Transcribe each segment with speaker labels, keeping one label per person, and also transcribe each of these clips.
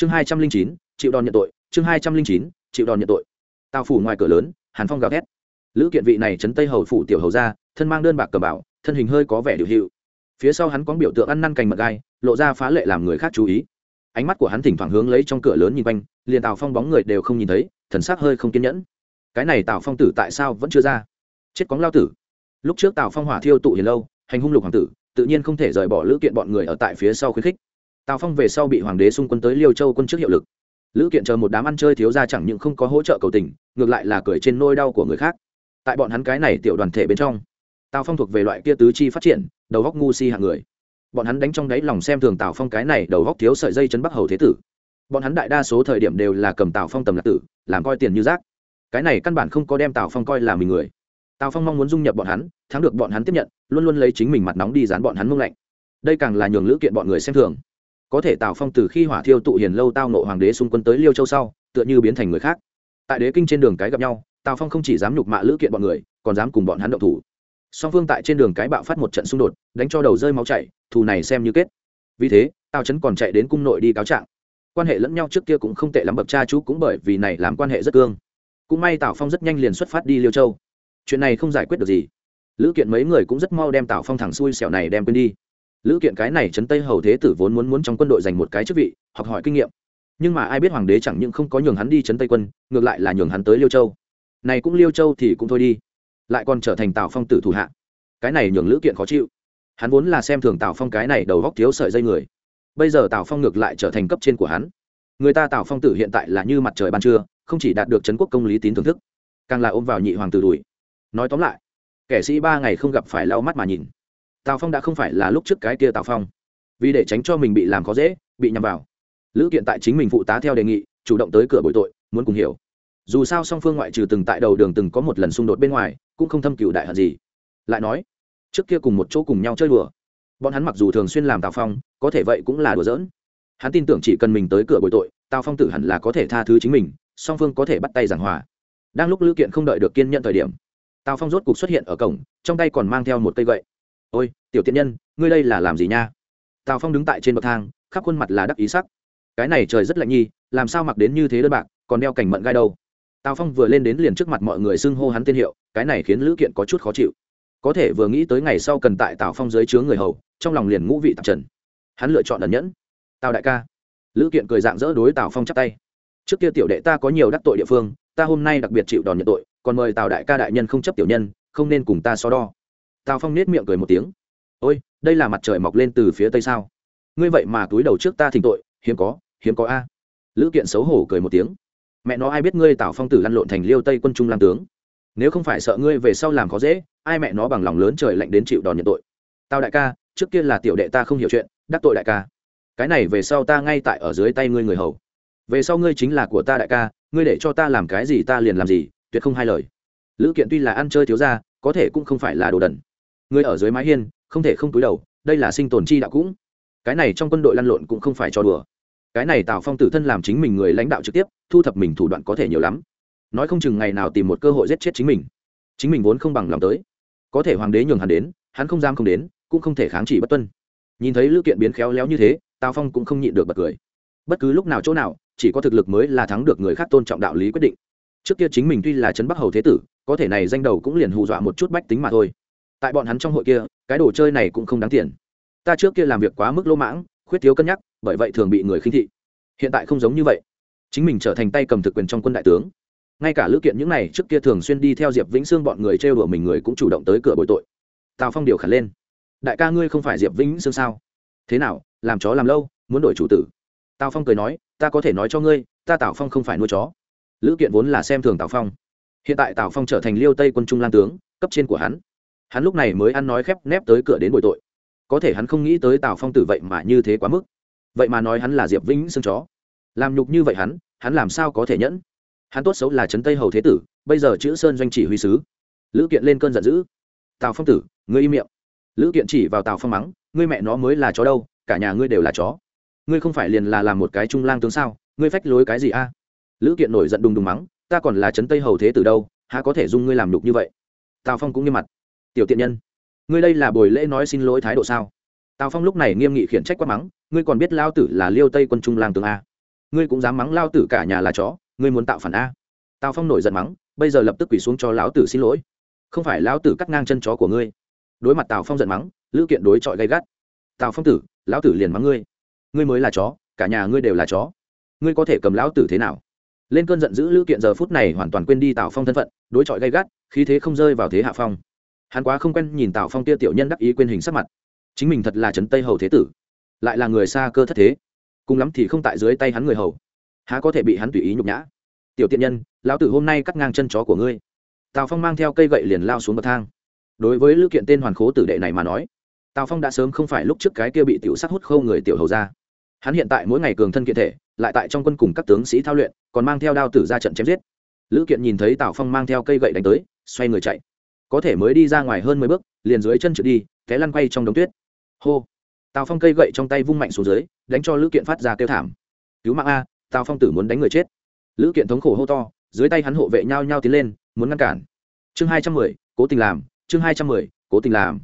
Speaker 1: chương hai trăm linh chín, chịu đòn nhận tội, chương hai trăm linh chín, chịu đòn nhận tội. Tào phủ ngoài cửa lớn, hàn phong gào thét. Lữ kiện vị này chấn tây hầu phủ tiểu hầu ra thân mang đơn bạc cờ bảo, thân hình hơi có vẻ điều hiệu. Phía sau hắn có biểu tượng ăn năn cành mật gai, lộ ra phá lệ làm người khác chú ý. Ánh mắt của hắn thỉnh thoảng hướng lấy trong cửa lớn nhìn quanh, liền tào phong bóng người đều không nhìn thấy, thần sắc hơi không kiên nhẫn. Cái này tào phong tử tại sao vẫn chưa ra? Chết cóng lao tử. Lúc trước tào phong hỏa thiêu tụ hiền lâu, hành hung lục hoàng tử, tự nhiên không thể rời bỏ lữ kiện bọn người ở tại phía sau khuyến khích tào phong về sau bị hoàng đế xung quân tới liêu châu quân trước hiệu lực. Lữ kiện chờ một đám ăn chơi thiếu ra chẳng những không có hỗ trợ cầu tình, ngược lại là cười trên nôi đau của người khác. Tại bọn hắn cái này tiểu đoàn thể bên trong, tào phong thuộc về loại kia tứ chi phát triển, đầu góc ngu si hạng người. Bọn hắn đánh trong đáy lòng xem thường tào phong cái này đầu góc thiếu sợi dây chấn bắc hầu thế tử. Bọn hắn đại đa số thời điểm đều là cầm tào phong tầm lạc tử, làm coi tiền như rác. Cái này căn bản không có đem tào phong coi là mình người. Tào phong mong muốn dung nhập bọn hắn, thắng được bọn hắn tiếp nhận, luôn luôn lấy chính mình mặt nóng đi dán bọn hắn mông lạnh. Đây càng là nhường lữ kiện bọn người xem thường có thể tào phong từ khi hỏa thiêu tụ hiền lâu tao nộ hoàng đế xung quân tới liêu châu sau, tựa như biến thành người khác. Tại đế kinh trên đường cái gặp nhau, tào phong không chỉ dám nhục mạ lữ kiện bọn người, còn dám cùng bọn hắn động thủ. Song phương tại trên đường cái bạo phát một trận xung đột, đánh cho đầu rơi máu chảy, thù này xem như kết. Vì thế, tào trấn còn chạy đến cung nội đi cáo trạng. Quan hệ lẫn nhau trước kia cũng không tệ lắm, bậc cha chú cũng bởi vì này làm quan hệ rất cương. Cũng may tào phong rất nhanh liền xuất phát đi liêu châu. Chuyện này không giải quyết được gì. Lữ kiện mấy người cũng rất mau đem tào phong thẳng xuôi xẻo này đem quên đi lữ kiện cái này Trấn tây hầu thế tử vốn muốn muốn trong quân đội giành một cái chức vị, học hỏi kinh nghiệm. Nhưng mà ai biết hoàng đế chẳng những không có nhường hắn đi Trấn tây quân, ngược lại là nhường hắn tới liêu châu. Này cũng liêu châu thì cũng thôi đi, lại còn trở thành tào phong tử thủ hạ. Cái này nhường lữ kiện khó chịu. Hắn vốn là xem thường tào phong cái này đầu góc thiếu sợi dây người. Bây giờ tào phong ngược lại trở thành cấp trên của hắn. Người ta tào phong tử hiện tại là như mặt trời ban trưa, không chỉ đạt được trấn quốc công lý tín thưởng thức, càng là ôm vào nhị hoàng tử đùi nói tóm lại, kẻ sĩ ba ngày không gặp phải lau mắt mà nhìn tào phong đã không phải là lúc trước cái kia tào phong. Vì để tránh cho mình bị làm khó dễ, bị nhầm vào. Lữ kiện tại chính mình phụ tá theo đề nghị, chủ động tới cửa bội tội, muốn cùng hiểu. Dù sao song phương ngoại trừ từng tại đầu đường từng có một lần xung đột bên ngoài, cũng không thâm cựu đại hận gì. Lại nói, trước kia cùng một chỗ cùng nhau chơi đùa. Bọn hắn mặc dù thường xuyên làm tào phong, có thể vậy cũng là đùa giỡn. Hắn tin tưởng chỉ cần mình tới cửa bội tội, tào phong tử hẳn là có thể tha thứ chính mình, song phương có thể bắt tay giảng hòa. Đang lúc lữ kiện không đợi được kiên nhận thời điểm, tào phong rốt cục xuất hiện ở cổng, trong tay còn mang theo một cây gậy ôi, tiểu tiện nhân, ngươi đây là làm gì nha? Tào phong đứng tại trên bậc thang, khắp khuôn mặt là đắc ý sắc. Cái này trời rất lạnh nhi, làm sao mặc đến như thế đơn bạc, còn đeo cảnh mận gai đâu? Tào phong vừa lên đến liền trước mặt mọi người xưng hô hắn tên hiệu, cái này khiến lữ kiện có chút khó chịu. Có thể vừa nghĩ tới ngày sau cần tại tào phong dưới chướng người hầu, trong lòng liền ngũ vị tạp trần. Hắn lựa chọn ẩn nhẫn. Tào đại ca. Lữ kiện cười dạng dỡ đối tào phong chắp tay. Trước kia tiểu đệ ta có nhiều đắc tội địa phương, ta hôm nay đặc biệt chịu đòn nhận tội, còn mời tào đại ca đại nhân không chấp tiểu nhân, không nên cùng ta so đo tào phong nết miệng cười một tiếng. Ôi, đây là mặt trời mọc lên từ phía tây sao? Ngươi vậy mà túi đầu trước ta thỉnh tội, hiếm có hiếm có a. Lữ kiện xấu hổ cười một tiếng. Mẹ nó, ai biết ngươi tào phong tử lăn lộn thành liêu tây quân trung làm tướng? Nếu không phải sợ ngươi về sau làm khó dễ, ai mẹ nó bằng lòng lớn trời lạnh đến chịu đòn nhận tội? Tao đại ca, trước kia là tiểu đệ ta không hiểu chuyện, đắc tội đại ca. Cái này về sau ta ngay tại ở dưới tay ngươi người hầu. Về sau ngươi chính là của ta đại ca, ngươi để cho ta làm cái gì ta liền làm gì, tuyệt không hai lời. Lữ kiện tuy là ăn chơi thiếu ra có thể cũng không phải là đồ đần ngươi ở dưới mái hiên, không thể không túi đầu, đây là sinh tồn chi đạo cũng. Cái này trong quân đội lăn lộn cũng không phải cho đùa. Cái này tào phong tử thân làm chính mình người lãnh đạo trực tiếp, thu thập mình thủ đoạn có thể nhiều lắm. Nói không chừng ngày nào tìm một cơ hội giết chết chính mình. Chính mình vốn không bằng lòng tới. Có thể hoàng đế nhường hắn đến, hắn không dám không đến, cũng không thể kháng chỉ bất tuân. Nhìn thấy lữ kiện biến khéo léo như thế, tào phong cũng không nhịn được bật cười. Bất cứ lúc nào chỗ nào, chỉ có thực lực mới là thắng được người khác tôn trọng đạo lý quyết định. Trước kia chính mình tuy là trấn bắc hầu thế tử, có thể này danh đầu cũng liền hù dọa một chút bách tính mà thôi tại bọn hắn trong hội kia, cái đồ chơi này cũng không đáng tiền. Ta trước kia làm việc quá mức lỗ mãng, khuyết thiếu cân nhắc, bởi vậy thường bị người khinh thị. Hiện tại không giống như vậy. Chính mình trở thành tay cầm thực quyền trong quân đại tướng. Ngay cả lữ kiện những này trước kia thường xuyên đi theo diệp vĩnh sương bọn người trêu đùa mình người cũng chủ động tới cửa bội tội. Tào phong điều khẩn lên. Đại ca ngươi không phải diệp vĩnh sương sao? Thế nào, làm chó làm lâu, muốn đổi chủ tử? Tào phong cười nói, ta có thể nói cho ngươi, ta tào phong không phải nuôi chó. Lữ kiện vốn là xem thường tào phong. Hiện tại tào phong trở thành liêu tây quân trung lan tướng, cấp trên của hắn hắn lúc này mới ăn nói khép nép tới cửa đến bồi tội. Có thể hắn không nghĩ tới tào phong tử vậy mà như thế quá mức. Vậy mà nói hắn là diệp vĩnh xương chó. Làm nhục như vậy hắn hắn làm sao có thể nhẫn? Hắn tốt xấu là trấn tây hầu thế tử, bây giờ chữ sơn doanh chỉ huy sứ. Lữ kiện lên cơn giận dữ. Tào phong tử, ngươi im miệng. Lữ kiện chỉ vào tào phong mắng, ngươi mẹ nó mới là chó đâu, cả nhà ngươi đều là chó. Ngươi không phải liền là làm một cái trung lang tướng sao, ngươi phách lối cái gì a? Lữ kiện nổi giận đùng đùng mắng, ta còn là trấn tây hầu thế tử đâu, há có thể dung ngươi làm nhục như vậy? Tào phong cũng như mặt tiểu tiện nhân. Ngươi đây là buổi lễ nói xin lỗi thái độ sao? Tào phong lúc này nghiêm nghị khiển trách quát mắng, ngươi còn biết lao tử là liêu tây quân trung lang tướng a. Ngươi cũng dám mắng lao tử cả nhà là chó, ngươi muốn tạo phản a. Tào phong nổi giận mắng, bây giờ lập tức quỳ xuống cho lão tử xin lỗi. Không phải lão tử cắt ngang chân chó của ngươi. Đối mặt tào phong giận mắng, lữ kiện đối chọi gay gắt. Tào phong tử, lão tử liền mắng ngươi. Ngươi mới là chó, cả nhà ngươi đều là chó. Ngươi có thể cầm lão tử thế nào? Lên cơn giận dữ lữ kiện giờ phút này hoàn toàn quên đi tào phong thân phận, đối chọi gay gắt, khí thế không rơi vào thế hạ phong hắn quá không quen nhìn tào phong tia tiểu nhân đắc ý quên hình sắc mặt. Chính mình thật là trấn tây hầu thế tử, lại là người xa cơ thất thế. Cùng lắm thì không tại dưới tay hắn người hầu. Há có thể bị hắn tùy ý nhục nhã? Tiểu tiện nhân, lão tử hôm nay cắt ngang chân chó của ngươi. Tào phong mang theo cây gậy liền lao xuống bậc thang. Đối với lữ kiện tên hoàn khố tử đệ này mà nói, tào phong đã sớm không phải lúc trước cái kia bị tiểu sắc hút khâu người tiểu hầu ra. Hắn hiện tại mỗi ngày cường thân kiện thể, lại tại trong quân cùng các tướng sĩ thao luyện, còn mang theo đao tử ra trận chém giết. Lữ kiện nhìn thấy tào phong mang theo cây gậy đánh tới, xoay người chạy có thể mới đi ra ngoài hơn mười bước, liền dưới chân trượt đi, té lăn quay trong đống tuyết. Hô. Tào phong cây gậy trong tay vung mạnh xuống dưới, đánh cho lữ kiện phát ra kêu thảm. Cứu mạng a, tào phong tử muốn đánh người chết. Lữ kiện thống khổ hô to, dưới tay hắn hộ vệ nhau nhau tiến lên, muốn ngăn cản. Chương hai trăm mười, cố tình làm, chương hai trăm mười, cố tình làm.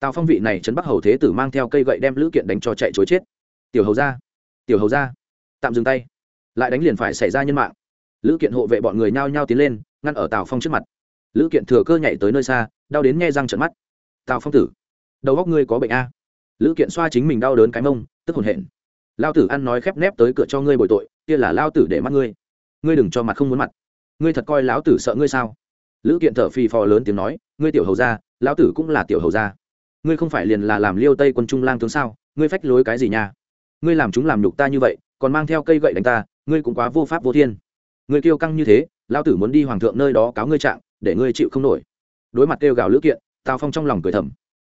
Speaker 1: Tào phong vị này trấn bắc hầu thế tử mang theo cây gậy đem lữ kiện đánh cho chạy chối chết. Tiểu hầu ra tiểu hầu ra tạm dừng tay. Lại đánh liền phải xảy ra nhân mạng. Lữ kiện hộ vệ bọn người nhao nhao tiến lên, ngăn ở tào phong trước mặt lữ kiện thừa cơ nhảy tới nơi xa, đau đến nghe răng trận mắt. Tào phong tử, đầu góc ngươi có bệnh a? Lữ kiện xoa chính mình đau đớn cái mông, tức hồn hển. Lao tử ăn nói khép nép tới cửa cho ngươi bồi tội, kia là lao tử để mắt ngươi. Ngươi đừng cho mặt không muốn mặt. Ngươi thật coi lão tử sợ ngươi sao? Lữ kiện thở phì phò lớn tiếng nói, ngươi tiểu hầu gia, lão tử cũng là tiểu hầu gia. Ngươi không phải liền là làm liêu tây quân trung lang tướng sao? Ngươi phách lối cái gì nha? Ngươi làm chúng làm nhục ta như vậy, còn mang theo cây gậy đánh ta, ngươi cũng quá vô pháp vô thiên. Ngươi kêu căng như thế, lão tử muốn đi hoàng thượng nơi đó cáo ngươi trạng để ngươi chịu không nổi. Đối mặt kêu gào lữ kiện, tào phong trong lòng cười thầm.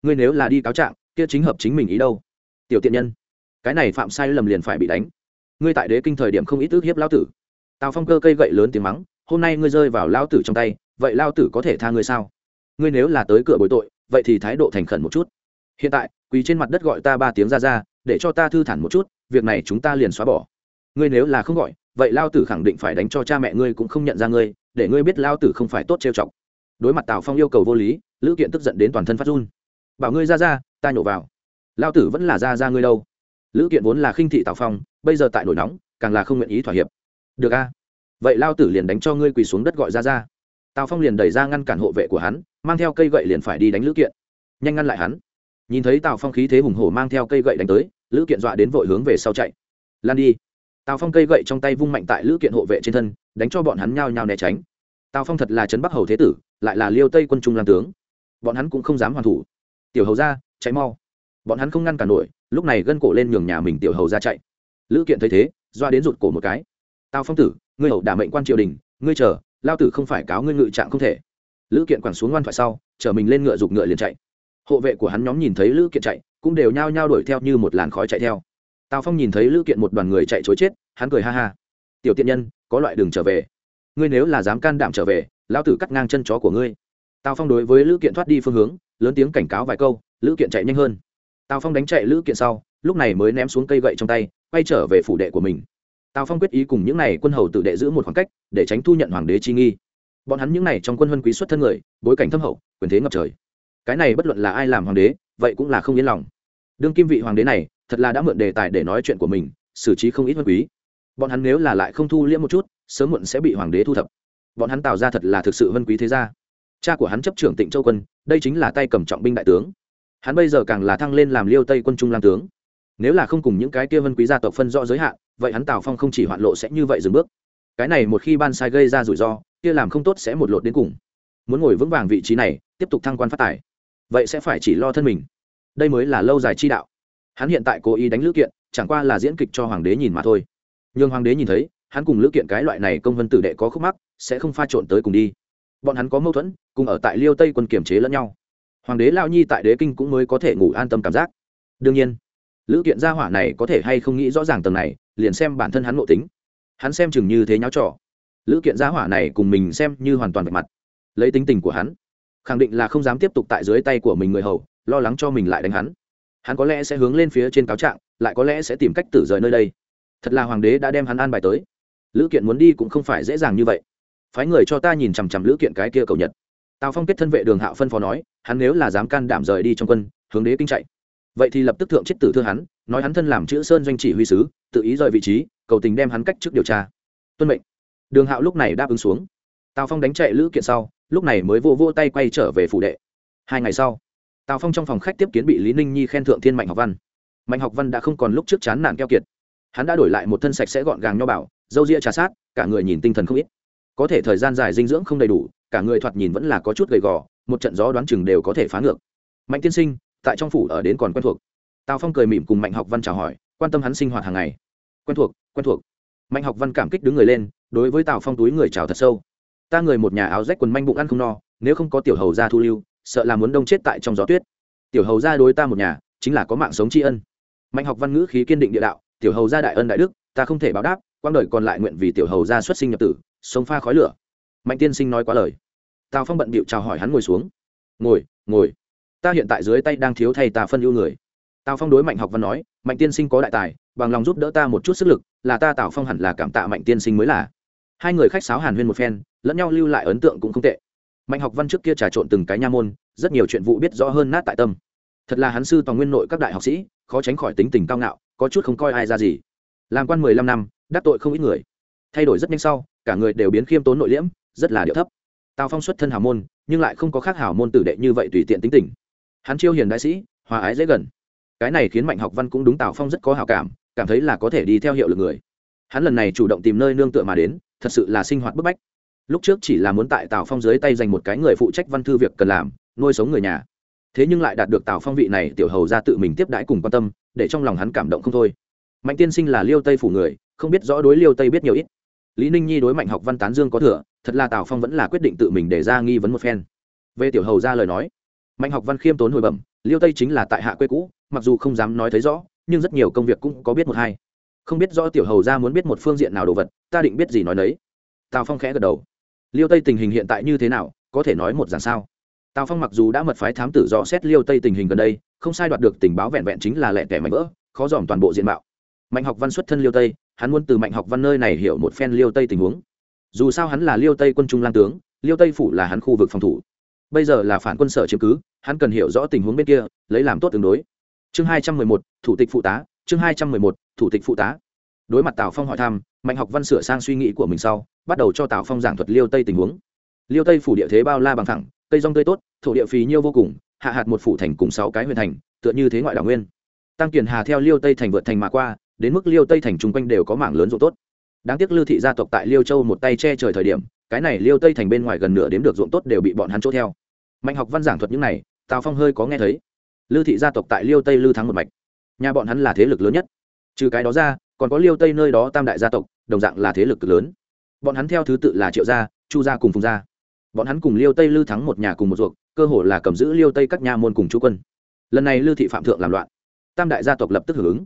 Speaker 1: Ngươi nếu là đi cáo trạng, kia chính hợp chính mình ý đâu? Tiểu tiện nhân, cái này phạm sai lầm liền phải bị đánh. Ngươi tại đế kinh thời điểm không ít ước hiếp lao tử. Tào phong cơ cây gậy lớn tiếng mắng, hôm nay ngươi rơi vào lao tử trong tay, vậy lao tử có thể tha ngươi sao? Ngươi nếu là tới cửa bồi tội, vậy thì thái độ thành khẩn một chút. Hiện tại, quỳ trên mặt đất gọi ta ba tiếng ra ra, để cho ta thư thản một chút, việc này chúng ta liền xóa bỏ. Ngươi nếu là không gọi, vậy lao tử khẳng định phải đánh cho cha mẹ ngươi cũng không nhận ra ngươi để ngươi biết lao tử không phải tốt trêu chọc. Đối mặt tào phong yêu cầu vô lý, lữ kiện tức giận đến toàn thân phát run. Bảo ngươi ra ra, ta nhổ vào. Lao tử vẫn là ra ra ngươi đâu. Lữ kiện vốn là khinh thị tào phong, bây giờ tại nổi nóng, càng là không nguyện ý thỏa hiệp. Được a. Vậy lao tử liền đánh cho ngươi quỳ xuống đất gọi ra ra. Tào phong liền đẩy ra ngăn cản hộ vệ của hắn, mang theo cây gậy liền phải đi đánh lữ kiện. Nhanh ngăn lại hắn. Nhìn thấy tào phong khí thế hùng hổ mang theo cây gậy đánh tới, lữ kiện dọa đến vội hướng về sau chạy. Lan đi. Tào phong cây gậy trong tay vung mạnh tại lữ kiện hộ vệ trên thân đánh cho bọn hắn nhao nhao né tránh. Tào phong thật là trấn bắc hầu thế tử, lại là liêu tây quân trung làm tướng. Bọn hắn cũng không dám hoàn thủ. Tiểu hầu ra cháy mau. Bọn hắn không ngăn cản nổi, lúc này gân cổ lên nhường nhà mình tiểu hầu ra chạy. Lữ kiện thấy thế, doa đến rụt cổ một cái. Tào phong tử, ngươi hầu đả mệnh quan triều đình, ngươi chờ, lao tử không phải cáo ngươi ngự trạng không thể. Lữ kiện quẳng xuống ngoan thoại sau chở mình lên ngựa giục ngựa liền chạy. Hộ vệ của hắn nhóm nhìn thấy lữ kiện chạy, cũng đều nhao nhao đuổi theo như một làn khói chạy theo. Tào phong nhìn thấy lữ kiện một đoàn người chạy chối chết, hắn cười ha ha. Tiểu tiện nhân có loại đường trở về. Ngươi nếu là dám can đảm trở về, lão tử cắt ngang chân chó của ngươi. Tào phong đối với lữ kiện thoát đi phương hướng, lớn tiếng cảnh cáo vài câu, lữ kiện chạy nhanh hơn. Tào phong đánh chạy lữ kiện sau, lúc này mới ném xuống cây gậy trong tay, quay trở về phủ đệ của mình. Tào phong quyết ý cùng những n à y quân hầu tự đệ giữ một khoảng cách, để tránh thu nhận hoàng đế chi nghi. Bọn hắn những n à y trong quân huân quý xuất thân người, bối cảnh thâm hậu, quyền thế ngập trời. Cái này bất luận là ai làm hoàng đế, vậy cũng là không yên lòng. Đương kim vị hoàng đế này, thật là đã mượn đề tài để nói chuyện của mình, xử trí không ít huân quý bọn hắn nếu là lại không thu liễm một chút, sớm muộn sẽ bị hoàng đế thu thập. Bọn hắn tạo ra thật là thực sự vân quý thế gia. Cha của hắn chấp trưởng tịnh châu quân, đây chính là tay cầm trọng binh đại tướng. Hắn bây giờ càng là thăng lên làm liêu tây quân trung lang tướng. Nếu là không cùng những cái kia vân quý gia tộc phân rõ giới hạn, vậy hắn tào phong không chỉ hoạn lộ sẽ như vậy dừng bước. Cái này một khi ban sai gây ra rủi ro, kia làm không tốt sẽ một lột đến cùng. Muốn ngồi vững vàng vị trí này, tiếp tục thăng quan phát tài. Vậy sẽ phải chỉ lo thân mình. Đây mới là lâu dài chi đạo. Hắn hiện tại cố ý đánh lữ kiện, chẳng qua là diễn kịch cho hoàng đế nhìn mà thôi nhưng hoàng đế nhìn thấy, hắn cùng lữ kiện cái loại này công vân tử đệ có khúc mắc, sẽ không pha trộn tới cùng đi. Bọn hắn có mâu thuẫn, cùng ở tại liêu tây quân kiểm chế lẫn nhau. Hoàng đế lao nhi tại đế kinh cũng mới có thể ngủ an tâm cảm giác. Đương nhiên, lữ kiện gia hỏa này có thể hay không nghĩ rõ ràng tầng này, liền xem bản thân hắn ngộ tính. Hắn xem chừng như thế nháo trò. Lữ kiện gia hỏa này cùng mình xem như hoàn toàn vạch mặt. Lấy tính tình của hắn, khẳng định là không dám tiếp tục tại dưới tay của mình người hầu, lo lắng cho mình lại đánh hắn. Hắn có lẽ sẽ hướng lên phía trên cáo trạng, lại có lẽ sẽ tìm cách tử rời nơi đây thật là hoàng đế đã đem hắn an bài tới. Lữ kiện muốn đi cũng không phải dễ dàng như vậy. Phái người cho ta nhìn chằm chằm lữ kiện cái kia cầu nhật. Tào phong kết thân vệ đường hạo phân phó nói, hắn nếu là dám can đảm rời đi trong quân, hướng đế kinh chạy. Vậy thì lập tức thượng chết tử thương hắn, nói hắn thân làm chữ sơn doanh chỉ huy sứ, tự ý rời vị trí, cầu tình đem hắn cách trước điều tra. Tuân mệnh. Đường hạo lúc này đáp ứng xuống. Tào phong đánh chạy lữ kiện sau, lúc này mới vô vô tay quay trở về phủ đệ. Hai ngày sau, tào phong trong phòng khách tiếp kiến bị lý ninh nhi khen thượng thiên mạnh học văn. Mạnh học văn đã không còn lúc trước chán nản keo kiệt hắn đã đổi lại một thân sạch sẽ gọn gàng nho bảo dâu ria trà sát, cả người nhìn tinh thần không ít. Có thể thời gian dài dinh dưỡng không đầy đủ, cả người thoạt nhìn vẫn là có chút gầy gò, một trận gió đoán chừng đều có thể phá ngược. Mạnh tiên sinh, tại trong phủ ở đến còn quen thuộc. Tào phong cười mỉm cùng mạnh học văn chào hỏi, quan tâm hắn sinh hoạt hàng ngày. Quen thuộc quen thuộc. Mạnh học văn cảm kích đứng người lên, đối với tào phong túi người chào thật sâu. Ta người một nhà áo rách quần manh bụng ăn không no, nếu không có tiểu hầu ra thu lưu, sợ là muốn đông chết tại trong gió tuyết. Tiểu hầu ra đối ta một nhà, chính là có mạng sống tri ân. Mạnh học văn ngữ khí kiên định địa đạo tiểu hầu gia đại ân đại đức, ta không thể báo đáp, quang đời còn lại nguyện vì tiểu hầu gia xuất sinh nhập tử sống pha khói lửa. Mạnh tiên sinh nói quá lời. Tào phong bận bịu chào hỏi hắn ngồi xuống. Ngồi ngồi. Ta hiện tại dưới tay đang thiếu thay ta phân ưu người. Tào phong đối mạnh học văn nói, mạnh tiên sinh có đại tài, bằng lòng giúp đỡ ta một chút sức lực, là ta tào phong hẳn là cảm tạ mạnh tiên sinh mới là. Hai người khách sáo hàn huyên một phen, lẫn nhau lưu lại ấn tượng cũng không tệ. Mạnh học văn trước kia trà trộn từng cái nha môn, rất nhiều chuyện vụ biết rõ hơn nát tại tâm. Thật là hắn sư toàn nguyên nội các đại học sĩ, khó tránh khỏi tính tình cao ngạo có chút không coi ai ra gì. Làm quan mười lăm năm, đắc tội không ít người. Thay đổi rất nhanh sau, cả người đều biến khiêm tốn nội liễm, rất là điệu thấp. Tào phong xuất thân hào môn, nhưng lại không có khác hào môn tử đệ như vậy tùy tiện tính tình. Hắn chiêu hiền đại sĩ, hòa ái dễ gần. Cái này khiến mạnh học văn cũng đúng tào phong rất có hào cảm cảm thấy là có thể đi theo hiệu lực người. Hắn lần này chủ động tìm nơi nương tựa mà đến, thật sự là sinh hoạt bức bách. Lúc trước chỉ là muốn tại tào phong dưới tay dành một cái người phụ trách văn thư việc cần làm, nuôi sống người nhà thế nhưng lại đạt được tào phong vị này tiểu hầu ra tự mình tiếp đãi cùng quan tâm, để trong lòng hắn cảm động không thôi. Mạnh tiên sinh là liêu tây phủ người, không biết rõ đối liêu tây biết nhiều ít. Lý ninh nhi đối mạnh học văn tán dương có thừa, thật là tào phong vẫn là quyết định tự mình để ra nghi vấn một phen. Về tiểu hầu ra lời nói, mạnh học văn khiêm tốn hồi bẩm, liêu tây chính là tại hạ quê cũ, mặc dù không dám nói thấy rõ, nhưng rất nhiều công việc cũng có biết một hai. Không biết rõ tiểu hầu ra muốn biết một phương diện nào đồ vật, ta định biết gì nói đấy tào phong khẽ gật đầu. Liêu tây tình hình hiện tại như thế nào, có thể nói một giản sao? Tào phong mặc dù đã mật phái thám tử dò xét liêu tây tình hình gần đây, không sai đoạt được tình báo vẹn vẹn chính là lẹ tẻ mạnh vỡ, khó dòm toàn bộ diện mạo. Mạnh học văn xuất thân liêu tây, hắn muốn từ mạnh học văn nơi này hiểu một phen liêu tây tình huống. Dù sao hắn là liêu tây quân trung lang tướng, liêu tây phủ là hắn khu vực phòng thủ. Bây giờ là phản quân sở chiếm cứ, hắn cần hiểu rõ tình huống bên kia, lấy làm tốt tương đối. Chương hai trăm mười một, thủ tịch phụ tá, chương hai trăm mười một, thủ tịch phụ tá. Đối mặt tào phong hỏi thăm, mạnh học văn sửa sang suy nghĩ của mình sau, bắt đầu cho tào phong giảng thuật liêu tây tình huống. Liêu tây phủ địa thế bao la bằng thẳng cây rong tươi tốt, thổ địa phì nhiêu vô cùng, hạ hạt một phủ thành cùng sáu cái huyện thành, tựa như thế ngoại đảo nguyên. Tăng kiền hà theo liêu tây thành vượt thành mà qua, đến mức liêu tây thành chung quanh đều có mảng lớn ruộng tốt. Đáng tiếc lưu thị gia tộc tại liêu châu một tay che trời thời điểm, cái này liêu tây thành bên ngoài gần nửa đếm được ruộng tốt đều bị bọn hắn chỗ theo. Mạnh học văn giảng thuật những này, tào phong hơi có nghe thấy. Lưu thị gia tộc tại liêu tây lưu thắng một mạch. Nhà bọn hắn là thế lực lớn nhất. Trừ cái đó ra, còn có liêu tây nơi đó tam đại gia tộc, đồng dạng là thế lực cực lớn. Bọn hắn theo thứ tự là triệu gia, chu gia cùng phùng gia bọn hắn cùng liêu tây Lư thắng một nhà cùng một ruột, cơ hồ là cầm giữ liêu tây các nhà môn cùng chú quân. Lần này lưu thị phạm thượng làm loạn. Tam đại gia tộc lập tức hưởng ứng.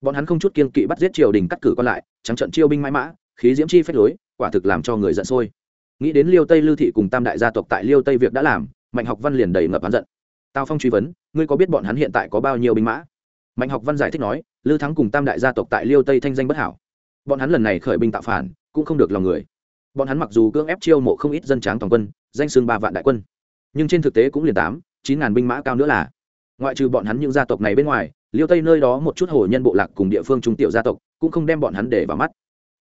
Speaker 1: Bọn hắn không chút kiên kỵ bắt giết triều đình cắt cử còn lại, trắng trận chiêu binh mãi mã, khí diễm chi phách lối, quả thực làm cho người giận sôi. Nghĩ đến liêu tây lưu thị cùng tam đại gia tộc tại liêu tây việc đã làm, mạnh học văn liền đầy ngập hắn giận. Tao phong truy vấn, ngươi có biết bọn hắn hiện tại có bao nhiêu binh mã? Mạnh học văn giải thích nói, lư thắng cùng tam đại gia tộc tại liêu tây thanh danh bất hảo. Bọn hắn lần này khởi binh tạo phản, cũng không được lòng người bọn hắn mặc dù cưỡng ép chiêu mộ không ít dân tráng toàn quân, danh xưng ba vạn đại quân, nhưng trên thực tế cũng liền tám, chín ngàn binh mã cao nữa là. Ngoại trừ bọn hắn những gia tộc này bên ngoài, liêu tây nơi đó một chút hồ nhân bộ lạc cùng địa phương trung tiểu gia tộc cũng không đem bọn hắn để vào mắt.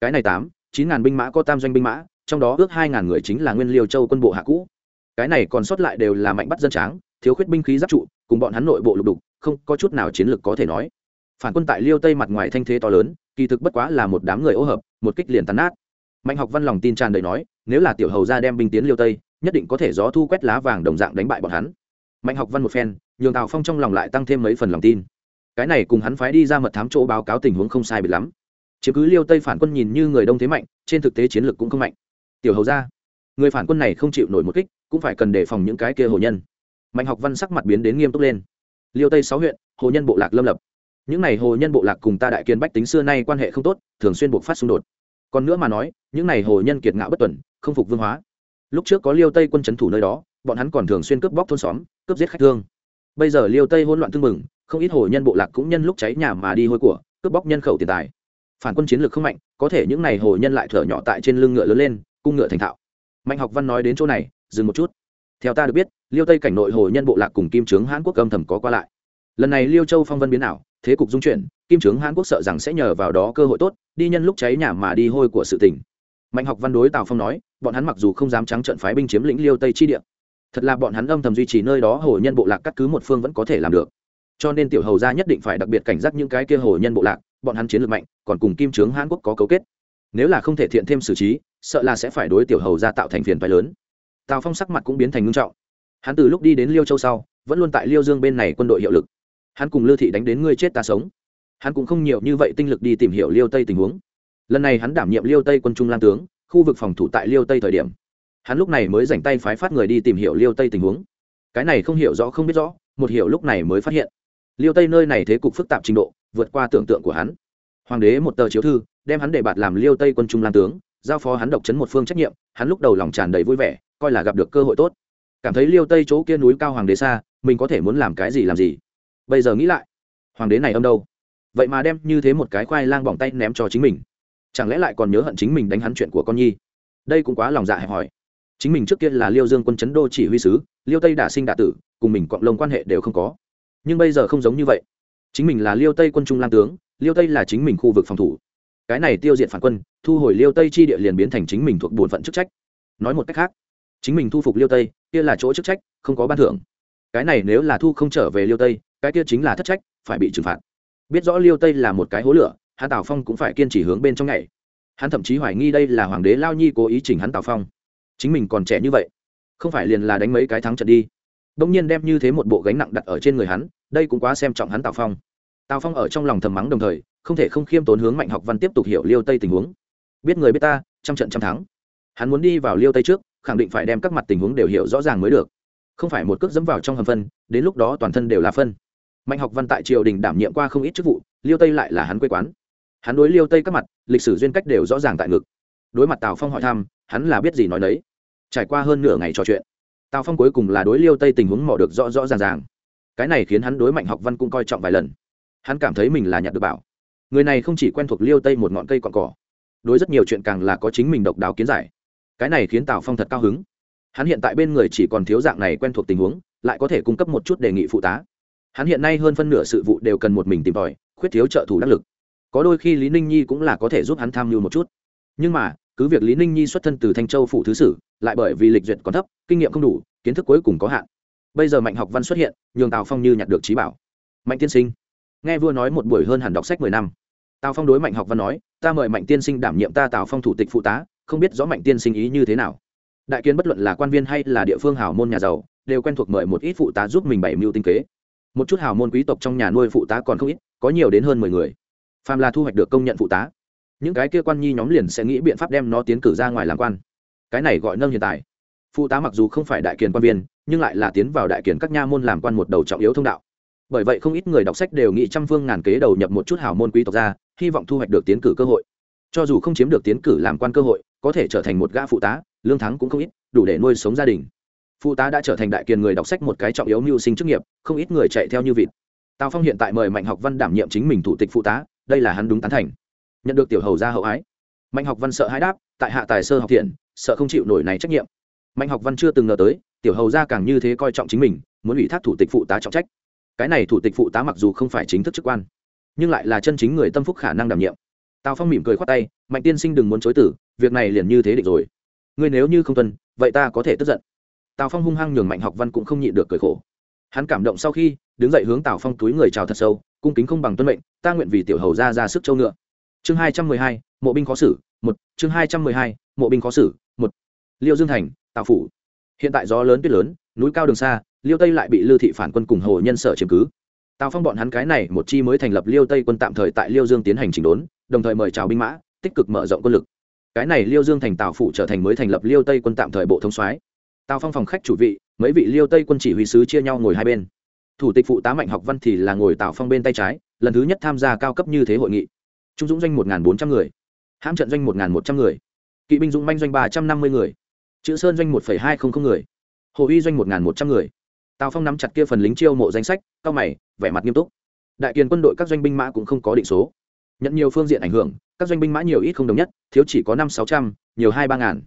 Speaker 1: Cái này tám, chín ngàn binh mã có tam doanh binh mã, trong đó ước hai ngàn người chính là nguyên liêu châu quân bộ hạ cũ. Cái này còn sót lại đều là mạnh bắt dân tráng, thiếu khuyết binh khí giáp trụ, cùng bọn hắn nội bộ lục đục, không có chút nào chiến lược có thể nói. Phản quân tại liêu tây mặt ngoài thanh thế to lớn, kỳ thực bất quá là một đám người ô hợp, một kích liền tàn nát mạnh học văn lòng tin tràn đầy nói, nếu là tiểu hầu ra đem binh tiến liêu tây, nhất định có thể gió thu quét lá vàng đồng dạng đánh bại bọn hắn. Mạnh học văn một phen, nhường tào phong trong lòng lại tăng thêm mấy phần lòng tin. Cái này cùng hắn phái đi ra mật thám chỗ báo cáo tình huống không sai biệt lắm. Chứ cứ liêu tây phản quân nhìn như người đông thế mạnh, trên thực tế chiến lược cũng không mạnh. Tiểu hầu ra, người phản quân này không chịu nổi một kích, cũng phải cần đề phòng những cái kia hồ nhân. Mạnh học văn sắc mặt biến đến nghiêm túc lên. Liêu tây sáu huyện, hồ nhân bộ lạc lâm lập. Những n à y hồ nhân bộ lạc cùng ta đại kiên bách tính xưa nay quan hệ không tốt, thường xuyên buộc phát xung đột còn nữa mà nói, những n à y hồ nhân kiệt ngạo bất tuần, không phục vương hóa. Lúc trước có liêu tây quân c h ấ n thủ nơi đó, bọn hắn còn thường xuyên cướp bóc thôn xóm, cướp giết khách thương. Bây giờ liêu tây hỗn loạn thương mừng không ít hồ nhân bộ lạc cũng nhân lúc cháy nhà mà đi hôi của, cướp bóc nhân khẩu tiền tài. Phản quân chiến lược không mạnh, có thể những n à y hồ nhân lại thở nhỏ tại trên lưng ngựa lớn lên, cung ngựa thành thạo. Mạnh học văn nói đến chỗ này, dừng một chút. Theo ta được biết, liêu tây cảnh nội hồ nhân bộ lạc cùng kim trướng hãn quốc âm thầm có qua lại lần này liêu châu phong vân biến ảo, thế cục dung chuyển, kim trướng hàn quốc sợ rằng sẽ nhờ vào đó cơ hội tốt, đi nhân lúc cháy nhà mà đi hôi của sự tình. Mạnh học văn đối tào phong nói, bọn hắn mặc dù không dám trắng trận phái binh chiếm lĩnh liêu tây chi địa, thật là bọn hắn âm thầm duy trì nơi đó hồ nhân bộ lạc cắt cứ một phương vẫn có thể làm được. Cho nên tiểu hầu gia nhất định phải đặc biệt cảnh giác những cái kia hồ nhân bộ lạc, bọn hắn chiến lược mạnh, còn cùng kim trướng hàn quốc có cấu kết. Nếu là không thể thiện thêm xử trí, sợ là sẽ phải đối tiểu hầu gia tạo thành phiền phái lớn. Tào phong sắc mặt cũng biến thành ngưng trọng. Hắn từ lúc đi đến liêu châu sau, vẫn luôn tại liêu dương bên này quân đội hiệu lực hắn cùng lưu thị đánh đến ngươi chết ta sống. Hắn cũng không nhiều như vậy tinh lực đi tìm hiểu liêu tây tình huống. Lần này hắn đảm nhiệm liêu tây quân trung lan tướng, khu vực phòng thủ tại liêu tây thời điểm. Hắn lúc này mới dành tay phái phát người đi tìm hiểu liêu tây tình huống. Cái này không hiểu rõ, không biết rõ, một hiểu lúc này mới phát hiện. Liêu tây nơi này thế cục phức tạp trình độ, vượt qua tưởng tượng của hắn. Hoàng đế một tờ chiếu thư, đem hắn để bạt làm liêu tây quân trung lan tướng, giao phó hắn độc chấn một phương trách nhiệm, hắn lúc đầu lòng tràn đầy vui vẻ, coi là gặp được cơ hội tốt. Cảm thấy liêu tây chỗ kia núi cao hoàng đế xa, mình có thể muốn làm cái gì làm gì bây giờ nghĩ lại, hoàng đế này âm đâu? Vậy mà đem như thế một cái khoai lang bỏng tay ném cho chính mình. Chẳng lẽ lại còn nhớ hận chính mình đánh hắn chuyện của con nhi? Đây cũng quá lòng dạ hẹp hòi. Chính mình trước kia là liêu dương quân chấn đô chỉ huy sứ, liêu tây đả sinh đả tử, cùng mình cộng lông quan hệ đều không có. Nhưng bây giờ không giống như vậy. Chính mình là liêu tây quân trung lang tướng, liêu tây là chính mình khu vực phòng thủ. Cái này tiêu diệt phản quân, thu hồi liêu tây chi địa liền biến thành chính mình thuộc bổn phận chức trách. Nói một cách khác, chính mình thu phục liêu tây, kia là chỗ chức trách, không có ban thưởng. Cái này nếu là thu không trở về liêu tây cái kia chính là thất trách, phải bị trừng phạt. Biết rõ liêu tây là một cái hố lửa, hắn tào phong cũng phải kiên trì hướng bên trong ngày hắn thậm chí hoài nghi đây là hoàng đế lao nhi cố ý chỉnh hắn tào phong. Chính mình còn trẻ như vậy, không phải liền là đánh mấy cái thắng trận đi. Đông nhiên đem như thế một bộ gánh nặng đặt ở trên người hắn, đây cũng quá xem trọng hắn tào phong. Tào phong ở trong lòng thầm mắng đồng thời, không thể không khiêm tốn hướng mạnh học văn tiếp tục hiểu liêu tây tình huống. Biết người biết ta, trăm trận trăm thắng. Hắn muốn đi vào liêu tây trước, khẳng định phải đem các mặt tình huống đều hiểu rõ ràng mới được. Không phải một cước dẫm vào trong hầm phân, đến lúc đó toàn thân đều là phân mạnh học văn tại triều đình đảm nhiệm qua không ít chức vụ, liêu tây lại là hắn quê quán. Hắn đối liêu tây các mặt, lịch sử duyên cách đều rõ ràng tại ngực. Đối mặt tào phong hỏi thăm, hắn là biết gì nói đấy trải qua hơn nửa ngày trò chuyện, tào phong cuối cùng là đối liêu tây tình huống mò được rõ rõ ràng ràng. Cái này khiến hắn đối mạnh học văn cũng coi trọng vài lần. Hắn cảm thấy mình là nhặt được bảo. Người này không chỉ quen thuộc liêu tây một ngọn cây cọn cỏ, đối rất nhiều chuyện càng là có chính mình độc đáo kiến giải. Cái này khiến tào phong thật cao hứng. Hắn hiện tại bên người chỉ còn thiếu dạng này quen thuộc tình huống, lại có thể cung cấp một chút đề nghị phụ tá hắn hiện nay hơn phân nửa sự vụ đều cần một mình tìm tòi, khuyết thiếu trợ thủ đắc lực. Có đôi khi lý ninh nhi cũng là có thể giúp hắn tham mưu một chút. Nhưng mà, cứ việc lý ninh nhi xuất thân từ thanh châu phủ thứ sử, lại bởi vì lịch duyệt còn thấp, kinh nghiệm không đủ, kiến thức cuối cùng có hạn. Bây giờ mạnh học văn xuất hiện, nhường tào phong như nhặt được trí bảo. Mạnh tiên sinh, nghe vua nói một buổi hơn hẳn đọc sách mười năm. Tào phong đối mạnh học văn nói, ta mời mạnh tiên sinh đảm nhiệm ta tào phong thủ tịch phụ tá, không biết rõ mạnh tiên sinh ý như thế nào. Đại kiến bất luận là quan viên hay là địa phương hào môn nhà giàu, đều quen thuộc mời một ít phụ tá giúp mình bảy mưu tinh kế một chút hào môn quý tộc trong nhà nuôi phụ tá còn không ít, có nhiều đến hơn mười người. Phàm là thu hoạch được công nhận phụ tá, những cái kia quan nhi nhóm liền sẽ nghĩ biện pháp đem nó tiến cử ra ngoài làm quan. Cái này gọi nâng hiện tại. Phụ tá mặc dù không phải đại kiền quan viên, nhưng lại là tiến vào đại kiền các nha môn làm quan một đầu trọng yếu thông đạo. Bởi vậy không ít người đọc sách đều nghĩ trăm phương ngàn kế đầu nhập một chút hào môn quý tộc ra, hy vọng thu hoạch được tiến cử cơ hội. Cho dù không chiếm được tiến cử làm quan cơ hội, có thể trở thành một gã phụ tá, lương thắng cũng không ít, đủ để nuôi sống gia đình phụ tá đã trở thành đại kiền người đọc sách một cái trọng yếu mưu sinh chức nghiệp, không ít người chạy theo như vịt. Tào phong hiện tại mời mạnh học văn đảm nhiệm chính mình thủ tịch phụ tá, đây là hắn đúng tán thành. Nhận được tiểu hầu ra hậu ái, mạnh học văn sợ hãi đáp, tại hạ tài sơ học thiện, sợ không chịu nổi này trách nhiệm. Mạnh học văn chưa từng ngờ tới, tiểu hầu ra càng như thế coi trọng chính mình, muốn ủy thác thủ tịch phụ tá trọng trách. Cái này thủ tịch phụ tá mặc dù không phải chính thức chức quan, nhưng lại là chân chính người tâm phúc khả năng đảm nhiệm. Tào phong mỉm cười khoát tay, mạnh tiên sinh đừng muốn chối tử việc này liền như thế định rồi. Ngươi nếu như không tuân, vậy ta có thể tức giận tào phong hung hăng nhường mạnh học văn cũng không nhịn được cười khổ. Hắn cảm động sau khi, đứng dậy hướng tào phong túi người chào thật sâu, cung kính không bằng tuân mệnh, ta nguyện vì tiểu hầu ra ra sức châu ngựa. Chương hai trăm mười hai, mộ binh khó xử, một. Chương hai trăm mười hai, mộ binh khó xử, một. Liêu dương thành, tào phủ. Hiện tại gió lớn tuyết lớn, núi cao đường xa, liêu tây lại bị lưu thị phản quân cùng hồ nhân sở chiếm cứ. Tào phong bọn hắn cái này một chi mới thành lập liêu tây quân tạm thời tại liêu dương tiến hành chỉnh đốn, đồng thời mời chào binh mã, tích cực mở rộng quân lực. Cái này liêu dương thành tào phủ trở thành mới thành lập liêu tây quân tạm thời bộ thông soái tào phong phòng khách chủ vị, mấy vị liêu tây quân chỉ huy sứ chia nhau ngồi hai bên. Thủ tịch phụ tá mạnh học văn thì là ngồi tào phong bên tay trái, lần thứ nhất tham gia cao cấp như thế hội nghị. Trung dũng doanh một bốn trăm người, hãm trận doanh một một trăm người, kỵ binh dũng manh doanh ba trăm năm mươi người, chữ sơn doanh một hai trăm linh người, hồ uy doanh một một trăm người. Tào phong nắm chặt kia phần lính chiêu mộ danh sách, cao mày, vẻ mặt nghiêm túc. Đại kiền quân đội các doanh binh mã cũng không có định số. Nhận nhiều phương diện ảnh hưởng, các doanh binh mã nhiều ít không đồng nhất, thiếu chỉ có năm sáu trăm, nhiều hai ba ngàn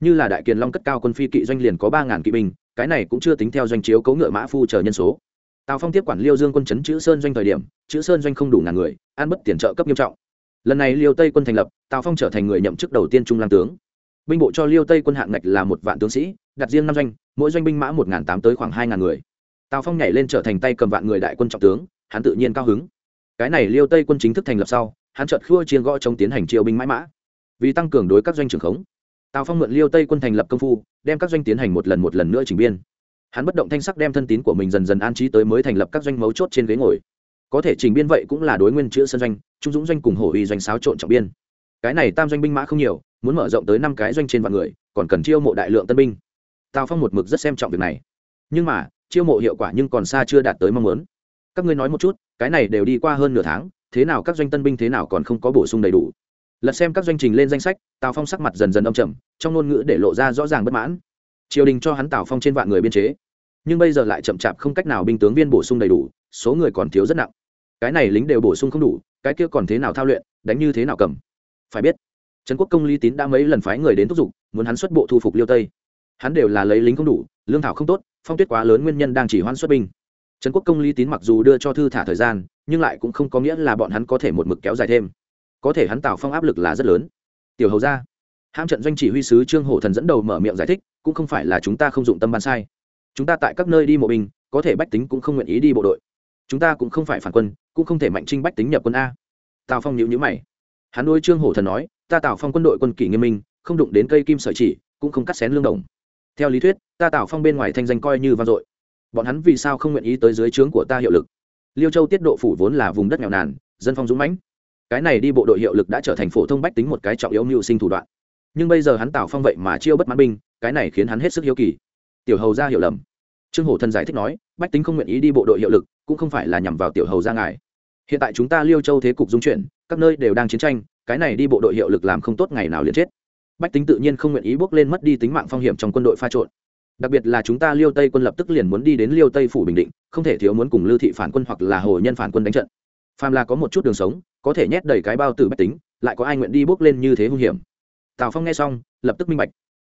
Speaker 1: như là đại kiền long cất cao quân phi kỵ doanh liền có ba ngàn kỵ binh, cái này cũng chưa tính theo doanh chiếu cấu ngựa mã phu chờ nhân số. Tào phong tiếp quản liêu dương quân chấn chữ sơn doanh thời điểm, chữ sơn doanh không đủ ngàn người, ăn bất tiền trợ cấp nghiêm trọng. Lần này liêu tây quân thành lập, tào phong trở thành người nhậm chức đầu tiên trung lang tướng. Binh bộ cho liêu tây quân hạng ngạch là một vạn tướng sĩ, đặt riêng năm doanh, mỗi doanh binh mã một tám tới khoảng hai ngàn người. Tào phong nhảy lên trở thành tay cầm vạn người đại quân trọng tướng, hắn tự nhiên cao hứng. Cái này liêu tây quân chính thức thành lập sau, hắn chợt khua chiên gõ trong tiến hành triều binh mãi mã. Vì tăng cường đối các doanh trưởng khống tào phong mượn liêu tây quân thành lập công phu, đem các doanh tiến hành một lần một lần nữa chỉnh biên. Hắn bất động thanh sắc đem thân tín của mình dần dần an trí tới mới thành lập các doanh mấu chốt trên ghế ngồi. Có thể chỉnh biên vậy cũng là đối nguyên chữ sân doanh, trung dũng doanh cùng hổ uy doanh xáo trộn trọng biên. Cái này tam doanh binh mã không nhiều, muốn mở rộng tới năm cái doanh trên vạn người, còn cần chiêu mộ đại lượng tân binh. Tào phong một mực rất xem trọng việc này. Nhưng mà, chiêu mộ hiệu quả nhưng còn xa chưa đạt tới mong muốn. Các ngươi nói một chút, cái này đều đi qua hơn nửa tháng, thế nào các doanh tân binh thế nào còn không có bổ sung đầy đủ? Lật xem các doanh trình lên danh sách, tào phong sắc mặt dần dần âm trầm, trong ngôn ngữ để lộ ra rõ ràng bất mãn. Triều đình cho hắn tào phong trên vạn người biên chế. Nhưng bây giờ lại chậm chạp không cách nào binh tướng viên bổ sung đầy đủ, số người còn thiếu rất nặng. Cái này lính đều bổ sung không đủ, cái kia còn thế nào thao luyện, đánh như thế nào cầm? Phải biết trần quốc công lý tín đã mấy lần phái người đến thúc giục, muốn hắn xuất bộ thu phục liêu tây. Hắn đều là lấy lính không đủ, lương thảo không tốt, phong tuyết quá lớn nguyên nhân đang chỉ hoãn xuất binh. Trần quốc công lý tín mặc dù đưa cho thư thả thời gian, nhưng lại cũng không có nghĩa là bọn hắn có thể một mực kéo dài thêm có thể hắn tạo phong áp lực là rất lớn. Tiểu hầu ra hãm trận doanh chỉ huy sứ trương hổ thần dẫn đầu mở miệng giải thích, cũng không phải là chúng ta không dụng tâm ban sai. Chúng ta tại các nơi đi mộ binh, có thể bách tính cũng không nguyện ý đi bộ đội. Chúng ta cũng không phải phản quân, cũng không thể mạnh trinh bách tính nhập quân a. Tào phong nhịu nhữ mày. Hắn nuôi trương hổ thần nói, ta tạo phong quân đội quân kỷ nghiêm minh, không đụng đến cây kim sợi chỉ, cũng không cắt xén lương đồng. Theo lý thuyết, ta tạo phong bên ngoài thanh danh coi như vang dội. Bọn hắn vì sao không nguyện ý tới dưới trướng của ta hiệu lực? Liêu châu tiết độ phủ vốn là vùng đất nghèo nàn, dân phong dũng mãnh cái này đi bộ đội hiệu lực đã trở thành phổ thông bách tính một cái trọng yếu mưu sinh thủ đoạn. Nhưng bây giờ hắn tạo phong vậy mà chiêu bất mãn binh, cái này khiến hắn hết sức hiếu kỳ. Tiểu hầu ra hiểu lầm. Trương hổ thần giải thích nói, bách tính không nguyện ý đi bộ đội hiệu lực, cũng không phải là nhằm vào tiểu hầu ra ngài. Hiện tại chúng ta liêu châu thế cục dung chuyển, các nơi đều đang chiến tranh, cái này đi bộ đội hiệu lực làm không tốt ngày nào liền chết. Bách tính tự nhiên không nguyện ý bước lên mất đi tính mạng phong hiểm trong quân đội pha trộn. Đặc biệt là chúng ta liêu tây quân lập tức liền muốn đi đến liêu tây phủ bình định, không thể thiếu muốn cùng lưu thị phản quân hoặc là hồ nhân phản quân đánh trận. Phàm là có một chút đường sống có thể nhét đầy cái bao tử bách tính, lại có ai nguyện đi bước lên như thế hung hiểm. Tào phong nghe xong, lập tức minh bạch.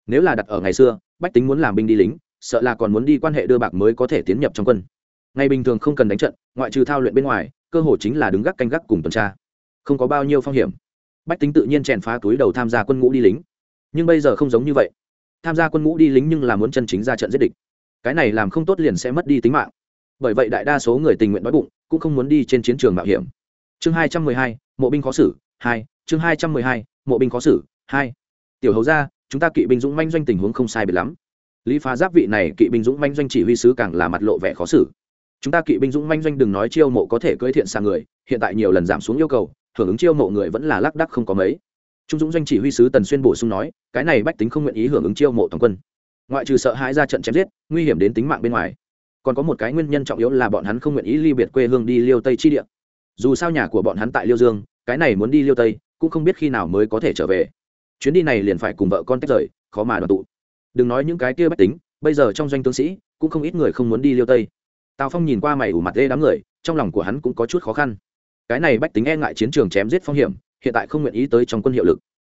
Speaker 1: Nếu là đặt ở ngày xưa, bách tính muốn làm binh đi lính, sợ là còn muốn đi quan hệ đưa bạc mới có thể tiến nhập trong quân. Ngày bình thường không cần đánh trận, ngoại trừ thao luyện bên ngoài, cơ hội chính là đứng gác canh gác cùng tuần tra. Không có bao nhiêu phong hiểm. Bách tính tự nhiên chèn phá túi đầu tham gia quân ngũ đi lính. Nhưng bây giờ không giống như vậy. Tham gia quân ngũ đi lính nhưng là muốn chân chính ra trận giết địch. Cái này làm không tốt liền sẽ mất đi tính mạng. Bởi vậy đại đa số người tình nguyện đói bụng, cũng không muốn đi trên chiến trường mạo hiểm chương hai trăm mười hai, mộ binh khó xử, hai, chương hai trăm mười hai, mộ binh khó xử, hai. Tiểu hầu ra chúng ta kỵ binh dũng manh doanh tình huống không sai biệt lắm. Lý phá giáp vị này kỵ binh dũng manh doanh chỉ huy sứ càng là mặt lộ vẻ khó xử. Chúng ta kỵ binh dũng manh doanh đừng nói chiêu mộ có thể cưỡi thiện sang người, hiện tại nhiều lần giảm xuống yêu cầu, hưởng ứng chiêu mộ người vẫn là lác đắc không có mấy. Trung dũng doanh chỉ huy sứ tần xuyên bổ sung nói, cái này bách tính không nguyện ý hưởng ứng chiêu mộ toàn quân. Ngoại trừ sợ hãi ra trận chém giết, nguy hiểm đến tính mạng bên ngoài. Còn có một cái nguyên nhân trọng yếu là bọn hắn không nguyện ý ly biệt quê hương đi liêu tây chi địa dù sao nhà của bọn hắn tại liêu dương, cái này muốn đi liêu tây, cũng không biết khi nào mới có thể trở về. Chuyến đi này liền phải cùng vợ con tách rời, khó mà đoàn tụ. Đừng nói những cái kia bách tính, bây giờ trong doanh tướng sĩ, cũng không ít người không muốn đi liêu tây. Tào phong nhìn qua mày ủ mặt dê đám người, trong lòng của hắn cũng có chút khó khăn. Cái này bách tính e ngại chiến trường chém giết phong hiểm, hiện tại không nguyện ý tới trong quân hiệu lực.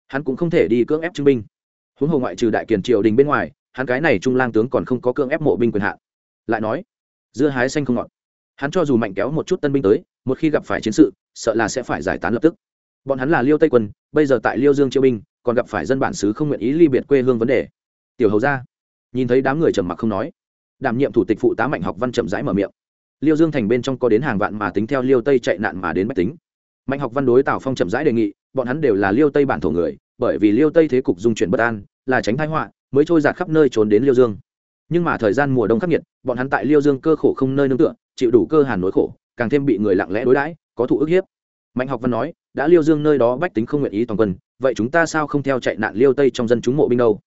Speaker 1: Hắn cũng không thể đi cưỡng ép chứng binh. Huống hồ ngoại trừ đại kiền triều đình bên ngoài, hắn cái này trung lang tướng còn không có cưỡng ép mộ binh quyền hạn. Lại nói, dưa hái xanh không ngọt hắn cho dù mạnh kéo một chút tân binh tới, một khi gặp phải chiến sự, sợ là sẽ phải giải tán lập tức. Bọn hắn là liêu tây quân, bây giờ tại liêu dương chiêu binh, còn gặp phải dân bản xứ không nguyện ý ly biệt quê hương vấn đề. Tiểu hầu ra nhìn thấy đám người trầm mặc không nói, đảm nhiệm thủ tịch phụ tá mạnh học văn chậm rãi mở miệng. Liêu dương thành bên trong có đến hàng vạn mà tính theo liêu tây chạy nạn mà đến bách tính. Mạnh học văn đối tào phong chậm rãi đề nghị, bọn hắn đều là liêu tây bản thổ người, bởi vì liêu tây thế cục dung chuyển bất an, là tránh thái họa, mới trôi giạt khắp nơi trốn đến liêu dương. Nhưng mà thời gian mùa đông khắc nghiệt, bọn hắn tại liêu dương cơ khổ không nơi nương tựa chịu đủ cơ hàn nỗi khổ, càng thêm bị người lặng lẽ đối đãi, có thụ ức hiếp. Mạnh học văn nói, đã liêu dương nơi đó bách tính không nguyện ý toàn quân, vậy chúng ta sao không theo chạy nạn liêu tây trong dân chúng mộ binh đâu?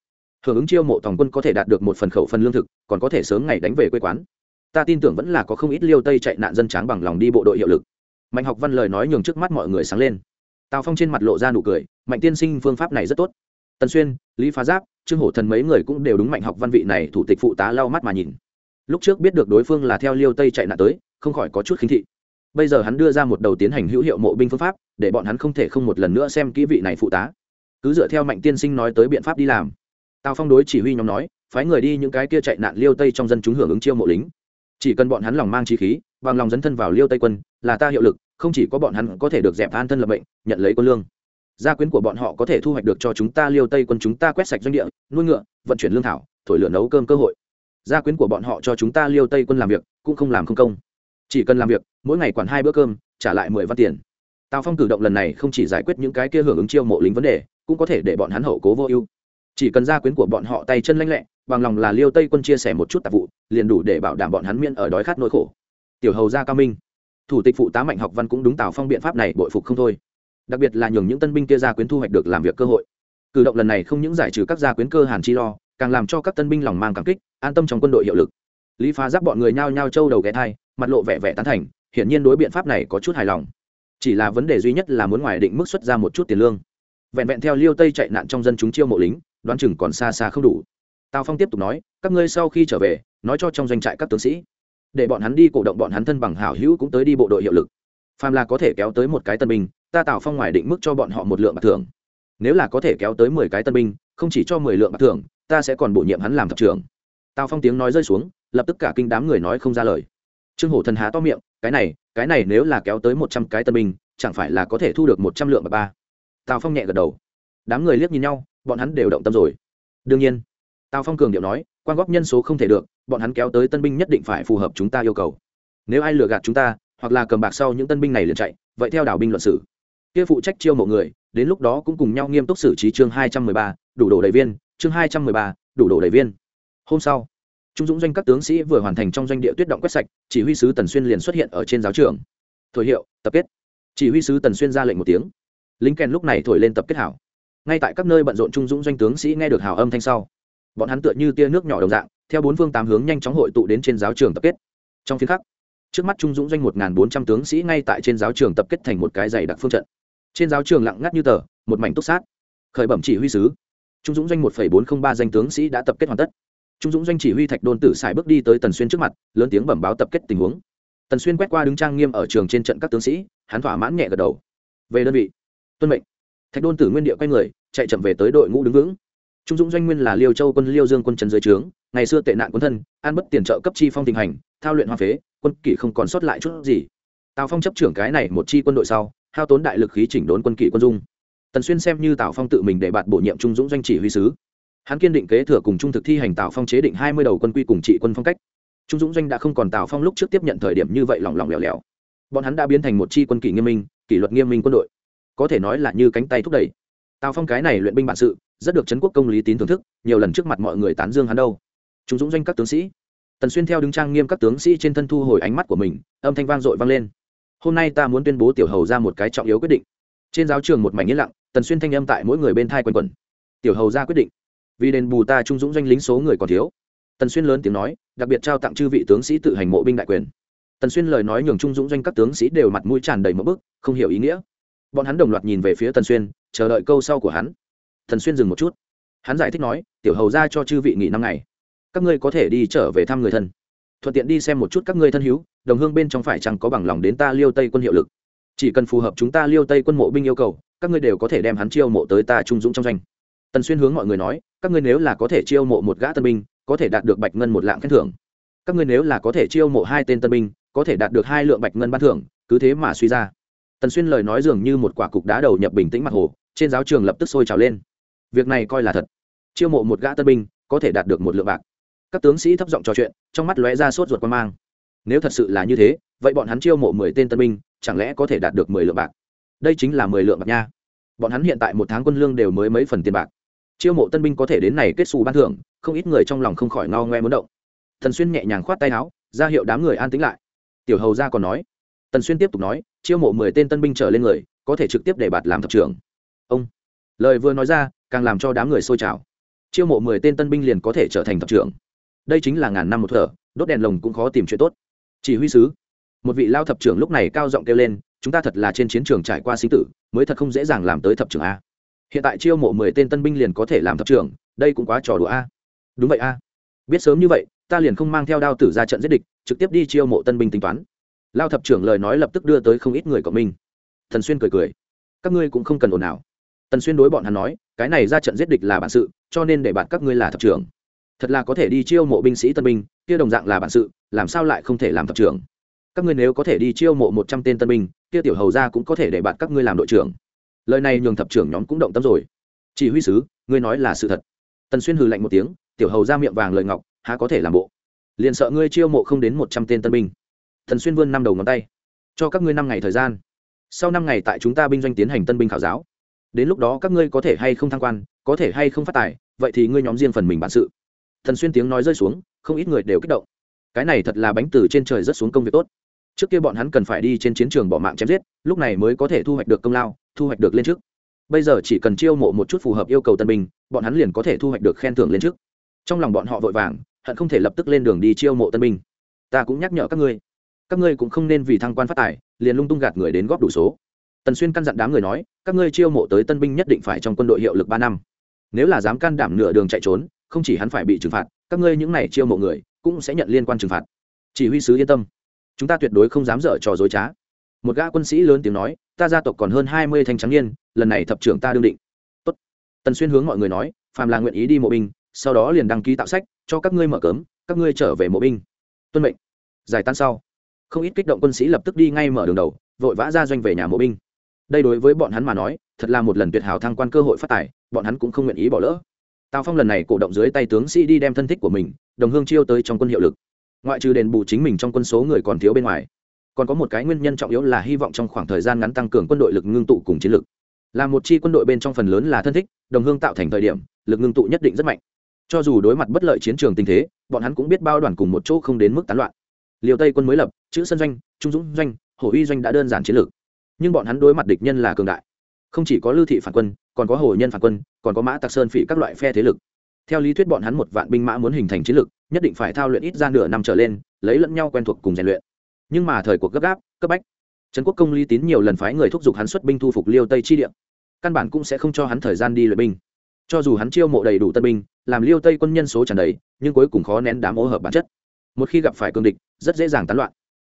Speaker 1: Hưởng ứng chiêu mộ toàn quân có thể đạt được một phần khẩu phần lương thực, còn có thể sớm ngày đánh về quê quán. Ta tin tưởng vẫn là có không ít liêu tây chạy nạn dân tráng bằng lòng đi bộ đội hiệu lực. Mạnh học văn lời nói nhường trước mắt mọi người sáng lên. Tào phong trên mặt lộ ra nụ cười, mạnh tiên sinh, phương pháp này rất tốt. Tần xuyên, lý phá giáp, trương hổ thần mấy người cũng đều đúng mạnh học văn vị này thủ tịch phụ tá lau mắt mà nhìn lúc trước biết được đối phương là theo liêu tây chạy nạn tới, không khỏi có chút khinh thị. Bây giờ hắn đưa ra một đầu tiến hành hữu hiệu mộ binh phương pháp, để bọn hắn không thể không một lần nữa xem kỹ vị này phụ tá. Cứ dựa theo mạnh tiên sinh nói tới biện pháp đi làm. Tào phong đối chỉ huy nhóm nói, phái người đi những cái kia chạy nạn liêu tây trong dân chúng hưởng ứng chiêu mộ lính. Chỉ cần bọn hắn lòng mang trí khí, bằng lòng dấn thân vào liêu tây quân, là ta hiệu lực, không chỉ có bọn hắn có thể được dẹp an thân lập bệnh, nhận lấy quân lương. Gia quyến của bọn họ có thể thu hoạch được cho chúng ta liêu tây quân chúng ta quét sạch doanh địa, nuôi ngựa, vận chuyển lương thảo, thổi lửa nấu cơm cơ hội gia quyến của bọn họ cho chúng ta liêu tây quân làm việc, cũng không làm không công. Chỉ cần làm việc, mỗi ngày quản hai bữa cơm, trả lại mười văn tiền. Tào phong cử động lần này không chỉ giải quyết những cái kia hưởng ứng chiêu mộ lính vấn đề, cũng có thể để bọn hắn hậu cố vô ưu. Chỉ cần gia quyến của bọn họ tay chân lanh lẹ, bằng lòng là liêu tây quân chia sẻ một chút tạp vụ, liền đủ để bảo đảm bọn hắn miễn ở đói khát nỗi khổ. Tiểu hầu gia cao minh. Thủ tịch phụ tá mạnh học văn cũng đúng tào phong biện pháp này bội phục không thôi. Đặc biệt là nhường những tân binh kia gia quyến thu hoạch được làm việc cơ hội. Cử động lần này không những giải trừ các gia quyến cơ hàn chi lo càng làm cho các tân binh lòng mang cảm kích, an tâm trong quân đội hiệu lực. Lý phá giáp bọn người nhao nhao trâu đầu ghé thai, mặt lộ vẻ vẻ tán thành, hiển nhiên đối biện pháp này có chút hài lòng. Chỉ là vấn đề duy nhất là muốn ngoài định mức xuất ra một chút tiền lương. Vẹn vẹn theo liêu tây chạy nạn trong dân chúng chiêu mộ lính, đoán chừng còn xa xa không đủ. Tào phong tiếp tục nói, các ngươi sau khi trở về, nói cho trong doanh trại các tướng sĩ, để bọn hắn đi cổ động bọn hắn thân bằng hảo hữu cũng tới đi bộ đội hiệu lực. Phàm là có thể kéo tới một cái tân binh, ta tào phong ngoài định mức cho bọn họ một lượng bạc thưởng. Nếu là có thể kéo tới mười cái tân binh, không chỉ cho mười lượng bạc thưởng ta sẽ còn bổ nhiệm hắn làm thập trưởng. Tào phong tiếng nói rơi xuống, lập tức cả kinh đám người nói không ra lời. Trương hổ thần há to miệng, cái này cái này nếu là kéo tới một trăm cái tân binh, chẳng phải là có thể thu được một trăm lượng bạc ba? Tào phong nhẹ gật đầu. Đám người liếc nhìn nhau, bọn hắn đều động tâm rồi. Đương nhiên, tào phong cường điệu nói, quan góp nhân số không thể được, bọn hắn kéo tới tân binh nhất định phải phù hợp chúng ta yêu cầu. Nếu ai lừa gạt chúng ta, hoặc là cầm bạc sau những tân binh này liền chạy, vậy theo đảo binh luận sử kia phụ trách chiêu mộ người, đến lúc đó cũng cùng nhau nghiêm túc xử trí chương hai trăm mười ba, đủ đổ đầy viên chương hai trăm mười ba, đủ đổ đầy viên. Hôm sau, trung dũng doanh các tướng sĩ vừa hoàn thành trong doanh địa tuyết động quét sạch, chỉ huy sứ tần xuyên liền xuất hiện ở trên giáo trường. Thổi hiệu, tập kết. Chỉ huy sứ tần xuyên ra lệnh một tiếng. Lính kèn lúc này thổi lên tập kết hảo. Ngay tại các nơi bận rộn trung dũng doanh tướng sĩ nghe được hào âm thanh sau, bọn hắn tựa như tia nước nhỏ đồng dạng, theo bốn phương tám hướng nhanh chóng hội tụ đến trên giáo trường tập kết. Trong phiên khắc, trước mắt trung dũng doanh một bốn trăm tướng sĩ ngay tại trên giáo trường tập kết thành một cái dày đặc phương trận. Trên giáo trường lặng ngắt như tờ, một mảnh túc sát. Khởi bẩm chỉ huy sứ trung dũng doanh một bốn trăm ba danh tướng sĩ đã tập kết hoàn tất. Trung dũng doanh chỉ huy thạch đôn tử xài bước đi tới tần xuyên trước mặt, lớn tiếng bẩm báo tập kết tình huống. Tần xuyên quét qua đứng trang nghiêm ở trường trên trận các tướng sĩ, hắn thỏa mãn nhẹ gật đầu. Về đơn vị. Tuân mệnh. Thạch đôn tử nguyên địa quay người, chạy chậm về tới đội ngũ đứng vững. Trung dũng doanh nguyên là liêu châu quân liêu dương quân trần dưới trướng, ngày xưa tệ nạn quân thân, an bất tiền trợ cấp chi phong tình hành, thao luyện hoa phế, quân kỷ không còn sót lại chút gì. Tào phong chấp trưởng cái này một chi quân đội sau, hao tốn đại lực khí chỉnh đốn quân kỷ quân dung tần xuyên xem như tào phong tự mình để bạn bổ nhiệm trung dũng doanh chỉ huy sứ. Hắn kiên định kế thừa cùng trung thực thi hành tào phong chế định hai mươi đầu quân quy cùng trị quân phong cách. Trung dũng doanh đã không còn tào phong lúc trước tiếp nhận thời điểm như vậy lỏng lỏng lẻo lẻo. Bọn hắn đã biến thành một chi quân kỷ nghiêm minh, kỷ luật nghiêm minh quân đội. Có thể nói là như cánh tay thúc đẩy. Tào phong cái này luyện binh bản sự, rất được trấn quốc công lý tín thưởng thức, nhiều lần trước mặt mọi người tán dương hắn đâu. Chúng dũng doanh các tướng sĩ. Tần xuyên theo đứng trang nghiêm các tướng sĩ trên thân thu hồi ánh mắt của mình, âm thanh vang dội vang lên. Hôm nay ta muốn tuyên bố tiểu hầu ra một cái trọng yếu quyết định trên giáo trường một mảnh yên lặng, tần xuyên thanh âm tại mỗi người bên thai quanh quẩn. Tiểu hầu ra quyết định. Vì đền bù ta trung dũng doanh lính số người còn thiếu. Tần xuyên lớn tiếng nói, đặc biệt trao tặng chư vị tướng sĩ tự hành mộ binh đại quyền. Tần xuyên lời nói nhường trung dũng doanh các tướng sĩ đều mặt mũi tràn đầy mỡ bức, không hiểu ý nghĩa. Bọn hắn đồng loạt nhìn về phía tần xuyên, chờ đợi câu sau của hắn. Tần xuyên dừng một chút. Hắn giải thích nói, tiểu hầu ra cho chư vị nghỉ năm ngày. Các ngươi có thể đi trở về thăm người thân. Thuận tiện đi xem một chút các ngươi thân hữu, đồng hương bên trong phải chăng có bằng lòng đến ta liêu tây quân hiệu lực chỉ cần phù hợp chúng ta liêu tây quân mộ binh yêu cầu, các ngươi đều có thể đem hắn chiêu mộ tới ta trung dũng trong doanh. Tần xuyên hướng mọi người nói, các ngươi nếu là có thể chiêu mộ một gã tân binh, có thể đạt được bạch ngân một lạng khen thưởng. Các ngươi nếu là có thể chiêu mộ hai tên tân binh, có thể đạt được hai lượng bạch ngân ban thưởng, cứ thế mà suy ra. Tần xuyên lời nói dường như một quả cục đá đầu nhập bình tĩnh mặt hồ, trên giáo trường lập tức sôi trào lên. Việc này coi là thật. Chiêu mộ một gã tân binh, có thể đạt được một lượng bạc. Các tướng sĩ thấp giọng trò chuyện, trong mắt lóe ra sốt ruột quan mang. Nếu thật sự là như thế, vậy bọn hắn chiêu mộ mười tên tân binh chẳng lẽ có thể đạt được mười lượng bạc? Đây chính là mười lượng bạc nha. Bọn hắn hiện tại một tháng quân lương đều mới mấy phần tiền bạc. Chiêu mộ tân binh có thể đến này kết xù ban thưởng, không ít người trong lòng không khỏi ngao ngoe muốn động. Thần xuyên nhẹ nhàng khoát tay áo, ra hiệu đám người an tĩnh lại. Tiểu hầu ra còn nói. Tần xuyên tiếp tục nói, chiêu mộ mười tên tân binh trở lên người, có thể trực tiếp để bạt làm thập trưởng. Ông. Lời vừa nói ra, càng làm cho đám người sôi trào. Chiêu mộ mười tên tân binh liền có thể trở thành thập trưởng. Đây chính là ngàn năm một thở, đốt đèn lồng cũng khó tìm chuyện tốt. Chỉ huy sứ một vị lao thập trưởng lúc này cao giọng kêu lên, chúng ta thật là trên chiến trường trải qua sinh tử, mới thật không dễ dàng làm tới thập trưởng a. Hiện tại chiêu mộ mười tên tân binh liền có thể làm thập trưởng, đây cũng quá trò đùa a. Đúng vậy a. Biết sớm như vậy, ta liền không mang theo đao tử ra trận giết địch, trực tiếp đi chiêu mộ tân binh tính toán. Lao thập trưởng lời nói lập tức đưa tới không ít người của mình thần xuyên cười cười. Các ngươi cũng không cần ồn ào. Tần xuyên đối bọn hắn nói, cái này ra trận giết địch là bản sự, cho nên để bạn các ngươi là thập trưởng. Thật là có thể đi chiêu mộ binh sĩ tân binh, kia đồng dạng là bản sự, làm sao lại không thể làm thập trưởng? Các ngươi nếu có thể đi chiêu mộ một trăm tên tân binh, kia tiểu hầu ra cũng có thể để bạn các ngươi làm đội trưởng. Lời này nhường thập trưởng nhóm cũng động tâm rồi. Chỉ huy sứ, ngươi nói là sự thật. Tần xuyên hừ lạnh một tiếng, tiểu hầu ra miệng vàng lời ngọc, há có thể làm bộ? Liền sợ ngươi chiêu mộ không đến một trăm tên tân binh. Thần xuyên vươn năm đầu ngón tay. Cho các ngươi năm ngày thời gian. Sau năm ngày tại chúng ta binh doanh tiến hành tân binh khảo giáo. Đến lúc đó các ngươi có thể hay không thăng quan, có thể hay không phát tài, vậy thì ngươi nhóm riêng phần mình bản sự. Thần xuyên tiếng nói rơi xuống, không ít người đều kích động. Cái này thật là bánh từ trên trời rất xuống công việc tốt trước kia bọn hắn cần phải đi trên chiến trường bỏ mạng chém giết, lúc này mới có thể thu hoạch được công lao, thu hoạch được lên trước. Bây giờ chỉ cần chiêu mộ một chút phù hợp yêu cầu tân binh, bọn hắn liền có thể thu hoạch được khen thưởng lên trước. Trong lòng bọn họ vội vàng, hận không thể lập tức lên đường đi chiêu mộ tân binh. Ta cũng nhắc nhở các ngươi. Các ngươi cũng không nên vì thăng quan phát tài, liền lung tung gạt người đến góp đủ số. Tần xuyên căn dặn đám người nói, các ngươi chiêu mộ tới tân binh nhất định phải trong quân đội hiệu lực ba năm. Nếu là dám can đảm nửa đường chạy trốn, không chỉ hắn phải bị trừng phạt, các ngươi những này chiêu mộ người cũng sẽ nhận liên quan trừng phạt. Chỉ huy sứ yên tâm chúng ta tuyệt đối không dám dở trò dối trá. Một gã quân sĩ lớn tiếng nói, ta gia tộc còn hơn hai mươi thanh trắng niên, lần này thập trưởng ta đương định. Tốt. tần xuyên hướng mọi người nói, phàm là nguyện ý đi mộ binh, sau đó liền đăng ký tạo sách, cho các ngươi mở cấm các ngươi trở về mộ binh. Tuân mệnh. Giải tan sau, không ít kích động quân sĩ lập tức đi ngay mở đường đầu, vội vã ra doanh về nhà mộ binh. Đây đối với bọn hắn mà nói, thật là một lần tuyệt hảo thăng quan cơ hội phát tài, bọn hắn cũng không nguyện ý bỏ lỡ. Tào phong lần này cổ động dưới tay tướng sĩ đi đem thân thích của mình, đồng hương chiêu tới trong quân hiệu lực ngoại trừ đền bù chính mình trong quân số người còn thiếu bên ngoài, còn có một cái nguyên nhân trọng yếu là hy vọng trong khoảng thời gian ngắn tăng cường quân đội lực ngưng tụ cùng chiến lực. Là một chi quân đội bên trong phần lớn là thân thích, đồng hương tạo thành thời điểm, lực ngưng tụ nhất định rất mạnh. Cho dù đối mặt bất lợi chiến trường tình thế, bọn hắn cũng biết bao đoàn cùng một chỗ không đến mức tán loạn. Liều tây quân mới lập, chữ sân doanh, trung dũng doanh, hồ uy doanh đã đơn giản chiến lược. Nhưng bọn hắn đối mặt địch nhân là cường đại. Không chỉ có lưu thị phản quân, còn có hồ nhân phản quân, còn có mã Tạc sơn phỉ các loại phe thế lực. Theo lý thuyết bọn hắn một vạn binh mã muốn hình thành chiến lược nhất định phải thao luyện ít ra nửa năm trở lên, lấy lẫn nhau quen thuộc cùng rèn luyện. Nhưng mà thời cuộc gấp gáp, cấp bách. Trần quốc công lý tín nhiều lần phái người thúc giục hắn xuất binh thu phục liêu tây chi địa. Căn bản cũng sẽ không cho hắn thời gian đi luyện binh. Cho dù hắn chiêu mộ đầy đủ tân binh, làm liêu tây quân nhân số tràn đầy, nhưng cuối cùng khó nén đám ô hợp bản chất. Một khi gặp phải cương địch, rất dễ dàng tán loạn.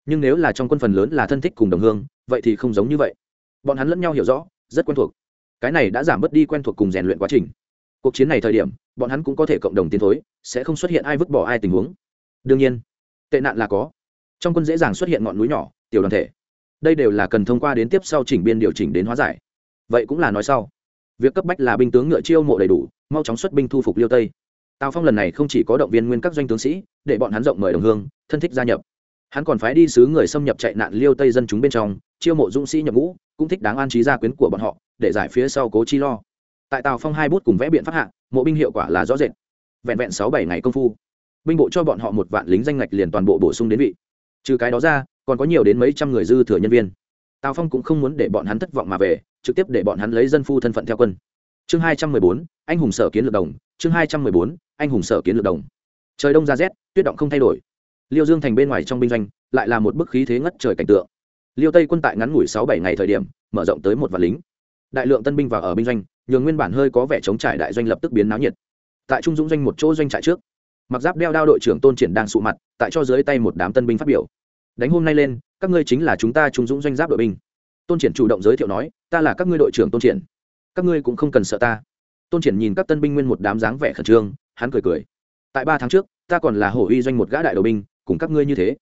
Speaker 1: Nhưng nếu là trong quân phần lớn là thân thích cùng đồng hương, vậy thì không giống như vậy. Bọn hắn lẫn nhau hiểu rõ, rất quen thuộc. Cái này đã giảm bớt đi quen thuộc cùng rèn luyện quá trình cuộc chiến này thời điểm, bọn hắn cũng có thể cộng đồng tiến thối, sẽ không xuất hiện ai vứt bỏ ai tình huống. Đương nhiên, tệ nạn là có. Trong quân dễ dàng xuất hiện ngọn núi nhỏ, tiểu đoàn thể. Đây đều là cần thông qua đến tiếp sau chỉnh biên điều chỉnh đến hóa giải. Vậy cũng là nói sau. Việc cấp bách là binh tướng ngựa chiêu mộ đầy đủ, mau chóng xuất binh thu phục liêu tây. Tào phong lần này không chỉ có động viên nguyên các doanh tướng sĩ, để bọn hắn rộng mời đồng hương, thân thích gia nhập. Hắn còn phái đi sứ người xâm nhập chạy nạn liêu tây dân chúng bên trong, chiêu mộ dũng sĩ nhập ngũ, cũng thích đáng an trí gia quyến của bọn họ, để giải phía sau cố chi lo tại tào phong hai bút cùng vẽ biện pháp hạ, mộ binh hiệu quả là rõ rệt. Vẹn vẹn sáu bảy ngày công phu, binh bộ cho bọn họ một vạn lính danh ngạch liền toàn bộ bổ sung đến vị. Trừ cái đó ra, còn có nhiều đến mấy trăm người dư thừa nhân viên. Tào phong cũng không muốn để bọn hắn thất vọng mà về, trực tiếp để bọn hắn lấy dân phu thân phận theo quân. Chương hai trăm mười bốn, anh hùng sở kiến lược đồng, chương hai trăm mười bốn, anh hùng sở kiến lược đồng. Trời đông ra rét, tuyết động không thay đổi. Liêu dương thành bên ngoài trong binh doanh, lại là một bức khí thế ngất trời cảnh tượng. Liêu tây quân tại ngắn ngủi sáu bảy ngày thời điểm, mở rộng tới một vạn lính. Đại lượng tân binh vào ở binh doanh nhường nguyên bản hơi có vẻ chống trải đại doanh lập tức biến náo nhiệt. Tại trung dũng doanh một chỗ doanh trại trước, mặc giáp đeo đao đội trưởng tôn triển đang sụ mặt, tại cho dưới tay một đám tân binh phát biểu. Đánh hôm nay lên, các ngươi chính là chúng ta trung dũng doanh giáp đội binh. Tôn triển chủ động giới thiệu nói, ta là các ngươi đội trưởng tôn triển. Các ngươi cũng không cần sợ ta. Tôn triển nhìn các tân binh nguyên một đám dáng vẻ khẩn trương, hắn cười cười. Tại ba tháng trước, ta còn là hổ uy doanh một gã đại đầu binh, cùng các ngươi như thế.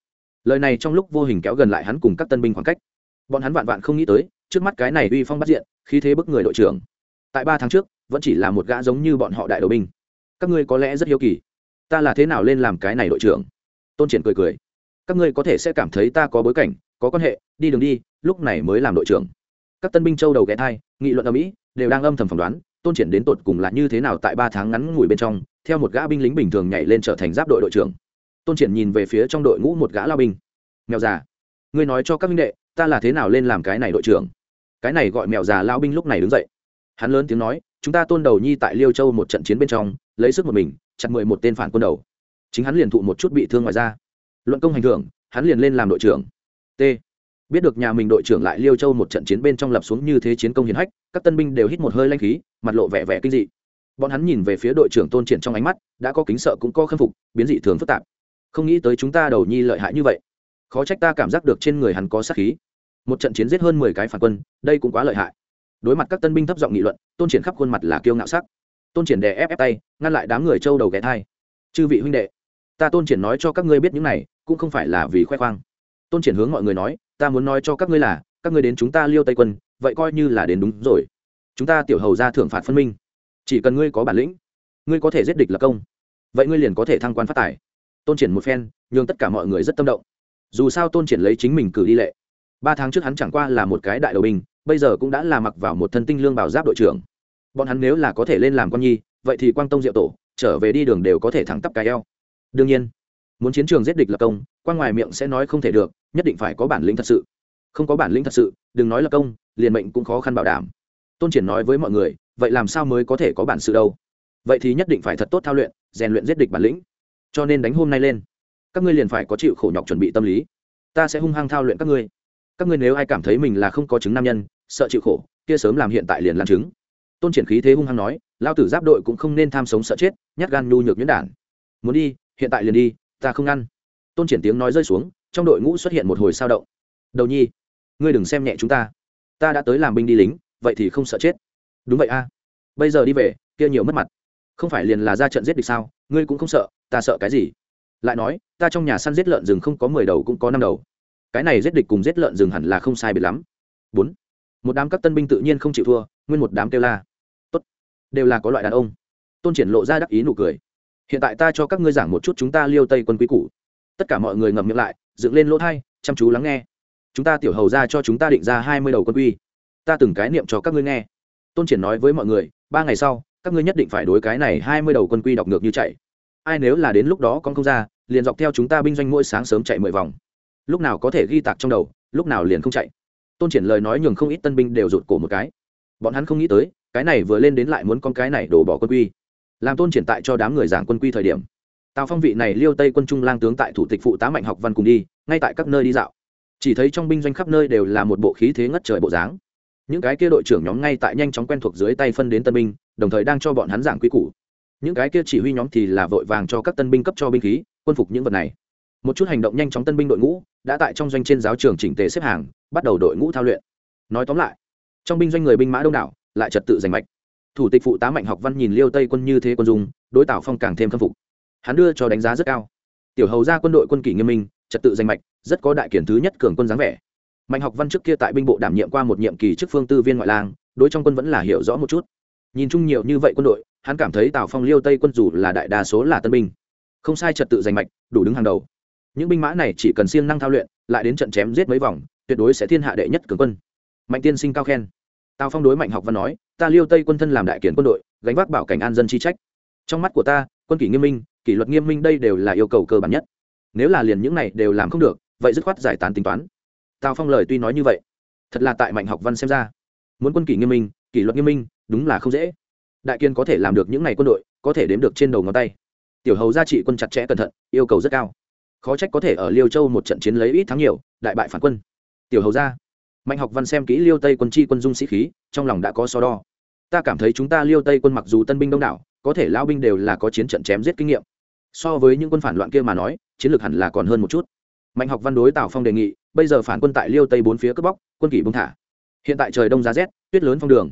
Speaker 1: Lời này trong lúc vô hình kéo gần lại hắn cùng các tân binh khoảng cách. Bọn hắn vạn vạn không nghĩ tới, trước mắt cái này uy phong bắt diện, khí thế bức người đội trưởng tại ba tháng trước, vẫn chỉ là một gã giống như bọn họ đại đội binh. Các ngươi có lẽ rất hiếu kỳ. Ta là thế nào lên làm cái này đội trưởng? Tôn triển cười cười. Các ngươi có thể sẽ cảm thấy ta có bối cảnh, có quan hệ, đi đường đi, lúc này mới làm đội trưởng. Các tân binh châu đầu ghé thai, nghị luận ở mỹ, đều đang âm thầm phỏng đoán, tôn triển đến tột cùng là như thế nào tại ba tháng ngắn ngủi bên trong, theo một gã binh lính bình thường nhảy lên trở thành giáp đội đội trưởng. Tôn triển nhìn về phía trong đội ngũ một gã lao binh. Mèo già, ngươi nói cho các minh đệ, ta là thế nào lên làm cái này đội trưởng? Cái này gọi mèo già lao binh lúc này đứng dậy hắn lớn tiếng nói, chúng ta tôn đầu nhi tại liêu châu một trận chiến bên trong, lấy sức một mình, chặt mười một tên phản quân đầu. Chính hắn liền thụ một chút bị thương ngoài ra luận công hành thưởng, hắn liền lên làm đội trưởng. T. Biết được nhà mình đội trưởng lại liêu châu một trận chiến bên trong lập xuống như thế chiến công hiển hách, các tân binh đều hít một hơi lanh khí, mặt lộ vẻ vẻ kinh dị. Bọn hắn nhìn về phía đội trưởng tôn triển trong ánh mắt, đã có kính sợ cũng có khâm phục, biến dị thường phức tạp. Không nghĩ tới chúng ta đầu nhi lợi hại như vậy. Khó trách ta cảm giác được trên người hắn có sát khí. Một trận chiến giết hơn mười cái phản quân, đây cũng quá lợi hại đối mặt các tân binh thấp giọng nghị luận, tôn triển khắp khuôn mặt là kiêu ngạo sắc. Tôn triển đè ép ép tay, ngăn lại đám người châu đầu ghé thai. Chư vị huynh đệ, ta tôn triển nói cho các ngươi biết những này, cũng không phải là vì khoe khoang. Tôn triển hướng mọi người nói, ta muốn nói cho các ngươi là, các ngươi đến chúng ta liêu tây quân, vậy coi như là đến đúng rồi. Chúng ta tiểu hầu ra thưởng phạt phân minh. Chỉ cần ngươi có bản lĩnh, ngươi có thể giết địch lập công. Vậy ngươi liền có thể thăng quan phát tài. Tôn triển một phen nhưng tất cả mọi người rất tâm động. Dù sao tôn triển lấy chính mình cử đi lệ. Ba tháng trước hắn chẳng qua là một cái đại đầu binh bây giờ cũng đã là mặc vào một thân tinh lương bảo giáp đội trưởng. Bọn hắn nếu là có thể lên làm con nhi, vậy thì quang tông diệu tổ, trở về đi đường đều có thể thẳng tắp cái eo. Đương nhiên, muốn chiến trường giết địch lập công, quan ngoài miệng sẽ nói không thể được, nhất định phải có bản lĩnh thật sự. Không có bản lĩnh thật sự, đừng nói lập công, liền mệnh cũng khó khăn bảo đảm. Tôn triển nói với mọi người, vậy làm sao mới có thể có bản sự đâu? Vậy thì nhất định phải thật tốt thao luyện, rèn luyện giết địch bản lĩnh. Cho nên đánh hôm nay lên, các ngươi liền phải có chịu khổ nhọc chuẩn bị tâm lý. Ta sẽ hung hăng thao luyện các ngươi. Các ngươi nếu ai cảm thấy mình là không có chứng nam nhân sợ chịu khổ, kia sớm làm hiện tại liền làm chứng tôn triển khí thế hung hăng nói, lao tử giáp đội cũng không nên tham sống sợ chết, nhát gan nhu nhược nhuyễn đản. Muốn đi, hiện tại liền đi, ta không ngăn. Tôn triển tiếng nói rơi xuống, trong đội ngũ xuất hiện một hồi sao động. Đầu nhi, ngươi đừng xem nhẹ chúng ta. Ta đã tới làm binh đi lính, vậy thì không sợ chết. Đúng vậy a. Bây giờ đi về, kia nhiều mất mặt. Không phải liền là ra trận giết địch sao, ngươi cũng không sợ, ta sợ cái gì? Lại nói, ta trong nhà săn giết lợn rừng không có mười đầu cũng có năm đầu. Cái này giết địch cùng giết lợn rừng hẳn là không sai biệt lắm. Bốn một đám các tân binh tự nhiên không chịu thua, nguyên một đám kêu la. Tốt, đều là có loại đàn ông. Tôn triển lộ ra đắc ý nụ cười. Hiện tại ta cho các ngươi giảng một chút chúng ta liêu tây quân quý cũ tất cả mọi người ngậm miệng lại, dựng lên lỗ thai, chăm chú lắng nghe. Chúng ta tiểu hầu ra cho chúng ta định ra hai mươi đầu quân quy. Ta từng cái niệm cho các ngươi nghe. Tôn triển nói với mọi người, ba ngày sau, các ngươi nhất định phải đối cái này hai mươi đầu quân quy đọc ngược như chạy. Ai nếu là đến lúc đó con không ra, liền dọc theo chúng ta binh doanh mỗi sáng sớm chạy mười vòng. Lúc nào có thể ghi tạc trong đầu, lúc nào liền không chạy tôn triển lời nói nhường không ít tân binh đều rụt cổ một cái. Bọn hắn không nghĩ tới, cái này vừa lên đến lại muốn con cái này đổ bỏ quân quy. Làm tôn triển tại cho đám người giảng quân quy thời điểm, tào phong vị này liêu tây quân trung lang tướng tại thủ tịch phụ tá mạnh học văn cùng đi, ngay tại các nơi đi dạo. Chỉ thấy trong binh doanh khắp nơi đều là một bộ khí thế ngất trời bộ dáng. Những cái kia đội trưởng nhóm ngay tại nhanh chóng quen thuộc dưới tay phân đến tân binh, đồng thời đang cho bọn hắn giảng quy củ. Những cái kia chỉ huy nhóm thì là vội vàng cho các tân binh cấp cho binh khí, quân phục những vật này một chút hành động nhanh chóng tân binh đội ngũ, đã tại trong doanh trên giáo trường chỉnh tề xếp hàng, bắt đầu đội ngũ thao luyện. Nói tóm lại, trong binh doanh người binh mã đông đảo, lại trật tự giành mạch. Thủ tịch phụ tá mạnh học văn nhìn liêu tây quân như thế quân dung, đối tảo phong càng thêm khâm phục. Hắn đưa cho đánh giá rất cao. Tiểu hầu ra quân đội quân kỷ nghiêm minh, trật tự danh mạch, rất có đại kiển thứ nhất cường quân dáng vẻ. Mạnh học văn trước kia tại binh bộ đảm nhiệm qua một nhiệm kỳ chức phương tư viên ngoại lang, đối trong quân vẫn là hiểu rõ một chút. Nhìn chung nhiều như vậy quân đội, hắn cảm thấy tào phong liêu tây quân dù là đại đa số là tân binh, không sai trật tự giành mạch, đủ đứng hàng đầu những binh mã này chỉ cần siêng năng thao luyện, lại đến trận chém giết mấy vòng, tuyệt đối sẽ thiên hạ đệ nhất cường quân. Mạnh tiên sinh cao khen. Tào phong đối mạnh học văn nói, ta liêu tây quân thân làm đại kiển quân đội, gánh vác bảo cảnh an dân chi trách. Trong mắt của ta, quân kỷ nghiêm minh, kỷ luật nghiêm minh đây đều là yêu cầu cơ bản nhất. Nếu là liền những này đều làm không được, vậy dứt khoát giải tán tính toán. Tào phong lời tuy nói như vậy, thật là tại mạnh học văn xem ra. Muốn quân kỷ nghiêm minh, kỷ luật nghiêm minh, đúng là không dễ. Đại kiên có thể làm được những n à y quân đội, có thể đếm được trên đầu ngón tay. Tiểu hầu gia trị quân chặt chẽ cẩn thận, yêu cầu rất cao khó trách có thể ở liêu châu một trận chiến lấy ít thắng nhiều, đại bại phản quân. Tiểu hầu gia mạnh học văn xem kỹ liêu tây quân chi quân dung sĩ khí, trong lòng đã có so đo. Ta cảm thấy chúng ta liêu tây quân mặc dù tân binh đông đảo, có thể lao binh đều là có chiến trận chém giết kinh nghiệm. So với những quân phản loạn kia mà nói, chiến lược hẳn là còn hơn một chút. Mạnh học văn đối tào phong đề nghị, bây giờ phản quân tại liêu tây bốn phía cướp bóc, quân kỷ bông thả. Hiện tại trời đông giá rét, tuyết lớn phong đường.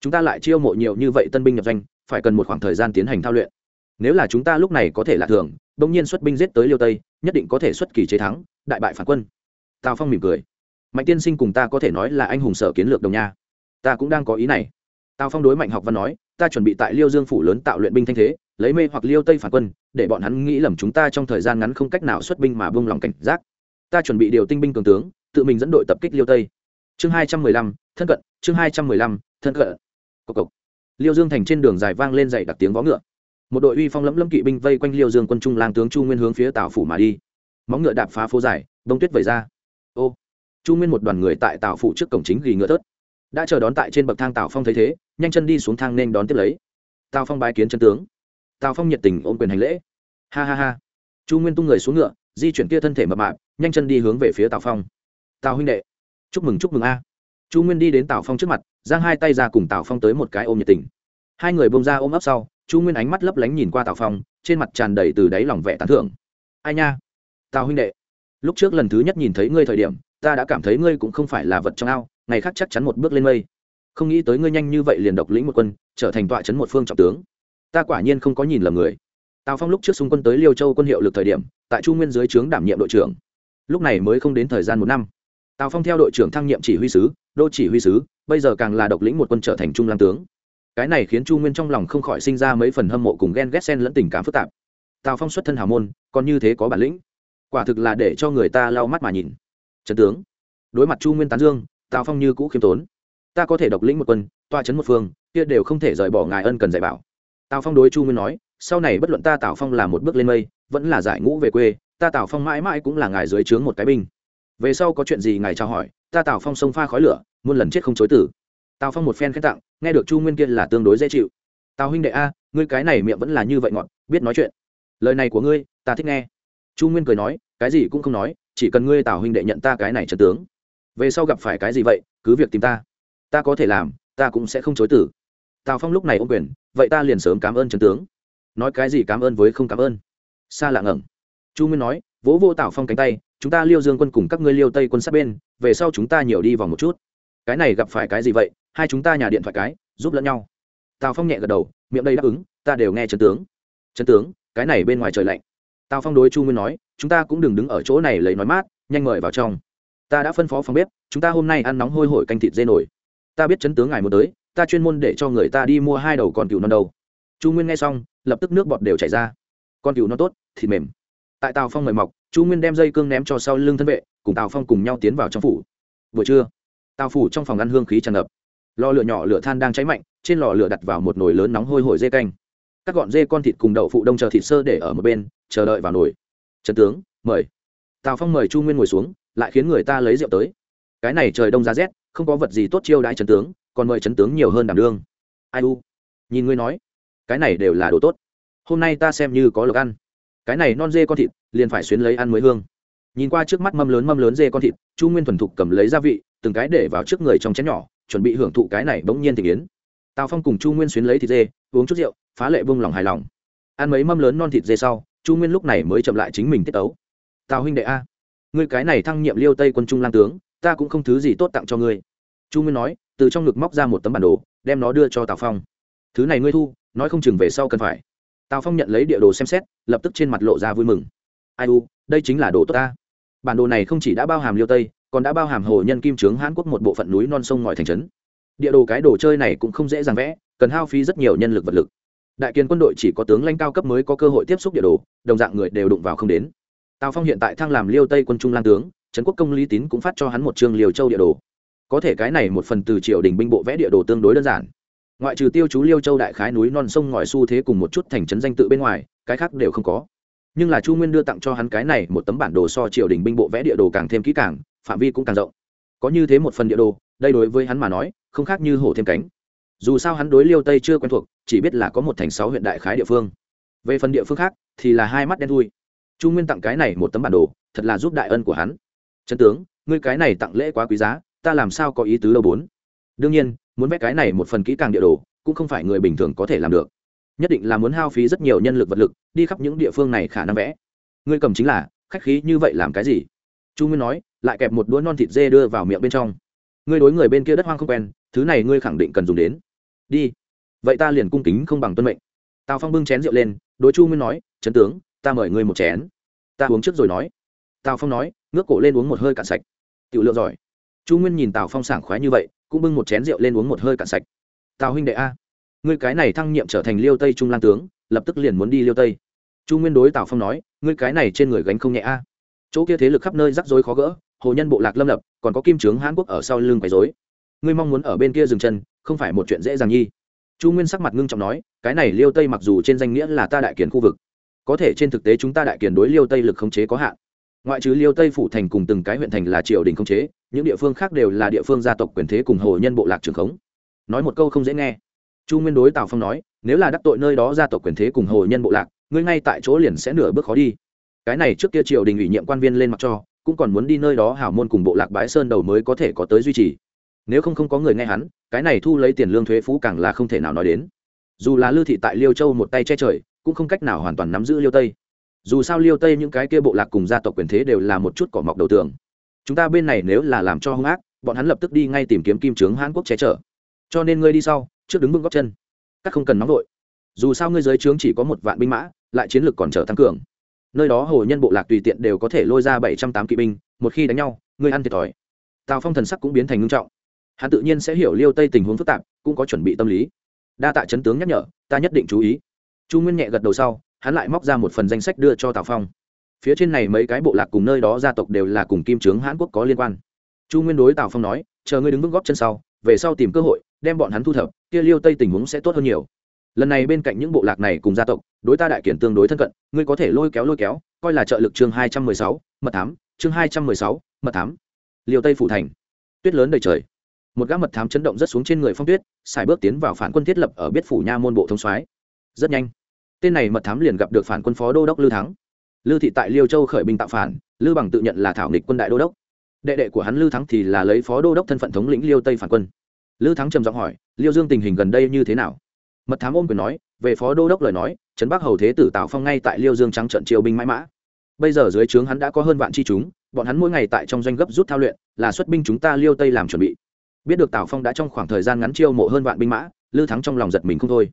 Speaker 1: Chúng ta lại chiêu mộ nhiều như vậy tân binh nhập danh phải cần một khoảng thời gian tiến hành thao luyện. Nếu là chúng ta lúc này có thể là thường, đông nhiên xuất binh giết tới liêu tây nhất định có thể xuất kỳ chế thắng, đại bại phản quân. Tào phong mỉm cười. Mạnh tiên sinh cùng ta có thể nói là anh hùng sở kiến lược đồng nha. Ta cũng đang có ý này. Tào phong đối mạnh học văn nói, ta chuẩn bị tại liêu dương phủ lớn tạo luyện binh thanh thế, lấy mê hoặc liêu tây phản quân, để bọn hắn nghĩ lầm chúng ta trong thời gian ngắn không cách nào xuất binh mà bông lòng cảnh giác. Ta chuẩn bị điều tinh binh cường tướng, tự mình dẫn đội tập kích liêu tây. Chương hai trăm mười lăm, thân cận, chương hai trăm mười lăm, thân cận. Cộc cộc. Liêu dương thành trên đường dài vang lên dậy đặc tiếng vó ngựa một đội uy phong lẫm lẫm kỵ binh vây quanh liêu dương quân trung lang tướng chu nguyên hướng phía tào phủ mà đi. Móng ngựa đạp phá phố dài, bông tuyết vẩy ra. Ô, chu nguyên một đoàn người tại tào phủ trước cổng chính ghi ngựa tớt. Đã chờ đón tại trên bậc thang tào phong thấy thế, nhanh chân đi xuống thang nên đón tiếp lấy. Tào phong bái kiến chân tướng. Tào phong nhiệt tình ôm quyền hành lễ. Ha ha ha. Chu nguyên tung người xuống ngựa, di chuyển kia thân thể mập mạp, nhanh chân đi hướng về phía tào phong. Tào huynh đệ, chúc mừng chúc mừng a. Chu nguyên đi đến tào phong trước mặt, giang hai tay ra cùng tào phong tới một cái ôm nhiệt tình. Hai người bông ra ôm ấp sau chu nguyên ánh mắt lấp lánh nhìn qua tào phong, trên mặt tràn đầy từ đáy lòng vẻ tán thưởng. Ai nha, tào huynh đệ, lúc trước lần thứ nhất nhìn thấy ngươi thời điểm, ta đã cảm thấy ngươi cũng không phải là vật trong ao, ngày khác chắc chắn một bước lên mây. Không nghĩ tới ngươi nhanh như vậy liền độc lĩnh một quân, trở thành tọa chấn một phương trọng tướng. Ta quả nhiên không có nhìn lầm người. Tào phong lúc trước xung quân tới liêu châu quân hiệu lực thời điểm, tại chu nguyên dưới trướng đảm nhiệm đội trưởng. Lúc này mới không đến thời gian một năm. Tào phong theo đội trưởng thăng nhiệm chỉ huy sứ, đô chỉ huy sứ, bây giờ càng là độc lĩnh một quân trở thành trung lang tướng cái này khiến chu nguyên trong lòng không khỏi sinh ra mấy phần hâm mộ cùng ghen ghét sen lẫn tình cảm phức tạp. Tào phong xuất thân hào môn, còn như thế có bản lĩnh. Quả thực là để cho người ta lau mắt mà nhìn. Trần tướng, đối mặt chu nguyên tán dương, tào phong như cũ khiêm tốn. Ta có thể độc lĩnh một quân toa chấn một phương, kia đều không thể rời bỏ ngài ân cần dạy bảo. Tào phong đối chu nguyên nói, sau này bất luận ta tào phong là một bước lên mây, vẫn là giải ngũ về quê, ta tào phong mãi mãi cũng là ngài dưới trướng một cái binh. Về sau có chuyện gì ngài trao hỏi, ta tào phong sông pha khói lửa, muôn lần chết không chối tử tào phong một phen khen tặng, nghe được chu nguyên kiên là tương đối dễ chịu. Tào huynh đệ a, ngươi cái này miệng vẫn là như vậy ngọn biết nói chuyện. Lời này của ngươi, ta thích nghe. Chu nguyên cười nói, cái gì cũng không nói, chỉ cần ngươi tào huynh đệ nhận ta cái này trần tướng. Về sau gặp phải cái gì vậy, cứ việc tìm ta. Ta có thể làm, ta cũng sẽ không chối tử tào phong lúc này ô quyền, vậy ta liền sớm cảm ơn trần tướng. Nói cái gì cảm ơn với không cảm ơn. Xa lạ ngẩng. Chu nguyên nói, vỗ vô tào phong cánh tay, chúng ta liêu dương quân cùng các ngươi liêu tây quân sát bên, về sau chúng ta nhiều đi vòng một chút. Cái này gặp phải cái gì vậy hai chúng ta nhà điện thoại cái, giúp lẫn nhau. Tào phong nhẹ gật đầu, miệng đây đáp ứng, ta đều nghe trần tướng. Trần tướng, cái này bên ngoài trời lạnh. Tào phong đối chu nguyên nói, chúng ta cũng đừng đứng ở chỗ này lấy nói mát, nhanh mời vào trong. Ta đã phân phó phòng bếp, chúng ta hôm nay ăn nóng hôi hổi canh thịt dê nổi. Ta biết chấn tướng ngài muốn tới, ta chuyên môn để cho người ta đi mua hai đầu con cừu non đầu chu nguyên nghe xong, lập tức nước bọt đều chảy ra. Con cừu non tốt, thịt mềm. Tại tào phong mời mọc, chu nguyên đem dây cương ném cho sau lưng thân vệ, cùng tào phong cùng nhau tiến vào trong phủ. Buổi trưa, tào phủ trong phòng ăn hương khí tràn ngập lò lửa nhỏ lửa than đang cháy mạnh, trên lò lửa đặt vào một nồi lớn nóng hôi hổi dê canh. Các gọn dê con thịt cùng đậu phụ đông chờ thịt sơ để ở một bên, chờ đợi vào nồi. Trần tướng, mời. Tào phong mời chu nguyên ngồi xuống, lại khiến người ta lấy rượu tới. Cái này trời đông giá rét, không có vật gì tốt chiêu đãi trần tướng, còn mời trấn tướng nhiều hơn đảm đương. Ai u? Nhìn ngươi nói. Cái này đều là đồ tốt. Hôm nay ta xem như có lộc ăn. Cái này non dê con thịt, liền phải xuyến lấy ăn mới hương. Nhìn qua trước mắt mâm lớn mâm lớn dê con thịt, chu nguyên thuần thục cầm lấy gia vị, từng cái để vào trước người trong chén nhỏ chuẩn bị hưởng thụ cái này bỗng nhiên thì yến tào phong cùng chu nguyên xuyến lấy thịt dê, uống chút rượu, phá lệ vương lòng hài lòng. Ăn mấy mâm lớn non thịt dê sau, chu nguyên lúc này mới chậm lại chính mình tiết tấu. Tào huynh đệ a, ngươi cái này thăng nhiệm liêu tây quân trung lang tướng, ta cũng không thứ gì tốt tặng cho ngươi. Chu nguyên nói, từ trong ngực móc ra một tấm bản đồ, đem nó đưa cho tào phong. Thứ này ngươi thu, nói không chừng về sau cần phải. Tào phong nhận lấy địa đồ xem xét, lập tức trên mặt lộ ra vui mừng. Ai u, đây chính là đồ tốt ta. Bản đồ này không chỉ đã bao hàm liêu tây còn đã bao hàm hồ nhân kim trướng hãn quốc một bộ phận núi non sông ngòi thành trấn. Địa đồ cái đồ chơi này cũng không dễ dàng vẽ, cần hao phí rất nhiều nhân lực vật lực. Đại kiên quân đội chỉ có tướng lãnh cao cấp mới có cơ hội tiếp xúc địa đồ, đồng dạng người đều đụng vào không đến. Tào phong hiện tại thăng làm liêu tây quân trung lang tướng, trấn quốc công lý tín cũng phát cho hắn một chương liều châu địa đồ. Có thể cái này một phần từ triều đình binh bộ vẽ địa đồ tương đối đơn giản. Ngoại trừ tiêu chú liêu châu đại khái núi non sông ngòi xu thế cùng một chút thành trấn danh tự bên ngoài, cái khác đều không có. Nhưng là chu nguyên đưa tặng cho hắn cái này một tấm bản đồ so triều đình binh bộ vẽ địa đồ càng thêm kỹ càng phạm vi cũng càng rộng. Có như thế một phần địa đồ, đây đối với hắn mà nói, không khác như hổ thêm cánh. Dù sao hắn đối liêu tây chưa quen thuộc, chỉ biết là có một thành sáu huyện đại khái địa phương. Về phần địa phương khác, thì là hai mắt đen thui. Chu nguyên tặng cái này một tấm bản đồ, thật là giúp đại ân của hắn. Trần tướng, ngươi cái này tặng lễ quá quý giá, ta làm sao có ý tứ đâu bốn? Đương nhiên, muốn vẽ cái này một phần kỹ càng địa đồ, cũng không phải người bình thường có thể làm được. Nhất định là muốn hao phí rất nhiều nhân lực vật lực, đi khắp những địa phương này khả năng vẽ. Ngươi cầm chính là, khách khí như vậy làm cái gì? Chu nguyên nói lại kẹp một đũa non thịt dê đưa vào miệng bên trong. Ngươi đối người bên kia đất hoang không quen, thứ này ngươi khẳng định cần dùng đến. Đi. Vậy ta liền cung kính không bằng tuân mệnh. Tào phong bưng chén rượu lên, đối chu nguyên nói, trấn tướng, ta mời ngươi một chén. Ta uống trước rồi nói. Tào phong nói, ngước cổ lên uống một hơi cạn sạch. Tiểu lượng giỏi. Chu nguyên nhìn tào phong sảng khoái như vậy, cũng bưng một chén rượu lên uống một hơi cạn sạch. Tào huynh đệ a, ngươi cái này thăng nhiệm trở thành liêu tây trung lan tướng, lập tức liền muốn đi liêu tây. Chu nguyên đối tào phong nói, ngươi cái này trên người gánh không nhẹ a. Chỗ kia thế lực khắp nơi rắc rối khó gỡ hồ nhân bộ lạc lâm lập, còn có kim trướng hãn quốc ở sau lưng quấy rối. Ngươi mong muốn ở bên kia dừng chân, không phải một chuyện dễ dàng nhi. Chu nguyên sắc mặt ngưng trọng nói, cái này liêu tây mặc dù trên danh nghĩa là ta đại Kiền khu vực, có thể trên thực tế chúng ta đại Kiền đối liêu tây lực khống chế có hạn. Ngoại trừ liêu tây phủ thành cùng từng cái huyện thành là triều đình khống chế, những địa phương khác đều là địa phương gia tộc quyền thế cùng hồ nhân bộ lạc trường khống. Nói một câu không dễ nghe. Chu nguyên đối tào phong nói, nếu là đắc tội nơi đó gia tộc quyền thế cùng hồ nhân bộ lạc, ngươi ngay tại chỗ liền sẽ nửa bước khó đi. Cái này trước kia triều đình ủy nhiệm quan viên lên mặc cho cũng còn muốn đi nơi đó hảo môn cùng bộ lạc bái sơn đầu mới có thể có tới duy trì. Nếu không không có người nghe hắn, cái này thu lấy tiền lương thuế phú càng là không thể nào nói đến. Dù là lưu thị tại liêu châu một tay che trời, cũng không cách nào hoàn toàn nắm giữ liêu tây. Dù sao liêu tây những cái kia bộ lạc cùng gia tộc quyền thế đều là một chút cỏ mọc đầu tường. Chúng ta bên này nếu là làm cho hung ác, bọn hắn lập tức đi ngay tìm kiếm kim trướng hãn quốc che chở. Cho nên ngươi đi sau, trước đứng vững góc chân. Các không cần nóng vội. Dù sao ngươi giới trướng chỉ có một vạn binh mã, lại chiến lược còn trở tăng cường nơi đó hồ nhân bộ lạc tùy tiện đều có thể lôi ra bảy trăm tám kỵ binh, một khi đánh nhau, người ăn thiệt thòi. Tào phong thần sắc cũng biến thành ngưng trọng. Hắn tự nhiên sẽ hiểu liêu tây tình huống phức tạp, cũng có chuẩn bị tâm lý. Đa tạ chấn tướng nhắc nhở, ta nhất định chú ý. Chu nguyên nhẹ gật đầu sau, hắn lại móc ra một phần danh sách đưa cho tào phong. Phía trên này mấy cái bộ lạc cùng nơi đó gia tộc đều là cùng kim trướng hãn quốc có liên quan. Chu nguyên đối tào phong nói, chờ ngươi đứng vững góp chân sau, về sau tìm cơ hội, đem bọn hắn thu thập, kia liêu tây tình huống sẽ tốt hơn nhiều lần này bên cạnh những bộ lạc này cùng gia tộc, đối ta đại kiển tương đối thân cận, ngươi có thể lôi kéo lôi kéo, coi là trợ lực chương hai trăm mười sáu, mật thám, chương hai trăm mười sáu, mật thám. Liêu tây phủ thành. Tuyết lớn đầy trời. Một gã mật thám chấn động rất xuống trên người phong tuyết, xài bước tiến vào phản quân thiết lập ở biết phủ nha môn bộ thông soái. Rất nhanh, tên này mật thám liền gặp được phản quân phó đô đốc lư thắng. Lư thị tại liêu châu khởi binh tạo phản, lư bằng tự nhận là thảo nghịch quân đại đô đốc. Đệ đệ của hắn lư thắng thì là lấy phó đô đốc thân phận thống lĩnh liêu tây phản quân. Lư thắng trầm giọng hỏi, liêu dương tình hình gần đây như thế nào? Mật thám ôm quyền nói, về phó đô đốc lời nói, trấn bắc hầu thế tử tào phong ngay tại liêu dương trắng trận triều binh mãi mã. Bây giờ dưới trướng hắn đã có hơn vạn chi chúng, bọn hắn mỗi ngày tại trong doanh gấp rút thao luyện, là xuất binh chúng ta liêu tây làm chuẩn bị. Biết được tào phong đã trong khoảng thời gian ngắn chiêu mộ hơn vạn binh mã, lư thắng trong lòng giật mình không thôi.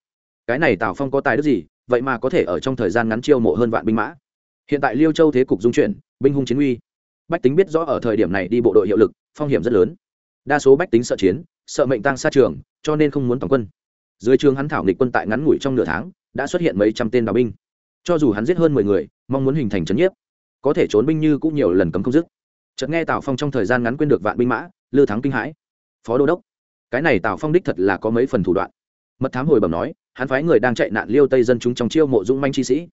Speaker 1: Cái này tào phong có tài đức gì, vậy mà có thể ở trong thời gian ngắn chiêu mộ hơn vạn binh mã? Hiện tại liêu châu thế cục dung chuyển, binh hung chiến uy. Bách tính biết rõ ở thời điểm này đi bộ đội hiệu lực, phong hiểm rất lớn. Đa số bách tính sợ chiến, sợ mệnh tăng xa trường, cho nên không muốn toàn quân dưới trường hắn thảo nghịch quân tại ngắn ngủi trong nửa tháng, đã xuất hiện mấy trăm tên đào binh. Cho dù hắn giết hơn mười người, mong muốn hình thành trấn nhiếp. Có thể trốn binh như cũng nhiều lần cấm không dứt. Chợt nghe tào phong trong thời gian ngắn quên được vạn binh mã, lư thắng kinh hãi. Phó đô đốc, cái này tào phong đích thật là có mấy phần thủ đoạn. Mật thám hồi bẩm nói, hắn phái người đang chạy nạn liêu tây dân chúng trong chiêu mộ dũng manh chi sĩ.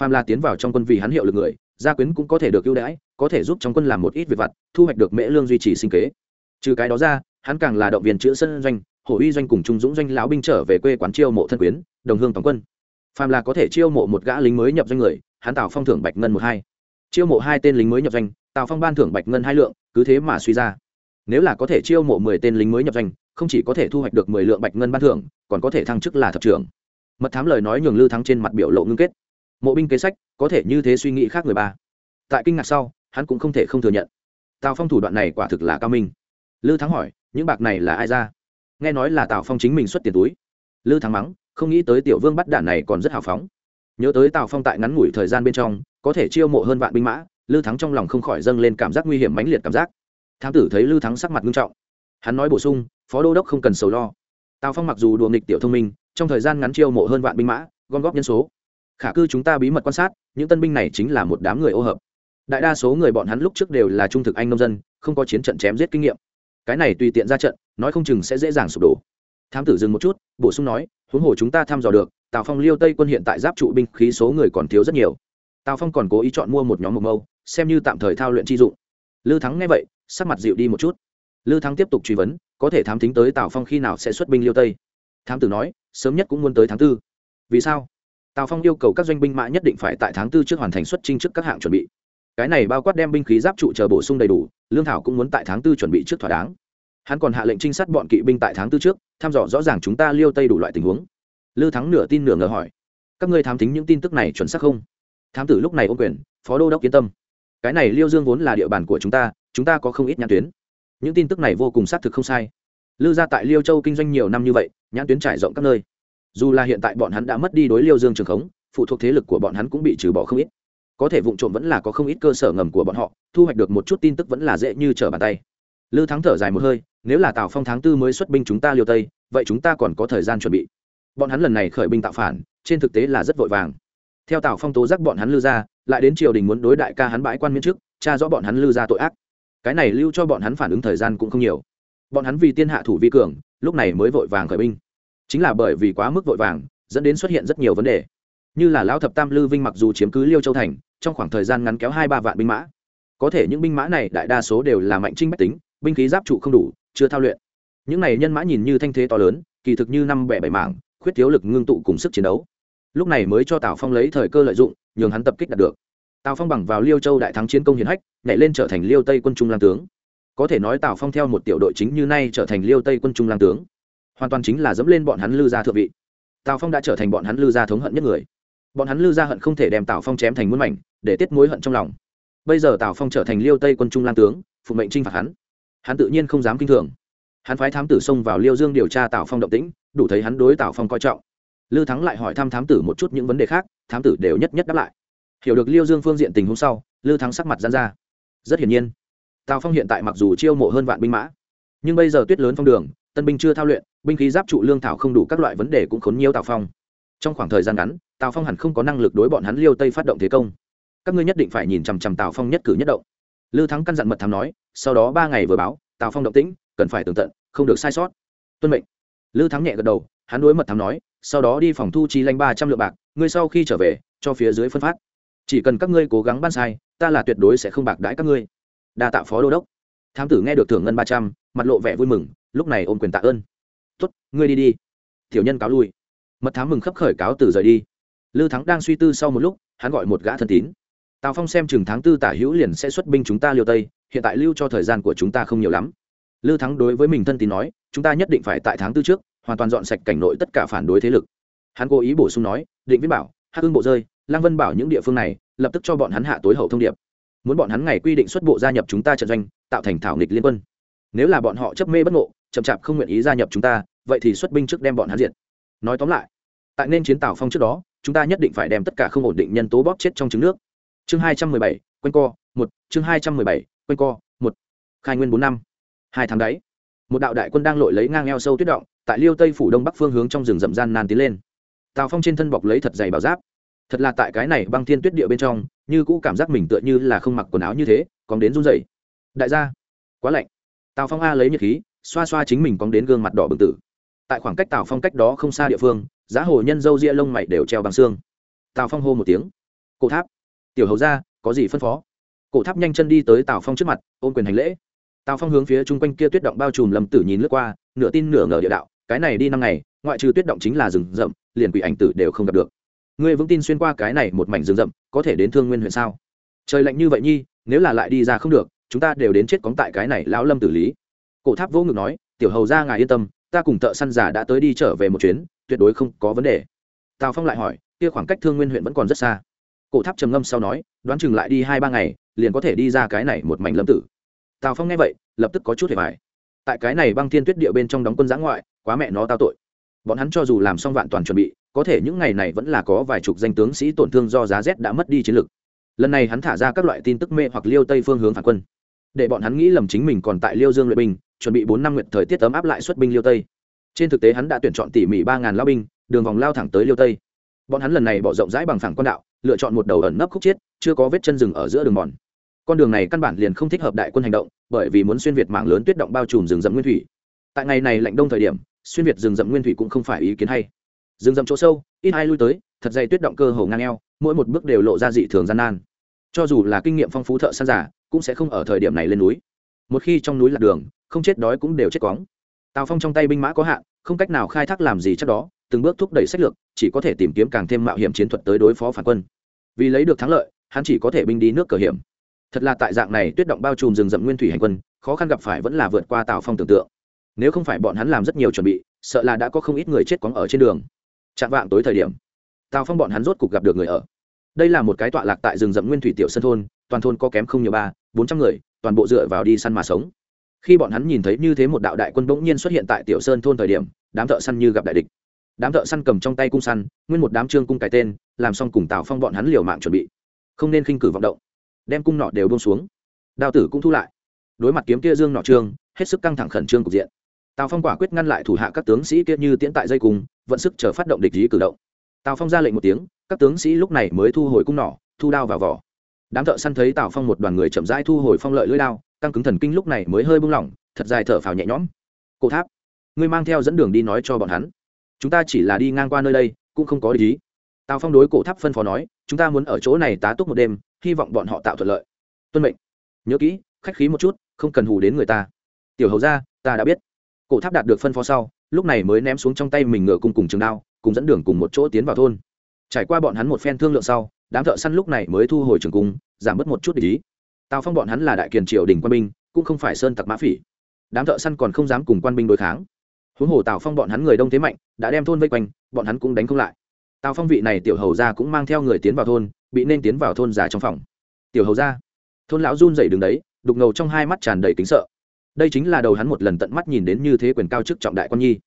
Speaker 1: Phàm la tiến vào trong quân vì hắn hiệu lực người, gia quyến cũng có thể được ưu đãi, có thể giúp trong quân làm một ít việc vặt, thu hoạch được mễ lương duy trì sinh kế. Trừ cái đó ra, hắn càng là động viên chữa sân doanh hổ uy doanh cùng trung dũng doanh lão binh trở về quê quán chiêu mộ thân quyến, đồng hương toàn quân. Phàm là có thể chiêu mộ một gã lính mới nhập doanh người, hắn tào phong thưởng bạch ngân một hai. Chiêu mộ hai tên lính mới nhập doanh, tào phong ban thưởng bạch ngân hai lượng, cứ thế mà suy ra. Nếu là có thể chiêu mộ mười tên lính mới nhập doanh, không chỉ có thể thu hoạch được mười lượng bạch ngân ban thưởng, còn có thể thăng chức là thập trưởng. Mật thám lời nói nhường lư thắng trên mặt biểu lộ ngưng kết. Mộ binh kế sách, có thể như thế suy nghĩ khác người ba. Tại kinh ngạc sau, hắn cũng không thể không thừa nhận. Tào phong thủ đoạn này quả thực là cao minh. Lư thắng hỏi, những bạc này là ai ra? Nghe nói là tào phong chính mình xuất tiền túi lư thắng mắng, không nghĩ tới tiểu vương bắt đạn này còn rất hào phóng. nhớ tới tào phong tại ngắn ngủi thời gian bên trong, có thể chiêu mộ hơn vạn binh mã, lư thắng trong lòng không khỏi dâng lên cảm giác nguy hiểm mãnh liệt cảm giác. thám tử thấy lư thắng sắc mặt nghiêm trọng, hắn nói bổ sung, phó đô đốc không cần sầu lo. tào phong mặc dù đùa nghịch tiểu thông minh, trong thời gian ngắn chiêu mộ hơn vạn binh mã, gom góp nhân số. khả cư chúng ta bí mật quan sát, những tân binh này chính là một đám người ô hợp. đại đa số người bọn hắn lúc trước đều là trung thực anh nông dân, không có chiến trận chém giết kinh nghiệm cái này tùy tiện ra trận, nói không chừng sẽ dễ dàng sụp đổ. Thám tử dừng một chút, bổ sung nói, huống hồ chúng ta thăm dò được, tào phong liêu tây quân hiện tại giáp trụ binh khí số người còn thiếu rất nhiều. Tào phong còn cố ý chọn mua một nhóm mộc mâu, xem như tạm thời thao luyện chi dụng. Lư thắng nghe vậy, sắc mặt dịu đi một chút. Lư thắng tiếp tục truy vấn, có thể thám tính tới tào phong khi nào sẽ xuất binh liêu tây? Thám tử nói, sớm nhất cũng muốn tới tháng tư. Vì sao? Tào phong yêu cầu các doanh binh mã nhất định phải tại tháng tư trước hoàn thành xuất trinh trước các hạng chuẩn bị cái này bao quát đem binh khí giáp trụ chờ bổ sung đầy đủ, lương thảo cũng muốn tại tháng tư chuẩn bị trước thỏa đáng. Hắn còn hạ lệnh trinh sát bọn kỵ binh tại tháng tư trước, thăm dò rõ ràng chúng ta liêu tây đủ loại tình huống. Lư thắng nửa tin nửa ngờ hỏi, các ngươi thám tính những tin tức này chuẩn xác không? Thám tử lúc này ôm quyền, phó đô đốc yên tâm. Cái này liêu dương vốn là địa bàn của chúng ta chúng ta có không ít nhãn tuyến. Những tin tức này vô cùng xác thực không sai. Lư ra tại liêu châu kinh doanh nhiều năm như vậy, nhãn tuyến trải rộng các nơi. Dù là hiện tại bọn hắn đã mất đi đối liêu dương trường khống, phụ thuộc thế lực của bọn hắn cũng bị trừ bỏ không ít có thể vụ trộm vẫn là có không ít cơ sở ngầm của bọn họ, thu hoạch được một chút tin tức vẫn là dễ như trở bàn tay. Lư thắng thở dài một hơi, nếu là tào phong tháng tư mới xuất binh chúng ta liêu tây, vậy chúng ta còn có thời gian chuẩn bị. Bọn hắn lần này khởi binh tạo phản, trên thực tế là rất vội vàng. Theo tào phong tố giác bọn hắn lư ra, lại đến triều đình muốn đối đại ca hắn bãi quan miễn chức cha rõ bọn hắn lư ra tội ác. Cái này lưu cho bọn hắn phản ứng thời gian cũng không nhiều. Bọn hắn vì tiên hạ thủ vi cường, lúc này mới vội vàng khởi binh. Chính là bởi vì quá mức vội vàng, dẫn đến xuất hiện rất nhiều vấn đề. Như là lão thập tam lư vinh mặc dù chiếm cứ liêu châu thành trong khoảng thời gian ngắn kéo hai ba vạn binh mã. Có thể những binh mã này đại đa số đều là mạnh trinh bách tính, binh khí giáp trụ không đủ, chưa thao luyện. Những này nhân mã nhìn như thanh thế to lớn, kỳ thực như năm bẻ bảy mảng, khuyết thiếu lực ngưng tụ cùng sức chiến đấu. Lúc này mới cho tào phong lấy thời cơ lợi dụng, nhường hắn tập kích đạt được. Tào phong bằng vào liêu châu đại thắng chiến công hiển hách, nhảy lên trở thành liêu tây quân trung lang tướng. Có thể nói tào phong theo một tiểu đội chính như nay trở thành liêu tây quân trung lang tướng. Hoàn toàn chính là dẫm lên bọn hắn lư gia thượng vị. Tào phong đã trở thành bọn hắn lư gia thống hận nhất người bọn hắn lư gia hận không thể đem tào phong chém thành muôn mảnh, để tiết mối hận trong lòng. Bây giờ tào phong trở thành liêu tây quân trung lan tướng, phụ mệnh trinh phạt hắn. Hắn tự nhiên không dám kinh thường. Hắn phái thám tử xông vào liêu dương điều tra tào phong động tĩnh, đủ thấy hắn đối tào phong coi trọng. Lư thắng lại hỏi thăm thám tử một chút những vấn đề khác, thám tử đều nhất nhất đáp lại. Hiểu được liêu dương phương diện tình huống sau, lư thắng sắc mặt gian ra. Rất hiển nhiên, tào phong hiện tại mặc dù chiêu mộ hơn vạn binh mã, nhưng bây giờ tuyết lớn phong đường, tân binh chưa thao luyện, binh khí giáp trụ lương thảo không đủ các loại vấn đề cũng khốn nhiều tào phong. Trong khoảng thời gian ngắn tào phong hẳn không có năng lực đối bọn hắn liêu tây phát động thế công. Các ngươi nhất định phải nhìn chằm chằm tào phong nhất cử nhất động. Lư thắng căn dặn mật thám nói, sau đó ba ngày vừa báo, tào phong động tĩnh, cần phải tường tận, không được sai sót. Tuân mệnh. Lư thắng nhẹ gật đầu, hắn đối mật thám nói, sau đó đi phòng thu chi lanh ba trăm lượng bạc, ngươi sau khi trở về, cho phía dưới phân phát. Chỉ cần các ngươi cố gắng ban sai, ta là tuyệt đối sẽ không bạc đãi các ngươi. Đa tạ phó đô đốc. Thám tử nghe được thưởng ngân ba trăm, mặt lộ vẻ vui mừng, lúc này ôm quyền tạ ơn. Tuất ngươi đi đi. Tiểu nhân cáo lui. Mật thám mừng khấp khởi cáo từ rời đi lư thắng đang suy tư sau một lúc, hắn gọi một gã thân tín. Tào phong xem chừng tháng tư tả hữu liền sẽ xuất binh chúng ta liêu tây, hiện tại lưu cho thời gian của chúng ta không nhiều lắm. Lư thắng đối với mình thân tín nói, chúng ta nhất định phải tại tháng tư trước, hoàn toàn dọn sạch cảnh nội tất cả phản đối thế lực. Hắn cố ý bổ sung nói, định viết bảo, hắc hưng bộ rơi, lăng vân bảo những địa phương này, lập tức cho bọn hắn hạ tối hậu thông điệp. Muốn bọn hắn ngày quy định xuất bộ gia nhập chúng ta trận doanh, tạo thành thảo nghịch liên quân. Nếu là bọn họ chấp mê bất ngộ, chậm chạp không nguyện ý gia nhập chúng ta, vậy thì xuất binh trước đem bọn hắn diệt. Nói tóm lại, tại nên chiến Tào phong trước đó chúng ta nhất định phải đem tất cả không ổn định nhân tố bóp chết trong trứng nước. Chương hai trăm mười bảy, quanh co, một, chương hai trăm mười bảy, quanh co, một. Khai nguyên bốn năm. Hai tháng đáy một đạo đại quân đang lội lấy ngang eo sâu tuyết động, tại liêu tây phủ đông bắc phương hướng trong rừng rậm gian nan tiến lên. Tào phong trên thân bọc lấy thật dày bảo giáp. Thật là tại cái này băng thiên tuyết địa bên trong, như cũ cảm giác mình tựa như là không mặc quần áo như thế còn đến run rẩy. Đại gia, quá lạnh. Tào phong a lấy nhiệt khí, xoa xoa chính mình cóng đến gương mặt đỏ bừng tử. Tại khoảng cách tào phong cách đó không xa địa phương giá hồ nhân dâu ria lông mày đều treo bằng xương. Tào phong hô một tiếng. Cổ tháp. Tiểu hầu ra, có gì phân phó? Cổ tháp nhanh chân đi tới tào phong trước mặt, ôm quyền hành lễ. Tào phong hướng phía chung quanh kia tuyết động bao trùm lâm tử nhìn lướt qua, nửa tin nửa ngờ địa đạo, cái này đi năm ngày, ngoại trừ tuyết động chính là rừng rậm, liền quỷ ảnh tử đều không gặp được. Ngươi vững tin xuyên qua cái này một mảnh rừng rậm, có thể đến thương nguyên huyện sao? Trời lạnh như vậy nhi, nếu là lại đi ra không được, chúng ta đều đến chết cóng tại cái này lão lâm tử lý. Cổ tháp vô ngực nói, tiểu hầu ra ngài yên tâm ta cùng thợ săn giả đã tới đi trở về một chuyến, tuyệt đối không có vấn đề. Tào phong lại hỏi, kia khoảng cách thương nguyên huyện vẫn còn rất xa. Cổ tháp trầm ngâm sau nói, đoán chừng lại đi hai ba ngày, liền có thể đi ra cái này một mảnh lâm tử. Tào phong nghe vậy, lập tức có chút hề vải tại cái này băng thiên tuyết địa bên trong đóng quân giã ngoại, quá mẹ nó tao tội. Bọn hắn cho dù làm xong vạn toàn chuẩn bị, có thể những ngày này vẫn là có vài chục danh tướng sĩ tổn thương do giá rét đã mất đi chiến lực. Lần này hắn thả ra các loại tin tức mê hoặc liêu tây phương hướng phản quân. Để bọn hắn nghĩ lầm chính mình còn tại liêu dương luyện binh chuẩn bị bốn năm nguyện thời tiết ấm áp lại xuất binh liêu tây. Trên thực tế hắn đã tuyển chọn tỉ mỉ ba ngàn lao binh, đường vòng lao thẳng tới liêu tây. Bọn hắn lần này bỏ rộng rãi bằng phẳng quan đạo, lựa chọn một đầu ẩn nấp khúc chiết, chưa có vết chân rừng ở giữa đường mòn. Con đường này căn bản liền không thích hợp đại quân hành động, bởi vì muốn xuyên việt mạng lớn tuyết động bao trùm rừng rậm nguyên thủy. Tại ngày này lạnh đông thời điểm, xuyên việt rừng rậm nguyên thủy cũng không phải ý kiến hay. Rừng rậm chỗ sâu, ít ai lui tới, thật dày tuyết động cơ hồ ngang eo, mỗi một bước đều lộ ra dị thường gian nan. Cho dù là kinh nghiệm phong phú thợ săn giả, cũng sẽ không ở thời điểm này lên núi một khi trong núi lạc đường, không chết đói cũng đều chết cóng tào phong trong tay binh mã có hạn, không cách nào khai thác làm gì chắc đó, từng bước thúc đẩy sách lược, chỉ có thể tìm kiếm càng thêm mạo hiểm chiến thuật tới đối phó phản quân. Vì lấy được thắng lợi, hắn chỉ có thể binh đi nước cờ hiểm. Thật là tại dạng này tuyết động bao trùm rừng rậm nguyên thủy hành quân, khó khăn gặp phải vẫn là vượt qua tào phong tưởng tượng. Nếu không phải bọn hắn làm rất nhiều chuẩn bị, sợ là đã có không ít người chết quóng ở trên đường. Chạm vạng tối thời điểm, tào phong bọn hắn rốt cục gặp được người ở. Đây là một cái tọa lạc tại rừng rậm nguyên thủy tiểu sân thôn, toàn thôn có kém không nhiều ba, bốn trăm người toàn bộ dựa vào đi săn mà sống. Khi bọn hắn nhìn thấy như thế một đạo đại quân bỗng nhiên xuất hiện tại tiểu sơn thôn thời điểm, đám thợ săn như gặp đại địch. Đám thợ săn cầm trong tay cung săn, nguyên một đám trương cung cài tên, làm xong cùng tào phong bọn hắn liều mạng chuẩn bị. Không nên khinh cử vọng động. Đem cung nọ đều bông xuống. Đao tử cũng thu lại. Đối mặt kiếm kia dương nọ trương, hết sức căng thẳng khẩn trương cục diện. Tào phong quả quyết ngăn lại thủ hạ các tướng sĩ kia như tiễn tại dây cung, vận sức chờ phát động địch ý cử động. Tào phong ra lệnh một tiếng, các tướng sĩ lúc này mới thu hồi cung nỏ thu đao vào vỏ đám thợ săn thấy tào phong một đoàn người chậm rãi thu hồi phong lợi lưỡi đao, căng cứng thần kinh lúc này mới hơi buông lỏng, thật dài thở phào nhẹ nhõm. Cổ tháp, ngươi mang theo dẫn đường đi nói cho bọn hắn. Chúng ta chỉ là đi ngang qua nơi đây, cũng không có ý. Tào phong đối cổ tháp phân phó nói, chúng ta muốn ở chỗ này tá túc một đêm, hy vọng bọn họ tạo thuận lợi. Tuân mệnh. Nhớ kỹ, khách khí một chút, không cần hù đến người ta. Tiểu hầu ra ta đã biết. Cổ tháp đạt được phân phó sau, lúc này mới ném xuống trong tay mình ngựa cùng cùng trường đao, cùng dẫn đường cùng một chỗ tiến vào thôn trải qua bọn hắn một phen thương lượng sau, đám thợ săn lúc này mới thu hồi trường cung, giảm bớt một chút ý. Tào phong bọn hắn là đại kiền triều đình quân binh, cũng không phải sơn tặc mã phỉ. Đám thợ săn còn không dám cùng quan binh đối kháng. Huống hồ tào phong bọn hắn người đông thế mạnh, đã đem thôn vây quanh, bọn hắn cũng đánh không lại. Tào phong vị này tiểu hầu ra cũng mang theo người tiến vào thôn, bị nên tiến vào thôn già trong phòng. Tiểu hầu ra thôn lão run dậy đứng đấy, đục ngầu trong hai mắt tràn đầy kính sợ. Đây chính là đầu hắn một lần tận mắt nhìn đến như thế quyền cao chức trọng đại quan nhi.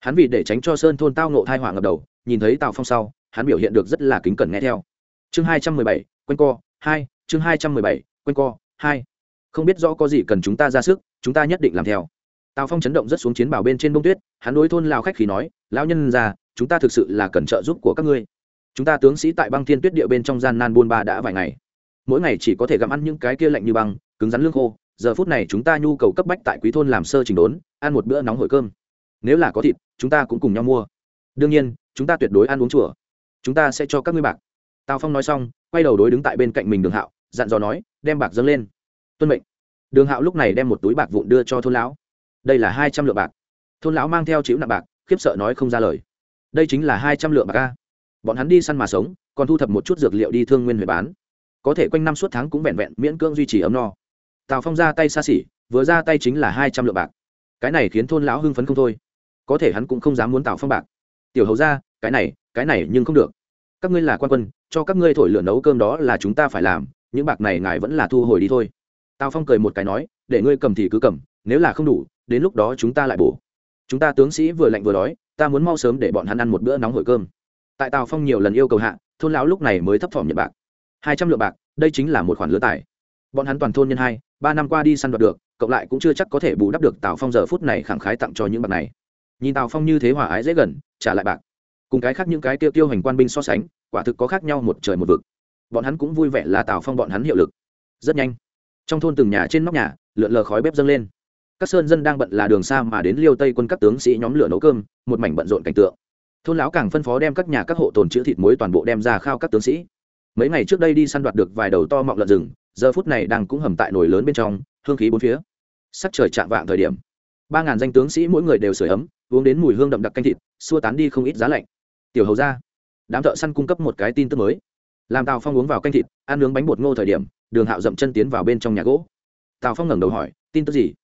Speaker 1: Hắn vì để tránh cho sơn thôn tao nộ thai hỏa ngập đầu, nhìn thấy tào phong sau hắn biểu hiện được rất là kính cẩn nghe theo. Chương hai trăm mười bảy q co, hai, chương hai trăm mười bảy q co, hai. Không biết rõ có gì cần chúng ta ra sức, chúng ta nhất định làm theo. Tào phong chấn động rất xuống chiến bảo bên trên bông tuyết, hắn đối thôn lào khách khí nói, lão nhân ra chúng ta thực sự là cần trợ giúp của các ngươi. Chúng ta tướng sĩ tại băng thiên tuyết địa bên trong gian nan buôn ba đã vài ngày. Mỗi ngày chỉ có thể gặm ăn những cái kia lạnh như băng, cứng rắn lương khô. Giờ phút này chúng ta nhu cầu cấp bách tại quý thôn làm sơ trình đốn, ăn một bữa nóng hổi cơm. Nếu là có thịt, chúng ta cũng cùng nhau mua. Đương nhiên, chúng ta tuyệt đối ăn uống chùa chúng ta sẽ cho các ngươi bạc. Tào phong nói xong, quay đầu đối đứng tại bên cạnh mình đường hạo, dặn dò nói, đem bạc dâng lên. Tuân mệnh. Đường hạo lúc này đem một túi bạc vụn đưa cho thôn lão. Đây là hai trăm lượng bạc. Thôn lão mang theo chịu nặng bạc, khiếp sợ nói không ra lời. Đây chính là hai trăm lượng bạc ca bọn hắn đi săn mà sống, còn thu thập một chút dược liệu đi thương nguyên huyện bán. Có thể quanh năm suốt tháng cũng vẹn vẹn miễn cưỡng duy trì ấm no. Tào phong ra tay xa xỉ, vừa ra tay chính là hai trăm lượng bạc. Cái này khiến thôn lão hưng phấn không thôi. Có thể hắn cũng không dám muốn tào phong bạc tiểu hầu ra, cái này cái này nhưng không được. Các ngươi là quan quân, cho các ngươi thổi lửa nấu cơm đó là chúng ta phải làm, những bạc này ngài vẫn là thu hồi đi thôi. Tào phong cười một cái nói, để ngươi cầm thì cứ cầm, nếu là không đủ, đến lúc đó chúng ta lại bổ. Chúng ta tướng sĩ vừa lạnh vừa đói, ta muốn mau sớm để bọn hắn ăn một bữa nóng hổi cơm. Tại tào phong nhiều lần yêu cầu hạ, thôn lão lúc này mới thấp thỏm nhận bạc. Hai trăm lượng bạc, đây chính là một khoản lứa tài. Bọn hắn toàn thôn nhân hai, ba năm qua đi săn đoạt được, cộng lại cũng chưa chắc có thể bù đắp được tào phong giờ phút này khẳng khái tặng cho những bạc này nhìn tào phong như thế hòa ái dễ gần, trả lại bạc. Cùng cái khác những cái tiêu tiêu hành quan binh so sánh, quả thực có khác nhau một trời một vực. Bọn hắn cũng vui vẻ là tào phong bọn hắn hiệu lực. Rất nhanh, trong thôn từng nhà trên nóc nhà, lượn lờ khói bếp dâng lên. Các sơn dân đang bận là đường xa mà đến liêu tây quân các tướng sĩ nhóm lửa nấu cơm, một mảnh bận rộn cảnh tượng. Thôn lão càng phân phó đem các nhà các hộ tồn chữ thịt muối toàn bộ đem ra khao các tướng sĩ. Mấy ngày trước đây đi săn đoạt được vài đầu to mọng lợn rừng, giờ phút này đang cũng hầm tại nồi lớn bên trong, hương khí bốn phía. Sắc trời chạm vạng thời điểm, ba ngàn danh tướng sĩ mỗi người đều sửa ấm uống đến mùi hương đậm đặc canh thịt, xua tán đi không ít giá lạnh. Tiểu hầu ra đám thợ săn cung cấp một cái tin tức mới. Làm tào phong uống vào canh thịt, ăn nướng bánh bột ngô thời điểm, đường hạo dậm chân tiến vào bên trong nhà gỗ. Tào phong ngẩng đầu hỏi, tin tức gì?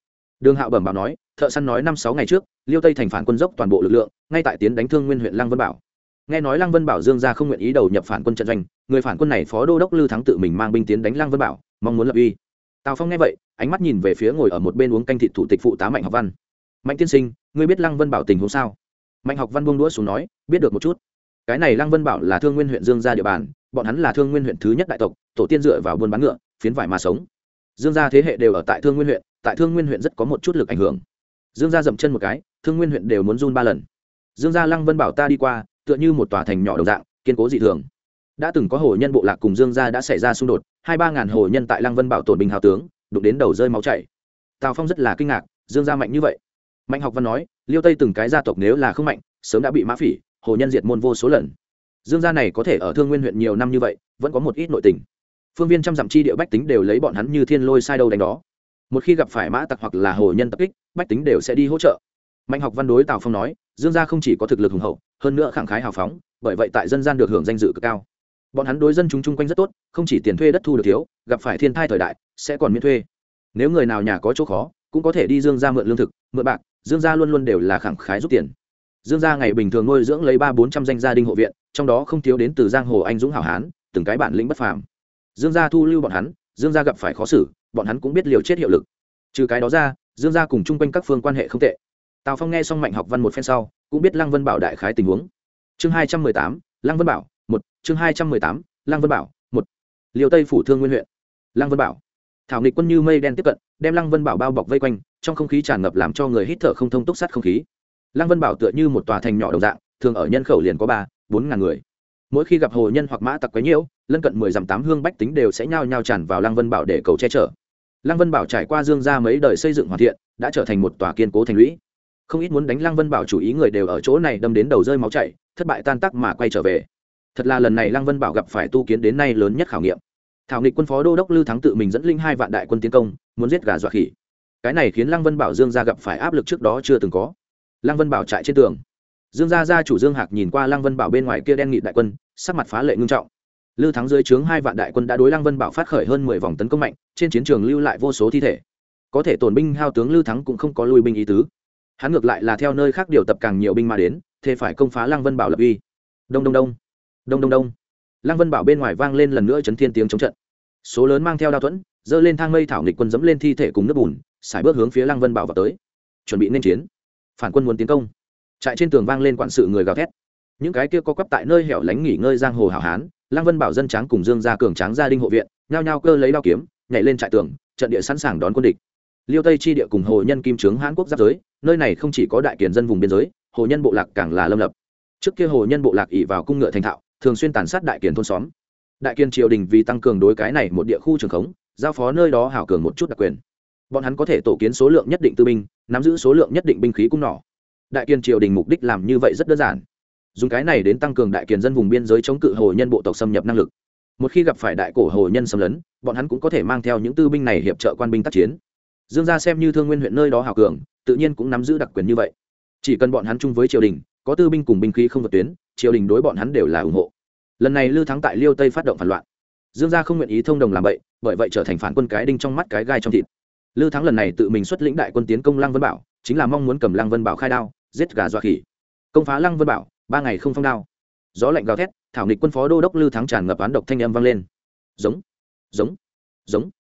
Speaker 1: Đường hạo bẩm bảo nói, thợ săn nói năm sáu ngày trước, liêu tây thành phản quân dốc toàn bộ lực lượng, ngay tại tiến đánh thương nguyên huyện lăng vân bảo. Nghe nói lăng vân bảo dương gia không nguyện ý đầu nhập phản quân trận doanh, người phản quân này phó đô đốc lư thắng tự mình mang binh tiến đánh lăng vân bảo, mong muốn lập uy. Tào phong nghe vậy, ánh mắt nhìn về phía ngồi ở một bên uống canh thịt thủ tịch phụ tá mạnh học văn mạnh tiên sinh, ngươi biết lăng vân bảo tình huống sao? Mạnh học văn buông đũa xuống nói, biết được một chút. Cái này lăng vân bảo là thương nguyên huyện dương gia địa bàn, bọn hắn là thương nguyên huyện thứ nhất đại tộc, tổ tiên dựa vào buôn bán ngựa, phiến vải mà sống. Dương gia thế hệ đều ở tại thương nguyên huyện, tại thương nguyên huyện rất có một chút lực ảnh hưởng. Dương gia dậm chân một cái, thương nguyên huyện đều muốn run ba lần. Dương gia lăng vân bảo ta đi qua, tựa như một tòa thành nhỏ đồng dạng, kiên cố dị thường. Đã từng có hồ nhân bộ lạc cùng dương gia đã xảy ra xung đột, hai ba ngàn hồ nhân tại lăng vân bảo tổn bình hào tướng, đụng đến đầu rơi máu chảy. Tào phong rất là kinh ngạc, dương gia mạnh như vậy mạnh học văn nói, liêu tây từng cái gia tộc nếu là không mạnh, sớm đã bị mã phỉ, hồ nhân diệt môn vô số lần. Dương gia này có thể ở thương nguyên huyện nhiều năm như vậy, vẫn có một ít nội tình. Phương viên trăm dặm chi địa bách tính đều lấy bọn hắn như thiên lôi sai đâu đánh đó. Một khi gặp phải mã tặc hoặc là hồ nhân tập kích, bách tính đều sẽ đi hỗ trợ. Mạnh học văn đối tào phong nói, dương gia không chỉ có thực lực hùng hậu, hơn nữa khẳng khái hào phóng, bởi vậy tại dân gian được hưởng danh dự cực cao. Bọn hắn đối dân chúng chung quanh rất tốt, không chỉ tiền thuê đất thu được thiếu, gặp phải thiên thai thời đại, sẽ còn miễn thuê. Nếu người nào nhà có chỗ khó, cũng có thể đi dương gia mượn lương thực, mượn bạc dương gia luôn luôn đều là khẳng khái giúp tiền. Dương gia ngày bình thường nuôi dưỡng lấy ba bốn trăm danh gia đình hộ viện, trong đó không thiếu đến từ giang hồ anh dũng hảo hán, từng cái bản lĩnh bất phàm. Dương gia thu lưu bọn hắn, dương gia gặp phải khó xử, bọn hắn cũng biết liều chết hiệu lực. Trừ cái đó ra, dương gia cùng chung quanh các phương quan hệ không tệ. Tào phong nghe xong mạnh học văn một phen sau, cũng biết lăng vân bảo đại khái tình huống. Chương hai trăm mười tám, lăng vân bảo, một, chương hai trăm mười tám, lăng vân bảo, một. Liều tây phủ thương nguyên huyện, lăng vân bảo. Thảo nghịch quân như mây đen tiếp cận, đem lăng vân bảo bao bọc vây quanh trong không khí tràn ngập làm cho người hít thở không thông túc sắt không khí. Lăng vân bảo tựa như một tòa thành nhỏ đồng dạng, thường ở nhân khẩu liền có ba, bốn ngàn người. Mỗi khi gặp hồ nhân hoặc mã tặc quấy nhiễu, lân cận mười dặm tám hương bách tính đều sẽ nhao nhao tràn vào lăng vân bảo để cầu che chở. Lăng vân bảo trải qua dương ra mấy đời xây dựng hoàn thiện, đã trở thành một tòa kiên cố thành lũy. Không ít muốn đánh lăng vân bảo chủ ý người đều ở chỗ này đâm đến đầu rơi máu chảy, thất bại tan tắc mà quay trở về. Thật là lần này lăng vân bảo gặp phải tu kiến đến nay lớn nhất khảo nghiệm. Thảo nghịch quân phó đô đốc lư thắng tự mình dẫn linh hai vạn đại quân tiến công, muốn giết gà dọa khỉ cái này khiến lăng vân bảo dương gia gặp phải áp lực trước đó chưa từng có. Lăng vân bảo chạy trên tường. Dương gia gia chủ dương hạc nhìn qua lăng vân bảo bên ngoài kia đen nghị đại quân, sắc mặt phá lệ ngưng trọng. Lư thắng dưới trướng hai vạn đại quân đã đối lăng vân bảo phát khởi hơn mười vòng tấn công mạnh, trên chiến trường lưu lại vô số thi thể. Có thể tổn binh hao tướng lư thắng cũng không có lui binh ý tứ. Hắn ngược lại là theo nơi khác điều tập càng nhiều binh mà đến, thế phải công phá lăng vân bảo lập uy. Đông đông đông. Đông đông đông. Lăng vân bảo bên ngoài vang lên lần nữa chấn thiên tiếng chống trận. Số lớn mang theo đao thuẫn, dơ lên thang mây thảo nghịch quân dẫm lên thi thể cùng nước bùn xài bước hướng phía lăng vân bảo vào tới. Chuẩn bị nên chiến. Phản quân muốn tiến công. Trại trên tường vang lên quản sự người gào thét. Những cái kia có quắp tại nơi hẻo lánh nghỉ ngơi giang hồ hảo hán, lăng vân bảo dân tráng cùng dương gia cường tráng gia đình hộ viện, nhao nhao cơ lấy đao kiếm, nhảy lên trại tường, trận địa sẵn sàng đón quân địch. Liêu tây chi địa cùng hồ nhân kim trướng hán quốc giáp giới, nơi này không chỉ có đại kiền dân vùng biên giới, hồ nhân bộ lạc càng là lâm lập. Trước kia hồ nhân bộ lạc ỉ vào cung ngựa thành thạo, thường xuyên tàn sát đại kiền thôn xóm. Đại kiên triều đình vì tăng cường đối cái này một địa khu trường khống, giao phó nơi đó hảo cường một chút đặc quyền bọn hắn có thể tổ kiến số lượng nhất định tư binh, nắm giữ số lượng nhất định binh khí cung nỏ đại kiên triều đình mục đích làm như vậy rất đơn giản. Dùng cái này đến tăng cường đại kiền dân vùng biên giới chống cự hồ nhân bộ tộc xâm nhập năng lực. Một khi gặp phải đại cổ hồ nhân xâm lấn, bọn hắn cũng có thể mang theo những tư binh này hiệp trợ quan binh tác chiến. Dương gia xem như thương nguyên huyện nơi đó hào cường, tự nhiên cũng nắm giữ đặc quyền như vậy. Chỉ cần bọn hắn chung với triều đình, có tư binh cùng binh khí không vượt tuyến, triều đình đối bọn hắn đều là ủng hộ. Lần này lưu thắng tại liêu tây phát động phản loạn. Dương gia không nguyện ý thông đồng làm vậy, bởi vậy trở thành phản quân cái đinh trong mắt cái gai trong thịt lưu thắng lần này tự mình xuất lĩnh đại quân tiến công lăng vân bảo, chính là mong muốn cầm lăng vân bảo khai đao, giết gà dọa khỉ. Công phá lăng vân bảo, ba ngày không phong đao. Gió lạnh gào thét, thảo nghịch quân phó đô đốc lưu thắng tràn ngập án độc thanh âm vang lên. Giống giống giống.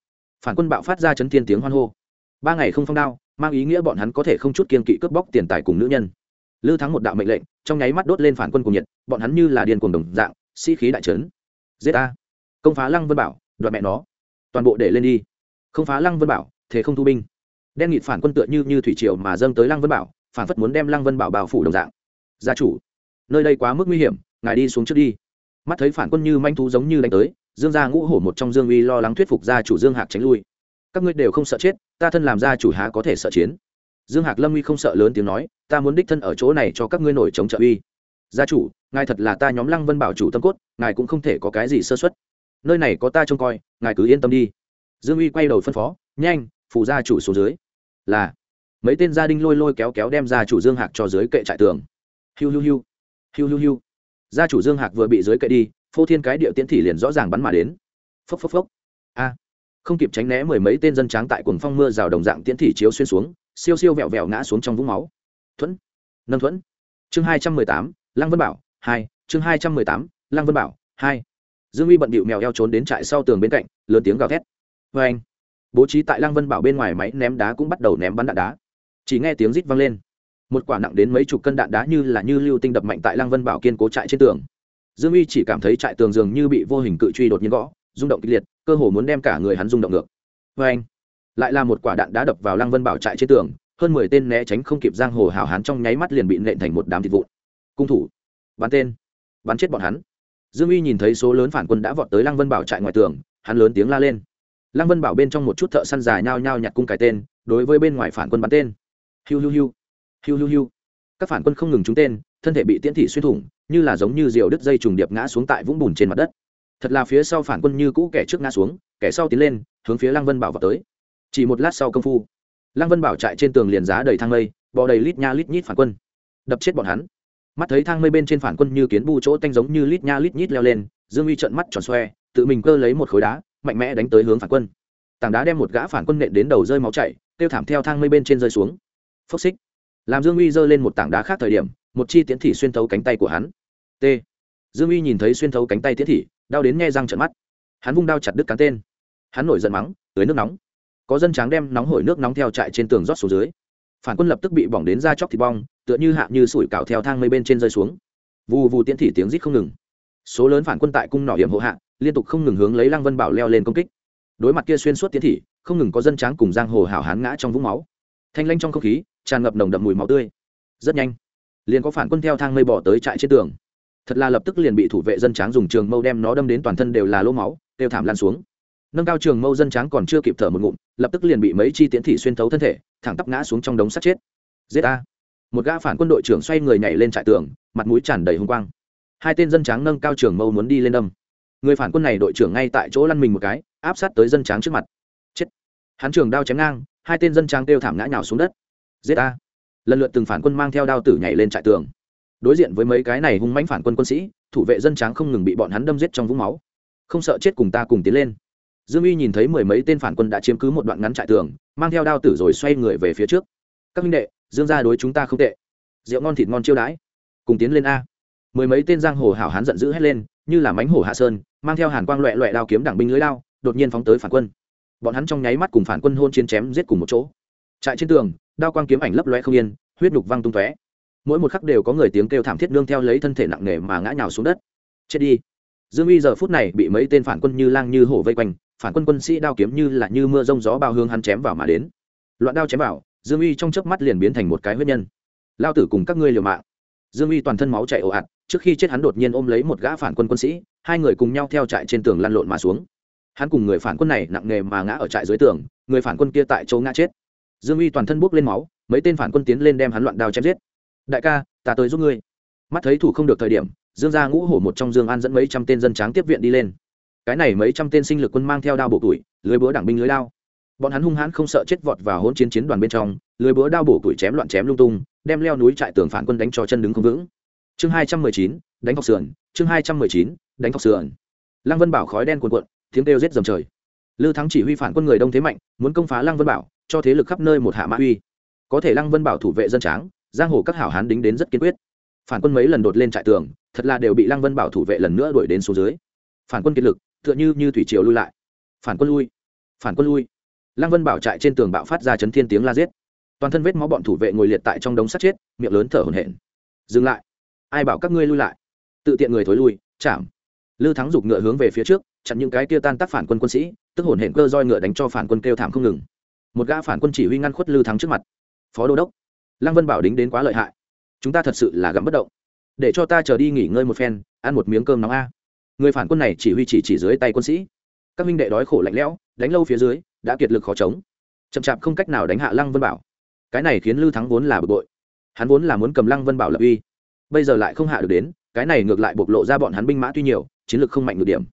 Speaker 1: Phản quân bạo phát ra chấn thiên tiếng hoan hô. Ba ngày không phong đao, mang ý nghĩa bọn hắn có thể không chút kiên kỵ cướp bóc tiền tài cùng nữ nhân. Lưu thắng một đạo mệnh lệnh, trong nháy mắt đốt lên phản quân cùng nhiệt, bọn hắn như là điên cuồng đồng dạng, sĩ、si、khí đại trấn. Giết a công phá lăng vân bảo, đoạt mẹ nó. Toàn bộ để lên đi. Không phá lăng vân bảo thế không thu binh. Đen nghịt phản quân tựa như như thủy triều mà dâng tới lăng vân bảo, phản phất muốn đem lăng vân bảo bảo phủ đồng dạng. Gia chủ, nơi đây quá mức nguy hiểm, ngài đi xuống trước đi. Mắt thấy phản quân như manh thú giống như đánh tới, dương gia ngũ hổ một trong dương uy lo lắng thuyết phục gia chủ dương hạc tránh lui. Các ngươi đều không sợ chết, ta thân làm gia chủ há có thể sợ chiến? Dương hạc lâm uy không sợ lớn tiếng nói, ta muốn đích thân ở chỗ này cho các ngươi nổi chống trợ uy. Gia chủ, ngài thật là ta nhóm lăng vân bảo chủ tâm cốt, ngài cũng không thể có cái gì sơ xuất nơi này có ta trông coi, ngài cứ yên tâm đi. Dương uy quay đầu phân phó, nhanh phụ gia chủ xuống dưới. Là, mấy tên gia đình lôi lôi kéo kéo đem gia chủ dương hạc cho dưới kệ trại tường. Hiu hiu hiu hiu hiu hiu. Gia chủ dương hạc vừa bị dưới kệ đi, phô thiên cái điệu tiễn thị liền rõ ràng bắn mà đến. Phốc phốc phốc. A, không kịp tránh né mười mấy tên dân tráng tại cuồng phong mưa rào đồng dạng tiễn thị chiếu xuyên xuống, siêu siêu vẹo vẹo ngã xuống trong vũng máu. Thuẫn, nâng thuẫn. Chương hai trăm mười tám, lăng vân bảo, hai, chương hai trăm mười tám, lăng vân bảo, hai. Dương uy bận bịu mèo eo trốn đến trại sau tường bên cạnh, lớn tiếng gào thét. Vê anh bố trí tại lăng vân bảo bên ngoài máy ném đá cũng bắt đầu ném bắn đạn đá. Chỉ nghe tiếng rít vang lên. Một quả nặng đến mấy chục cân đạn đá như là như lưu tinh đập mạnh tại lăng vân bảo kiên cố trại trên tường. Dương uy chỉ cảm thấy trại tường dường như bị vô hình cự truy đột nhiên gõ, rung động kịch liệt, cơ hồ muốn đem cả người hắn rung động ngược. Vê anh, lại là một quả đạn đá đập vào lăng vân bảo trại trên tường, hơn mười tên né tránh không kịp giang hồ hào hán trong nháy mắt liền bị nện thành một đám thịt vụn. Cung thủ, bắn tên, bắn chết bọn hắn. Dương uy nhìn thấy số lớn phản quân đã vọt tới lăng vân bảo trại ngoài tường, hắn lớn tiếng la lên lăng vân bảo bên trong một chút thợ săn dài nhao nhao nhặt cung cái tên, đối với bên ngoài phản quân bắn tên. Hiu hiu hiu. Hiu hiu hiu. Các phản quân không ngừng trúng tên, thân thể bị tiễn thị xuyên thủng, như là giống như diều đứt dây trùng điệp ngã xuống tại vũng bùn trên mặt đất. Thật là phía sau phản quân như cũ kẻ trước ngã xuống, kẻ sau tiến lên, hướng phía lăng vân bảo vào tới. Chỉ một lát sau công phu, lăng vân bảo chạy trên tường liền giá đầy thang mây, bò đầy lít nha lít nhít phản quân. Đập chết bọn hắn. Mắt thấy thang mây bên trên phản quân như kiến bu chỗ tanh giống như lít nha lít nhít leo lên, dương uy trợn mắt tròn xoe, tự mình cơ lấy một khối đá mạnh mẽ đánh tới hướng phản quân. Tảng đá đem một gã phản quân nện đến đầu rơi máu chảy, kêu thảm theo thang mây bên trên rơi xuống. Phốc xích. Làm dương uy giơ lên một tảng đá khác thời điểm, một chi tiến thị xuyên thấu cánh tay của hắn. T. Dương uy nhìn thấy xuyên thấu cánh tay tiến thị, đau đến nghe răng trận mắt. Hắn vung đao chặt đứt cán tên. Hắn nổi giận mắng, tưới nước nóng. Có dân tráng đem nóng hổi nước nóng theo trại trên tường rót xuống dưới. Phản quân lập tức bị bỏng đến da chóc thịt bong, tựa như hạ như sủi cào theo thang mây bên trên rơi xuống. Vù vù tiễn thị tiếng rít không ngừng. Số lớn phản quân tại cung nỏ hiểm hộ hạ liên tục không ngừng hướng lấy lăng vân bảo leo lên công kích. Đối mặt kia xuyên suốt tiến thị, không ngừng có dân tráng cùng giang hồ hảo hán ngã trong vũng máu. Thanh lanh trong không khí, tràn ngập nồng đậm mùi máu tươi. Rất nhanh, liền có phản quân theo thang mây bỏ tới trại trên tường. Thật là lập tức liền bị thủ vệ dân tráng dùng trường mâu đem nó đâm đến toàn thân đều là lỗ máu, đều thảm lan xuống. Nâng cao trường mâu dân tráng còn chưa kịp thở một ngụm, lập tức liền bị mấy chi tiến thị xuyên thấu thân thể, thẳng tắp ngã xuống trong đống sát chết. Giết a! Một gã phản quân đội trưởng xoay người nhảy lên trại tường, mặt mũi tràn đầy hung quang. Hai tên dân tráng nâng cao trường mâu muốn đi lên đâm người phản quân này đội trưởng ngay tại chỗ lăn mình một cái, áp sát tới dân tráng trước mặt. Chết. Hắn trường đao chém ngang, hai tên dân tráng kêu thảm ngã nhào xuống đất. Giết a lần lượt từng phản quân mang theo đao tử nhảy lên trại tường. Đối diện với mấy cái này hung mãnh phản quân quân sĩ, thủ vệ dân tráng không ngừng bị bọn hắn đâm giết trong vũng máu. Không sợ chết cùng ta cùng tiến lên. Dương uy nhìn thấy mười mấy tên phản quân đã chiếm cứ một đoạn ngắn trại tường, mang theo đao tử rồi xoay người về phía trước. Các minh đệ, dương gia đối chúng ta không tệ. Rượu ngon thịt ngon chiêu đãi. Cùng tiến lên a. Mười mấy tên giang hồ hảo hán giận dữ hét lên như là mánh hổ hạ sơn, mang theo hàn quang loẹ loẹ đao kiếm đảng binh lưới lao đột nhiên phóng tới phản quân. Bọn hắn trong nháy mắt cùng phản quân hôn chiến chém giết cùng một chỗ. Trại trên tường, đao quang kiếm ảnh lấp loe không yên, huyết nhục văng tung tóe. Mỗi một khắc đều có người tiếng kêu thảm thiết nương theo lấy thân thể nặng nề mà ngã nhào xuống đất. Chết đi. Dương uy giờ phút này bị mấy tên phản quân như lang như hổ vây quanh, phản quân quân sĩ đao kiếm như là như mưa rông gió bao hương hắn chém vào mà đến. Loạn đao chém vào, dương uy trong chớp mắt liền biến thành một cái huyết nhân. Lao tử cùng các ngươi liều mạng. Dương uy toàn thân máu chạy ồ ạt trước khi chết hắn đột nhiên ôm lấy một gã phản quân quân sĩ, hai người cùng nhau theo trại trên tường lăn lộn mà xuống. Hắn cùng người phản quân này nặng nề mà ngã ở trại dưới tường, người phản quân kia tại chỗ ngã chết. Dương uy toàn thân bốc lên máu, mấy tên phản quân tiến lên đem hắn loạn đao chém giết. Đại ca, ta tới giúp ngươi. Mắt thấy thủ không được thời điểm, dương gia ngũ hổ một trong dương an dẫn mấy trăm tên dân tráng tiếp viện đi lên. Cái này mấy trăm tên sinh lực quân mang theo đao bổ tuổi, lưới búa đảng binh lưới đao. Bọn hắn hung hãn không sợ chết vọt vào hỗn chiến chiến đoàn bên trong, lưới búa đao bổ tuổi chém loạn chém lung tung, đem leo núi trại tường phản quân đánh cho chân đứng không vững chương hai trăm mười chín, đánh thọc sườn. Chương hai trăm mười chín, đánh thọc sườn. Lăng vân bảo khói đen cuồn cuộn, tiếng kêu rết dầm trời. Lư thắng chỉ huy phản quân người đông thế mạnh, muốn công phá lăng vân bảo, cho thế lực khắp nơi một hạ mã uy. Có thể lăng vân bảo thủ vệ dân tráng, giang hồ các hảo hán đính đến rất kiên quyết. Phản quân mấy lần đột lên trại tường, thật là đều bị lăng vân bảo thủ vệ lần nữa đuổi đến số dưới. Phản quân kiệt lực, tựa như như thủy triều lui lại. Phản quân lui, phản quân lui. Lăng vân bảo trại trên tường bạo phát ra chấn thiên tiếng la giết. Toàn thân vết máu bọn thủ vệ ngồi liệt tại trong đống sắt chết, miệng lớn thở hổn hển. Dừng lại ai bảo các ngươi lui lại? Tự tiện người thối lui, chạm. Lư thắng giục ngựa hướng về phía trước, chặn những cái kia tan tác phản quân quân sĩ, tức hổn hển cơ roi ngựa đánh cho phản quân kêu thảm không ngừng. Một gã phản quân chỉ huy ngăn khuất lư thắng trước mặt. Phó đô đốc, lăng vân bảo đính đến quá lợi hại. Chúng ta thật sự là gắm bất động. Để cho ta chờ đi nghỉ ngơi một phen, ăn một miếng cơm nóng a. Người phản quân này chỉ huy chỉ chỉ dưới tay quân sĩ. Các minh đệ đói khổ lạnh lẽo, đánh lâu phía dưới, đã kiệt lực khó chống. Chậm chạp không cách nào đánh hạ lăng vân bảo. Cái này khiến lư thắng vốn là bực bội. Hắn vốn là muốn cầm lăng vân bảo lập uy bây giờ lại không hạ được đến, cái này ngược lại bộc lộ ra bọn hắn binh mã tuy nhiều, chiến lược không mạnh ngược điểm.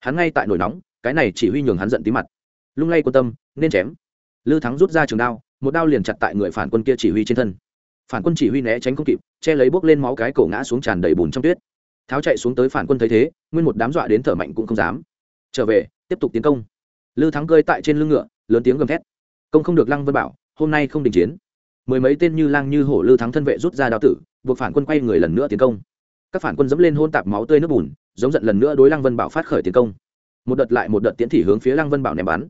Speaker 1: Hắn ngay tại nổi nóng, cái này chỉ huy nhường hắn giận tí mặt. Lung lay quan tâm, nên chém. Lư thắng rút ra trường đao, một đao liền chặt tại người phản quân kia chỉ huy trên thân. Phản quân chỉ huy né tránh không kịp, che lấy bốc lên máu cái cổ ngã xuống tràn đầy bùn trong tuyết. Tháo chạy xuống tới phản quân thấy thế, nguyên một đám dọa đến thở mạnh cũng không dám. Trở về, tiếp tục tiến công. Lư thắng cơi tại trên lưng ngựa, lớn tiếng gầm thét. Công không được lăng vân bảo, hôm nay không đình chiến. Mười mấy tên như lang như hổ lư thắng thân vệ rút ra đao tử buộc phản quân quay người lần nữa tiến công. Các phản quân dẫm lên hôn tạp máu tươi nước bùn, giống giận lần nữa đối lăng vân bảo phát khởi tiến công. Một đợt lại một đợt tiến thị hướng phía lăng vân bảo ném bắn.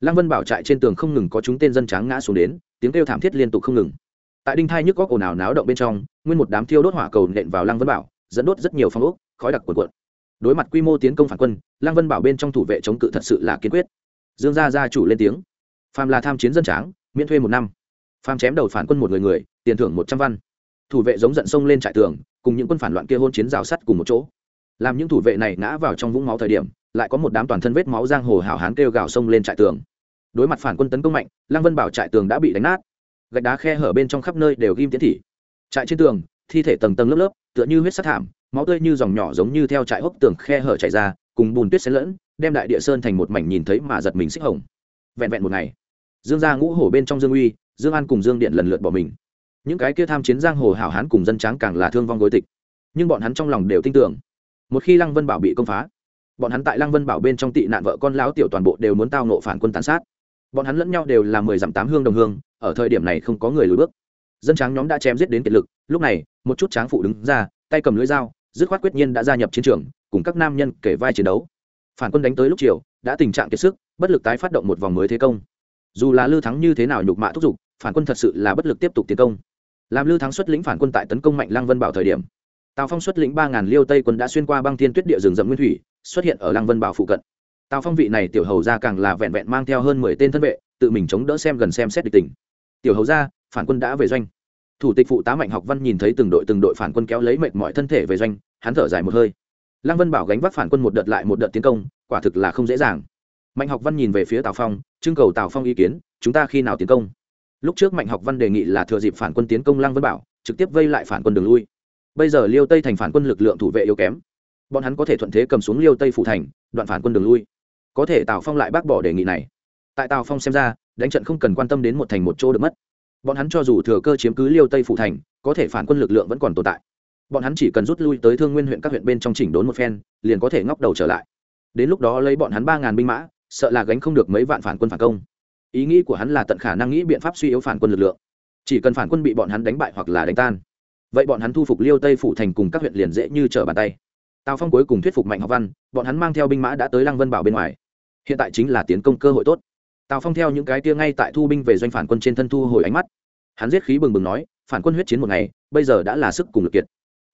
Speaker 1: Lăng vân bảo chạy trên tường không ngừng có chúng tên dân tráng ngã xuống đến, tiếng kêu thảm thiết liên tục không ngừng. Tại đinh thai nhức góc ồn ào náo động bên trong, nguyên một đám thiêu đốt hỏa cầu nện vào lăng vân bảo, dẫn đốt rất nhiều phong ốc, khói đặc cuộn cuộn. Đối mặt quy mô tiến công phản quân, lăng vân bảo bên trong thủ vệ chống cự thật sự là kiên quyết. Dương gia gia chủ lên tiếng. Phàm là tham chiến dân tráng, miễn thuê một năm. Phàm chém đầu phản quân một người người, tiền thưởng một trăm văn thủ vệ giống giận sông lên trại tường, cùng những quân phản loạn kia hôn chiến rào sắt cùng một chỗ. Làm những thủ vệ này ngã vào trong vũng máu thời điểm, lại có một đám toàn thân vết máu giang hồ hảo hán kêu gào sông lên trại tường. Đối mặt phản quân tấn công mạnh, lăng vân bảo trại tường đã bị đánh nát. Gạch đá khe hở bên trong khắp nơi đều ghim tiến thị. Trại trên tường, thi thể tầng tầng lớp lớp, tựa như huyết sắt thảm, máu tươi như dòng nhỏ giống như theo trại hốc tường khe hở chảy ra, cùng bùn tuyết xen lẫn, đem đại địa sơn thành một mảnh nhìn thấy mà giật mình xích hồng. Vẹn vẹn một ngày, dương gia ngũ hổ bên trong dương uy, dương an cùng dương điện lần lượt bỏ mình những cái kia tham chiến giang hồ hảo hán cùng dân tráng càng là thương vong gối tịch. Nhưng bọn hắn trong lòng đều tin tưởng, một khi lăng vân bảo bị công phá, bọn hắn tại lăng vân bảo bên trong tị nạn vợ con lão tiểu toàn bộ đều muốn tao nộ phản quân tàn sát. Bọn hắn lẫn nhau đều là mười dặm tám hương đồng hương, ở thời điểm này không có người lùi bước. Dân tráng nhóm đã chém giết đến kiệt lực, lúc này, một chút tráng phụ đứng ra, tay cầm lưỡi dao, dứt khoát quyết nhiên đã gia nhập chiến trường, cùng các nam nhân kể vai chiến đấu. Phản quân đánh tới lúc chiều, đã tình trạng kiệt sức, bất lực tái phát động một vòng mới thế công. Dù là lư thắng như thế nào nhục mạ thúc giục, phản quân thật sự là bất lực tiếp tục tiến công làm lư thắng xuất lĩnh phản quân tại tấn công mạnh lăng vân bảo thời điểm, tào phong xuất lĩnh ba ngàn liêu tây quân đã xuyên qua băng thiên tuyết địa rừng rậm nguyên thủy, xuất hiện ở lăng vân bảo phụ cận. Tào phong vị này tiểu hầu ra càng là vẹn vẹn mang theo hơn mười tên thân vệ, tự mình chống đỡ xem gần xem xét địch tình. Tiểu hầu ra phản quân đã về doanh. Thủ tịch phụ tá mạnh học văn nhìn thấy từng đội từng đội phản quân kéo lấy mệt mọi thân thể về doanh, hắn thở dài một hơi. Lăng vân bảo gánh vác phản quân một đợt lại một đợt tiến công, quả thực là không dễ dàng. Mạnh học văn nhìn về phía tào phong, trưng cầu tào phong ý kiến, chúng ta khi nào tiến công? Lúc trước mạnh học văn đề nghị là thừa dịp phản quân tiến công lăng vân bảo, trực tiếp vây lại phản quân đường lui. Bây giờ liêu tây thành phản quân lực lượng thủ vệ yếu kém. Bọn hắn có thể thuận thế cầm xuống liêu tây phủ thành, đoạn phản quân đường lui. Có thể tào phong lại bác bỏ đề nghị này. Tại tào phong xem ra, đánh trận không cần quan tâm đến một thành một chỗ được mất. Bọn hắn cho dù thừa cơ chiếm cứ liêu tây phủ thành, có thể phản quân lực lượng vẫn còn tồn tại. Bọn hắn chỉ cần rút lui tới thương nguyên huyện các huyện bên trong chỉnh đốn một phen, liền có thể ngóc đầu trở lại. Đến lúc đó lấy bọn hắn ba ngàn binh mã, sợ là gánh không được mấy vạn phản quân phản công ý nghĩ của hắn là tận khả năng nghĩ biện pháp suy yếu phản quân lực lượng. Chỉ cần phản quân bị bọn hắn đánh bại hoặc là đánh tan, vậy bọn hắn thu phục liêu tây phủ thành cùng các huyện liền dễ như trở bàn tay. Tào phong cuối cùng thuyết phục mạnh học văn, bọn hắn mang theo binh mã đã tới lăng vân bảo bên ngoài. Hiện tại chính là tiến công cơ hội tốt. Tào phong theo những cái tia ngay tại thu binh về doanh phản quân trên thân thu hồi ánh mắt. Hắn giết khí bừng bừng nói, phản quân huyết chiến một ngày, bây giờ đã là sức cùng lực kiệt.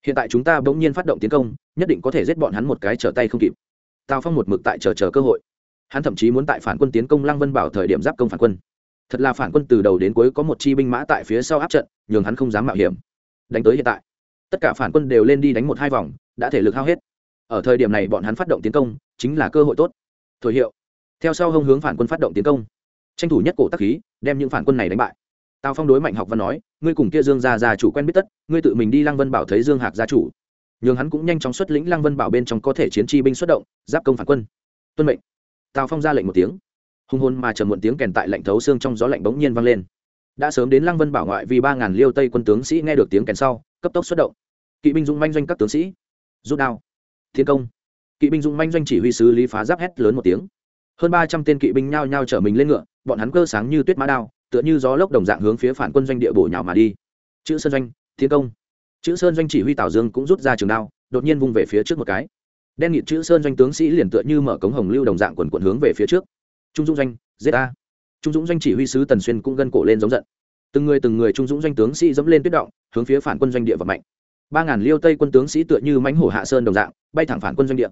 Speaker 1: Hiện tại chúng ta bỗng nhiên phát động tiến công, nhất định có thể giết bọn hắn một cái trở tay không kịp. Tào phong một mực tại chờ chờ cơ hội hắn thậm chí muốn tại phản quân tiến công lăng vân bảo thời điểm giáp công phản quân. Thật là phản quân từ đầu đến cuối có một chi binh mã tại phía sau áp trận, nhường hắn không dám mạo hiểm. Đánh tới hiện tại, tất cả phản quân đều lên đi đánh một hai vòng, đã thể lực hao hết. Ở thời điểm này bọn hắn phát động tiến công, chính là cơ hội tốt. Thổi hiệu. Theo sau hông hướng phản quân phát động tiến công. Tranh thủ nhất cổ tắc khí, đem những phản quân này đánh bại. Tào phong đối mạnh học văn nói, ngươi cùng kia dương gia gia chủ quen biết tất, ngươi tự mình đi lăng vân bảo thấy dương hạc gia chủ. Nhường hắn cũng nhanh chóng xuất lĩnh lăng vân bảo bên trong có thể chiến chi binh xuất động, giáp công phản quân. Tuân mệnh tào phong ra lệnh một tiếng. Hùng hồn mà chờ muộn tiếng kèn tại lạnh thấu xương trong gió lạnh bỗng nhiên vang lên. Đã sớm đến lăng vân bảo ngoại vì ba ngàn liêu tây quân tướng sĩ nghe được tiếng kèn sau, cấp tốc xuất động. Kỵ binh dung manh doanh các tướng sĩ. Rút đao. Thiên công. Kỵ binh dung manh doanh chỉ huy sứ lý phá giáp hét lớn một tiếng. Hơn ba trăm tên kỵ binh nhao nhao chở mình lên ngựa, bọn hắn cơ sáng như tuyết mã đao, tựa như gió lốc đồng dạng hướng phía phản quân doanh địa bổ nhào mà đi. Chữ sơn doanh thiên công. Chữ sơn doanh chỉ huy tào dương cũng rút ra trường đao, đột nhiên vung về phía trước một cái đen nghịt chữ sơn doanh tướng sĩ liền tựa như mở cống hồng lưu đồng dạng quần quận hướng về phía trước. Trung dũng doanh, giết a trung dũng doanh chỉ huy sứ tần xuyên cũng gân cổ lên giống giận. Từng người từng người trung dũng doanh tướng sĩ dẫm lên tuyết động, hướng phía phản quân doanh địa vật mạnh. Ba ngàn liêu tây quân tướng sĩ tựa như mánh hổ hạ sơn đồng dạng, bay thẳng phản quân doanh địa.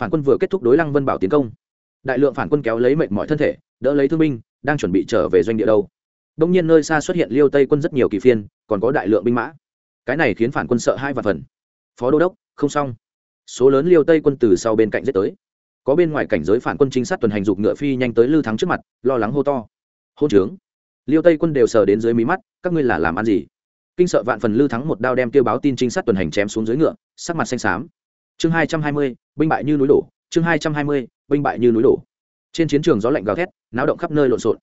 Speaker 1: Phản quân vừa kết thúc đối lăng vân bảo tiến công. Đại lượng phản quân kéo lấy mệnh mọi thân thể, đỡ lấy thương binh, đang chuẩn bị trở về doanh địa đâu. Đông nhiên nơi xa xuất hiện liêu tây quân rất nhiều kỳ phiên, còn có đại lượng binh mã. Cái này khiến phản quân sợ hai và phần. Phó đô đốc, không xong số lớn liêu tây quân từ sau bên cạnh giết tới. Có bên ngoài cảnh giới phản quân trinh sát tuần hành dục ngựa phi nhanh tới lư thắng trước mặt, lo lắng hô to. Hôn trướng. Liêu tây quân đều sờ đến dưới mí mắt, các ngươi là làm ăn gì? Kinh sợ vạn phần lư thắng một đao đem tiêu báo tin trinh sát tuần hành chém xuống dưới ngựa, sắc mặt xanh xám. Chương hai trăm hai mươi, binh bại như núi đổ. Chương hai trăm hai mươi, binh bại như núi đổ. Trên chiến trường gió lạnh gào thét, náo động khắp nơi lộn xộn.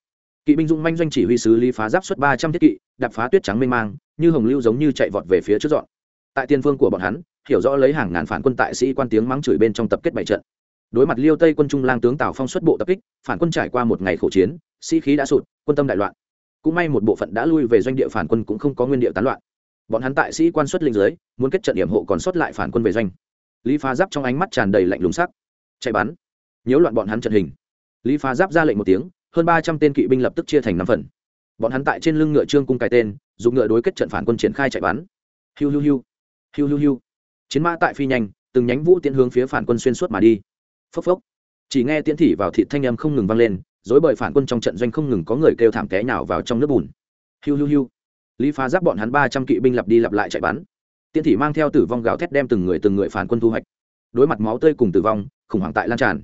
Speaker 1: Kỵ binh dũng manh doanh chỉ huy sứ lý phá giáp xuất ba trăm thiết kỵ, đạp phá tuyết trắng mênh mang, như hồng lưu giống như chạy vọt về phía trước dọn. Tại tiên phương của bọn hắn hiểu rõ lấy hàng ngàn phản quân tại sĩ quan tiếng mắng chửi bên trong tập kết bảy trận. Đối mặt liêu tây quân trung lang tướng tào phong xuất bộ tập kích, phản quân trải qua một ngày khổ chiến, sĩ khí đã sụt, quân tâm đại loạn. Cũng may một bộ phận đã lui về doanh địa phản quân cũng không có nguyên địa tán loạn. Bọn hắn tại sĩ quan xuất linh giới muốn kết trận điểm hộ còn sót lại phản quân về doanh. Lý phá giáp trong ánh mắt tràn đầy lạnh lùng sắc. Chạy bắn. Nhiễu loạn bọn hắn trận hình. Lý phá giáp ra lệnh một tiếng, hơn ba trăm tên kỵ binh lập tức chia thành năm phần. Bọn hắn tại trên lưng ngựa trương cung cài tên, dùng ngựa đối kết trận phản quân triển khai chạy bắn. Hiu hiu hiu. Hiu hiu hiu chiến mã tại phi nhanh, từng nhánh vũ tiến hướng phía phản quân xuyên suốt mà đi. Phốc phốc. Chỉ nghe tiễn thị vào thị thanh âm không ngừng vang lên dối bời phản quân trong trận doanh không ngừng có người kêu thảm té nhào vào trong nước bùn. Hiu hiu hiu. Lý phá giáp bọn hắn ba trăm kỵ binh lặp đi lặp lại chạy bắn. Tiễn thị mang theo tử vong gào thét đem từng người từng người phản quân thu hoạch. Đối mặt máu tươi cùng tử vong, khủng hoảng tại lan tràn.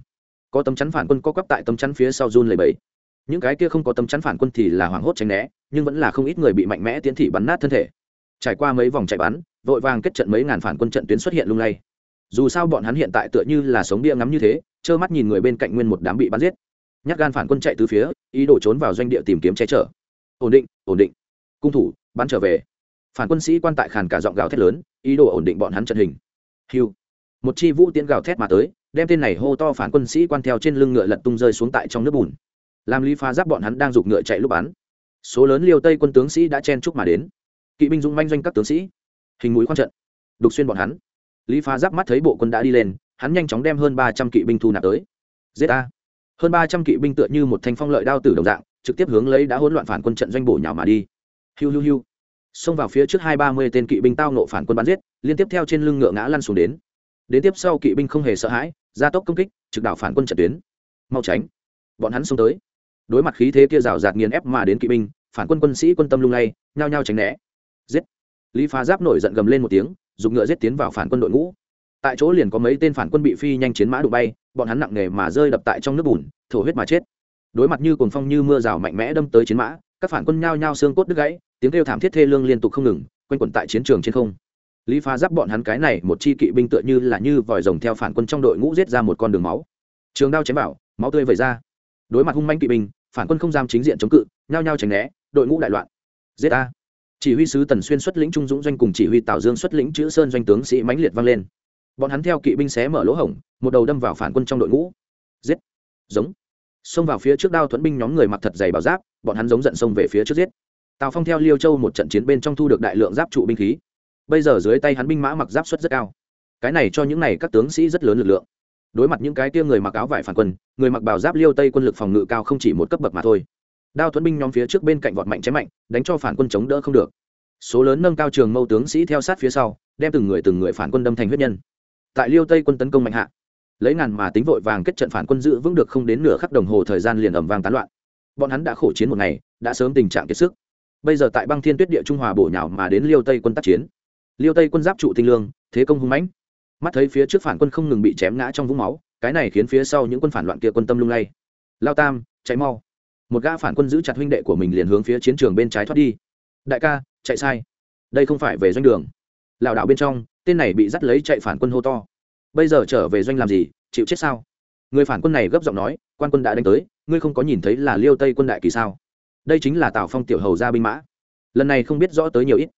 Speaker 1: Có tấm chắn phản quân có quắp tại tấm chắn phía sau run lầy bẫy những cái kia không có tấm chắn phản quân thì là hoảng hốt tránh né, nhưng vẫn là không ít người bị mạnh mẽ tiến thị bắn nát thân thể. Trải qua mấy vòng chạy bắn vội vàng kết trận mấy ngàn phản quân trận tuyến xuất hiện lung lay. Dù sao bọn hắn hiện tại tựa như là sống bia ngắm như thế, trơ mắt nhìn người bên cạnh nguyên một đám bị bắn giết. Nhát gan phản quân chạy từ phía, ý đồ trốn vào doanh địa tìm kiếm che chở. Ổn định ổn định. Cung thủ, bắn trở về. Phản quân sĩ quan tại khàn cả giọng gào thét lớn, ý đồ ổn định bọn hắn trận hình. Hiu một chi vũ tiễn gào thét mà tới, đem tên này hô to phản quân sĩ quan theo trên lưng ngựa lật tung rơi xuống tại trong nước bùn. Làm lý phá giáp bọn hắn đang giục ngựa chạy lúc bắn. Số lớn liều tây quân tướng sĩ đã chen chúc mà đến. Kỵ binh dũng manh doanh các tướng sĩ hình mũi khoan trận. Đục xuyên bọn hắn. Lý phá giáp mắt thấy bộ quân đã đi lên, hắn nhanh chóng đem hơn ba trăm kỵ binh thu nạp tới. Giết a hơn ba trăm kỵ binh tựa như một thanh phong lợi đao tử đồng dạng, trực tiếp hướng lấy đã hỗn loạn phản quân trận doanh bổ nhào mà đi. Hiu hiu hiu. Xông vào phía trước hai ba mươi tên kỵ binh tao nộ phản quân bắn giết, liên tiếp theo trên lưng ngựa ngã lăn xuống đến. Đến tiếp sau kỵ binh không hề sợ hãi, gia tốc công kích, trực đảo phản quân trận tuyến. Mau tránh. Bọn hắn xông tới. Đối mặt khí thế kia rào rạt nghiền ép mà đến kỵ binh, phản quân quân sĩ quân tâm lung lay, nhao nhao tránh né. Giết lý phá giáp nổi giận gầm lên một tiếng, dùng ngựa giết tiến vào phản quân đội ngũ. Tại chỗ liền có mấy tên phản quân bị phi nhanh chiến mã đụng bay, bọn hắn nặng nề mà rơi đập tại trong nước bùn, thổ huyết mà chết. Đối mặt như cồn phong như mưa rào mạnh mẽ đâm tới chiến mã, các phản quân nhao nhao xương cốt đứt gãy, tiếng kêu thảm thiết thê lương liên tục không ngừng, quanh quẩn tại chiến trường trên không. Lý phá giáp bọn hắn cái này, một chi kỵ binh tựa như là như vòi rồng theo phản quân trong đội ngũ giết ra một con đường máu. Trường đao chém bảo máu tươi vẩy ra. Đối mặt hung manh kỵ binh, phản quân không dám chính diện chống cự, nhao nhao tránh né, đội ngũ đại loạn. Giết a chỉ huy sứ tần xuyên xuất lĩnh trung dũng doanh cùng chỉ huy tào dương xuất lĩnh chữ sơn doanh tướng sĩ mãnh liệt vang lên. Bọn hắn theo kỵ binh xé mở lỗ hổng, một đầu đâm vào phản quân trong đội ngũ. Giết! Giống! Xông vào phía trước đao thuẫn binh nhóm người mặc thật dày bảo giáp, bọn hắn giống giận xông về phía trước giết. Tào phong theo liêu châu một trận chiến bên trong thu được đại lượng giáp trụ binh khí. Bây giờ dưới tay hắn binh mã mặc giáp suất rất cao. Cái này cho những này các tướng sĩ rất lớn lực lượng. Đối mặt những cái tia người mặc áo vải phản quân, người mặc bảo giáp liêu tây quân lực phòng ngự cao không chỉ một cấp bậc mà thôi đao thuẫn binh nhóm phía trước bên cạnh vọt mạnh chém mạnh, đánh cho phản quân chống đỡ không được. Số lớn nâng cao trường mâu tướng sĩ theo sát phía sau, đem từng người từng người phản quân đâm thành huyết nhân. Tại liêu tây quân tấn công mạnh hạ, lấy ngàn mà tính vội vàng kết trận phản quân giữ vững được không đến nửa khắc đồng hồ thời gian liền ẩm vang tán loạn. Bọn hắn đã khổ chiến một ngày, đã sớm tình trạng kiệt sức. Bây giờ tại băng thiên tuyết địa trung hòa bổ nhào mà đến liêu tây quân tác chiến. Liêu tây quân giáp trụ tinh lương, thế công hung mãnh. Mắt thấy phía trước phản quân không ngừng bị chém ngã trong vũng máu, cái này khiến phía sau những quân phản loạn kia quân tâm lung lay. Lao tam cháy mau một gã phản quân giữ chặt huynh đệ của mình liền hướng phía chiến trường bên trái thoát đi. Đại ca, chạy sai. Đây không phải về doanh đường. Lảo đảo bên trong, tên này bị dắt lấy chạy phản quân hô to. Bây giờ trở về doanh làm gì, chịu chết sao? Người phản quân này gấp giọng nói, quan quân đã đánh tới, ngươi không có nhìn thấy là liêu tây quân đại kỳ sao? Đây chính là tào phong tiểu hầu ra binh mã. Lần này không biết rõ tới nhiều ít.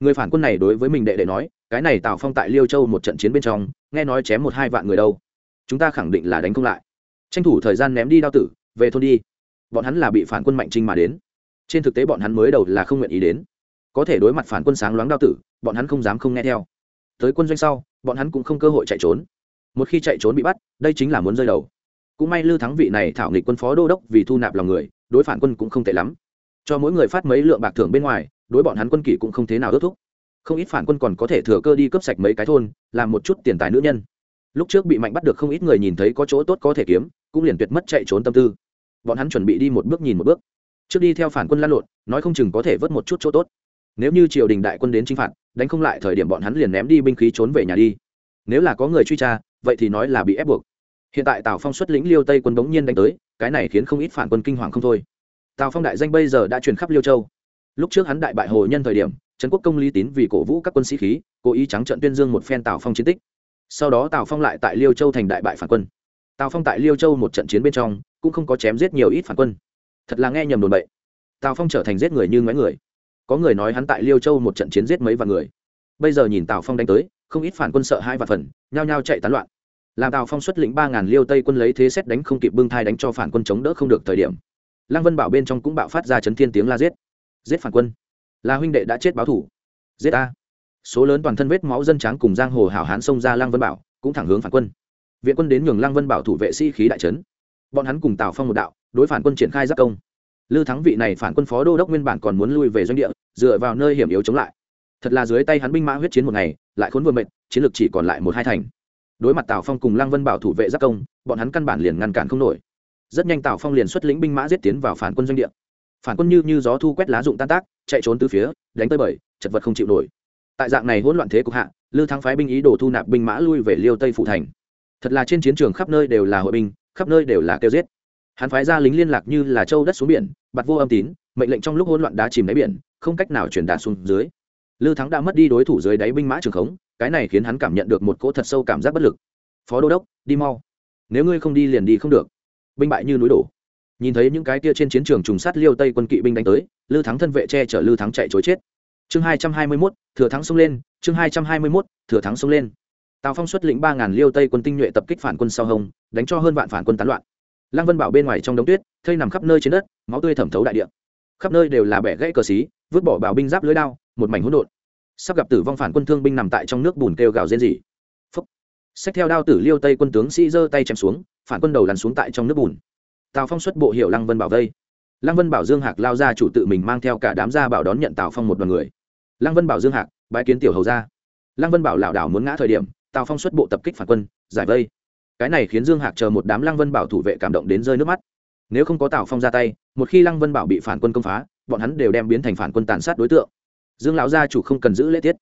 Speaker 1: Người phản quân này đối với mình đệ đệ nói, cái này tào phong tại liêu châu một trận chiến bên trong, nghe nói chém một hai vạn người đâu. Chúng ta khẳng định là đánh không lại. Tranh thủ thời gian ném đi đao tử, về thôn đi bọn hắn là bị phản quân mạnh trinh mà đến. Trên thực tế bọn hắn mới đầu là không nguyện ý đến. Có thể đối mặt phản quân sáng loáng đao tử, bọn hắn không dám không nghe theo. Tới quân doanh sau, bọn hắn cũng không cơ hội chạy trốn. Một khi chạy trốn bị bắt, đây chính là muốn rơi đầu. Cũng may lưu thắng vị này thảo nghịch quân phó đô đốc vì thu nạp lòng người, đối phản quân cũng không tệ lắm. Cho mỗi người phát mấy lượng bạc thưởng bên ngoài, đối bọn hắn quân kỷ cũng không thế nào ước thúc. Không ít phản quân còn có thể thừa cơ đi cướp sạch mấy cái thôn, làm một chút tiền tài nữ nhân. Lúc trước bị mạnh bắt được không ít người nhìn thấy có chỗ tốt có thể kiếm, cũng liền tuyệt mất chạy trốn tâm tư bọn hắn chuẩn bị đi một bước nhìn một bước. Trước đi theo phản quân lan lộn, nói không chừng có thể vớt một chút chỗ tốt. Nếu như triều đình đại quân đến chinh phạt, đánh không lại thời điểm bọn hắn liền ném đi binh khí trốn về nhà đi. Nếu là có người truy tra, vậy thì nói là bị ép buộc. Hiện tại tào phong xuất lĩnh liêu tây quân bỗng nhiên đánh tới, cái này khiến không ít phản quân kinh hoàng không thôi. Tào phong đại danh bây giờ đã truyền khắp liêu châu. Lúc trước hắn đại bại hồ nhân thời điểm, trấn quốc công lý tín vì cổ vũ các quân sĩ khí, cố ý trắng trận tuyên dương một phen tào phong chiến tích. Sau đó tào phong lại tại liêu châu thành đại bại phản quân. Tào phong tại liêu châu một trận chiến bên trong cũng không có chém giết nhiều ít phản quân. Thật là nghe nhầm đồn bậy. Tào phong trở thành giết người như ngoái người. Có người nói hắn tại liêu châu một trận chiến giết mấy vạn người. Bây giờ nhìn tào phong đánh tới, không ít phản quân sợ hai vạn phần nhao nhao chạy tán loạn. Làm tào phong xuất lĩnh ba ngàn liêu tây quân lấy thế xét đánh không kịp bưng thai đánh cho phản quân chống đỡ không được thời điểm. Lăng vân bảo bên trong cũng bạo phát ra chấn thiên tiếng la giết. Giết phản quân. Là huynh đệ đã chết báo thủ. Giết a. Số lớn toàn thân vết máu dân tráng cùng giang hồ hảo hán xông ra lăng vân bảo, cũng thẳng hướng phản quân. Viện quân đến nhường lăng vân bảo thủ vệ sĩ khí đại trấn bọn hắn cùng tào phong một đạo đối phản quân triển khai giác công lư thắng vị này phản quân phó đô đốc nguyên bản còn muốn lui về doanh địa dựa vào nơi hiểm yếu chống lại thật là dưới tay hắn binh mã huyết chiến một ngày lại khốn vừa mệt chiến lược chỉ còn lại một hai thành đối mặt tào phong cùng lăng vân bảo thủ vệ giác công bọn hắn căn bản liền ngăn cản không nổi rất nhanh tào phong liền xuất lĩnh binh mã giết tiến vào phản quân doanh địa phản quân như như gió thu quét lá dụng tan tác chạy trốn từ phía đánh tới bời chật vật không chịu nổi tại dạng này hỗn loạn thế cục hạ lư thắng phái binh ý đồ thu nạp binh mã lui về liêu tây phụ thành thật là trên chiến trường khắp nơi đều là hội binh khắp nơi đều là kêu giết. Hắn phái ra lính liên lạc như là châu đất xuống biển, bạt vô âm tín, mệnh lệnh trong lúc hỗn loạn đá chìm đáy biển, không cách nào truyền đạt xuống dưới. Lư thắng đã mất đi đối thủ dưới đáy binh mã trường khống, cái này khiến hắn cảm nhận được một cỗ thật sâu cảm giác bất lực. Phó đô đốc, đi mau. Nếu ngươi không đi liền đi không được. Binh bại như núi đổ. Nhìn thấy những cái kia trên chiến trường trùng sát liêu tây quân kỵ binh đánh tới, lư thắng thân vệ che chở lư thắng chạy chối chết. Chương hai trăm hai mươi mốt, thừa thắng xông lên, chương hai trăm hai mươi mốt, thừa thắng xông lên tào phong xuất lĩnh ba ngàn liêu tây quân tinh nhuệ tập kích phản quân sau hông, đánh cho hơn vạn phản quân tán loạn. Lăng vân bảo bên ngoài trong đống tuyết, thây nằm khắp nơi trên đất, máu tươi thẩm thấu đại địa. Khắp nơi đều là bẻ gãy cờ xí, vứt bỏ bảo binh giáp lưới đao, một mảnh hỗn độn. Sắp gặp tử vong phản quân thương binh nằm tại trong nước bùn kêu gào rên rỉ. Phúc. Xách theo đao tử liêu tây quân tướng sĩ giơ tay chém xuống, phản quân đầu lăn xuống tại trong nước bùn. Tào phong xuất bộ hiệu lăng vân bảo vây. Lăng vân bảo dương hạc lao ra chủ tự mình mang theo cả đám gia bảo đón nhận tào phong một đoàn người. Lăng vân bảo dương hạc bãi kiến tiểu hầu ra lăng vân bảo lảo đảo muốn ngã thời điểm tào phong xuất bộ tập kích phản quân, giải vây. Cái này khiến dương hạc chờ một đám lăng vân bảo thủ vệ cảm động đến rơi nước mắt. Nếu không có tào phong ra tay, một khi lăng vân bảo bị phản quân công phá, bọn hắn đều đem biến thành phản quân tàn sát đối tượng. Dương lão gia chủ không cần giữ lễ tiết.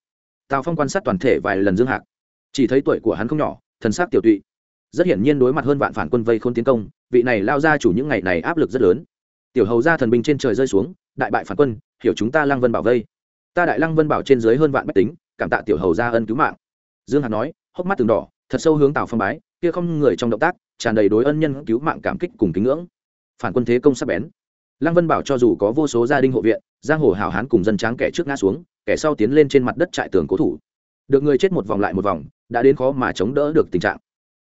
Speaker 1: Tào phong quan sát toàn thể vài lần dương hạc. Chỉ thấy tuổi của hắn không nhỏ, thần sắc tiểu tụy. Rất hiển nhiên đối mặt hơn vạn phản quân vây khôn tiến công, vị này lao gia chủ những ngày này áp lực rất lớn. Tiểu hầu ra thần binh trên trời rơi xuống, đại bại phản quân, hiểu chúng ta lăng vân bảo vây. Ta đại lăng vân bảo trên dưới hơn vạn bách tính, cảm tạ tiểu hầu ra ân cứu mạng. Dương hạc nói hốc mắt từng đỏ, thật sâu hướng tào phong bái, kia không người trong động tác, tràn đầy đối ân nhân cứu mạng cảm kích cùng kính ngưỡng. Phản quân thế công sắp bén. Lăng vân bảo cho dù có vô số gia đình hộ viện, giang hồ hào hán cùng dân tráng kẻ trước ngã xuống, kẻ sau tiến lên trên mặt đất trại tường cố thủ. Được người chết một vòng lại một vòng, đã đến khó mà chống đỡ được tình trạng.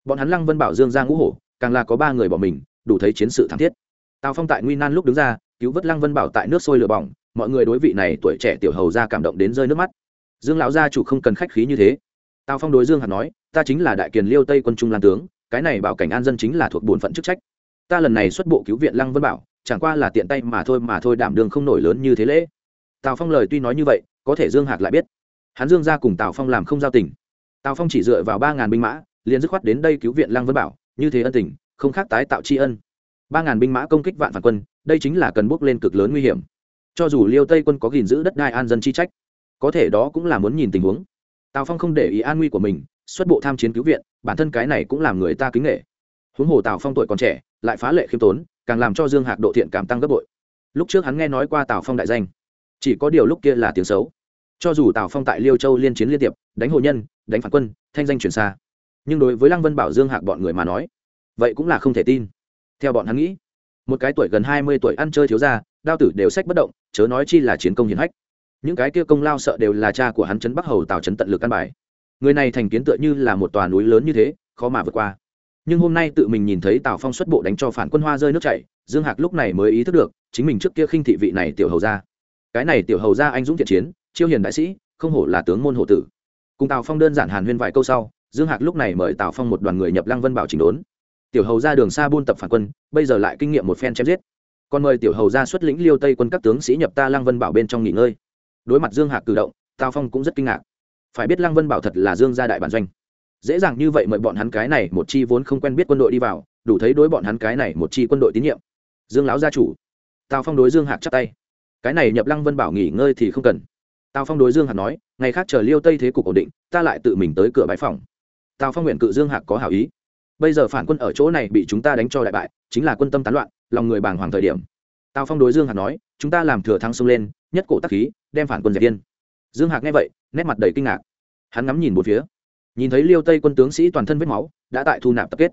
Speaker 1: Bọn hắn lăng vân bảo dương ra ngũ hổ, càng là có ba người bỏ mình, đủ thấy chiến sự thảm thiết. Tào phong tại nguy nan lúc đứng ra, cứu vớt lăng vân bảo tại nước sôi lửa bỏng, mọi người đối vị này tuổi trẻ tiểu hầu ra cảm động đến rơi nước mắt. Dương lão gia chủ không cần khách khí như thế tào phong đối dương hạt nói, ta chính là đại kiền liêu tây quân trung lan tướng, cái này bảo cảnh an dân chính là thuộc bổn phận chức trách. Ta lần này xuất bộ cứu viện lăng vân bảo, chẳng qua là tiện tay mà thôi mà thôi đảm đường không nổi lớn như thế lễ. Tào phong lời tuy nói như vậy, có thể dương hạc lại biết. Hắn dương ra cùng tào phong làm không giao tình. Tào phong chỉ dựa vào ba ngàn binh mã, liền dứt khoát đến đây cứu viện lăng vân bảo, như thế ân tình, không khác tái tạo tri ân. Ba ngàn binh mã công kích vạn phản quân, đây chính là cần bước lên cực lớn nguy hiểm. Cho dù liêu tây quân có gìn giữ đất đai an dân chi trách, có thể đó cũng là muốn nhìn tình huống tào phong không để ý an nguy của mình, xuất bộ tham chiến cứu viện, bản thân cái này cũng làm người ta kính nghệ huống hồ tào phong tuổi còn trẻ, lại phá lệ khiêm tốn, càng làm cho dương hạc độ thiện cảm tăng gấp bội. Lúc trước hắn nghe nói qua tào phong đại danh, chỉ có điều lúc kia là tiếng xấu. Cho dù tào phong tại liêu châu liên chiến liên tiệp, đánh hồ nhân, đánh phản quân, thanh danh chuyển xa, nhưng đối với lăng vân bảo dương hạc bọn người mà nói, vậy cũng là không thể tin. Theo bọn hắn nghĩ, một cái tuổi gần hai mươi tuổi ăn chơi thiếu ra đao tử đều sách bất động, chớ nói chi là chiến công hiển hách những cái kia công lao sợ đều là cha của hắn trấn bắc hầu tào trấn tận lực căn bài. Người này thành kiến tựa như là một tòa núi lớn như thế, khó mà vượt qua. Nhưng hôm nay tự mình nhìn thấy tào phong xuất bộ đánh cho phản quân hoa rơi nước chảy, dương hạc lúc này mới ý thức được, chính mình trước kia khinh thị vị này tiểu hầu ra cái này tiểu hầu ra anh dũng thiện chiến, chiêu hiền đại sĩ, không hổ là tướng môn hộ tử. Cùng tào phong đơn giản hàn huyên vài câu sau, dương hạc lúc này mời tào phong một đoàn người nhập lăng vân bảo chỉnh đốn. Tiểu hầu ra đường xa buôn tập phản quân, bây giờ lại kinh nghiệm một phen chém giết. Còn mời tiểu hầu ra xuất lĩnh liêu tây quân các tướng sĩ nhập ta lăng vân bảo bên trong nghỉ ngơi đối mặt dương hạc cử động, tào phong cũng rất kinh ngạc. Phải biết lăng vân bảo thật là dương gia đại bản doanh. Dễ dàng như vậy mời bọn hắn cái này một chi vốn không quen biết quân đội đi vào, đủ thấy đối bọn hắn cái này một chi quân đội tín nhiệm. Dương lão gia chủ. Tào phong đối dương hạc chắp tay. Cái này nhập lăng vân bảo nghỉ ngơi thì không cần. Tào phong đối dương hạc nói, ngày khác chờ liêu tây thế cục ổn định, ta lại tự mình tới cửa bãi phòng. Tào phong nguyện cự dương hạc có hảo ý. Bây giờ phản quân ở chỗ này bị chúng ta đánh cho đại bại, chính là quân tâm tán loạn, lòng người bàng hoàng thời điểm. Tào phong đối dương hạc nói, chúng ta làm thừa thắng xông lên, nhất cổ tắc khí đem phản quân dẹp yên. Dương hạc nghe vậy, nét mặt đầy kinh ngạc. Hắn ngắm nhìn một phía. Nhìn thấy liêu tây quân tướng sĩ toàn thân vết máu, đã tại thu nạp tập kết.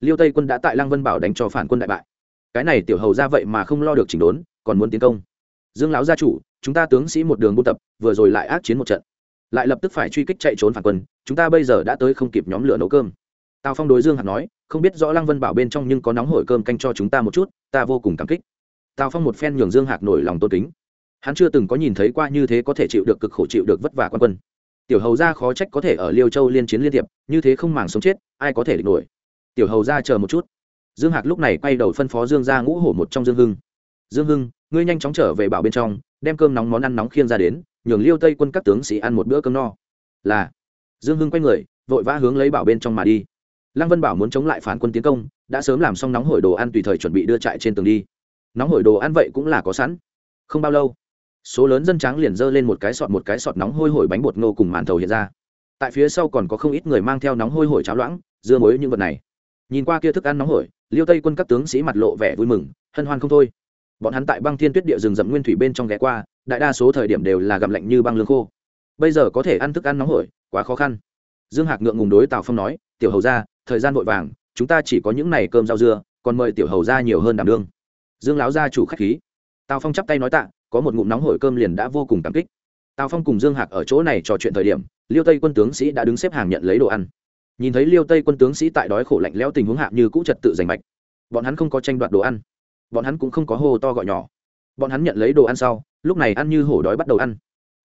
Speaker 1: Liêu tây quân đã tại lăng vân bảo đánh cho phản quân đại bại. Cái này tiểu hầu ra vậy mà không lo được chỉnh đốn, còn muốn tiến công. Dương lão gia chủ, chúng ta tướng sĩ một đường buôn tập, vừa rồi lại ác chiến một trận. Lại lập tức phải truy kích chạy trốn phản quân, chúng ta bây giờ đã tới không kịp nhóm lửa nấu cơm. Tào phong đối dương hạc nói, không biết rõ lăng vân bảo bên trong nhưng có nóng hổi cơm canh cho chúng ta một chút, ta vô cùng cảm kích. Tào phong một phen nhường dương hạc nổi lòng tôn kính hắn chưa từng có nhìn thấy qua như thế có thể chịu được cực khổ chịu được vất vả quan quân. Tiểu hầu ra khó trách có thể ở liêu châu liên chiến liên tiệp như thế không màng sống chết, ai có thể địch nổi. Tiểu hầu ra chờ một chút. Dương hạc lúc này quay đầu phân phó dương ra ngũ hổ một trong dương hưng. Dương hưng, ngươi nhanh chóng trở về bảo bên trong, đem cơm nóng món ăn nóng khiêng ra đến, nhường liêu tây quân các tướng sĩ ăn một bữa cơm no. Là. Dương hưng quay người, vội vã hướng lấy bảo bên trong mà đi. Lăng vân bảo muốn chống lại phán quân tiến công, đã sớm làm xong nóng hổi đồ ăn tùy thời chuẩn bị đưa trại trên tường đi. Nóng hổi đồ ăn vậy cũng là có sẵn. Không bao lâu số lớn dân tráng liền dơ lên một cái sọt, một cái sọt nóng hôi hổi bánh bột ngô cùng màn thầu hiện ra. Tại phía sau còn có không ít người mang theo nóng hôi hổi cháo loãng, dưa muối những vật này. Nhìn qua kia thức ăn nóng hổi, liêu tây quân các tướng sĩ mặt lộ vẻ vui mừng, hân hoan không thôi. Bọn hắn tại băng thiên tuyết địa rừng rậm nguyên thủy bên trong ghé qua, đại đa số thời điểm đều là gặm lạnh như băng lương khô. Bây giờ có thể ăn thức ăn nóng hổi, quá khó khăn. Dương hạc ngượng ngùng đối tào phong nói, tiểu hầu ra thời gian vội vàng, chúng ta chỉ có những này cơm rau dưa, còn mời tiểu hầu ra nhiều hơn đảm đương. Dương láo gia chủ khách khí. Tào phong chắp tay nói tạ có một ngụm nóng hổi cơm liền đã vô cùng cảm kích. Tào phong cùng dương hạc ở chỗ này trò chuyện thời điểm, liêu tây quân tướng sĩ đã đứng xếp hàng nhận lấy đồ ăn. Nhìn thấy liêu tây quân tướng sĩ tại đói khổ lạnh lẽo tình huống hạ như cũ trật tự giành mạch, bọn hắn không có tranh đoạt đồ ăn. Bọn hắn cũng không có hô to gọi nhỏ. Bọn hắn nhận lấy đồ ăn sau, lúc này ăn như hổ đói bắt đầu ăn.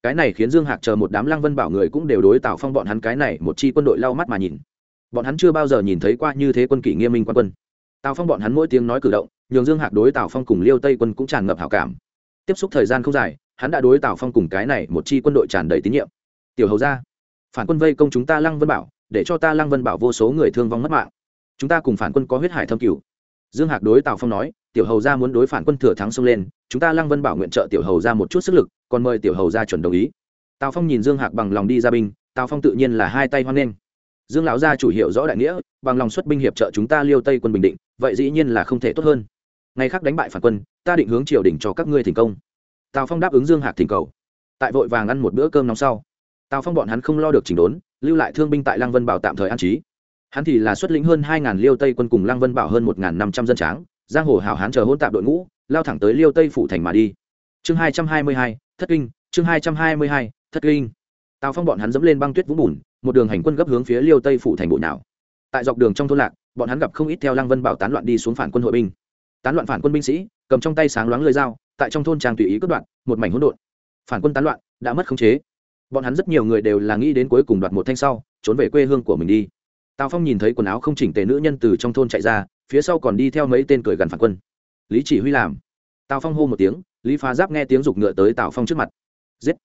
Speaker 1: Cái này khiến dương hạc chờ một đám lăng vân bảo người cũng đều đối tào phong bọn hắn cái này một chi quân đội lau mắt mà nhìn. Bọn hắn chưa bao giờ nhìn thấy qua như thế quân kỷ nghiêm minh quan quân. Tào phong bọn hắn mỗi tiếng nói cử động, nhường dương hạc đối tào phong cùng liêu tây quân cũng tràn ngập hảo cảm tiếp xúc thời gian không dài, hắn đã đối tào phong cùng cái này một chi quân đội tràn đầy tín nhiệm. Tiểu hầu ra phản quân vây công chúng ta lăng vân bảo, để cho ta lăng vân bảo vô số người thương vong mất mạng. Chúng ta cùng phản quân có huyết hải thâm cửu. Dương hạc đối tào phong nói, tiểu hầu ra muốn đối phản quân thừa thắng xông lên, chúng ta lăng vân bảo nguyện trợ tiểu hầu ra một chút sức lực, còn mời tiểu hầu ra chuẩn đồng ý. Tào phong nhìn dương hạc bằng lòng đi ra binh, tào phong tự nhiên là hai tay hoan nghênh. Dương lão gia chủ hiệu rõ đại nghĩa, bằng lòng xuất binh hiệp trợ chúng ta liêu tây quân bình định, vậy dĩ nhiên là không thể tốt hơn ngày khác đánh bại phản quân, ta định hướng triều đình cho các ngươi thành công. Tào phong đáp ứng dương hạc thỉnh cầu. Tại vội vàng ăn một bữa cơm nóng sau, tào phong bọn hắn không lo được chỉnh đốn, lưu lại thương binh tại lăng vân bảo tạm thời an trí. Hắn thì là xuất lĩnh hơn hai ngàn liêu tây quân cùng lăng vân bảo hơn một ngàn năm trăm dân tráng, giang hồ hào hán chờ hôn tạp đội ngũ, lao thẳng tới liêu tây phủ thành mà đi. Chương hai trăm hai mươi hai, thất kinh, chương hai trăm hai mươi hai, thất kinh. Tào phong bọn hắn dẫm lên băng tuyết vũng bùn, một đường hành quân gấp hướng phía liêu tây phủ thành bộ nào. Tại dọc đường trong thôn lạc, bọn hắn gặp không ít theo lăng vân bảo tán loạn đi xuống phản quân hội binh tán loạn phản quân binh sĩ, cầm trong tay sáng loáng lơi dao, tại trong thôn trang tùy ý cướp đoạn một mảnh hỗn độn. Phản quân tán loạn, đã mất khống chế. Bọn hắn rất nhiều người đều là nghĩ đến cuối cùng đoạt một thanh sau, trốn về quê hương của mình đi. Tào phong nhìn thấy quần áo không chỉnh tề nữ nhân từ trong thôn chạy ra, phía sau còn đi theo mấy tên cười gần phản quân. Lý chỉ huy làm. Tào phong hô một tiếng, lý phá giáp nghe tiếng giục ngựa tới tào phong trước mặt. Giết!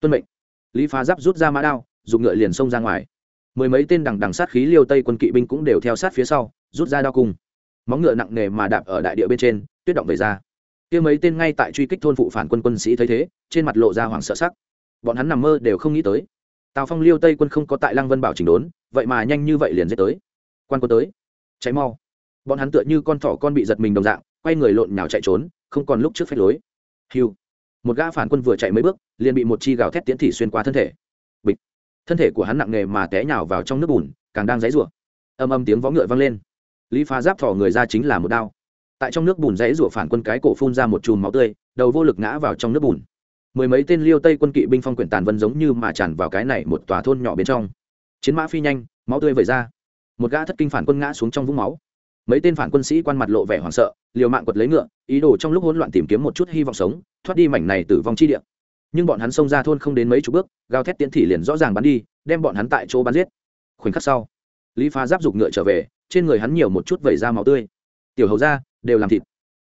Speaker 1: Tuân mệnh. Lý phá giáp rút ra mã đao dùng ngựa liền xông ra ngoài. Mười mấy tên đằng đằng sát khí liêu tây quân kỵ binh cũng đều theo sát phía sau, rút ra đao cung móng ngựa nặng nề mà đạp ở đại địa bên trên, tuyết động về ra. Kia mấy tên ngay tại truy kích thôn phụ phản quân quân sĩ thấy thế, trên mặt lộ ra hoảng sợ sắc. Bọn hắn nằm mơ đều không nghĩ tới. Tào phong liêu tây quân không có tại lăng vân bảo chỉnh đốn, vậy mà nhanh như vậy liền dết tới. Quan quân tới. Cháy mau. Bọn hắn tựa như con thỏ con bị giật mình đồng dạng, quay người lộn nhào chạy trốn, không còn lúc trước phép lối. Hiu một gã phản quân vừa chạy mấy bước, liền bị một chi gào thét tiến thị xuyên qua thân thể. Bịch. Thân thể của hắn nặng nề mà té nhào vào trong nước bùn, càng đang dãy rủa âm âm tiếng vó ngựa vang lên lý phá giáp thỏ người ra chính là một đao. Tại trong nước bùn rẽ rủa phản quân cái cổ phun ra một chùm máu tươi, đầu vô lực ngã vào trong nước bùn. Mười mấy tên liêu tây quân kỵ binh phong quyển tàn vân giống như mà tràn vào cái này một tòa thôn nhỏ bên trong. Chiến mã phi nhanh, máu tươi vẩy ra. Một gã thất kinh phản quân ngã xuống trong vũng máu. Mấy tên phản quân sĩ quan mặt lộ vẻ hoảng sợ, liều mạng quật lấy ngựa, ý đồ trong lúc hỗn loạn tìm kiếm một chút hy vọng sống, thoát đi mảnh này tử vong chi địa. Nhưng bọn hắn xông ra thôn không đến mấy chục bước, gào thét tiến thị liền rõ ràng bắn đi, đem bọn hắn tại chỗ bắn giết. Khoảnh khắc sau, lý phá giáp giục ngựa trở về trên người hắn nhiều một chút vẩy da máu tươi. Tiểu hầu ra đều làm thịt.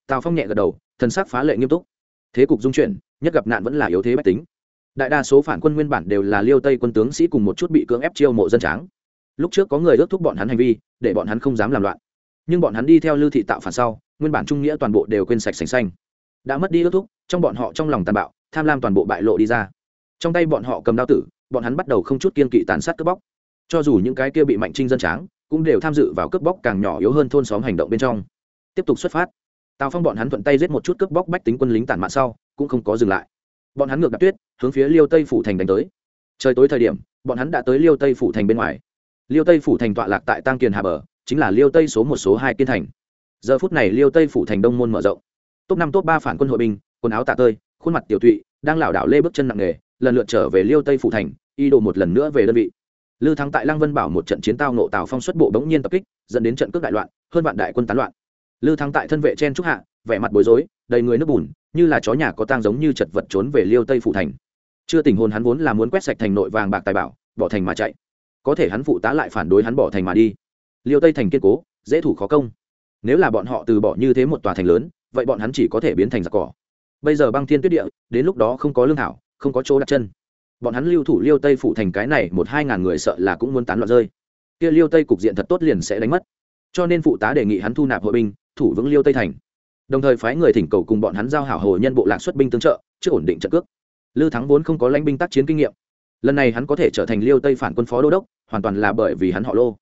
Speaker 1: Tào phong nhẹ gật đầu, thần sắc phá lệ nghiêm túc. Thế cục dung chuyển, nhất gặp nạn vẫn là yếu thế bách tính. Đại đa số phản quân nguyên bản đều là liêu tây quân tướng sĩ cùng một chút bị cưỡng ép chiêu mộ dân tráng. Lúc trước có người ước thúc bọn hắn hành vi, để bọn hắn không dám làm loạn. Nhưng bọn hắn đi theo lưu thị tạo phản sau, nguyên bản trung nghĩa toàn bộ đều quên sạch sành xanh. Đã mất đi ước thúc, trong bọn họ trong lòng tàn bạo, tham lam toàn bộ bại lộ đi ra. Trong tay bọn họ cầm đao tử, bọn hắn bắt đầu không chút kiên kỵ tàn sát cướp bóc. Cho dù những cái kia bị mạnh trinh dân tráng cũng đều tham dự vào cướp bóc càng nhỏ yếu hơn thôn xóm hành động bên trong. Tiếp tục xuất phát. Tào phong bọn hắn thuận tay giết một chút cướp bóc bách tính quân lính tản mạn sau, cũng không có dừng lại. Bọn hắn ngược đạp tuyết, hướng phía liêu tây phủ thành đánh tới. Trời tối thời điểm, bọn hắn đã tới liêu tây phủ thành bên ngoài. Liêu tây phủ thành tọa lạc tại tăng kiền hà bờ, chính là liêu tây số một số hai kiên thành. Giờ phút này liêu tây phủ thành đông môn mở rộng. Top năm, top ba phản quân hội binh, quần áo tạ tơi, khuôn mặt tiểu tụy, đang lảo đảo lê bước chân nặng nề, lần lượt trở về liêu tây phủ thành y đồ một lần nữa về đơn vị lư thắng tại lăng vân bảo một trận chiến tao nộ tào phong xuất bộ bỗng nhiên tập kích, dẫn đến trận cướp đại loạn, hơn vạn đại quân tán loạn. Lư thắng tại thân vệ chen trúc hạ, vẻ mặt bối rối, đầy người nước bùn, như là chó nhà có tang giống như chật vật trốn về liêu tây phủ thành. Chưa tình hồn hắn vốn là muốn quét sạch thành nội vàng bạc tài bảo, bỏ thành mà chạy. Có thể hắn phụ tá lại phản đối hắn bỏ thành mà đi. Liêu tây thành kiên cố, dễ thủ khó công. Nếu là bọn họ từ bỏ như thế một tòa thành lớn, vậy bọn hắn chỉ có thể biến thành giặc cỏ. Bây giờ băng thiên tuyết địa, đến lúc đó không có lương thảo, không có chỗ đặt chân bọn hắn lưu thủ liêu tây phủ thành cái này một hai ngàn người sợ là cũng muốn tán loạn rơi. Kia liêu tây cục diện thật tốt liền sẽ đánh mất. Cho nên phụ tá đề nghị hắn thu nạp hội binh, thủ vững liêu tây thành. Đồng thời phái người thỉnh cầu cùng bọn hắn giao hảo hồ nhân bộ lạc xuất binh tương trợ, trước ổn định trận cước. Lư thắng vốn không có lãnh binh tác chiến kinh nghiệm. Lần này hắn có thể trở thành liêu tây phản quân phó đô đốc, hoàn toàn là bởi vì hắn họ lô.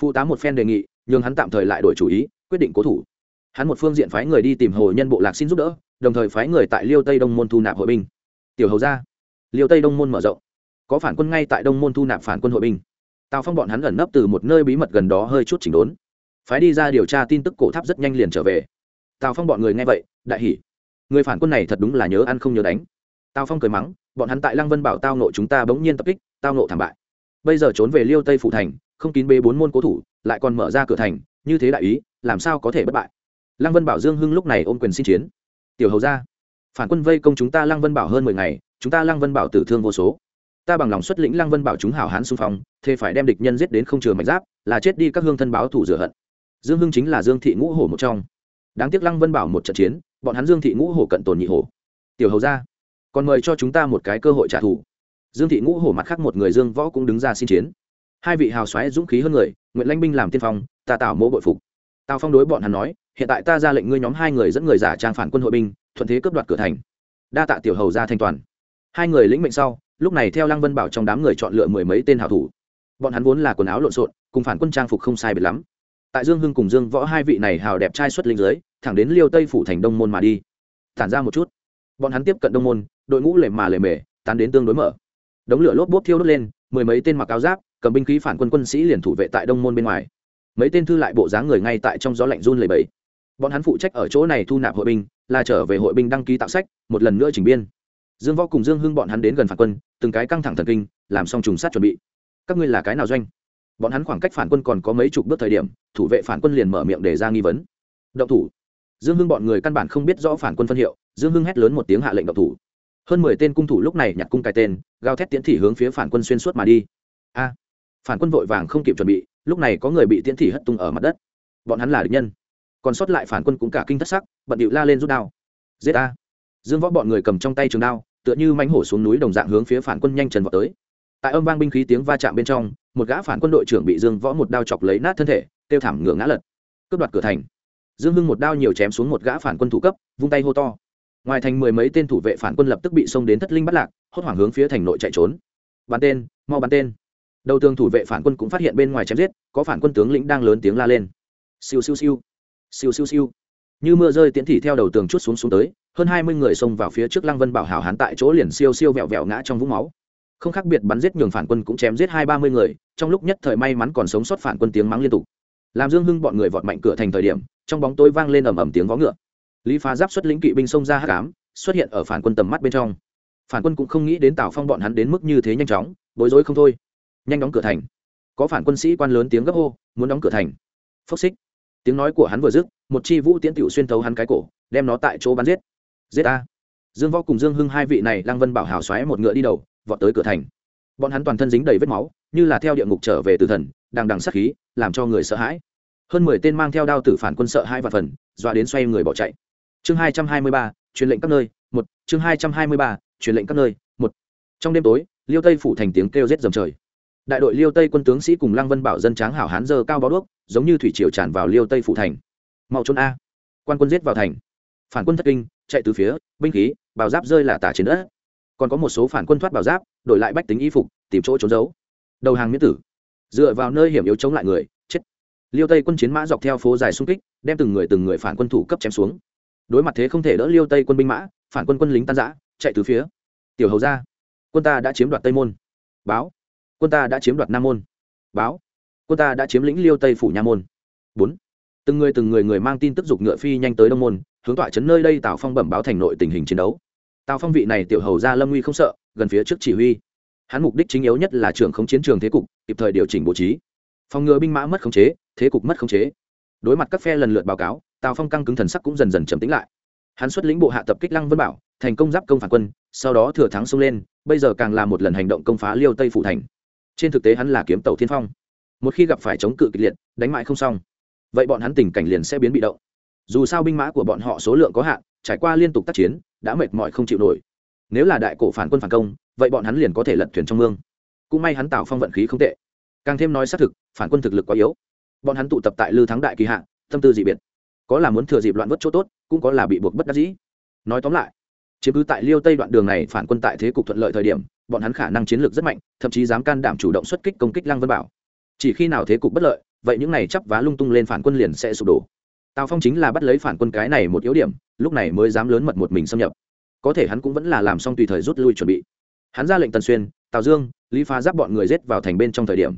Speaker 1: Phụ tá một phen đề nghị nhưng hắn tạm thời lại đổi chủ ý, quyết định cố thủ. Hắn một phương diện phái người đi tìm hồ nhân bộ lạc xin giúp đỡ, đồng thời phái người tại liêu tây đông môn thu nạp hội binh. Tiểu hầu ra liêu tây đông môn mở rộng. Có phản quân ngay tại đông môn thu nạp phản quân hội binh. Tào phong bọn hắn ẩn nấp từ một nơi bí mật gần đó hơi chút chỉnh đốn. Phái đi ra điều tra tin tức cổ tháp rất nhanh liền trở về. Tào phong bọn người nghe vậy, đại hỉ. Người phản quân này thật đúng là nhớ ăn không nhớ đánh. Tào phong cười mắng, bọn hắn tại lăng vân bảo tao nộ chúng ta bỗng nhiên tập kích, tao nộ thảm bại. Bây giờ trốn về liêu tây phủ thành, không kín bê bốn môn cố thủ, lại còn mở ra cửa thành, như thế đại ý, làm sao có thể bất bại? Lăng vân bảo dương hưng lúc này ôm quyền xin chiến. Tiểu hầu ra phản quân vây công chúng ta lăng vân bảo hơn mười ngày chúng ta lăng vân bảo tử thương vô số. Ta bằng lòng xuất lĩnh lăng vân bảo chúng hảo hán xung phong thế phải đem địch nhân giết đến không chừa mạch giáp, là chết đi các hương thân báo thủ rửa hận. Dương hưng chính là dương thị ngũ hổ một trong. Đáng tiếc lăng vân bảo một trận chiến, bọn hắn dương thị ngũ hổ cận tồn nhị hổ. Tiểu hầu ra, còn mời cho chúng ta một cái cơ hội trả thù. Dương thị ngũ hổ mặt khác một người dương võ cũng đứng ra xin chiến. Hai vị hào xoáy dũng khí hơn người nguyễn lanh binh làm tiên phong, ta tạo mỗ bội phục. Tào phong đối bọn hắn nói, hiện tại ta ra lệnh ngươi nhóm hai người dẫn người giả trang phản quân hội binh, thuận thế cướp đoạt cửa thành. Đa tạ tiểu hầu ra thanh toàn hai người lĩnh mệnh sau, lúc này theo lăng vân bảo trong đám người chọn lựa mười mấy tên hảo thủ. Bọn hắn vốn là quần áo lộn xộn, cùng phản quân trang phục không sai biệt lắm. Tại dương hưng cùng dương võ hai vị này hào đẹp trai xuất linh giới thẳng đến liêu tây phủ thành đông môn mà đi. Tản ra một chút. Bọn hắn tiếp cận đông môn, đội ngũ lề mà lề mề, tán đến tương đối mở. Đống lửa lốp bốp thiêu đốt lên, mười mấy tên mặc áo giáp, cầm binh khí phản quân quân sĩ liền thủ vệ tại đông môn bên ngoài. Mấy tên thư lại bộ dáng người ngay tại trong gió lạnh run lầy bẫy bọn hắn phụ trách ở chỗ này thu nạp hội binh, là trở về hội binh đăng ký tạo sách, một lần nữa chỉnh biên dương võ cùng dương hưng bọn hắn đến gần phản quân, từng cái căng thẳng thần kinh, làm xong trùng sát chuẩn bị. Các ngươi là cái nào doanh? Bọn hắn khoảng cách phản quân còn có mấy chục bước thời điểm, thủ vệ phản quân liền mở miệng để ra nghi vấn. Động thủ. Dương hưng bọn người căn bản không biết rõ phản quân phân hiệu, dương hưng hét lớn một tiếng hạ lệnh động thủ. Hơn mười tên cung thủ lúc này nhặt cung cái tên, gào thét tiễn thị hướng phía phản quân xuyên suốt mà đi. A! Phản quân vội vàng không kịp chuẩn bị, lúc này có người bị tiễn thị hất tung ở mặt đất. Bọn hắn là địch nhân. Còn sót lại phản quân cũng cả kinh thất sắc, bận điệu la lên rút đao. Giết a! Dương võ bọn người cầm trong tay trường đao tựa như mánh hổ xuống núi đồng dạng hướng phía phản quân nhanh chân vào tới. Tại âm vang binh khí tiếng va chạm bên trong, một gã phản quân đội trưởng bị dương võ một đao chọc lấy nát thân thể tiêu thảm ngựa ngã lật. Cướp đoạt cửa thành. Dương hưng một đao nhiều chém xuống một gã phản quân thủ cấp, vung tay hô to. Ngoài thành mười mấy tên thủ vệ phản quân lập tức bị xông đến thất linh bắt lạc, hốt hoảng hướng phía thành nội chạy trốn. Bắn tên, mau bắn tên. Đầu tường thủ vệ phản quân cũng phát hiện bên ngoài chém giết, có phản quân tướng lĩnh đang lớn tiếng la lên. Siêu siêu siêu. Siêu siêu siêu như mưa rơi tiễn thị theo đầu tường chút xuống xuống tới, hơn hai mươi người xông vào phía trước lăng vân bảo hảo hán tại chỗ liền siêu siêu vẹo vẹo ngã trong vũng máu. Không khác biệt bắn giết nhường phản quân cũng chém giết hai ba mươi người, trong lúc nhất thời may mắn còn sống sót phản quân tiếng mắng liên tục. Làm dương hưng bọn người vọt mạnh cửa thành thời điểm, trong bóng tối vang lên ầm ầm tiếng vó ngựa. Lý phá giáp xuất lĩnh kỵ binh xông ra hát cám xuất hiện ở phản quân tầm mắt bên trong. Phản quân cũng không nghĩ đến tào phong bọn hắn đến mức như thế nhanh chóng, bối rối không thôi. Nhanh đóng cửa thành. Có phản quân sĩ quan lớn tiếng gấp hô, muốn đóng cửa thành. Phốc xích tiếng nói của hắn vừa dứt, một chi vũ tiễn tiểu xuyên thấu hắn cái cổ, đem nó tại chỗ bắn giết. Giết a. Dương võ cùng dương hưng hai vị này lang vân bảo hào xoáy một ngựa đi đầu, vọt tới cửa thành. Bọn hắn toàn thân dính đầy vết máu, như là theo địa ngục trở về từ thần, đằng đằng sát khí, làm cho người sợ hãi. Hơn mười tên mang theo đao tử phản quân sợ hai và phần, dọa đến xoay người bỏ chạy. Chương hai trăm hai mươi ba, truyền lệnh các nơi, một. Chương hai trăm hai mươi ba, truyền lệnh các nơi, một. Trong đêm tối, liêu tây phủ thành tiếng kêu rết dầm trời đại đội liêu tây quân tướng sĩ cùng lăng vân bảo dân tráng hảo hán dơ cao bó đuốc, giống như thủy triều tràn vào liêu tây phủ thành. Mau trốn a. Quan quân giết vào thành. Phản quân thất kinh, chạy từ phía, binh khí, bào giáp rơi là tả trên đất. Còn có một số phản quân thoát bào giáp, đổi lại bách tính y phục, tìm chỗ trốn giấu. Đầu hàng miễn tử. Dựa vào nơi hiểm yếu chống lại người, chết. Liêu tây quân chiến mã dọc theo phố dài xung kích, đem từng người từng người phản quân thủ cấp chém xuống. Đối mặt thế không thể đỡ liêu tây quân binh mã, phản quân quân lính tan giã chạy từ phía. Tiểu hầu ra, quân ta đã chiếm đoạt tây môn. Báo quân ta đã chiếm đoạt nam môn. Báo. Quân ta đã chiếm lĩnh liêu tây phủ nha môn. Bốn. Từng người từng người người mang tin tức dục ngựa phi nhanh tới đông môn, hướng tọa chấn nơi đây tào phong bẩm báo thành nội tình hình chiến đấu. Tào phong vị này tiểu hầu ra lâm nguy không sợ, gần phía trước chỉ huy. Hắn mục đích chính yếu nhất là trưởng khống chiến trường thế cục, kịp thời điều chỉnh bố trí. Phòng ngừa binh mã mất khống chế, thế cục mất khống chế. Đối mặt các phe lần lượt báo cáo, tào phong căng cứng thần sắc cũng dần dần trầm tĩnh lại. Hắn xuất lĩnh bộ hạ tập kích lăng vân bảo, thành công giáp công phản quân, sau đó thừa thắng xông lên, bây giờ càng là một lần hành động công phá liêu tây phủ thành trên thực tế hắn là kiếm tàu thiên phong. Một khi gặp phải chống cự kịch liệt, đánh mãi không xong. Vậy bọn hắn tình cảnh liền sẽ biến bị động. Dù sao binh mã của bọn họ số lượng có hạn, trải qua liên tục tác chiến, đã mệt mỏi không chịu nổi. Nếu là đại cổ phản quân phản công, vậy bọn hắn liền có thể lật thuyền trong mương. Cũng may hắn tạo phong vận khí không tệ. Càng thêm nói xác thực, phản quân thực lực quá yếu. Bọn hắn tụ tập tại lư thắng đại kỳ hạ, tâm tư dị biệt. Có là muốn thừa dịp loạn vất chỗ tốt, cũng có là bị buộc bất đắc dĩ. Nói tóm lại, chiếm cứ tại liêu tây đoạn đường này phản quân tại thế cục thuận lợi thời điểm bọn hắn khả năng chiến lược rất mạnh, thậm chí dám can đảm chủ động xuất kích công kích lăng vân bảo. Chỉ khi nào thế cục bất lợi, vậy những này chắp vá lung tung lên phản quân liền sẽ sụp đổ. Tào phong chính là bắt lấy phản quân cái này một yếu điểm, lúc này mới dám lớn mật một mình xâm nhập. Có thể hắn cũng vẫn là làm xong tùy thời rút lui chuẩn bị. Hắn ra lệnh tần xuyên, tào dương, lý phá giáp bọn người rết vào thành bên trong thời điểm.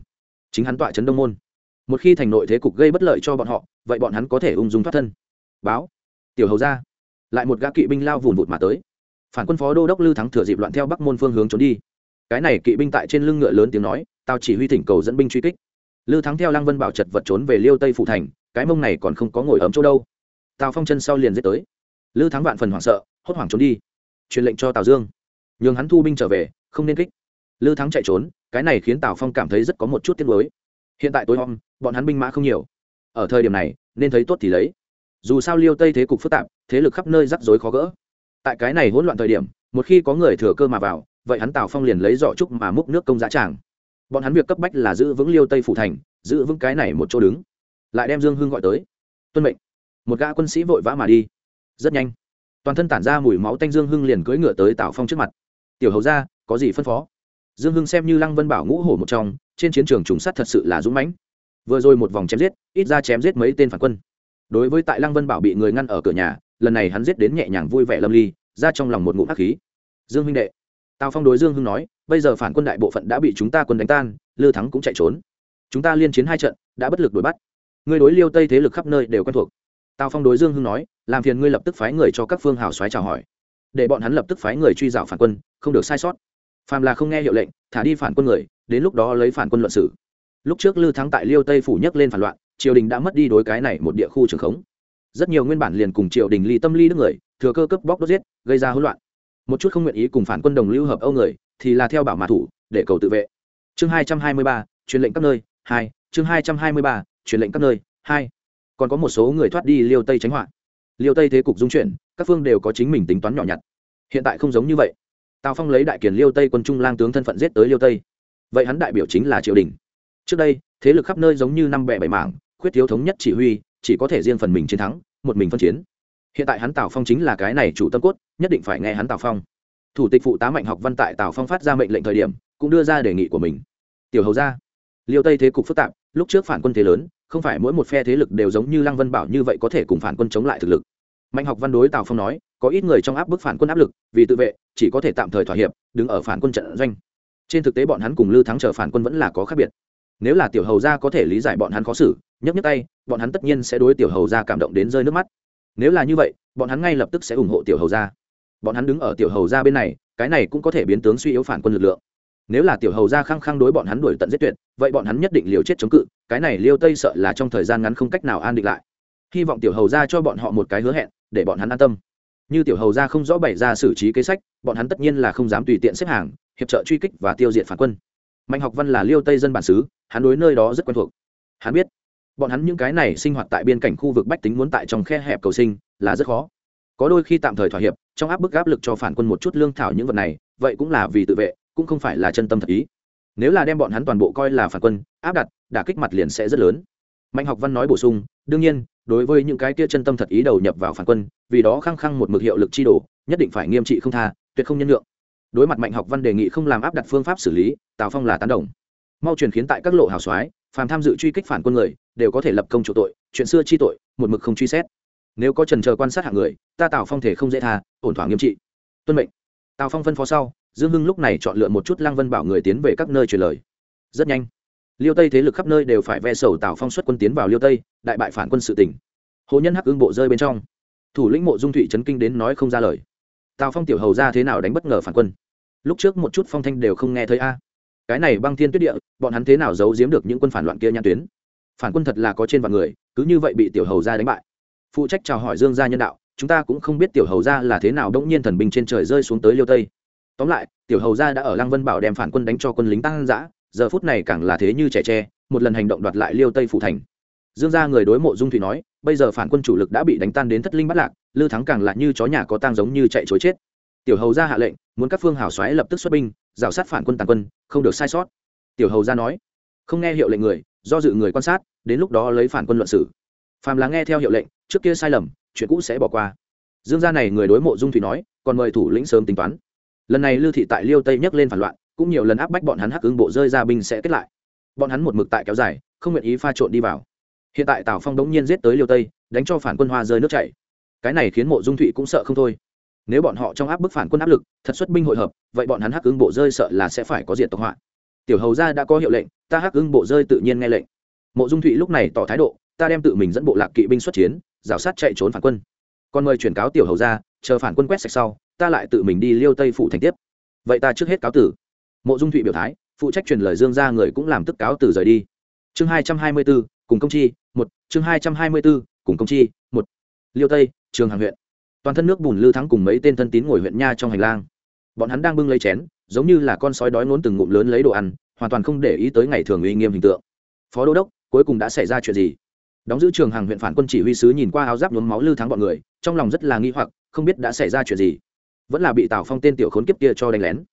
Speaker 1: Chính hắn tọa trấn đông môn. Một khi thành nội thế cục gây bất lợi cho bọn họ, vậy bọn hắn có thể ung dung thoát thân. Báo. Tiểu hầu ra. Lại một gã kỵ binh lao vùn vụt mà tới phản quân phó đô đốc lư thắng thừa dịp loạn theo bắc môn phương hướng trốn đi. Cái này kỵ binh tại trên lưng ngựa lớn tiếng nói, tao chỉ huy thỉnh cầu dẫn binh truy kích. Lư thắng theo lăng vân bảo chật vật trốn về liêu tây phụ thành, cái mông này còn không có ngồi ấm chỗ đâu. Tào phong chân sau liền dết tới. Lư thắng vạn phần hoảng sợ, hốt hoảng trốn đi. Truyền lệnh cho tào dương. Nhường hắn thu binh trở về, không nên kích. Lư thắng chạy trốn, cái này khiến tào phong cảm thấy rất có một chút tiếc nuối. Hiện tại tối hôm bọn hắn binh mã không nhiều. Ở thời điểm này, nên thấy tốt thì lấy. Dù sao liêu tây thế cục phức tạp, thế lực khắp nơi rắc rối khó gỡ tại cái này hỗn loạn thời điểm, một khi có người thừa cơ mà vào, vậy hắn tào phong liền lấy giỏ trúc mà múc nước công giá tràng. Bọn hắn việc cấp bách là giữ vững liêu tây phủ thành, giữ vững cái này một chỗ đứng. Lại đem dương hưng gọi tới. Tuân mệnh. Một gã quân sĩ vội vã mà đi. Rất nhanh, toàn thân tản ra mùi máu tanh dương hưng liền cưỡi ngựa tới tào phong trước mặt. Tiểu hầu ra có gì phân phó? Dương hưng xem như lăng vân bảo ngũ hổ một trong, trên chiến trường trùng sát thật sự là dũng mãnh. Vừa rồi một vòng chém giết, ít ra chém giết mấy tên phản quân. Đối với tại lăng vân bảo bị người ngăn ở cửa nhà lần này hắn giết đến nhẹ nhàng vui vẻ lâm ly, ra trong lòng một ngụm hắc khí. Dương huynh đệ, tào phong đối dương hưng nói, bây giờ phản quân đại bộ phận đã bị chúng ta quân đánh tan, lư thắng cũng chạy trốn. Chúng ta liên chiến hai trận, đã bất lực đuổi bắt. Ngươi đối liêu tây thế lực khắp nơi đều quen thuộc. Tào phong đối dương hưng nói, làm phiền ngươi lập tức phái người cho các phương hào xoáy chào hỏi. Để bọn hắn lập tức phái người truy dạo phản quân, không được sai sót. Phàm là không nghe hiệu lệnh, thả đi phản quân người, đến lúc đó lấy phản quân luận xử. Lúc trước lư thắng tại liêu tây phủ nhấc lên phản loạn, triều đình đã mất đi đối cái này một địa khu trường khống rất nhiều nguyên bản liền cùng triều đình ly tâm ly đức người, thừa cơ cấp bóc đốt giết, gây ra hỗn loạn. Một chút không nguyện ý cùng phản quân đồng lưu hợp âu người, thì là theo bảo mã thủ, để cầu tự vệ. Chương hai trăm hai mươi ba, truyền lệnh các nơi, hai, chương hai trăm hai mươi ba, truyền lệnh các nơi, hai. Còn có một số người thoát đi liêu tây tránh họa. Liêu tây thế cục dung chuyển, các phương đều có chính mình tính toán nhỏ nhặt. Hiện tại không giống như vậy. Tào phong lấy đại kiền liêu tây quân trung lang tướng thân phận giết tới liêu tây. Vậy hắn đại biểu chính là triều đình. Trước đây, thế lực khắp nơi giống như năm bẻ bảy mảng, khuyết thiếu thống nhất chỉ huy, chỉ có thể riêng phần mình chiến thắng một mình phân chiến. Hiện tại hắn tào phong chính là cái này chủ tâm cốt, nhất định phải nghe hắn tào phong. Thủ tịch phụ tá mạnh học văn tại tào phong phát ra mệnh lệnh thời điểm, cũng đưa ra đề nghị của mình. Tiểu hầu ra liêu tây thế cục phức tạp, lúc trước phản quân thế lớn, không phải mỗi một phe thế lực đều giống như lăng vân bảo như vậy có thể cùng phản quân chống lại thực lực. Mạnh học văn đối tào phong nói, có ít người trong áp bức phản quân áp lực, vì tự vệ, chỉ có thể tạm thời thỏa hiệp, đứng ở phản quân trận doanh. Trên thực tế bọn hắn cùng lư thắng chờ phản quân vẫn là có khác biệt nếu là tiểu hầu gia có thể lý giải bọn hắn khó xử, nhấc nhấc tay, bọn hắn tất nhiên sẽ đối tiểu hầu gia cảm động đến rơi nước mắt. Nếu là như vậy, bọn hắn ngay lập tức sẽ ủng hộ tiểu hầu gia. Bọn hắn đứng ở tiểu hầu gia bên này, cái này cũng có thể biến tướng suy yếu phản quân lực lượng. Nếu là tiểu hầu gia khăng khăng đối bọn hắn đuổi tận giết tuyệt, vậy bọn hắn nhất định liều chết chống cự, cái này liêu tây sợ là trong thời gian ngắn không cách nào an định lại. Hy vọng tiểu hầu gia cho bọn họ một cái hứa hẹn, để bọn hắn an tâm. Như tiểu hầu gia không rõ bày ra xử trí kế sách, bọn hắn tất nhiên là không dám tùy tiện xếp hàng, hiệp trợ truy kích và tiêu diệt phản quân mạnh học văn là liêu tây dân bản xứ, hắn đối nơi đó rất quen thuộc. Hắn biết, bọn hắn những cái này sinh hoạt tại biên cảnh khu vực bách tính muốn tại trong khe hẹp cầu sinh, là rất khó. Có đôi khi tạm thời thỏa hiệp, trong áp bức áp lực cho phản quân một chút lương thảo những vật này, vậy cũng là vì tự vệ, cũng không phải là chân tâm thật ý. Nếu là đem bọn hắn toàn bộ coi là phản quân, áp đặt, đả kích mặt liền sẽ rất lớn. Mạnh học văn nói bổ sung, đương nhiên, đối với những cái kia chân tâm thật ý đầu nhập vào phản quân, vì đó khăng khăng một mực hiệu lực chi đồ, nhất định phải nghiêm trị không tha, tuyệt không nhân lượng đối mặt mạnh học văn đề nghị không làm áp đặt phương pháp xử lý, tào phong là tán đồng. Mau truyền khiến tại các lộ hào soái, phàm tham dự truy kích phản quân người, đều có thể lập công chủ tội, chuyện xưa chi tội, một mực không truy xét. Nếu có trần chờ quan sát hạng người, ta tào phong thể không dễ tha, ổn thỏa nghiêm trị. Tuân mệnh. Tào phong phân phó sau, dương hưng lúc này chọn lựa một chút lăng vân bảo người tiến về các nơi truyền lời. Rất nhanh, liêu tây thế lực khắp nơi đều phải ve sầu tào phong xuất quân tiến vào liêu tây, đại bại phản quân sự tỉnh. Hồ nhân hắc ương bộ rơi bên trong. Thủ lĩnh mộ dung thụy trấn kinh đến nói không ra lời tào phong tiểu hầu ra thế nào đánh bất ngờ phản quân lúc trước một chút phong thanh đều không nghe thấy a cái này băng thiên tuyết địa bọn hắn thế nào giấu giếm được những quân phản loạn kia nhãn tuyến phản quân thật là có trên vạn người cứ như vậy bị tiểu hầu ra đánh bại phụ trách chào hỏi dương gia nhân đạo chúng ta cũng không biết tiểu hầu ra là thế nào đống nhiên thần binh trên trời rơi xuống tới liêu tây tóm lại tiểu hầu ra đã ở lăng vân bảo đem phản quân đánh cho quân lính tăng giã giờ phút này càng là thế như trẻ tre một lần hành động đoạt lại liêu tây phủ thành dương gia người đối mộ dung thủy nói, bây giờ phản quân chủ lực đã bị đánh tan đến thất linh bắt lạc, lư thắng càng là như chó nhà có tang giống như chạy chối chết. Tiểu hầu ra hạ lệnh, muốn các phương hảo xoáy lập tức xuất binh, rào sát phản quân tàn quân, không được sai sót. Tiểu hầu ra nói, không nghe hiệu lệnh người, do dự người quan sát, đến lúc đó lấy phản quân luận xử. Phàm là nghe theo hiệu lệnh, trước kia sai lầm, chuyện cũ sẽ bỏ qua. Dương gia này người đối mộ dung thủy nói, còn mời thủ lĩnh sớm tính toán. Lần này lưu thị tại liêu tây nhấc lên phản loạn, cũng nhiều lần áp bách bọn hắn hắc ứng bộ rơi ra binh sẽ kết lại. Bọn hắn một mực tại kéo dài, không nguyện ý pha trộn đi vào hiện tại tào phong đống nhiên giết tới liêu tây, đánh cho phản quân hoa rơi nước chảy. Cái này khiến mộ dung thụy cũng sợ không thôi. Nếu bọn họ trong áp bức phản quân áp lực, thật xuất binh hội hợp, vậy bọn hắn hắc ứng bộ rơi sợ là sẽ phải có diện tộc họa. Tiểu hầu gia đã có hiệu lệnh, ta hắc ứng bộ rơi tự nhiên nghe lệnh. Mộ dung thụy lúc này tỏ thái độ, ta đem tự mình dẫn bộ lạc kỵ binh xuất chiến, rào sát chạy trốn phản quân. Còn mời chuyển cáo tiểu hầu gia, chờ phản quân quét sạch sau, ta lại tự mình đi liêu tây phụ thành tiếp. Vậy ta trước hết cáo tử. Mộ dung thụy biểu thái, phụ trách truyền lời dương ra người cũng làm tức cáo tử rời đi. Chương hai trăm hai mươi bốn cùng công chi, một, chương hai trăm hai mươi bốn cùng công chi, một. Liêu tây, trường hàng huyện. Toàn thân nước bùn lư thắng cùng mấy tên thân tín ngồi huyện nha trong hành lang. Bọn hắn đang bưng lấy chén, giống như là con sói đói nốn từng ngụm lớn lấy đồ ăn, hoàn toàn không để ý tới ngày thường uy nghiêm hình tượng. Phó đô đốc, cuối cùng đã xảy ra chuyện gì? Đóng giữ trường hàng huyện phản quân chỉ huy sứ nhìn qua áo giáp nhuốm máu lư thắng bọn người, trong lòng rất là nghi hoặc, không biết đã xảy ra chuyện gì. Vẫn là bị tào phong tên tiểu khốn kiếp kia cho đánh lén.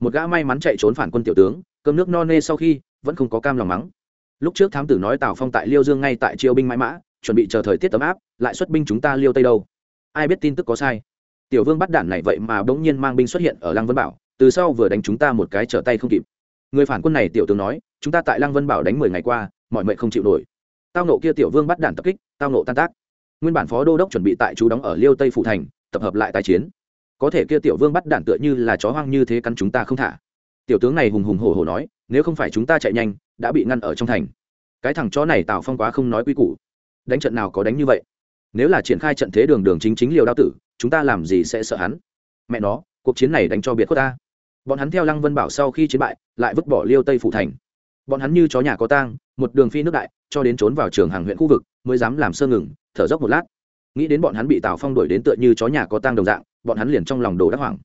Speaker 1: Một gã may mắn chạy trốn phản quân tiểu tướng, cơm nước no nê sau khi, vẫn không có cam lòng mắng lúc trước thám tử nói tào phong tại liêu dương ngay tại triều binh mãi mã, chuẩn bị chờ thời tiết tấm áp, lại xuất binh chúng ta liêu tây đâu? Ai biết tin tức có sai? Tiểu vương bắt đản này vậy mà bỗng nhiên mang binh xuất hiện ở lăng vân bảo, từ sau vừa đánh chúng ta một cái trở tay không kịp. Người phản quân này tiểu tướng nói, chúng ta tại lăng vân bảo đánh mười ngày qua, mọi mệnh không chịu nổi. Tao nộ kia tiểu vương bắt đản tập kích, tao nộ tan tác. Nguyên bản phó đô đốc chuẩn bị tại chú đóng ở liêu tây phủ thành, tập hợp lại tái chiến. Có thể kia tiểu vương bắt đản tựa như là chó hoang như thế cắn chúng ta không thả. Tiểu tướng này hùng hùng hổ hổ nói nếu không phải chúng ta chạy nhanh, đã bị ngăn ở trong thành. Cái thằng chó này tào phong quá không nói quy củ. Đánh trận nào có đánh như vậy? Nếu là triển khai trận thế đường đường chính chính liều đao tử, chúng ta làm gì sẽ sợ hắn? Mẹ nó, cuộc chiến này đánh cho biệt khuất ta. Bọn hắn theo lăng vân bảo sau khi chiến bại, lại vứt bỏ liêu tây phủ thành. Bọn hắn như chó nhà có tang, một đường phi nước đại, cho đến trốn vào trường hàng huyện khu vực, mới dám làm sơ ngừng, thở dốc một lát. Nghĩ đến bọn hắn bị tào phong đuổi đến tựa như chó nhà có tang đồng dạng, bọn hắn liền trong lòng đồ đắc hoảng.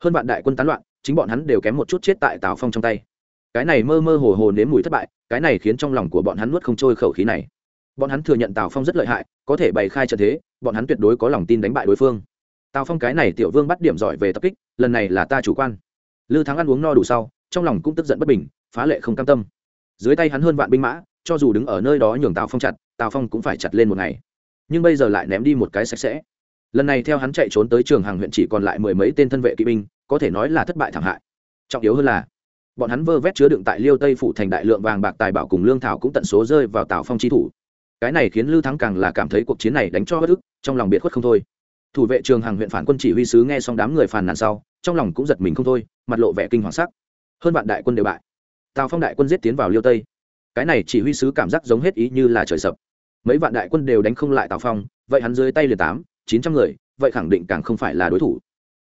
Speaker 1: Hơn bạn đại quân tán loạn, chính bọn hắn đều kém một chút chết tại tào phong trong tay cái này mơ mơ hồ hồ nếm mùi thất bại, cái này khiến trong lòng của bọn hắn nuốt không trôi khẩu khí này. Bọn hắn thừa nhận tào phong rất lợi hại, có thể bày khai trận thế, bọn hắn tuyệt đối có lòng tin đánh bại đối phương. Tào phong cái này tiểu vương bắt điểm giỏi về tập kích, lần này là ta chủ quan. Lư thắng ăn uống no đủ sau, trong lòng cũng tức giận bất bình, phá lệ không cam tâm. Dưới tay hắn hơn vạn binh mã, cho dù đứng ở nơi đó nhường tào phong chặt, tào phong cũng phải chặt lên một ngày. Nhưng bây giờ lại ném đi một cái sạch sẽ. Lần này theo hắn chạy trốn tới trường hàng huyện chỉ còn lại mười mấy tên thân vệ kỵ binh, có thể nói là thất bại thảm hại. Trọng yếu hơn là bọn hắn vơ vét chứa đựng tại liêu tây phủ thành đại lượng vàng bạc tài bảo cùng lương thảo cũng tận số rơi vào tào phong chi thủ. Cái này khiến lưu thắng càng là cảm thấy cuộc chiến này đánh cho bất ức, trong lòng biệt khuất không thôi. Thủ vệ trường hàng huyện phản quân chỉ huy sứ nghe xong đám người phàn nàn sau, trong lòng cũng giật mình không thôi, mặt lộ vẻ kinh hoàng sắc. Hơn vạn đại quân đều bại. Tào phong đại quân giết tiến vào liêu tây. Cái này chỉ huy sứ cảm giác giống hết ý như là trời sập. Mấy vạn đại quân đều đánh không lại tào phong, vậy hắn dưới tay liền tám, chín trăm người, vậy khẳng định càng không phải là đối thủ.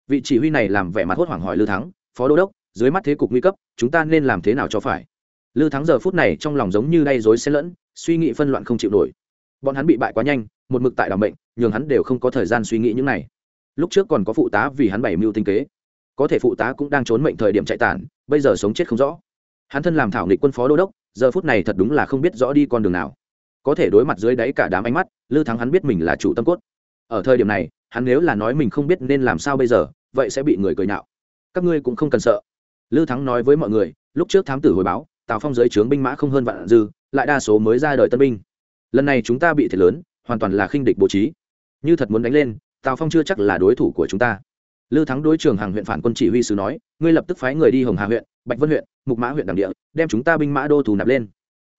Speaker 1: Vị chỉ huy này làm vẻ mặt hốt hoảng hỏi lư thắng, phó đô đốc dưới mắt thế cục nguy cấp, chúng ta nên làm thế nào cho phải? Lư thắng giờ phút này trong lòng giống như đay dối xen lẫn, suy nghĩ phân loạn không chịu nổi. Bọn hắn bị bại quá nhanh, một mực tại đ ả mệnh, nhường hắn đều không có thời gian suy nghĩ những này. Lúc trước còn có phụ tá vì hắn bảy mưu tinh kế. Có thể phụ tá cũng đang trốn mệnh thời điểm chạy tản, bây giờ sống chết không rõ. Hắn thân làm thảo nghịch quân phó đô đốc, giờ phút này thật đúng là không biết rõ đi con đường nào. Có thể đối mặt dưới đáy cả đám ánh mắt, lư thắng hắn biết mình là chủ tâm cốt. Ở thời điểm này, hắn nếu là nói mình không biết nên làm sao bây giờ, vậy sẽ bị người cười nhạo. Các ngươi cũng không cần sợ lư thắng nói với mọi người, lúc trước thám tử hồi báo, tào phong giới trướng binh mã không hơn vạn dư, lại đa số mới ra đời tân binh. Lần này chúng ta bị thiệt lớn, hoàn toàn là khinh địch bố trí. Như thật muốn đánh lên, tào phong chưa chắc là đối thủ của chúng ta. Lư thắng đối trường hàng huyện phản quân chỉ huy sứ nói, ngươi lập tức phái người đi hồng hà huyện, bạch vân huyện, mục mã huyện đằng địa, đem chúng ta binh mã đô thủ nạp lên.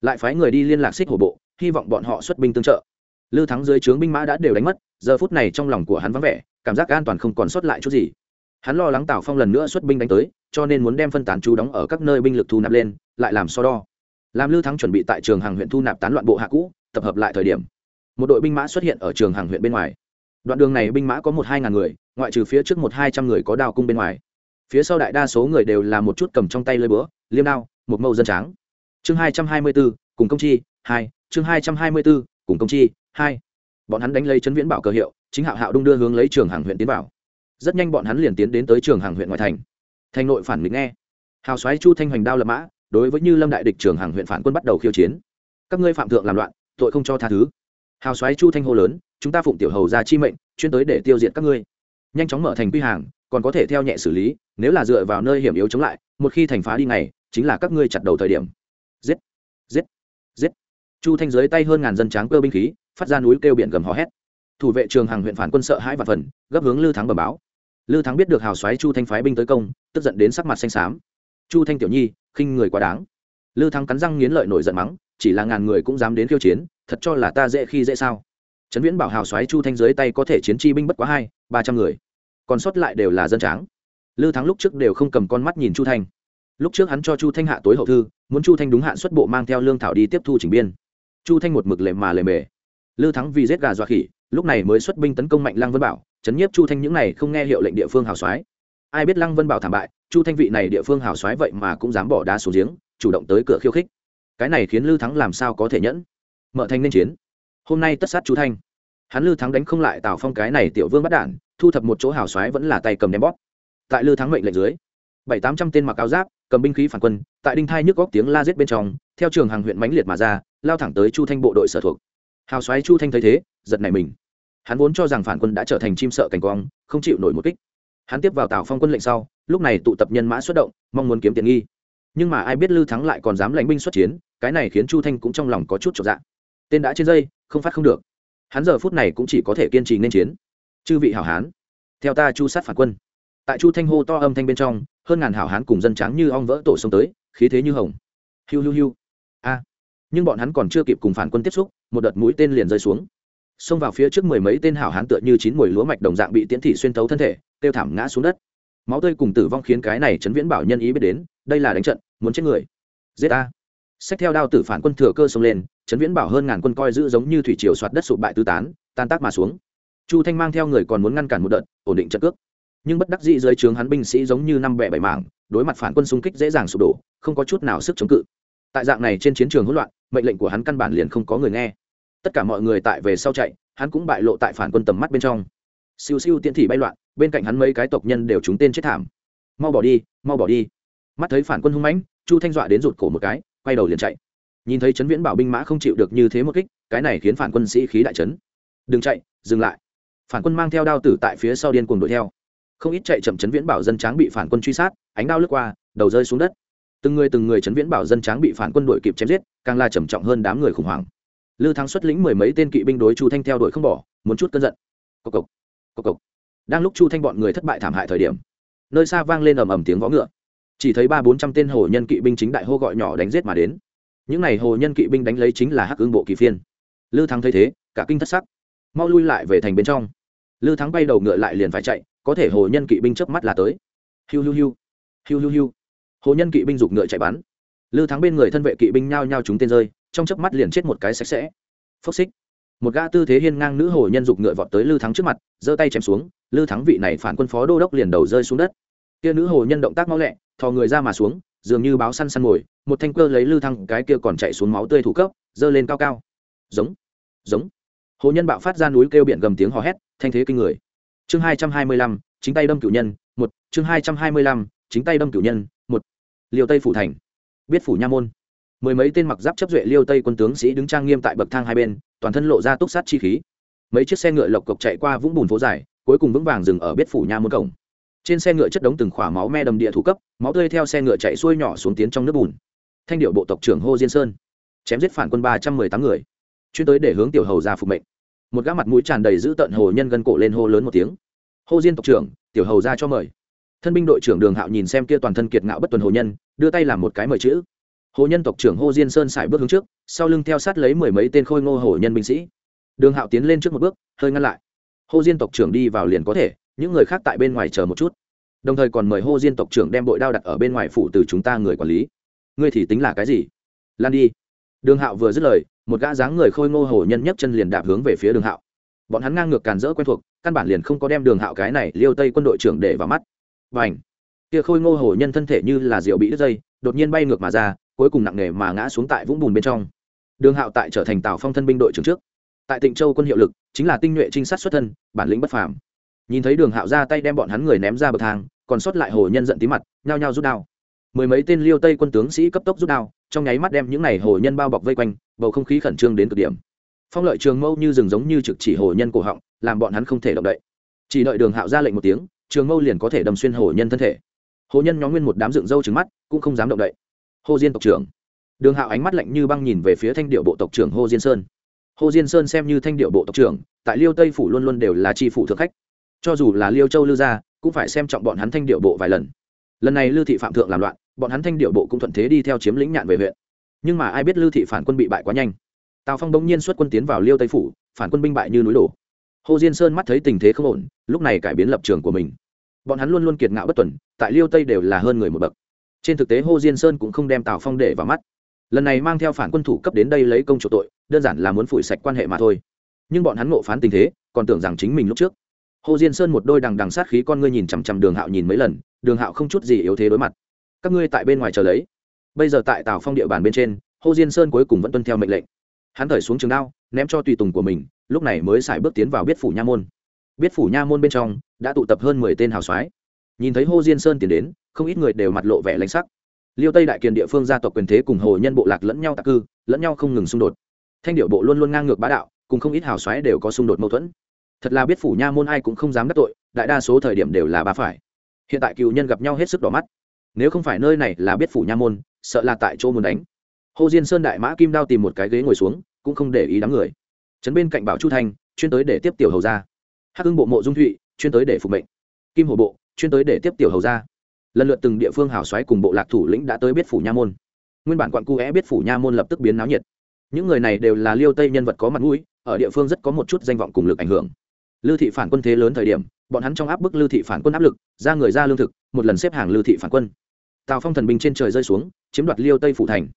Speaker 1: Lại phái người đi liên lạc xích hổ bộ, hy vọng bọn họ xuất binh tương trợ. Lư thắng dưới trướng binh mã đã đều đánh mất, giờ phút này trong lòng của hắn vắng vẻ, cảm giác an toàn không còn sót lại chút gì hắn lo lắng tào phong lần nữa xuất binh đánh tới, cho nên muốn đem phân tán chú đóng ở các nơi binh lực thu nạp lên, lại làm so đo. Làm lư thắng chuẩn bị tại trường hàng huyện thu nạp tán loạn bộ hạ cũ, tập hợp lại thời điểm, một đội binh mã xuất hiện ở trường hàng huyện bên ngoài. Đoạn đường này binh mã có một hai ngàn người, ngoại trừ phía trước một hai trăm người có đao cung bên ngoài. Phía sau đại đa số người đều là một chút cầm trong tay lơi búa, liêm đao, một mẫu dân tráng. Chương hai trăm hai mươi bốn cùng công chi, hai, chương hai trăm hai mươi bốn cùng công chi, hai. Bọn hắn đánh lấy chấn viễn bảo cờ hiệu, chính hạo hạo đung đưa hướng lấy trường hàng huyện tiến vào rất nhanh bọn hắn liền tiến đến tới trường hàng huyện ngoại thành. Thành nội phản nghịch nghe. Hào xoáy chu thanh hoành đao lập mã, đối với như lâm đại địch trường hàng huyện phản quân bắt đầu khiêu chiến. Các ngươi phạm thượng làm loạn, tội không cho tha thứ. Hào xoáy chu thanh hô lớn, chúng ta phụng tiểu hầu ra chi mệnh, chuyên tới để tiêu diệt các ngươi. Nhanh chóng mở thành quy hàng, còn có thể theo nhẹ xử lý, nếu là dựa vào nơi hiểm yếu chống lại, một khi thành phá đi ngày, chính là các ngươi chặt đầu thời điểm. Giết giết giết. Chu thanh dưới tay hơn ngàn dân tráng cơ binh khí, phát ra núi kêu biển gầm hò hét. Thủ vệ trường hàng huyện phản quân sợ hãi và phần, gấp hướng lư thắng bờ báo lư thắng biết được hào xoáy chu thanh phái binh tới công, tức giận đến sắc mặt xanh xám. Chu thanh tiểu nhi, khinh người quá đáng. Lư thắng cắn răng nghiến lợi nổi giận mắng, chỉ là ngàn người cũng dám đến khiêu chiến, thật cho là ta dễ khi dễ sao. Trấn viễn bảo hào xoáy chu thanh dưới tay có thể chiến chi binh bất quá hai, ba trăm người. Còn sót lại đều là dân tráng. Lư thắng lúc trước đều không cầm con mắt nhìn chu thanh. Lúc trước hắn cho chu thanh hạ tối hậu thư, muốn chu thanh đúng hạn xuất bộ mang theo lương thảo đi tiếp thu chỉnh biên. Chu thanh một mực lề mà lề mề. Lư thắng vì rết gà dọa khỉ lúc này mới xuất binh tấn công mạnh lăng vân bảo, chấn nhiếp chu thanh những này không nghe hiệu lệnh địa phương hào soái ai biết lăng vân bảo thảm bại, chu thanh vị này địa phương hào soái vậy mà cũng dám bỏ đá xuống giếng, chủ động tới cửa khiêu khích. Cái này khiến lư thắng làm sao có thể nhẫn? Mở thanh nên chiến. Hôm nay tất sát chu thanh. Hắn lư thắng đánh không lại tào phong cái này tiểu vương bắt đản thu thập một chỗ hào soái vẫn là tay cầm ném bóp. Tại lư thắng mệnh lệnh dưới, bảy tám trăm tên mặc áo giáp, cầm binh khí phản quân, tại đinh thai nhức góc tiếng la giết bên trong, theo trường hàng huyện mãnh liệt mà ra, lao thẳng tới chu thanh bộ đội sở thuộc hào xoáy chu thanh thấy thế, giật nảy mình. Hắn vốn cho rằng phản quân đã trở thành chim sợ cảnh quang, không chịu nổi một kích. Hắn tiếp vào tào phong quân lệnh sau, lúc này tụ tập nhân mã xuất động, mong muốn kiếm tiện nghi. Nhưng mà ai biết lư thắng lại còn dám lãnh binh xuất chiến, cái này khiến chu thanh cũng trong lòng có chút trọn dạng tên đã trên dây, không phát không được. Hắn giờ phút này cũng chỉ có thể kiên trì nên chiến. Chư vị hảo hán, theo ta chu sát phản quân. Tại chu thanh hô to âm thanh bên trong, hơn ngàn hảo hán cùng dân tráng như ong vỡ tổ sông tới, khí thế như hồng. Hiu hiu hiu. A nhưng bọn hắn còn chưa kịp cùng phản quân tiếp xúc, một đợt mũi tên liền rơi xuống. Xông vào phía trước mười mấy tên hảo hán tựa như chín mùi lúa mạch đồng dạng bị tiễn thị xuyên thấu thân thể tiêu thảm ngã xuống đất. Máu tươi cùng tử vong khiến cái này chấn viễn bảo nhân ý biết đến, đây là đánh trận, muốn chết người. Giết a xét theo đao tử phản quân thừa cơ xông lên chấn viễn bảo hơn ngàn quân coi giữ giống như thủy triều soạt đất sụp bại tứ tán, tan tác mà xuống. Chu thanh mang theo người còn muốn ngăn cản một đợt, ổn định trận cước. Nhưng bất đắc dĩ dưới trướng hắn binh sĩ giống như năm bẻ bảy mảng, đối mặt phản quân xung kích dễ dàng sụp đổ, không có chút nào sức chống cự. Tại dạng này trên chiến trường hỗn loạn mệnh lệnh của hắn căn bản liền không có người nghe. Tất cả mọi người tại về sau chạy, hắn cũng bại lộ tại phản quân tầm mắt bên trong. Siêu siêu tiễn thị bay loạn, bên cạnh hắn mấy cái tộc nhân đều trúng tên chết thảm. Mau bỏ đi, mau bỏ đi. Mắt thấy phản quân hung mãnh, chu thanh dọa đến rụt cổ một cái, quay đầu liền chạy. Nhìn thấy trấn viễn bảo binh mã không chịu được như thế một kích, cái này khiến phản quân sĩ khí đại trấn đừng chạy, dừng lại. Phản quân mang theo đao tử tại phía sau điên cuồng đuổi theo. Không ít chạy chậm Trấn viễn bảo dân tráng bị phản quân truy sát, ánh đao lướt qua, đầu rơi xuống đất từng người từng người chấn viễn bảo dân tráng bị phản quân đội kịp chém giết, càng là trầm trọng hơn đám người khủng hoảng. Lư thắng xuất lĩnh mười mấy tên kỵ binh đối chu thanh theo đuổi không bỏ, muốn chút cơn giận. Cộc cộc cộc cộc. Đang lúc chu thanh bọn người thất bại thảm hại thời điểm, nơi xa vang lên ầm ầm tiếng vó ngựa. Chỉ thấy ba bốn trăm tên hồ nhân kỵ binh chính đại hô gọi nhỏ đánh giết mà đến. Những n à y hồ nhân kỵ binh đánh lấy chính là hắc ương bộ kỳ phiên. Lư thắng thấy thế, cả kinh thất sắc. Mau lui lại về thành bên trong. Lư thắng bay đầu ngựa lại liền phải chạy, có thể hồ nhân kỵ binh chớp mắt là tới. Hiu hiu hiu. Hiu hiu hiu hồ nhân kỵ binh giục ngựa chạy bắn. Lư thắng bên người thân vệ kỵ binh nhao nhao chúng tên rơi, trong chớp mắt liền chết một cái sạch sẽ. Phốc xích. Một gã tư thế hiên ngang nữ hồ nhân giục ngựa vọt tới lư thắng trước mặt, giơ tay chém xuống, lư thắng vị này phản quân phó đô đốc liền đầu rơi xuống đất. Kia nữ hồ nhân động tác mau lẹ, thò người ra mà xuống, dường như báo săn săn mồi, một thanh cơ lấy lư thăng cái kia còn chạy xuống máu tươi thủ cấp, giơ lên cao cao. Giống giống. Hồ nhân bạo phát ra núi kêu biển gầm tiếng hò hét, thanh thế kinh người. Chương hai trăm hai mươi lăm, chính tay đâm cửu nhân, một, chương hai trăm hai mươi lăm, chính tay đâm cửu nhân Liêu tây phủ thành. Biết phủ nha môn. Mười mấy tên mặc giáp chấp duệ liêu tây quân tướng sĩ đứng trang nghiêm tại bậc thang hai bên, toàn thân lộ ra túc sát chi khí. Mấy chiếc xe ngựa lộc cộc chạy qua vũng bùn phố dài, cuối cùng vững vàng dừng ở biết phủ nha môn cổng. Trên xe ngựa chất đống từng khỏa máu me đầm địa thủ cấp, máu tươi theo xe ngựa chạy xuôi nhỏ xuống tiến trong nước bùn. Thanh điệu bộ tộc trưởng hô diên sơn, chém giết phản quân ba trăm mười tám người, chuyên tới để hướng tiểu hầu ra phục mệnh. Một gã mặt mũi tràn đầy giữ tận hồ nhân gân cổ lên hô lớn một tiếng. Hô diên tộc trưởng, tiểu hầu ra cho mời thân binh đội trưởng đường hạo nhìn xem kia toàn thân kiệt ngạo bất tuần hồ nhân, đưa tay làm một cái mời chữ. Hồ nhân tộc trưởng hô diên sơn xài bước hướng trước, sau lưng theo sát lấy mười mấy tên khôi ngô hồ nhân binh sĩ. Đường hạo tiến lên trước một bước, hơi ngăn lại. Hô diên tộc trưởng đi vào liền có thể, những người khác tại bên ngoài chờ một chút. Đồng thời còn mời hô diên tộc trưởng đem bội đao đặt ở bên ngoài phủ từ chúng ta người quản lý. Ngươi thì tính là cái gì? Lan đi. Đường hạo vừa dứt lời, một gã dáng người khôi ngô hồ nhân nhấc chân liền đạp hướng về phía đường hạo. Bọn hắn ngang ngược càn rỡ quen thuộc, căn bản liền không có đem đường hạo cái này liêu tây quân đội trưởng để vào mắt và ảnh kia khôi ngô Hổ nhân thân thể như là rượu bị đứt dây, đột nhiên bay ngược mà ra, cuối cùng nặng nề mà ngã xuống tại vũng bùn bên trong. Đường hạo tại trở thành tào phong thân binh đội trưởng trước. Tại tịnh châu quân hiệu lực, chính là tinh nhuệ trinh sát xuất thân, bản lĩnh bất phàm. Nhìn thấy đường hạo ra tay đem bọn hắn người ném ra bậc thang, còn sót lại hồ nhân giận tí mặt, nhao nhao rút đao. Mười mấy tên liêu tây quân tướng sĩ cấp tốc rút đao, trong nháy mắt đem những này hồ nhân bao bọc vây quanh, bầu không khí khẩn trương đến cực điểm. Phong lợi trường mâu như rừng giống như trực chỉ hồ nhân cổ họng, làm bọn hắn không thể động đậy. Chỉ đợi đường hạo ra lệnh một tiếng trường mâu liền có thể đâm xuyên hồ nhân thân thể. Hồ nhân nhóm nguyên một đám dựng râu trứng mắt, cũng không dám động đậy. Hồ diên tộc trưởng. Đường hạo ánh mắt lạnh như băng nhìn về phía thanh điệu bộ tộc trưởng hồ diên sơn. Hồ diên sơn xem như thanh điệu bộ tộc trưởng, tại liêu tây phủ luôn luôn đều là tri phủ thượng khách. Cho dù là liêu châu lưu gia, cũng phải xem trọng bọn hắn thanh điệu bộ vài lần. Lần này lưu thị phạm thượng làm loạn, bọn hắn thanh điệu bộ cũng thuận thế đi theo chiếm lĩnh nhạn về huyện. Nhưng mà ai biết lưu thị phản quân bị bại quá nhanh. Tào phong bỗng nhiên xuất quân tiến vào liêu tây phủ, phản quân binh bại như núi đổ hồ diên sơn mắt thấy tình thế không ổn, lúc này cải biến lập trường của mình. Bọn hắn luôn luôn kiệt ngạo bất tuần, tại liêu tây đều là hơn người một bậc. Trên thực tế hồ diên sơn cũng không đem tào phong để vào mắt. Lần này mang theo phản quân thủ cấp đến đây lấy công chủ tội, đơn giản là muốn phủi sạch quan hệ mà thôi. Nhưng bọn hắn ngộ phán tình thế, còn tưởng rằng chính mình lúc trước. Hồ diên sơn một đôi đằng đằng sát khí con ngươi nhìn chằm chằm đường hạo nhìn mấy lần, đường hạo không chút gì yếu thế đối mặt. Các ngươi tại bên ngoài chờ lấy. Bây giờ tại tào phong địa bàn bên trên, hồ diên sơn cuối cùng vẫn tuân theo mệnh lệnh. Hắn thởi xuống trường đao, ném cho tùy tùng của mình lúc này mới xài bước tiến vào biết phủ nha môn. Biết phủ nha môn bên trong đã tụ tập hơn mười tên hào soái. Nhìn thấy hồ diên sơn tiến đến, không ít người đều mặt lộ vẻ lãnh sắc. Liêu tây đại kiền địa phương gia tộc quyền thế cùng hồ nhân bộ lạc lẫn nhau tạc cư, lẫn nhau không ngừng xung đột. Thanh điệu bộ luôn luôn ngang ngược bá đạo, cùng không ít hào soái đều có xung đột mâu thuẫn. Thật là biết phủ nha môn ai cũng không dám đắc tội, đại đa số thời điểm đều là ba phải. Hiện tại cựu nhân gặp nhau hết sức đỏ mắt. Nếu không phải nơi này là biết phủ nha môn, sợ là tại chỗ muốn đánh. Hồ diên sơn đại mã kim đao tìm một cái ghế ngồi xuống, cũng không để ý đám người trấn bên cạnh bảo chu thanh, chuyên tới để tiếp tiểu hầu ra hắc hưng bộ mộ dung thụy, chuyên tới để phục mệnh. Kim hồ bộ, chuyên tới để tiếp tiểu hầu ra lần lượt từng địa phương hào xoáy cùng bộ lạc thủ lĩnh đã tới biết phủ nha môn. Nguyên bản quặn cu é biết phủ nha môn lập tức biến náo nhiệt. Những người này đều là liêu tây nhân vật có mặt mũi, ở địa phương rất có một chút danh vọng cùng lực ảnh hưởng. Lưu thị phản quân thế lớn thời điểm, bọn hắn trong áp bức lưu thị phản quân áp lực, ra người ra lương thực, một lần xếp hàng lưu thị phản quân. Tào phong thần binh trên trời rơi xuống, chiếm đoạt liêu tây phủ thành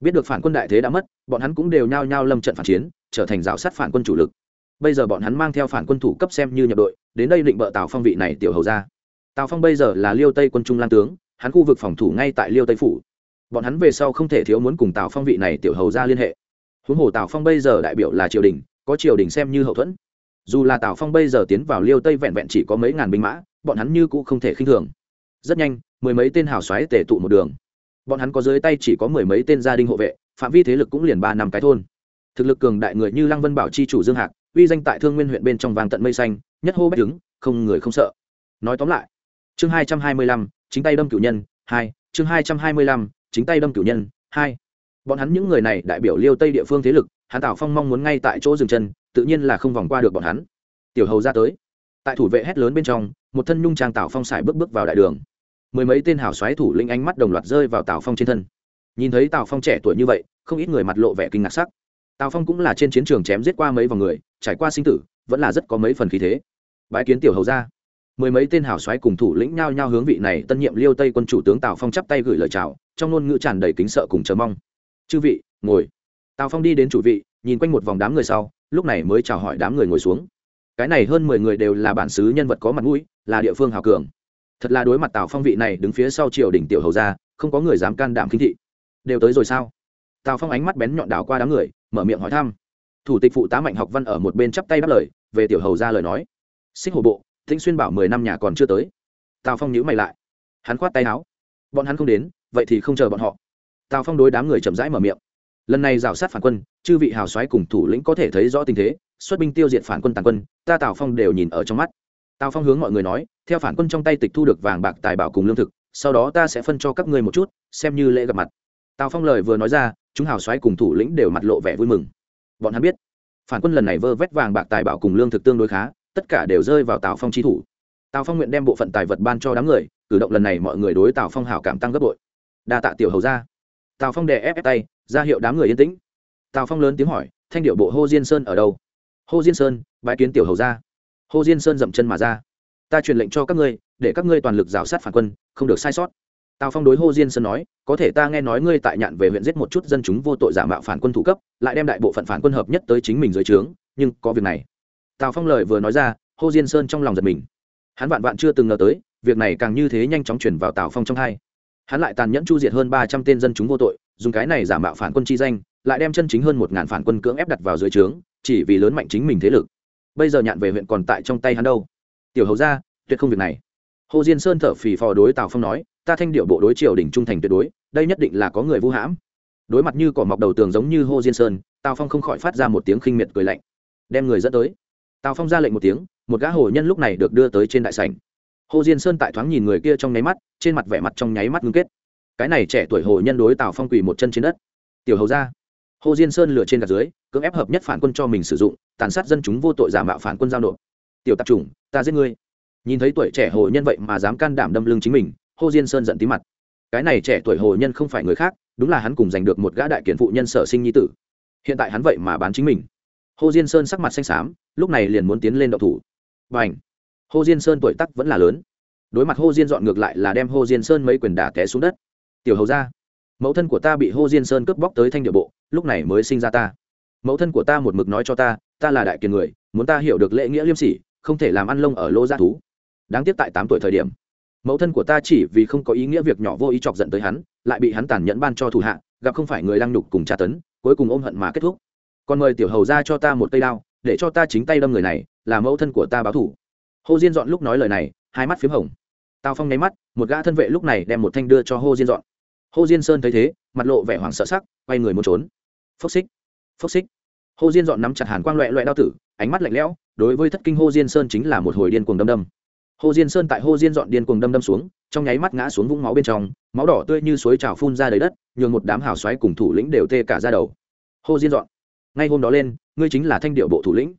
Speaker 1: biết được phản quân đại thế đã mất, bọn hắn cũng đều nhao nhao lâm trận phản chiến, trở thành rào sát phản quân chủ lực. Bây giờ bọn hắn mang theo phản quân thủ cấp xem như nhập đội, đến đây định bợ tào phong vị này tiểu hầu ra tào phong bây giờ là liêu tây quân trung lan tướng, hắn khu vực phòng thủ ngay tại liêu tây phủ. Bọn hắn về sau không thể thiếu muốn cùng tào phong vị này tiểu hầu ra liên hệ. Huống hồ tào phong bây giờ đại biểu là triều đình, có triều đình xem như hậu thuẫn. Dù là tào phong bây giờ tiến vào liêu tây vẹn vẹn chỉ có mấy ngàn binh mã, bọn hắn như cũng không thể khinh thường. Rất nhanh, mười mấy tên hào xoáy tể tụ một đường bọn hắn có dưới tay chỉ có mười mấy tên gia đình hộ vệ, phạm vi thế lực cũng liền ba năm cái thôn. Thực lực cường đại người như lăng vân bảo chi chủ dương hạc, uy danh tại thương nguyên huyện bên trong vàng tận mây xanh, nhất hô bách đứng, không người không sợ. Nói tóm lại, chương hai trăm hai mươi lăm, chính tay đâm cửu nhân, hai, chương hai trăm hai mươi lăm, chính tay đâm cửu nhân, hai. Bọn hắn những người này đại biểu liêu tây địa phương thế lực hắn Tảo phong mong muốn ngay tại chỗ dừng chân, tự nhiên là không vòng qua được bọn hắn. Tiểu hầu ra tới. Tại thủ vệ hét lớn bên trong, một thân nhung trang tào phong xài bước bước vào đại đường mười mấy tên hảo xoáy thủ lĩnh ánh mắt đồng loạt rơi vào tào phong trên thân. Nhìn thấy tào phong trẻ tuổi như vậy, không ít người mặt lộ vẻ kinh ngạc sắc. Tào phong cũng là trên chiến trường chém giết qua mấy vòng người, trải qua sinh tử, vẫn là rất có mấy phần khí thế. Bãi kiến tiểu hầu ra mười mấy tên hảo xoáy cùng thủ lĩnh nhao nhao hướng vị này tân nhiệm liêu tây quân chủ tướng tào phong chắp tay gửi lời chào, trong ngôn ngữ tràn đầy kính sợ cùng chờ mong. Chư vị, ngồi. Tào phong đi đến chủ vị, nhìn quanh một vòng đám người sau, lúc này mới chào hỏi đám người ngồi xuống. Cái này hơn mười người đều là bản xứ nhân vật có mặt mũi, là địa phương hào cường thật là đối mặt tào phong vị này đứng phía sau triều đình tiểu hầu ra không có người dám can đảm khinh thị. Đều tới rồi sao? Tào phong ánh mắt bén nhọn đảo qua đám người, mở miệng hỏi thăm. Thủ tịch phụ tá mạnh học văn ở một bên chắp tay bắt lời, về tiểu hầu ra lời nói. Xích hồ bộ tĩnh xuyên bảo mười năm nhà còn chưa tới. Tào phong nhíu mày lại. Hắn khoát tay áo. Bọn hắn không đến, vậy thì không chờ bọn họ. Tào phong đối đám người chậm rãi mở miệng. Lần này rào sát phản quân, chư vị hào soái cùng thủ lĩnh có thể thấy rõ tình thế, xuất binh tiêu diệt phản quân tàn quân, ta tào phong đều nhìn ở trong mắt. Tào phong hướng mọi người nói theo phản quân trong tay tịch thu được vàng bạc tài bảo cùng lương thực sau đó ta sẽ phân cho các ngươi một chút xem như lễ gặp mặt. Tào phong lời vừa nói ra chúng hào xoáy cùng thủ lĩnh đều mặt lộ vẻ vui mừng. Bọn hắn biết phản quân lần này vơ vét vàng bạc tài bảo cùng lương thực tương đối khá tất cả đều rơi vào tào phong trí thủ. Tào phong nguyện đem bộ phận tài vật ban cho đám người cử động lần này mọi người đối tào phong hảo cảm tăng gấp bội. Đa tạ tiểu hầu ra tào phong đè ép, ép tay ra hiệu đám người yên tĩnh. Tào phong lớn tiếng hỏi thanh điệu bộ hô diên sơn ở đâu? Hô diên sơn bãi kiến tiểu hầu ra hô diên sơn dậm chân mà ra ta truyền lệnh cho các ngươi, để các ngươi toàn lực rào sát phản quân, không được sai sót. Tào phong đối hô diên sơn nói, có thể ta nghe nói ngươi tại nhạn về huyện giết một chút dân chúng vô tội giả mạo phản quân thủ cấp, lại đem đại bộ phận phản quân hợp nhất tới chính mình dưới trướng, nhưng có việc này. Tào phong lời vừa nói ra hô diên sơn trong lòng giật mình. Hắn vạn vạn chưa từng ngờ tới, việc này càng như thế nhanh chóng chuyển vào tào phong trong hai. Hắn lại tàn nhẫn chu diệt hơn ba trăm tên dân chúng vô tội, dùng cái này giả mạo phản quân chi danh, lại đem chân chính hơn một ngàn phản quân cưỡng ép đặt vào dưới trướng, chỉ vì lớn mạnh chính mình thế lực. Bây giờ nhạn về huyện còn tại trong tay hắn đâu? Tiểu hầu ra tuyệt không việc này. Hồ diên sơn thở phì phò đối tào phong nói, ta thanh điệu bộ đối triều đình trung thành tuyệt đối, đây nhất định là có người vu hãm. Đối mặt như cỏ mọc đầu tường giống như hồ diên sơn, tào phong không khỏi phát ra một tiếng khinh miệt cười lạnh. Đem người dẫn tới. Tào phong ra lệnh một tiếng, một gã hồ nhân lúc này được đưa tới trên đại sảnh. Hồ diên sơn tại thoáng nhìn người kia trong nháy mắt, trên mặt vẻ mặt trong nháy mắt ngưng kết. Cái này trẻ tuổi hồ nhân đối tào phong quỳ một chân trên đất. Tiểu hầu ra hồ diên sơn lửa trên gạt dưới, cưỡng ép hợp nhất phản quân cho mình sử dụng, tàn sát dân chúng vô tội giả mạo phản quân giao nộp tiểu tạp chủng, ta giết ngươi. Nhìn thấy tuổi trẻ hồ nhân vậy mà dám can đảm đâm lưng chính mình hồ diên sơn giận tí mặt. Cái này trẻ tuổi hồ nhân không phải người khác, đúng là hắn cùng giành được một gã đại kiện phụ nhân sở sinh nhi tử. Hiện tại hắn vậy mà bán chính mình. Hồ diên sơn sắc mặt xanh xám, lúc này liền muốn tiến lên đậu thủ. B à n h hồ diên sơn tuổi tắc vẫn là lớn. Đối mặt hồ diên dọn ngược lại là đem hồ diên sơn mấy quyền đả té xuống đất. Tiểu hầu ra mẫu thân của ta bị hồ diên sơn cướp bóc tới thanh địa bộ, lúc này mới sinh ra ta. Mẫu thân của ta một mực nói cho ta ta là đại kiền người, muốn ta hiểu được lễ nghĩa liêm sỉ không thể làm ăn lông ở lô gia thú. Đáng tiếc tại tám tuổi thời điểm, mẫu thân của ta chỉ vì không có ý nghĩa việc nhỏ vô ý chọc giận tới hắn, lại bị hắn tàn nhẫn ban cho thủ hạ, gặp không phải người lăng nhục cùng tra tấn, cuối cùng ôm hận mà kết thúc. Còn mời tiểu hầu ra cho ta một cây đao, để cho ta chính tay đâm người này, là mẫu thân của ta báo thủ. Hồ diên dọn lúc nói lời này, hai mắt p h í m hồng. Tao phong nháy mắt, một gã thân vệ lúc này đem một thanh đưa cho hồ diên dọn. Hồ diên sơn thấy thế, mặt lộ vẻ hoảng sợ sắc, quay người muốn trốn. Phốc xích phốc xích. Hồ diên dọn nắm chặt hàn quang loẹ loẹ đao tử ánh mắt lạnh lẽo, đối với thất kinh hô diên sơn chính là một hồi điên cuồng đâm đâm. Hô diên sơn tại hô diên dọn điên cuồng đâm đâm xuống, trong nháy mắt ngã xuống vũng máu bên trong, máu đỏ tươi như suối trào phun ra đầy đất, nhường một đám hào xoáy cùng thủ lĩnh đều tê cả ra đầu. Hô diên dọn, ngay hôm đó lên, ngươi chính là thanh điệu bộ thủ lĩnh.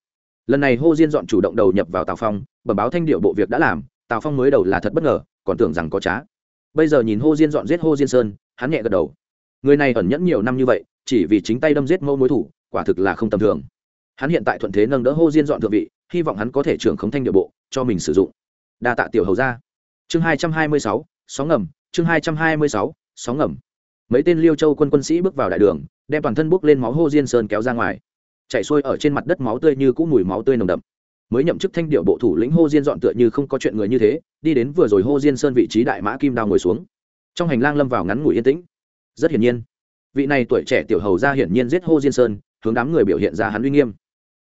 Speaker 1: Lần này Hô diên dọn chủ động đầu nhập vào tào phong, bẩm báo thanh điệu bộ việc đã làm, tào phong mới đầu là thật bất ngờ, còn tưởng rằng có trá. Bây giờ nhìn Hô diên dọn giết Hô diên sơn, hắn nhẹ gật đầu. Người này ẩn nhẫn nhiều năm như vậy, chỉ vì chính tay đâm giết mẫu mối thủ, quả thực là không tầm thường hắn hiện tại thuận thế nâng đỡ hô diên dọn thượng vị, hy vọng hắn có thể trưởng khống thanh địa bộ, cho mình sử dụng. Đa tạ tiểu hầu ra chương hai trăm hai mươi sáu, sóng ngầm, chương hai trăm hai mươi sáu, sóng ngầm. Mấy tên liêu châu quân quân sĩ bước vào đại đường, đem toàn thân bốc lên máu hô diên sơn kéo ra ngoài. Chạy xuôi ở trên mặt đất máu tươi như cũ mùi máu tươi nồng đậm. Mới nhậm chức thanh điệu bộ thủ lĩnh hô diên dọn tựa như không có chuyện người như thế, đi đến vừa rồi hô diên sơn vị trí đại mã kim đao ngồi xuống. Trong hành lang lâm vào ngắn ngủi yên tĩnh. Rất hiển nhiên, vị này tuổi trẻ tiểu hầu ra hiển nhiên giết hô diên sơn, hướng đám người biểu hiện ra hắn uy nghiêm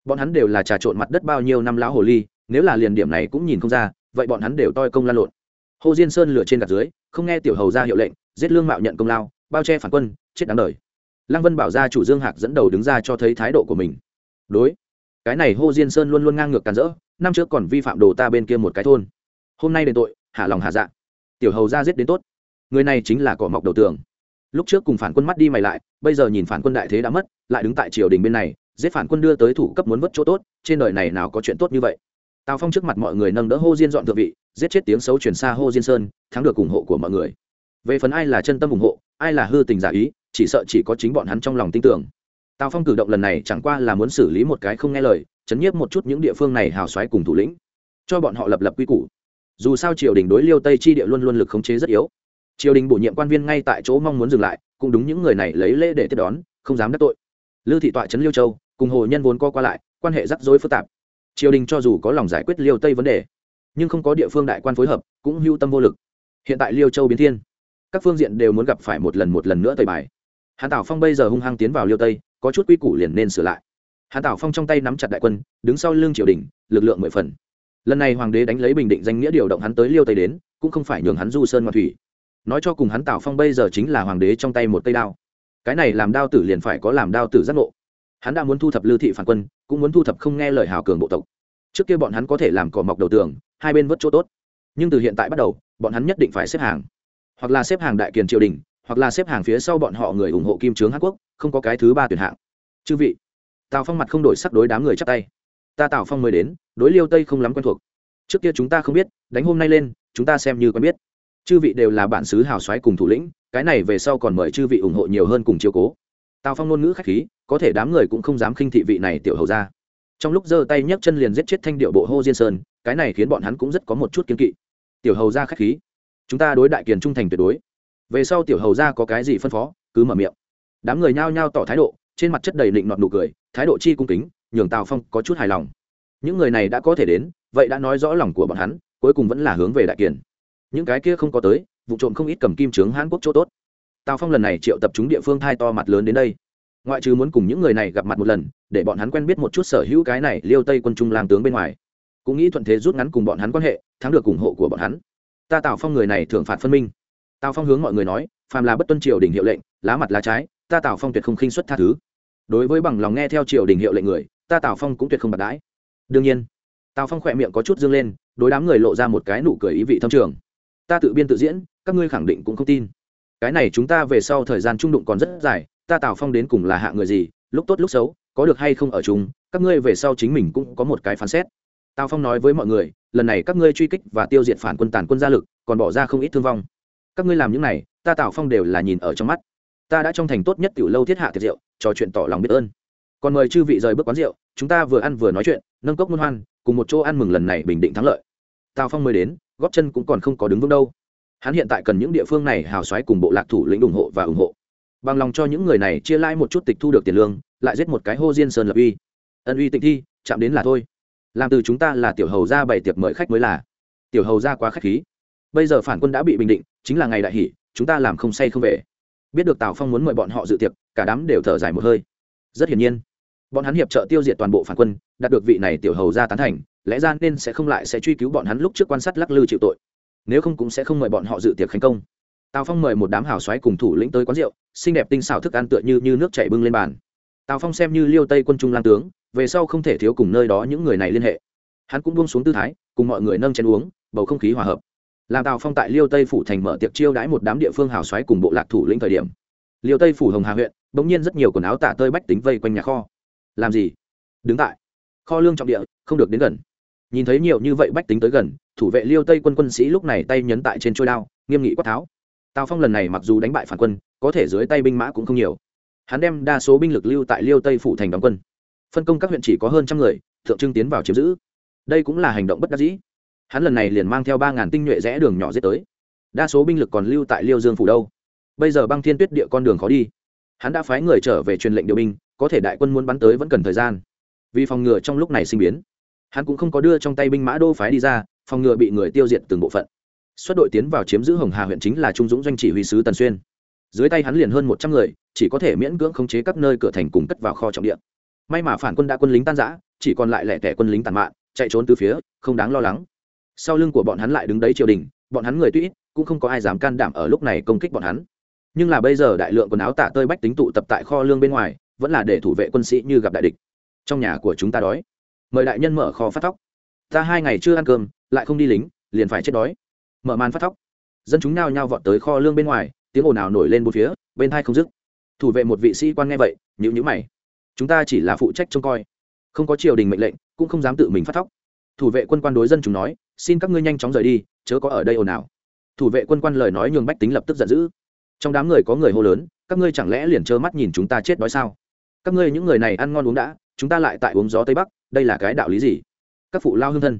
Speaker 1: bọn hắn đều là trà trộn mặt đất bao nhiêu năm lão hồ ly, nếu là liền điểm này cũng nhìn không ra, vậy bọn hắn đều toi công lan lộn. Hồ diên sơn lửa trên gạt dưới, không nghe tiểu hầu ra hiệu lệnh, giết lương mạo nhận công lao, bao che phản quân, chết đáng đời. Lăng vân bảo gia chủ dương hạc dẫn đầu đứng ra cho thấy thái độ của mình. Đối, cái này hô diên sơn luôn luôn ngang ngược càn rỡ, năm trước còn vi phạm đồ ta bên kia một cái thôn. Hôm nay đền tội, hạ lòng hạ dạ. Tiểu hầu ra giết đến tốt. Người này chính là cỏ mọc đầu tường. Lúc trước cùng phản quân mắt đi mày lại, bây giờ nhìn phản quân đại thế đã mất, lại đứng tại triều đình bên này giết phản quân đưa tới thủ cấp muốn vất chỗ tốt, trên đời này nào có chuyện tốt như vậy? Tào phong trước mặt mọi người nâng đỡ hô diên dọn thượng vị, giết chết tiếng xấu truyền xa hô diên sơn, thắng được ủng hộ của mọi người. Về phần ai là chân tâm ủng hộ, ai là hư tình giả ý, chỉ sợ chỉ có chính bọn hắn trong lòng tin tưởng. Tào phong cử động lần này chẳng qua là muốn xử lý một cái không nghe lời, chấn nhiếp một chút những địa phương này hào xoáy cùng thủ lĩnh, cho bọn họ lập lập quy củ. Dù sao triều đình đối liêu tây chi địa luôn luôn lực khống chế rất yếu. Triều đình bổ nhiệm quan viên ngay tại chỗ mong muốn dừng lại, cũng đúng những người này lấy lễ để tiếp đón, không dám đắc tội lư thị tọa trấn liêu châu, cùng hồ nhân vốn co qua lại, quan hệ rắc rối phức tạp. Triều đình cho dù có lòng giải quyết liêu tây vấn đề, nhưng không có địa phương đại quan phối hợp, cũng hưu tâm vô lực. Hiện tại liêu châu biến thiên, các phương diện đều muốn gặp phải một lần một lần nữa tời bài. Hàn tảo phong bây giờ hung hăng tiến vào liêu tây, có chút quy củ liền nên sửa lại. Hàn tảo phong trong tay nắm chặt đại quân, đứng sau lưng triều đình, lực lượng mười phần. Lần này hoàng đế đánh lấy bình định danh nghĩa điều động hắn tới liêu tây đến, cũng không phải nhường hắn du sơn ngoại thủy. Nói cho cùng hắn tảo phong bây giờ chính là hoàng đế trong tay một cây đao cái này làm đao tử liền phải có làm đao tử giác ngộ. Hắn đã muốn thu thập lưu thị phản quân, cũng muốn thu thập không nghe lời hào cường bộ tộc. Trước kia bọn hắn có thể làm cỏ mọc đầu tường, hai bên vớt chỗ tốt. Nhưng từ hiện tại bắt đầu, bọn hắn nhất định phải xếp hàng. Hoặc là xếp hàng đại kiền triều đình, hoặc là xếp hàng phía sau bọn họ người ủng hộ kim trướng hàn quốc, không có cái thứ ba tuyển hạng. Chư vị, tào phong mặt không đổi sắc đối đám người chắp tay. Ta tào phong mới đến, đối liêu tây không lắm quen thuộc. Trước kia chúng ta không biết, đánh hôm nay lên, chúng ta xem như quen biết. Chư vị đều là bản xứ hào xoáy cùng thủ lĩnh cái này về sau còn mời chư vị ủng hộ nhiều hơn cùng chiếu cố. Tào phong ngôn ngữ khách khí, có thể đám người cũng không dám khinh thị vị này tiểu hầu ra trong lúc giơ tay nhấc chân liền giết chết thanh điệu bộ hô diên sơn, cái này khiến bọn hắn cũng rất có một chút kiên kỵ. Tiểu hầu ra khách khí, chúng ta đối đại kiền trung thành tuyệt đối. Về sau tiểu hầu ra có cái gì phân phó, cứ mở miệng. Đám người nhao nhao tỏ thái độ, trên mặt chất đầy định nọt nụ cười, thái độ chi cung kính, nhường tào phong có chút hài lòng. Những người này đã có thể đến, vậy đã nói rõ lòng của bọn hắn, cuối cùng vẫn là hướng về đại kiền. Những cái kia không có tới vụ trộm không ít cầm kim trướng hàn quốc chỗ tốt. Tào phong lần này triệu tập chúng địa phương thai to mặt lớn đến đây. Ngoại trừ muốn cùng những người này gặp mặt một lần, để bọn hắn quen biết một chút sở hữu cái này liêu tây quân trung lang tướng bên ngoài. Cũng nghĩ thuận thế rút ngắn cùng bọn hắn quan hệ, thắng được ủng hộ của bọn hắn. Ta tào phong người này thưởng phạt phân minh. Tào phong hướng mọi người nói, phàm là bất tuân triều đình hiệu lệnh, lá mặt lá trái, ta tào phong tuyệt không khinh xuất tha thứ. Đối với bằng lòng nghe theo triều đình hiệu lệnh người, ta tào phong cũng tuyệt không bạc đãi. Đương nhiên, tào phong khỏe miệng có chút dương lên, đối đám người lộ ra một cái nụ cười ý vị thâm trường. Ta tự biên tự diễn các ngươi khẳng định cũng không tin. Cái này chúng ta về sau thời gian trung đụng còn rất dài, ta tào phong đến cùng là hạ người gì, lúc tốt lúc xấu, có được hay không ở chúng các ngươi về sau chính mình cũng có một cái phán xét. Tào phong nói với mọi người, lần này các ngươi truy kích và tiêu diệt phản quân tàn quân gia lực, còn bỏ ra không ít thương vong. Các ngươi làm những này, ta tào phong đều là nhìn ở trong mắt. Ta đã trong thành tốt nhất tiểu lâu thiết hạ tiệc rượu trò chuyện tỏ lòng biết ơn. Còn mời chư vị rời bước quán rượu, chúng ta vừa ăn vừa nói chuyện, nâng cốc muôn hoan, cùng một chỗ ăn mừng lần này bình định thắng lợi. Tào phong mới đến, góp chân cũng còn không có đứng vững đâu hắn hiện tại cần những địa phương này hào xoáy cùng bộ lạc thủ lĩnh ủng hộ và ủng hộ. Bằng lòng cho những người này chia lãi một chút tịch thu được tiền lương, lại giết một cái hô diên sơn lập uy. Ân uy tịch thi, chạm đến là thôi. Làm từ chúng ta là tiểu hầu ra bày tiệc mời khách mới là. Tiểu hầu ra quá khách khí. Bây giờ phản quân đã bị bình định, chính là ngày đại hỷ, chúng ta làm không say không về. Biết được tào phong muốn mời bọn họ dự tiệc, cả đám đều thở dài một hơi. Rất hiển nhiên, bọn hắn hiệp trợ tiêu diệt toàn bộ phản quân, đạt được vị này tiểu hầu ra tán thành, lẽ ra nên sẽ không lại sẽ truy cứu bọn hắn lúc trước quan sát lắc lư chịu tội nếu không cũng sẽ không mời bọn họ dự tiệc thành công. Tào phong mời một đám hào xoáy cùng thủ lĩnh tới quán rượu xinh đẹp tinh xảo thức ăn tựa như, như nước chảy bưng lên bàn. Tào phong xem như liêu tây quân trung lang tướng về sau không thể thiếu cùng nơi đó những người này liên hệ. Hắn cũng buông xuống tư thái cùng mọi người nâng chén uống bầu không khí hòa hợp. Làm tào phong tại liêu tây phủ thành mở tiệc chiêu đãi một đám địa phương hào xoáy cùng bộ lạc thủ lĩnh thời điểm liêu tây phủ hồng hà huyện bỗng nhiên rất nhiều quần áo tả tơi bách tính vây quanh nhà kho. Làm gì? Đứng tại. Kho lương trọng địa không được đến gần nhìn thấy nhiều như vậy bách tính tới gần, thủ vệ liêu tây quân quân sĩ lúc này tay nhấn tại trên trôi đao, nghiêm nghị quát tháo. Tào phong lần này mặc dù đánh bại phản quân, có thể dưới tay binh mã cũng không nhiều. Hắn đem đa số binh lực lưu tại liêu tây phủ thành đóng quân. Phân công các huyện chỉ có hơn trăm người thượng trưng tiến vào chiếm giữ. Đây cũng là hành động bất đắc dĩ. Hắn lần này liền mang theo ba ngàn tinh nhuệ rẽ đường nhỏ giết tới. Đa số binh lực còn lưu tại liêu dương phủ đâu. Bây giờ băng thiên tuyết địa con đường khó đi. Hắn đã phái người trở về truyền lệnh điều binh, có thể đại quân muốn bắn tới vẫn cần thời gian. Vì phòng ngừa trong lúc này sinh biến hắn cũng không có đưa trong tay binh mã đô phái đi ra, phòng ngừa bị người tiêu diệt từng bộ phận. Xuất đội tiến vào chiếm giữ hồng hà huyện chính là trung dũng doanh chỉ huy sứ tần xuyên. Dưới tay hắn liền hơn một trăm người, chỉ có thể miễn cưỡng khống chế các nơi cửa thành cùng cất vào kho trọng điện may mà phản quân đã quân lính tan giã chỉ còn lại lẻ tẻ quân lính tàn mạn, chạy trốn từ phía, không đáng lo lắng. Sau lưng của bọn hắn lại đứng đấy triều đình, bọn hắn người tuy ít, cũng không có ai dám can đảm ở lúc này công kích bọn hắn. Nhưng là bây giờ đại lượng quần áo tạ tơi bách tính tụ tập tại kho lương bên ngoài, vẫn là để thủ vệ quân sĩ như gặp đại địch. Trong nhà của chúng ta đói mời đại nhân mở kho phát thóc. Ta hai ngày chưa ăn cơm, lại không đi lính, liền phải chết đói. Mở màn phát thóc. Dân chúng nao nhao vọt tới kho lương bên ngoài, tiếng ồn ào nổi lên một phía, bên thai không dứt. Thủ vệ một vị sĩ quan nghe vậy nhữ nhữ mày. Chúng ta chỉ là phụ trách trông coi. Không có triều đình mệnh lệnh, cũng không dám tự mình phát thóc. Thủ vệ quân quan đối dân chúng nói, xin các ngươi nhanh chóng rời đi, chớ có ở đây ồn ào. Thủ vệ quân quan lời nói nhường bách tính lập tức giận dữ. Trong đám người có người hô lớn, các ngươi chẳng lẽ liền trơ mắt nhìn chúng ta chết đói sao? Các ngươi những người này ăn ngon uống đã, chúng ta lại tại uống gió tây bắc đây là cái đạo lý gì? Các phụ lao hương thân,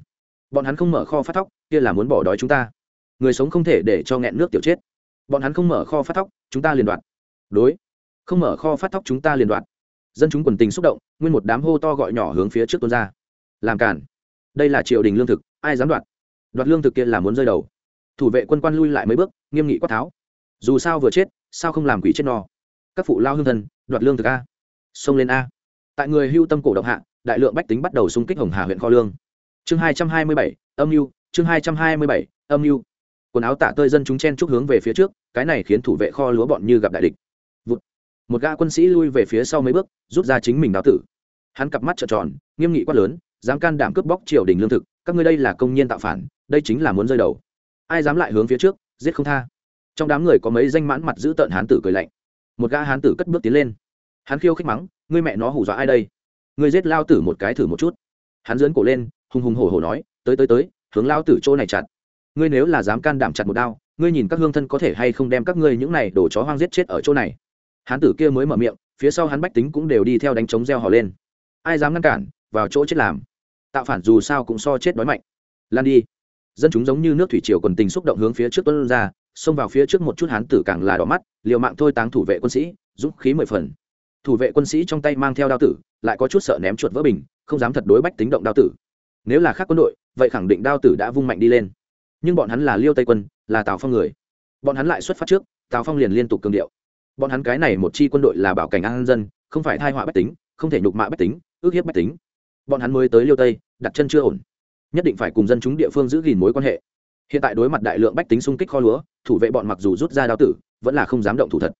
Speaker 1: bọn hắn không mở kho phát thóc, kia là muốn bỏ đói chúng ta. Người sống không thể để cho nghẹn nước tiểu chết. Bọn hắn không mở kho phát thóc, chúng ta liền đoạt. Đối. Không mở kho phát thóc chúng ta liền đoạt. Dân chúng quần tình xúc động, nguyên một đám hô to gọi nhỏ hướng phía trước tuôn ra. Làm cản. Đây là triều đình lương thực, ai dám đoạt? Đoạt lương thực kia là muốn rơi đầu. Thủ vệ quân quan lui lại mấy bước, nghiêm nghị quát tháo. Dù sao vừa chết, sao không làm quỷ chết no? Các phụ lao hương thân, đoạt lương thực a. Xông lên a. Tại người hưu tâm cổ động hạ đại lượng bách tính bắt đầu xung kích hồng hà huyện kho lương. Chương hai trăm hai mươi bảy, âm mưu, chương hai trăm hai mươi bảy, âm mưu. Quần áo tả tơi dân chúng chen chúc hướng về phía trước, cái này khiến thủ vệ kho lúa bọn như gặp đại địch. Vụt. một gã quân sĩ lui về phía sau mấy bước, rút ra chính mình đào tử. Hắn cặp mắt trợn tròn, nghiêm nghị quát lớn, dám can đảm cướp bóc triều đình lương thực, các ngươi đây là công nhân tạo phản, đây chính là muốn rơi đầu. Ai dám lại hướng phía trước, giết không tha. Trong đám người có mấy danh mãn mặt giữ tợn hán tử cười lạnh. Một gã hán tử cất bước tiến lên. Hắn khiêu khích mắng, ngươi mẹ nó hù dọa ai đây? Ngươi giết lao tử một cái thử một chút. Hắn dướn cổ lên, hùng hùng hổ hổ nói, tới tới tới, hướng lao tử chỗ này chặt. Ngươi nếu là dám can đảm chặt một đao, ngươi nhìn các hương thân có thể hay không đem các ngươi những này đổ chó hoang giết chết ở chỗ này. Hán tử kia mới mở miệng, phía sau hắn bách tính cũng đều đi theo đánh trống reo hò lên. Ai dám ngăn cản, vào chỗ chết làm. Tạo phản dù sao cũng so chết đói mạnh. Lan đi. Dân chúng giống như nước thủy triều quần tình xúc động hướng phía trước tuân ra, xông vào phía trước một chút hán tử càng là đỏ mắt, liều mạng thôi táng thủ vệ quân sĩ, dũng khí mười phần. Thủ vệ quân sĩ trong tay mang theo đao tử lại có chút sợ ném chuột vỡ bình, không dám thật đối bách tính động đao tử. Nếu là khác quân đội, vậy khẳng định đao tử đã vung mạnh đi lên. Nhưng bọn hắn là liêu tây quân, là tào phong người. Bọn hắn lại xuất phát trước, tào phong liền liên tục cường điệu. Bọn hắn cái này một chi quân đội là bảo cảnh an dân, không phải thai họa bách tính, không thể nhục mạ bách tính, ước hiếp bách tính. Bọn hắn mới tới liêu tây, đặt chân chưa ổn. Nhất định phải cùng dân chúng địa phương giữ gìn mối quan hệ. Hiện tại đối mặt đại lượng bách tính xung kích kho lúa, thủ vệ bọn mặc dù rút ra đao tử, vẫn là không dám động thủ thật.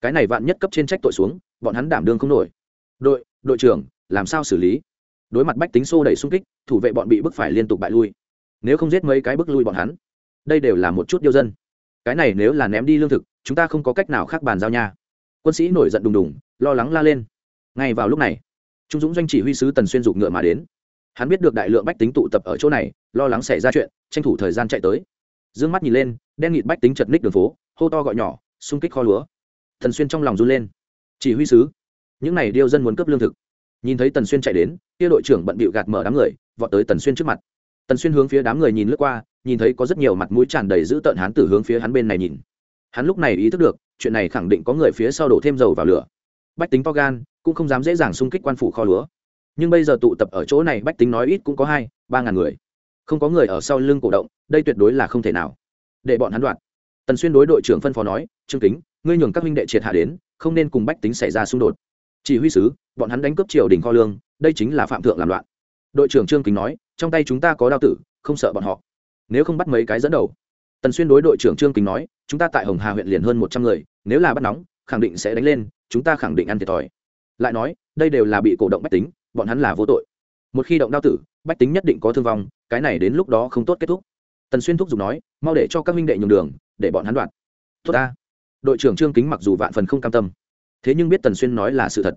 Speaker 1: Cái này vạn nhất cấp trên trách tội xuống, bọn hắn đảm đương không nổi. Đội đội trưởng, làm sao xử lý? Đối mặt bách tính xô đẩy xung kích, thủ vệ bọn bị bức phải liên tục bại lui. Nếu không giết mấy cái bức lui bọn hắn, đây đều là một chút điêu dân. Cái này nếu là ném đi lương thực, chúng ta không có cách nào khác bàn giao nha. Quân sĩ nổi giận đùng đùng, lo lắng la lên. Ngay vào lúc này, trung dũng doanh chỉ huy sứ tần xuyên dục ngựa mà đến. Hắn biết được đại lượng bách tính tụ tập ở chỗ này, lo lắng xảy ra chuyện, tranh thủ thời gian chạy tới. D ư ơ n g mắt nhìn lên, đen nghịt bách tính chật ních đường phố, hô to gọi nhỏ, xung kích kho lúa. Thần xuyên trong lòng run lên. Chỉ huy sứ những này điêu dân muốn cấp lương thực. Nhìn thấy tần xuyên chạy đến, kia đội trưởng bận bịu gạt mở đám người, vọt tới tần xuyên trước mặt. Tần xuyên hướng phía đám người nhìn lướt qua, nhìn thấy có rất nhiều mặt mũi tràn đầy dữ tợn hán tử hướng phía hắn bên này nhìn. Hắn lúc này ý thức được, chuyện này khẳng định có người phía sau đổ thêm dầu vào lửa. Bách tính to gan, cũng không dám dễ dàng xung kích quan phủ kho lúa. Nhưng bây giờ tụ tập ở chỗ này, bách tính nói ít cũng có hai, ba ngàn người. Không có người ở sau lưng cổ động, đây tuyệt đối là không thể nào. Để bọn hắn đoạt. Tần xuyên đối đội trưởng phân phó nói, trương kính, ngươi nhường các huynh đệ triệt hạ đến, không nên cùng bách tính xảy ra xung đột chỉ huy sứ, bọn hắn đánh cướp triều đình kho lương, đây chính là phạm thượng làm loạn. Đội trưởng trương kính nói, trong tay chúng ta có đao tử, không sợ bọn họ. Nếu không bắt mấy cái dẫn đầu. Tần xuyên đối đội trưởng trương kính nói, chúng ta tại hồng hà huyện liền hơn một trăm người, nếu là bắt nóng, khẳng định sẽ đánh lên, chúng ta khẳng định ăn thiệt thòi. Lại nói, đây đều là bị cổ động bách tính, bọn hắn là vô tội. Một khi động đao tử, bách tính nhất định có thương vong, cái này đến lúc đó không tốt kết thúc. Tần xuyên thúc giục nói, mau để cho các minh đệ nhường đường, để bọn hắn đoạt tốt ta. Đội trưởng trương kính mặc dù vạn phần không cam tâm thế nhưng biết tần xuyên nói là sự thật.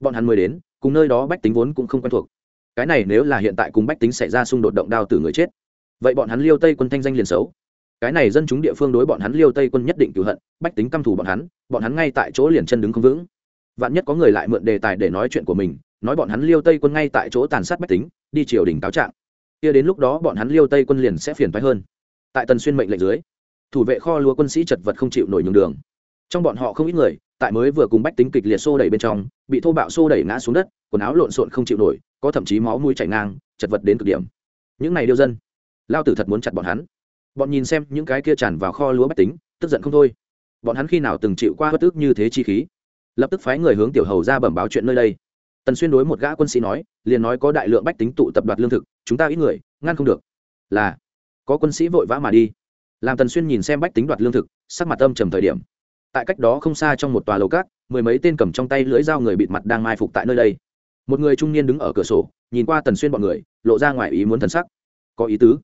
Speaker 1: Bọn hắn mới đến, cùng nơi đó bách tính vốn cũng không quen thuộc. Cái này nếu là hiện tại cùng bách tính xảy ra xung đột động đao tử người chết, vậy bọn hắn liêu tây quân thanh danh liền xấu. Cái này dân chúng địa phương đối bọn hắn liêu tây quân nhất định cửu hận, bách tính căm thù bọn hắn bọn hắn ngay tại chỗ liền chân đứng không vững. Vạn nhất có người lại mượn đề tài để nói chuyện của mình, nói bọn hắn liêu tây quân ngay tại chỗ tàn sát bách tính, đi triều đình cáo trạng. Kia đến lúc đó bọn hắn liêu tây quân liền sẽ phiền phái hơn. Tại tần xuyên mệnh lệnh dưới, thủ vệ kho lúa quân sĩ chật vật không chịu nổi nhường đường. Trong bọn họ không ít người tại mới vừa cùng bách tính kịch liệt xô đẩy bên trong, bị thô bạo xô đẩy ngã xuống đất, quần áo lộn xộn không chịu nổi, có thậm chí máu mũi chảy ngang, chật vật đến cực điểm. Những này điêu dân, lao tử thật muốn chặt bọn hắn. Bọn nhìn xem những cái kia tràn vào kho lúa bách tính, tức giận không thôi. Bọn hắn khi nào từng chịu qua bất tức như thế chi khí? Lập tức phái người hướng tiểu hầu ra bẩm báo chuyện nơi đây. Tần xuyên đối một gã quân sĩ nói, liền nói có đại lượng bách tính tụ tập đoạt lương thực, chúng ta ít người, ngăn không được. Là, có quân sĩ vội vã mà đi. Làm tần xuyên nhìn xem bách tính đoạt lương thực, sắc mặt âm trầm thời điểm tại cách đó không xa trong một tòa lầu cát, mười mấy tên cầm trong tay lưỡi dao người bịt mặt đang mai phục tại nơi đây. Một người trung niên đứng ở cửa sổ, nhìn qua tần xuyên bọn người, lộ ra ngoài ý muốn thần sắc. Có ý tứ.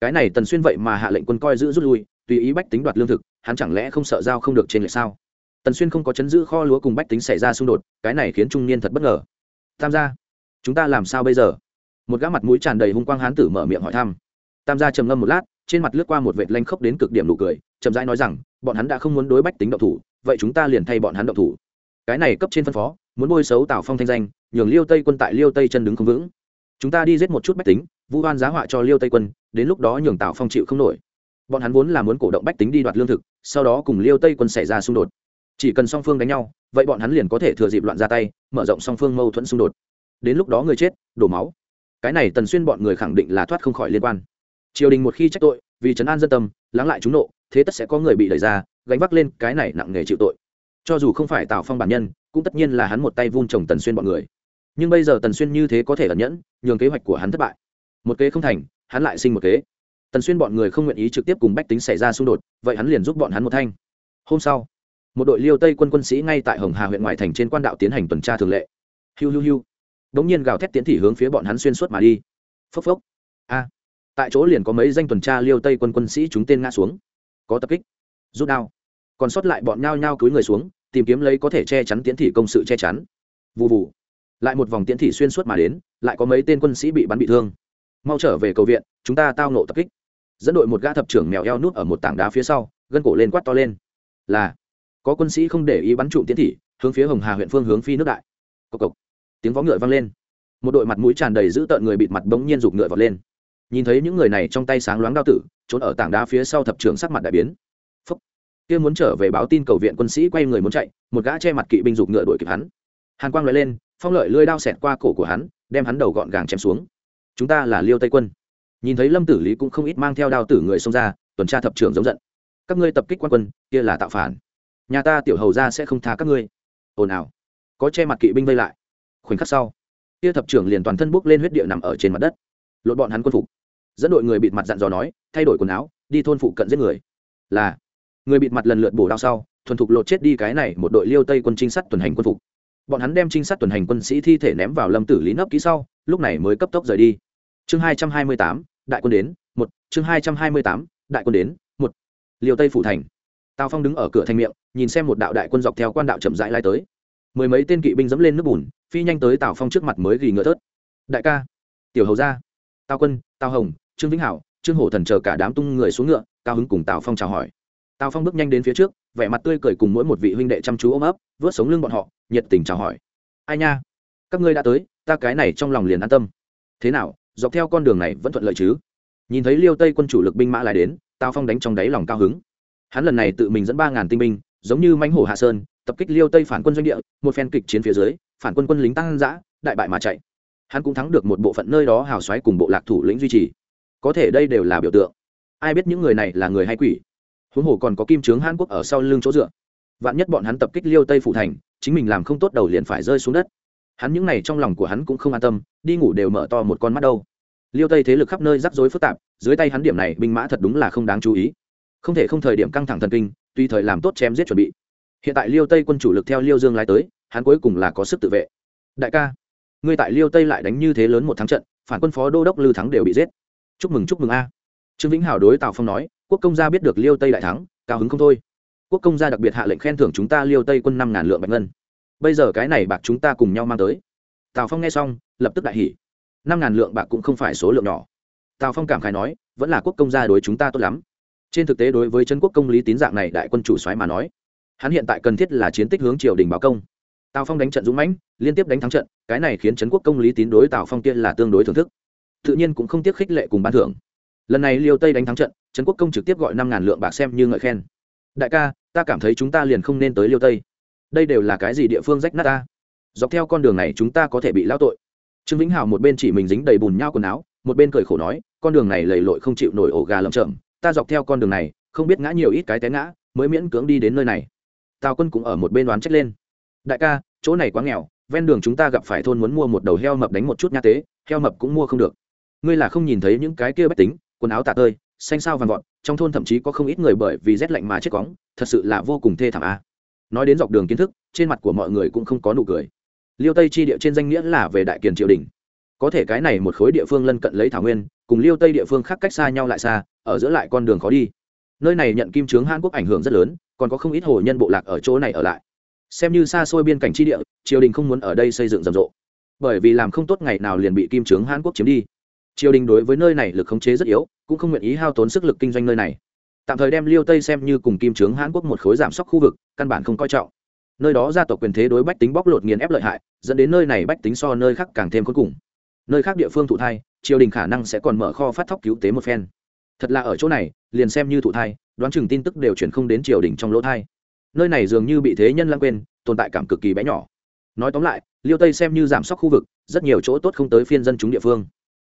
Speaker 1: Cái này tần xuyên vậy mà hạ lệnh quân coi giữ rút lui, tùy ý bách tính đoạt lương thực, hắn chẳng lẽ không sợ dao không được trên lệ sao? Tần xuyên không có chấn giữ kho lúa cùng bách tính xảy ra xung đột, cái này khiến trung niên thật bất ngờ. Tam gia, chúng ta làm sao bây giờ? Một gã mặt mũi tràn đầy hung quang hán tử mở miệng hỏi thăm. Tam gia trầm ngâm một lát, trên mặt lướt qua một vệt lanh khốc đến cực điểm nụ cười, chậm rãi nói rằng bọn hắn đã không muốn đối bách tính động thủ, vậy chúng ta liền thay bọn hắn động thủ. Cái này cấp trên phân phó, muốn bôi xấu tào phong thanh danh, nhường liêu tây quân tại liêu tây chân đứng không vững. Chúng ta đi giết một chút bách tính, vu oan giá họa cho liêu tây quân, đến lúc đó nhường tào phong chịu không nổi. Bọn hắn vốn là muốn cổ động bách tính đi đoạt lương thực, sau đó cùng liêu tây quân xảy ra xung đột. Chỉ cần song phương đánh nhau, vậy bọn hắn liền có thể thừa dịp loạn ra tay, mở rộng song phương mâu thuẫn xung đột. Đến lúc đó người chết, đổ máu. Cái này tần xuyên bọn người khẳng định là thoát không khỏi liên quan. Triều đình một khi trách tội, vì trấn an dân tâm, lắng lại chúng nộ thế tất sẽ có người bị đẩy ra, gánh vác lên cái này nặng nghề chịu tội. Cho dù không phải tào phong bản nhân, cũng tất nhiên là hắn một tay vun trồng tần xuyên bọn người. Nhưng bây giờ tần xuyên như thế có thể ẩn nhẫn, nhường kế hoạch của hắn thất bại. Một kế không thành, hắn lại sinh một kế. Tần xuyên bọn người không nguyện ý trực tiếp cùng bách tính xảy ra xung đột, vậy hắn liền giúp bọn hắn một thanh. Hôm sau, một đội liêu tây quân quân sĩ ngay tại hồng hà huyện ngoại thành trên quan đạo tiến hành tuần tra thường lệ. Hiu hiu hiu. Đ n g nhiên gào thét tiến thị hướng phía bọn hắn xuyên suốt mà đi. Phốc phốc. A. Tại chỗ liền có mấy danh tuần tra liêu tây quân quân sĩ chúng tên ngã xuống có tập kích, rút đao. Còn sót lại bọn nhao nhao cúi người xuống, tìm kiếm lấy có thể che chắn tiến thị công sự che chắn. Vụ vụ lại một vòng tiến thị xuyên suốt mà đến, lại có mấy tên quân sĩ bị bắn bị thương. Mau trở về cầu viện, chúng ta tao nộ tập kích. Dẫn đội một gã thập trưởng mèo eo nút ở một tảng đá phía sau, gân cổ lên quát to lên. Là, có quân sĩ không để ý bắn trụm tiến thị, hướng phía hồng hà huyện phương hướng phi nước đại. Cộc cộc. Tiếng vó ngựa vang lên. Một đội mặt mũi tràn đầy giữ tợn người bịt mặt bỗng nhiên rụt ngựa vọt lên. Nhìn thấy những người này trong tay sáng loáng đao tử trốn ở tảng đá phía sau thập trưởng sắc mặt đại biến. Phúc. Kia muốn trở về báo tin cầu viện quân sĩ quay người muốn chạy, một gã che mặt kỵ binh rụt ngựa đuổi kịp hắn. Hàn quang loại lên, phong lợi lưỡi đao xẹt qua cổ của hắn, đem hắn đầu gọn gàng chém xuống. Chúng ta là liêu tây quân. Nhìn thấy lâm tử lý cũng không ít mang theo đao tử người xông ra, tuần tra thập trưởng giống giận. Các ngươi tập kích quan quân, kia là tạo phản. Nhà ta tiểu hầu ra sẽ không tha các ngươi. Ồn ào. Có che mặt kỵ binh vây lại. Khoảnh khắc sau, kia thập trưởng liền toàn thân bốc lên huyết địa nằm ở trên mặt đất. Lột bọn hắn quân phục dẫn đội người bịt mặt dặn dò nói, thay đổi quần áo, đi thôn phụ cận giết người. Là, người bịt mặt lần lượt bổ đao sau, thuần thục lột chết đi cái này một đội liêu tây quân trinh sát tuần hành quân phục. Bọn hắn đem trinh sát tuần hành quân sĩ thi thể ném vào lâm tử lý nấp kỹ sau, lúc này mới cấp tốc rời đi. Chương hai trăm hai mươi tám, đại quân đến, một, chương hai trăm hai mươi tám, đại quân đến, một. Liều tây phủ thành. Tào phong đứng ở cửa thành miệng, nhìn xem một đạo đại quân dọc theo quan đạo chậm rãi lai tới. Mười mấy tên kỵ binh dẫm lên nước bùn, phi nhanh tới tào phong trước mặt mới ghi ngựa thớt. Đại ca, tiểu hầu ra tào quân, tào hồng trương vĩnh hảo, trương hổ thần chờ cả đám tung người xuống ngựa, cao hứng cùng tào phong chào hỏi. Tào phong bước nhanh đến phía trước, vẻ mặt tươi cười cùng mỗi một vị huynh đệ chăm chú ôm ấp vớt sống lưng bọn họ, nhiệt tình chào hỏi. Ai nha, các ngươi đã tới, ta cái này trong lòng liền an tâm. Thế nào, dọc theo con đường này vẫn thuận lợi chứ? Nhìn thấy liêu tây quân chủ lực binh mã lại đến, tào phong đánh trong đáy lòng cao hứng. Hắn lần này tự mình dẫn ba ngàn tinh binh, giống như mãnh hổ hạ sơn, tập kích liêu tây phản quân doanh địa, một phen kịch chiến phía dưới, phản quân quân lính tăng giã đại bại mà chạy. Hắn cũng thắng được một bộ phận nơi đó hào xoáy cùng bộ lạc thủ lĩnh duy trì có thể đây đều là biểu tượng. Ai biết những người này là người hay quỷ? Huống hồ còn có kim trướng hàn quốc ở sau lưng chỗ dựa. Vạn nhất bọn hắn tập kích liêu tây phủ thành, chính mình làm không tốt đầu liền phải rơi xuống đất. Hắn những này trong lòng của hắn cũng không an tâm, đi ngủ đều mở to một con mắt đâu. Liêu tây thế lực khắp nơi rắc rối phức tạp, dưới tay hắn điểm này binh mã thật đúng là không đáng chú ý. Không thể không thời điểm căng thẳng thần kinh, tùy thời làm tốt chém giết chuẩn bị. Hiện tại liêu tây quân chủ lực theo liêu dương lái tới, hắn cuối cùng là có sức tự vệ. Đại ca, ngươi tại liêu tây lại đánh như thế lớn một thắng trận, phản quân phó đô đốc lư thắng đều bị giết chúc mừng chúc mừng a trương vĩnh hảo đối tào phong nói quốc công gia biết được liêu tây đại thắng cao hứng không thôi quốc công gia đặc biệt hạ lệnh khen thưởng chúng ta liêu tây quân năm ngàn lượng bạch ngân bây giờ cái này bạc chúng ta cùng nhau mang tới tào phong nghe xong lập tức đại hỉ năm ngàn lượng bạc cũng không phải số lượng nhỏ tào phong cảm khái nói vẫn là quốc công gia đối chúng ta tốt lắm trên thực tế đối với chân quốc công lý tín dạng này đại quân chủ soái mà nói hắn hiện tại cần thiết là chiến tích hướng triều đình báo công tào phong đánh trận dũng mãnh liên tiếp đánh thắng trận cái này khiến trấn quốc công lý tín đối tào phong tiên là tương đối thưởng thức tự nhiên cũng không tiếc khích lệ cùng ban thưởng. Lần này liêu tây đánh thắng trận, trấn quốc công trực tiếp gọi năm ngàn lượng bạc xem như ngợi khen. Đại ca, ta cảm thấy chúng ta liền không nên tới liêu tây. Đây đều là cái gì địa phương rách nát ta? Dọc theo con đường này chúng ta có thể bị lao tội. Trương vĩnh hào một bên chỉ mình dính đầy bùn nhau quần áo, một bên cười khổ nói, con đường này lầy lội không chịu nổi ổ gà lầm chậm ta dọc theo con đường này, không biết ngã nhiều ít cái té ngã, mới miễn cưỡng đi đến nơi này. Tào quân cũng ở một bên đoán trách lên. Đại ca, chỗ này quá nghèo, ven đường chúng ta gặp phải thôn muốn mua một đầu heo mập đánh một chút nha tế, heo mập cũng mua không được ngươi là không nhìn thấy những cái kia bách tính, quần áo tạ tơi, xanh sao vàng vọt, trong thôn thậm chí có không ít người bởi vì rét lạnh mà chết cóng, thật sự là vô cùng thê thảm a. Nói đến dọc đường kiến thức, trên mặt của mọi người cũng không có nụ cười. Liêu tây chi địa trên danh nghĩa là về đại kiền triều đình. Có thể cái này một khối địa phương lân cận lấy thảo nguyên, cùng liêu tây địa phương khác cách xa nhau lại xa, ở giữa lại con đường khó đi. Nơi này nhận kim trướng hàn quốc ảnh hưởng rất lớn, còn có không ít hồ nhân bộ lạc ở chỗ này ở lại. Xem như xa xôi biên cảnh tri địa, triều đình không muốn ở đây xây dựng rầm rộ. Bởi vì làm không tốt ngày nào liền bị kim trướng hàn quốc chiếm đi triều đình đối với nơi này lực khống chế rất yếu, cũng không nguyện ý hao tốn sức lực kinh doanh nơi này. Tạm thời đem liêu tây xem như cùng kim trướng hãn quốc một khối giảm sóc khu vực, căn bản không coi trọng. Nơi đó gia tộc quyền thế đối bách tính bóc lột nghiền ép lợi hại, dẫn đến nơi này bách tính so nơi khác càng thêm cuối cùng. Nơi khác địa phương thụ thai, triều đình khả năng sẽ còn mở kho phát thóc cứu tế một phen. Thật là ở chỗ này, liền xem như thụ thai, đoán chừng tin tức đều chuyển không đến triều đình trong lỗ thai. Nơi này dường như bị thế nhân lãng quên, tồn tại cảm cực kỳ bé nhỏ. Nói tóm lại, liêu tây xem như giảm sóc khu vực, rất nhiều chỗ tốt không tới phiên dân chúng địa phương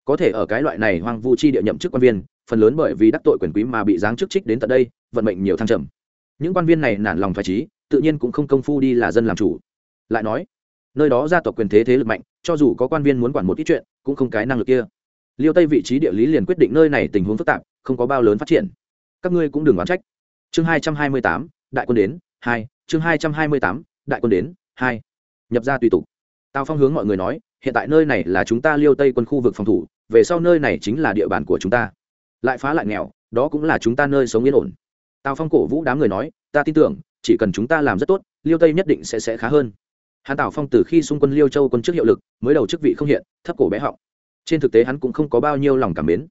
Speaker 1: có thể ở cái loại này hoang vu chi địa nhậm chức quan viên, phần lớn bởi vì đắc tội quyền quý mà bị giáng chức trích đến tận đây, vận mệnh nhiều thăng trầm. Những quan viên này nản lòng phải trí tự nhiên cũng không công phu đi là dân làm chủ. Lại nói, nơi đó gia tộc quyền thế thế lực mạnh, cho dù có quan viên muốn quản một ít chuyện, cũng không cái năng lực kia. Liêu tây vị trí địa lý liền quyết định nơi này tình huống phức tạp, không có bao lớn phát triển. Các ngươi cũng đừng oán trách. Chương hai trăm hai mươi tám, đại quân đến, hai, chương hai trăm hai mươi tám, đại quân đến, hai. Nhập ra tùy tục. Tào phong hướng mọi người nói, hiện tại nơi này là chúng ta liêu tây quân khu vực phòng thủ về sau nơi này chính là địa bàn của chúng ta. Lại phá lại nghèo, đó cũng là chúng ta nơi sống yên ổn. Tào phong cổ vũ đám người nói, ta tin tưởng, chỉ cần chúng ta làm rất tốt, liêu tây nhất định sẽ sẽ khá hơn. Hắn tào phong từ khi xung quân liêu châu quân trước hiệu lực, mới đầu chức vị không hiện, thấp cổ bé họng. Trên thực tế hắn cũng không có bao nhiêu lòng cảm mến.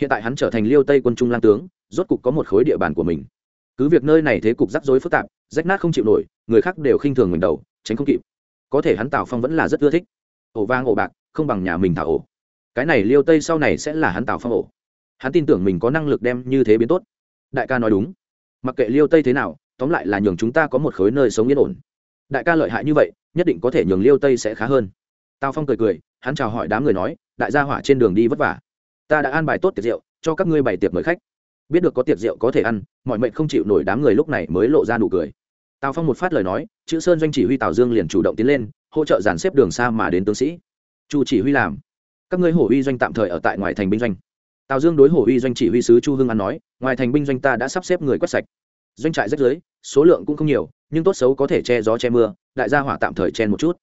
Speaker 1: Hiện tại hắn trở thành liêu tây quân trung lang tướng, rốt cục có một khối địa bàn của mình. Cứ việc nơi này thế cục rắc rối phức tạp, rách nát không chịu nổi, người khác đều khinh thường mình đầu, tránh không kịp. Có thể hắn tào phong vẫn là rất ưa thích. Ổ vang ổ bạc, không bằng nhà mình thả ổ cái này liêu tây sau này sẽ là hắn tào phong ổ. Hắn tin tưởng mình có năng lực đem như thế biến tốt. Đại ca nói đúng. Mặc kệ liêu tây thế nào, tóm lại là nhường chúng ta có một khối nơi sống yên ổn. Đại ca lợi hại như vậy, nhất định có thể nhường liêu tây sẽ khá hơn. Tào phong cười cười, hắn chào hỏi đám người nói, đại gia hỏa trên đường đi vất vả. Ta đã an bài tốt tiệc rượu, cho các ngươi bày tiệc mời khách. Biết được có tiệc rượu có thể ăn, mọi mệnh không chịu nổi đám người lúc này mới lộ ra nụ cười. Tào phong một phát lời nói, chữ sơn doanh chỉ huy tào dương liền chủ động tiến lên, hỗ trợ dàn xếp đường xa mà đến tướng sĩ. Chu chỉ huy làm các ngươi hổ uy doanh tạm thời ở tại ngoài thành binh doanh. Tào dương đối hổ uy doanh chỉ huy sứ chu hưng an nói, ngoài thành binh doanh ta đã sắp xếp người quét sạch. Doanh trại rất dưới số lượng cũng không nhiều, nhưng tốt xấu có thể che gió che mưa, đại gia hỏa tạm thời chen một chút.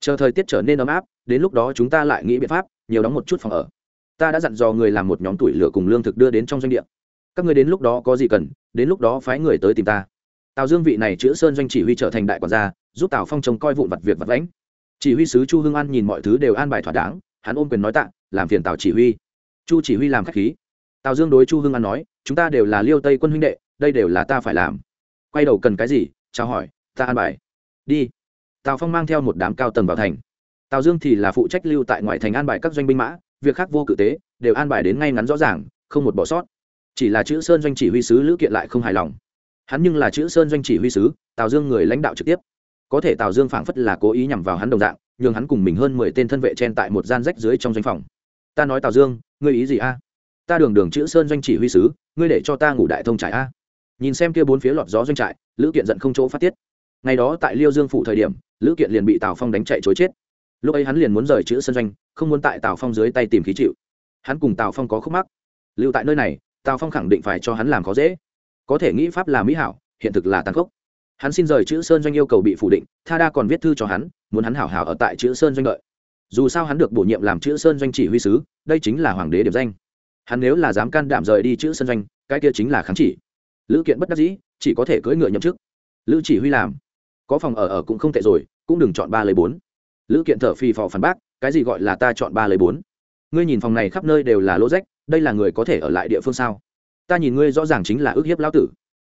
Speaker 1: Chờ thời tiết trở nên ấm áp, đến lúc đó chúng ta lại nghĩ biện pháp, nhiều đóng một chút phòng ở. Ta đã dặn dò người làm một nhóm tuổi lửa cùng lương thực đưa đến trong doanh địa. Các người đến lúc đó có gì cần, đến lúc đó phái người tới tìm ta. Tào dương vị này chữ sơn doanh chỉ huy trở thành đại quản gia, giúp tào phong trông coi vụn vặt việc vặt lãnh chỉ huy sứ chu hưng an nhìn mọi thứ đều an bài thỏa đáng hắn ôm quyền nói tạ, làm phiền tào chỉ huy. Chu chỉ huy làm k h á c h khí. Tào dương đối chu hưng an nói, chúng ta đều là liêu tây quân huynh đệ, đây đều là ta phải làm. Quay đầu cần cái gì? Chào hỏi, ta an bài. Đi. Tào phong mang theo một đám cao tầng vào thành. Tào dương thì là phụ trách lưu tại ngoại thành an bài các doanh binh mã, việc khác vô cự tế, đều an bài đến ngay ngắn rõ ràng, không một bỏ sót. Chỉ là chữ sơn doanh chỉ huy sứ lữ kiện lại không hài lòng. Hắn nhưng là chữ sơn doanh chỉ huy sứ, tào dương người lãnh đạo trực tiếp. Có thể tào dương phảng phất là cố ý nhằm vào hắn đồng dạng nhường hắn cùng mình hơn mười tên thân vệ chen tại một gian rách dưới trong doanh phòng. Ta nói tào dương, ngươi ý gì a? Ta đường đường chữ sơn doanh chỉ huy sứ, ngươi để cho ta ngủ đại thông trải a. Nhìn xem kia bốn phía lọt gió doanh trại, lữ kiện giận không chỗ phát tiết. Ngày đó tại liêu dương phủ thời điểm, lữ kiện liền bị tào phong đánh chạy chối chết. Lúc ấy hắn liền muốn rời chữ sơn doanh, không muốn tại tào phong dưới tay tìm khí chịu. Hắn cùng tào phong có khúc mắc. Lưu tại nơi này, tào phong khẳng định phải cho hắn làm khó dễ. Có thể nghĩ pháp là mỹ hảo, hiện thực là tàn khốc hắn xin rời chữ sơn doanh yêu cầu bị phủ định, tha đa còn viết thư cho hắn, muốn hắn hảo hảo ở tại chữ sơn doanh đợi. Dù sao hắn được bổ nhiệm làm chữ sơn doanh chỉ huy sứ, đây chính là hoàng đế điểm danh. Hắn nếu là dám can đảm rời đi chữ sơn doanh, cái kia chính là kháng chỉ. Lữ kiện bất đắc dĩ, chỉ có thể cưỡi ngựa nhậm chức. Lữ chỉ huy làm, có phòng ở ở cũng không tệ rồi, cũng đừng chọn ba lấy bốn. Lữ kiện thở phì phò phản bác, cái gì gọi là ta chọn ba lấy bốn? Ngươi nhìn phòng này khắp nơi đều là lỗ rách, đây là người có thể ở lại địa phương sao? Ta nhìn ngươi rõ ràng chính là ước hiếp lão tử.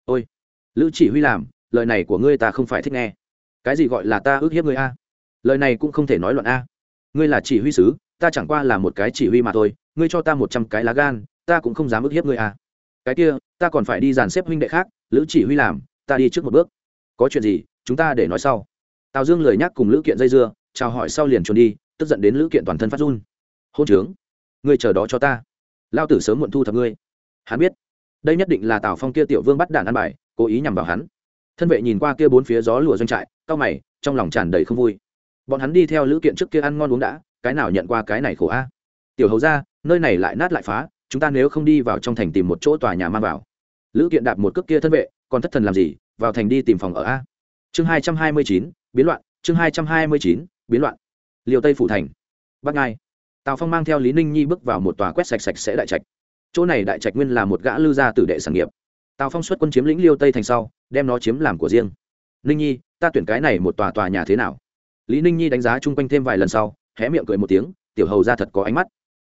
Speaker 1: Ôi, lữ chỉ huy làm lời này của ngươi ta không phải thích nghe. Cái gì gọi là ta ước hiếp ngươi a? Lời này cũng không thể nói luận a. Ngươi là chỉ huy sứ, ta chẳng qua là một cái chỉ huy mà thôi, ngươi cho ta một trăm cái lá gan, ta cũng không dám ước hiếp ngươi a. Cái kia, ta còn phải đi dàn xếp huynh đệ khác, lữ chỉ huy làm, ta đi trước một bước. Có chuyện gì, chúng ta để nói sau. Tào dương lời nhắc cùng lữ kiện dây dưa, chào hỏi sau liền trốn đi, tức giận đến lữ kiện toàn thân phát run. Hôn trướng, ngươi chờ đó cho ta. Lao tử sớm muộn thu thập ngươi. Hắn biết, đây nhất định là tào phong kia tiểu vương bắt đạn ăn bài, cố ý nhằm vào hắn thân vệ nhìn qua kia bốn phía gió lùa doanh trại cao mày, trong lòng tràn đầy không vui. Bọn hắn đi theo lữ kiện trước kia ăn ngon uống đã, cái nào nhận qua cái này khổ a? Tiểu hầu ra, nơi này lại nát lại phá, chúng ta nếu không đi vào trong thành tìm một chỗ tòa nhà mang vào. Lữ kiện đạp một cước kia thân vệ, còn thất thần làm gì, vào thành đi tìm phòng ở a? Chương hai trăm hai mươi chín, biến loạn, chương hai trăm hai mươi chín, biến loạn. Liều tây phủ thành. Bắc ngai. Tào phong mang theo lý ninh nhi bước vào một tòa quét sạch sạch sẽ đại trạch. Chỗ này đại trạch nguyên là một gã lư gia tử đệ sản nghiệp tào phong xuất quân chiếm lĩnh liêu tây thành sau, đem nó chiếm làm của riêng. Ninh nhi, ta tuyển cái này một tòa tòa nhà thế nào? Lý ninh nhi đánh giá chung quanh thêm vài lần sau, hé miệng cười một tiếng, tiểu hầu ra thật có ánh mắt.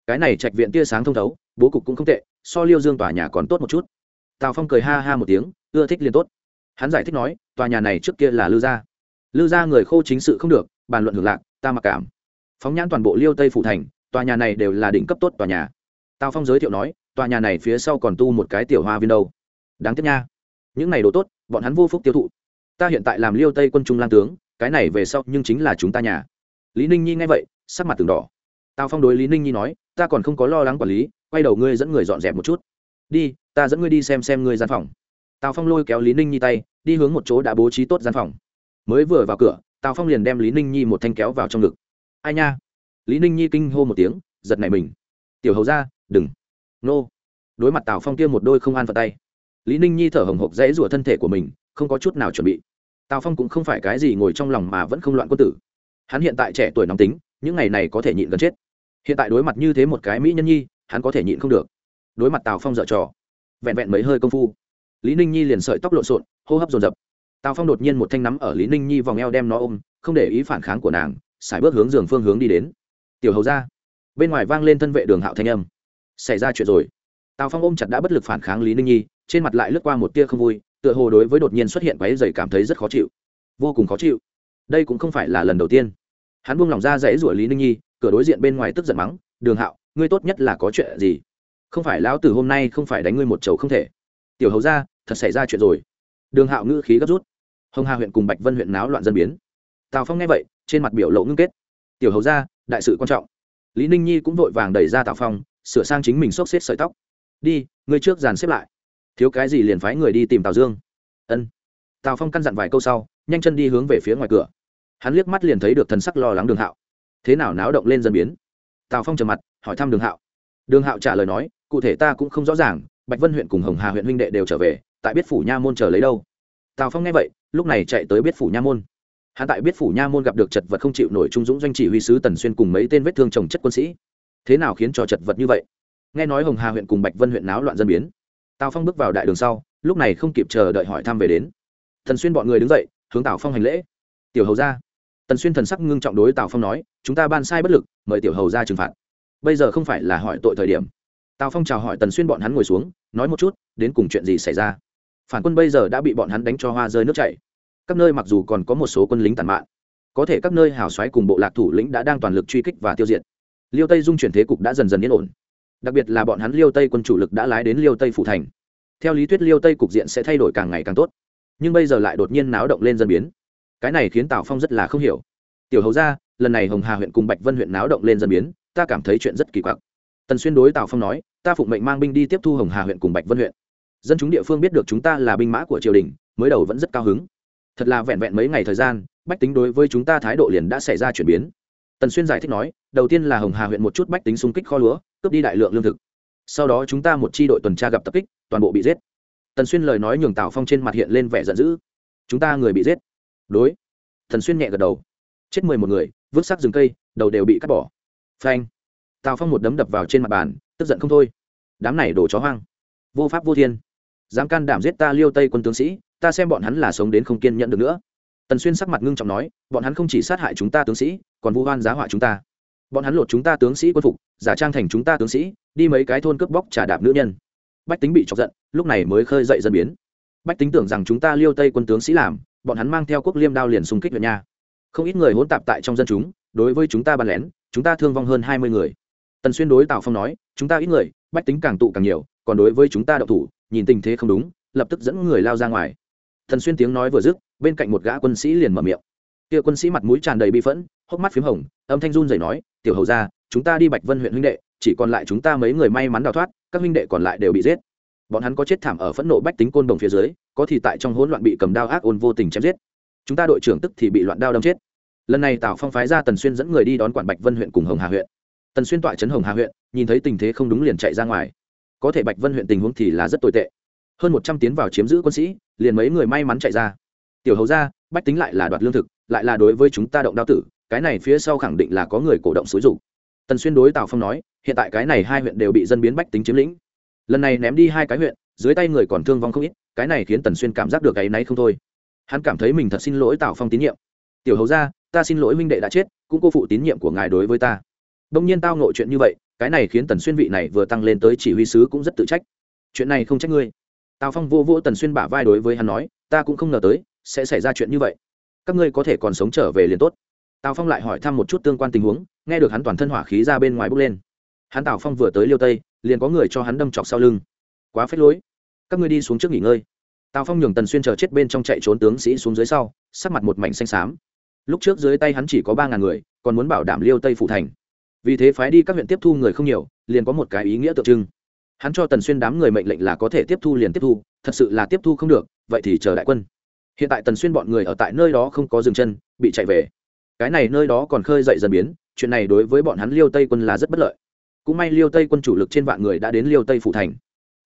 Speaker 1: Cái này trạch viện tia sáng thông thấu, bố cục cũng không tệ, so liêu dương tòa nhà còn tốt một chút. Tào phong cười ha ha một tiếng, ưa thích liền tốt. Hắn giải thích nói, tòa nhà này trước kia là lư gia. Lư gia người khô chính sự không được, bàn luận hưởng lạc, ta mặc cảm. Phóng nhãn toàn bộ liêu tây phủ thành, tòa nhà này đều là đỉnh cấp tốt tòa nhà. Tào phong giới thiệu nói, tòa nhà này phía sau còn tu một cái tiểu hoa viên đâu đáng tiếc nha. Những này đồ tốt, bọn hắn vô phúc tiêu thụ. Ta hiện tại làm liêu tây quân trung lang tướng, cái này về sau nhưng chính là chúng ta nhà. Lý ninh nhi nghe vậy, sắc mặt từng đỏ. Tào phong đối lý ninh nhi nói, ta còn không có lo lắng quản lý, quay đầu ngươi dẫn người dọn dẹp một chút. Đi, ta dẫn ngươi đi xem xem ngươi gian phòng. Tào phong lôi kéo lý ninh nhi tay, đi hướng một chỗ đã bố trí tốt gian phòng. Mới vừa vào cửa, tào phong liền đem lý ninh nhi một thanh kéo vào trong ngực. Ai nha? Lý ninh nhi kinh hô một tiếng, giật nảy mình. Tiểu hầu ra đừng. Nô. Đối mặt tào phong kia một đôi không an vào tay lý ninh nhi thở hồng hộc dãy rủa thân thể của mình, không có chút nào chuẩn bị. Tào phong cũng không phải cái gì ngồi trong lòng mà vẫn không loạn quân tử. Hắn hiện tại trẻ tuổi nóng tính, những ngày này có thể nhịn gần chết. Hiện tại đối mặt như thế một cái mỹ nhân nhi, hắn có thể nhịn không được. Đối mặt tào phong dở trò, vẹn vẹn mấy hơi công phu, lý ninh nhi liền sợi tóc lộn xộn, hô hấp dồn dập. Tào phong đột nhiên một thanh nắm ở lý ninh nhi vòng eo đem nó ôm, không để ý phản kháng của nàng, sải bước hướng giường phương hướng đi đến. Tiểu hầu ra bên ngoài vang lên thân vệ đường hạo thanh âm. Xảy ra chuyện rồi. Tào phong ôm chặt đã bất lực phản kháng lý ninh nhi trên mặt lại lướt qua một tia không vui, tựa hồ đối với đột nhiên xuất hiện quáy dày cảm thấy rất khó chịu. Vô cùng khó chịu. Đây cũng không phải là lần đầu tiên. Hắn buông lỏng ra dãy rủa lý ninh nhi, cửa đối diện bên ngoài tức giận mắng, đường hạo, ngươi tốt nhất là có chuyện gì? Không phải lão tử hôm nay không phải đánh ngươi một chầu không thể. Tiểu hầu ra thật xảy ra chuyện rồi. Đường hạo ngữ khí gấp rút. Hồng hà huyện cùng bạch vân huyện náo loạn dân biến. Tào phong nghe vậy, trên mặt biểu lộ ngưng kết. Tiểu hầu ra đại sự quan trọng. Lý ninh nhi cũng vội vàng đẩy ra tào phong, sửa sang chính mình xốc xếp sợi tóc. Đi, ngươi trước dàn xếp lại thiếu cái gì liền phái người đi tìm tào dương ân tào phong căn dặn vài câu sau nhanh chân đi hướng về phía ngoài cửa hắn liếc mắt liền thấy được thần sắc lo lắng đường hạo thế nào náo động lên dân biến tào phong trầm mặt hỏi thăm đường hạo đường hạo trả lời nói cụ thể ta cũng không rõ ràng bạch vân huyện cùng hồng hà huyện huynh đệ đều trở về tại biết phủ nha môn chờ lấy đâu tào phong nghe vậy lúc này chạy tới biết phủ nha môn hắn tại biết phủ nha môn gặp được chật vật không chịu nổi trung dũng doanh chỉ huy sứ tần xuyên cùng mấy tên vết thương trồng chất quân sĩ thế nào khiến cho chật vật như vậy nghe nói hồng hà huyện cùng bạch vân huyện náo loạn dân biến tào phong bước vào đại đường sau lúc này không kịp chờ đợi hỏi thăm về đến. Thần xuyên bọn người đứng dậy hướng tào phong hành lễ. Tiểu hầu ra tần xuyên thần sắc ngưng trọng đối tào phong nói chúng ta ban sai bất lực mời tiểu hầu ra trừng phạt. Bây giờ không phải là hỏi tội thời điểm. Tào phong chào hỏi tần xuyên bọn hắn ngồi xuống nói một chút đến cùng chuyện gì xảy ra? Phản quân bây giờ đã bị bọn hắn đánh cho hoa rơi nước chảy. Các nơi mặc dù còn có một số quân lính tàn mạng, có thể các nơi hào xoáy cùng bộ lạc thủ lĩnh đã đang toàn lực truy kích và tiêu diệt. Liêu tây dung chuyển thế cục đã dần dần yên ổn đặc biệt là bọn hắn liêu tây quân chủ lực đã lái đến liêu tây phủ thành. Theo lý thuyết liêu tây cục diện sẽ thay đổi càng ngày càng tốt, nhưng bây giờ lại đột nhiên náo động lên dân biến. Cái này khiến tào phong rất là không hiểu. Tiểu hầu ra lần này hồng hà huyện cùng bạch vân huyện náo động lên dân biến, ta cảm thấy chuyện rất kỳ quặc. Tần xuyên đối tào phong nói, ta phụng mệnh mang binh đi tiếp thu hồng hà huyện cùng bạch vân huyện. Dân chúng địa phương biết được chúng ta là binh mã của triều đình, mới đầu vẫn rất cao hứng. Thật là vẹn vẹn mấy ngày thời gian, bách tính đối với chúng ta thái độ liền đã xảy ra chuyển biến. Tần xuyên giải thích nói, đầu tiên là hồng hà huyện một chút bách tính xung kích kho lúa cướp đi đại lượng lương thực. Sau đó chúng ta một chi đội tuần tra gặp tập kích, toàn bộ bị giết. Tần xuyên lời nói nhường tào phong trên mặt hiện lên vẻ giận dữ. Chúng ta người bị giết. Đối. Tần xuyên nhẹ gật đầu. Chết mười một người, vứt xác rừng cây, đầu đều bị cắt bỏ. Phanh. Tào phong một đấm đập vào trên mặt bàn, tức giận không thôi. Đám này đổ chó hoang. Vô pháp vô thiên. Dám can đảm giết ta liêu tây quân tướng sĩ, ta xem bọn hắn là sống đến không kiên nhẫn được nữa. Tần xuyên sắc mặt ngưng trọng nói, bọn hắn không chỉ sát hại chúng ta tướng sĩ, còn vu hoan giá họa chúng ta bọn hắn lột chúng ta tướng sĩ quân phục, giả trang thành chúng ta tướng sĩ, đi mấy cái thôn cướp bóc trả đạp nữ nhân. Bách tính bị chọc giận, lúc này mới khơi dậy dân biến. Bách tính tưởng rằng chúng ta liêu tây quân tướng sĩ làm, bọn hắn mang theo quốc liêm đao liền xung kích huyện nha. Không ít người hỗn tạp tại trong dân chúng, đối với chúng ta bắn lén, chúng ta thương vong hơn hai mươi người. Tần xuyên đối tào phong nói, chúng ta ít người, bách tính càng tụ càng nhiều, còn đối với chúng ta đậu thủ, nhìn tình thế không đúng, lập tức dẫn người lao ra ngoài. Thần xuyên tiếng nói vừa dứt, bên cạnh một gã quân sĩ liền mở miệng kia quân sĩ mặt mũi tràn đầy bi phẫn, hốc mắt p h í m hồng, âm thanh run rẩy nói, tiểu hầu ra chúng ta đi bạch vân huyện huynh đệ, chỉ còn lại chúng ta mấy người may mắn đào thoát, các huynh đệ còn lại đều bị giết. Bọn hắn có chết thảm ở phẫn nộ bách tính côn đồng phía dưới, có thì tại trong hỗn loạn bị cầm đao ác ôn vô tình chém giết. Chúng ta đội trưởng tức thì bị loạn đao đâm chết. Lần này tào phong phái ra tần xuyên dẫn người đi đón quản bạch vân huyện cùng hồng hà huyện. Tần xuyên tọa trấn hồng hà huyện, nhìn thấy tình thế không đúng liền chạy ra ngoài. Có thể bạch vân huyện tình huống thì là rất tồi tệ. Hơn một trăm tiến vào chiếm giữ quân sĩ, liền mấy người may mắn chạy ra. Tiểu hầu ra bách tính lại là đoạt lương thực, lại là đối với chúng ta động đao tử, cái này phía sau khẳng định là có người cổ động xúi dục. Tần xuyên đối tào phong nói, hiện tại cái này hai huyện đều bị dân biến bách tính chiếm lĩnh. Lần này ném đi hai cái huyện, dưới tay người còn thương vong không ít, cái này khiến tần xuyên cảm giác được gáy náy không thôi. Hắn cảm thấy mình thật xin lỗi tào phong tín nhiệm. Tiểu hầu ra ta xin lỗi minh đệ đã chết, cũng cô phụ tín nhiệm của ngài đối với ta. Đông nhiên tao nội chuyện như vậy, cái này khiến tần xuyên vị này vừa tăng lên tới chỉ huy sứ cũng rất tự trách. Chuyện này không trách ngươi. Tào phong vô vô tần xuyên bả vai đối với hắn nói, ta cũng không ngờ tới sẽ xảy ra chuyện như vậy. Các ngươi có thể còn sống trở về liền tốt. Tào phong lại hỏi thăm một chút tương quan tình huống, nghe được hắn toàn thân hỏa khí ra bên ngoài bốc lên. Hắn tào phong vừa tới liêu tây, liền có người cho hắn đâm chọc sau lưng. Quá phết lối. Các ngươi đi xuống trước nghỉ ngơi. Tào phong nhường tần xuyên chờ chết bên trong chạy trốn tướng sĩ xuống dưới sau, sắc mặt một mảnh xanh xám. Lúc trước dưới tay hắn chỉ có ba ngàn người, còn muốn bảo đảm liêu tây phụ thành. Vì thế phái đi các huyện tiếp thu người không nhiều, liền có một cái ý nghĩa tượng trưng. Hắn cho tần xuyên đám người mệnh lệnh là có thể tiếp thu liền tiếp thu, thật sự là tiếp thu không được, vậy thì chờ đại quân hiện tại tần xuyên bọn người ở tại nơi đó không có dừng chân, bị chạy về. Cái này nơi đó còn khơi dậy dần biến, chuyện này đối với bọn hắn liêu tây quân là rất bất lợi. Cũng may liêu tây quân chủ lực trên vạn người đã đến liêu tây phủ thành.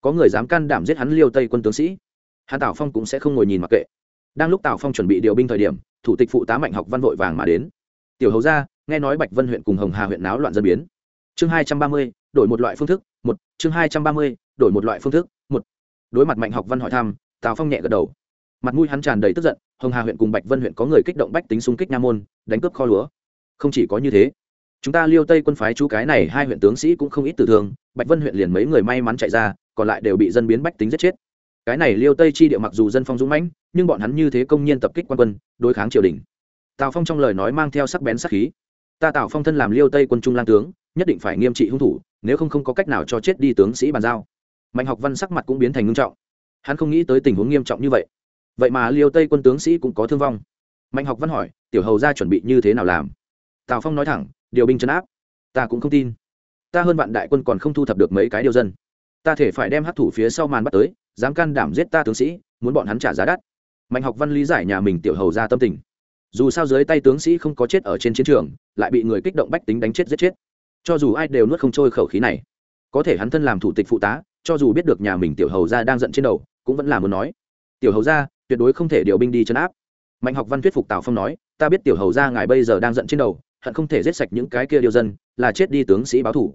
Speaker 1: Có người dám can đảm giết hắn liêu tây quân tướng sĩ. Hắn tào phong cũng sẽ không ngồi nhìn mặc kệ. Đang lúc tào phong chuẩn bị điều binh thời điểm, thủ tịch phụ tá mạnh học văn vội vàng mà đến. Tiểu hầu ra nghe nói bạch vân huyện cùng hồng hà huyện náo loạn dân biến. Chương hai trăm ba mươi, đổi một loại phương thức, một. Chương hai trăm ba mươi, đổi một loại phương thức, một. Đối mặt mạnh học văn hỏi thăm, tào phong nhẹ gật đầu mặt mũi hắn tràn đầy tức giận, hồng hà huyện cùng bạch vân huyện có người kích động bách tính xung kích nha môn, đánh cướp kho lúa. Không chỉ có như thế, chúng ta liêu tây quân phái chú cái này hai huyện tướng sĩ cũng không ít tử thương, bạch vân huyện liền mấy người may mắn chạy ra, còn lại đều bị dân biến bách tính giết chết. Cái này liêu tây chi địa mặc dù dân phong dũng mãnh, nhưng bọn hắn như thế công nhiên tập kích quan quân, đối kháng triều đình. Tào phong trong lời nói mang theo sắc bén sắc khí. Ta tào phong thân làm liêu tây quân trung lang tướng, nhất định phải nghiêm trị hung thủ, nếu không không có cách nào cho chết đi tướng sĩ bàn giao. Mạnh học văn sắc mặt cũng biến thành ngưng trọng. Hắn không nghĩ tới tình huống nghiêm trọng như vậy vậy mà liêu tây quân tướng sĩ cũng có thương vong. Mạnh học văn hỏi, tiểu hầu ra chuẩn bị như thế nào làm? Tào phong nói thẳng, điều binh chấn áp. Ta cũng không tin. Ta hơn vạn đại quân còn không thu thập được mấy cái điều dân. Ta thể phải đem hát thủ phía sau màn bắt tới, dám can đảm giết ta tướng sĩ, muốn bọn hắn trả giá đắt. Mạnh học văn lý giải nhà mình tiểu hầu ra tâm tình. Dù sao dưới tay tướng sĩ không có chết ở trên chiến trường, lại bị người kích động bách tính đánh chết giết chết. Cho dù ai đều nuốt không trôi khẩu khí này, có thể hắn thân làm thủ tịch phụ tá, cho dù biết được nhà mình tiểu hầu ra đang giận trên đầu, cũng vẫn là muốn nói, tiểu hầu ra tuyệt đối không thể điều binh đi chấn áp. Mạnh học văn thuyết phục tào phong nói, ta biết tiểu hầu ra ngài bây giờ đang giận trên đầu, hận không thể giết sạch những cái kia điều dân, là chết đi tướng sĩ báo thủ.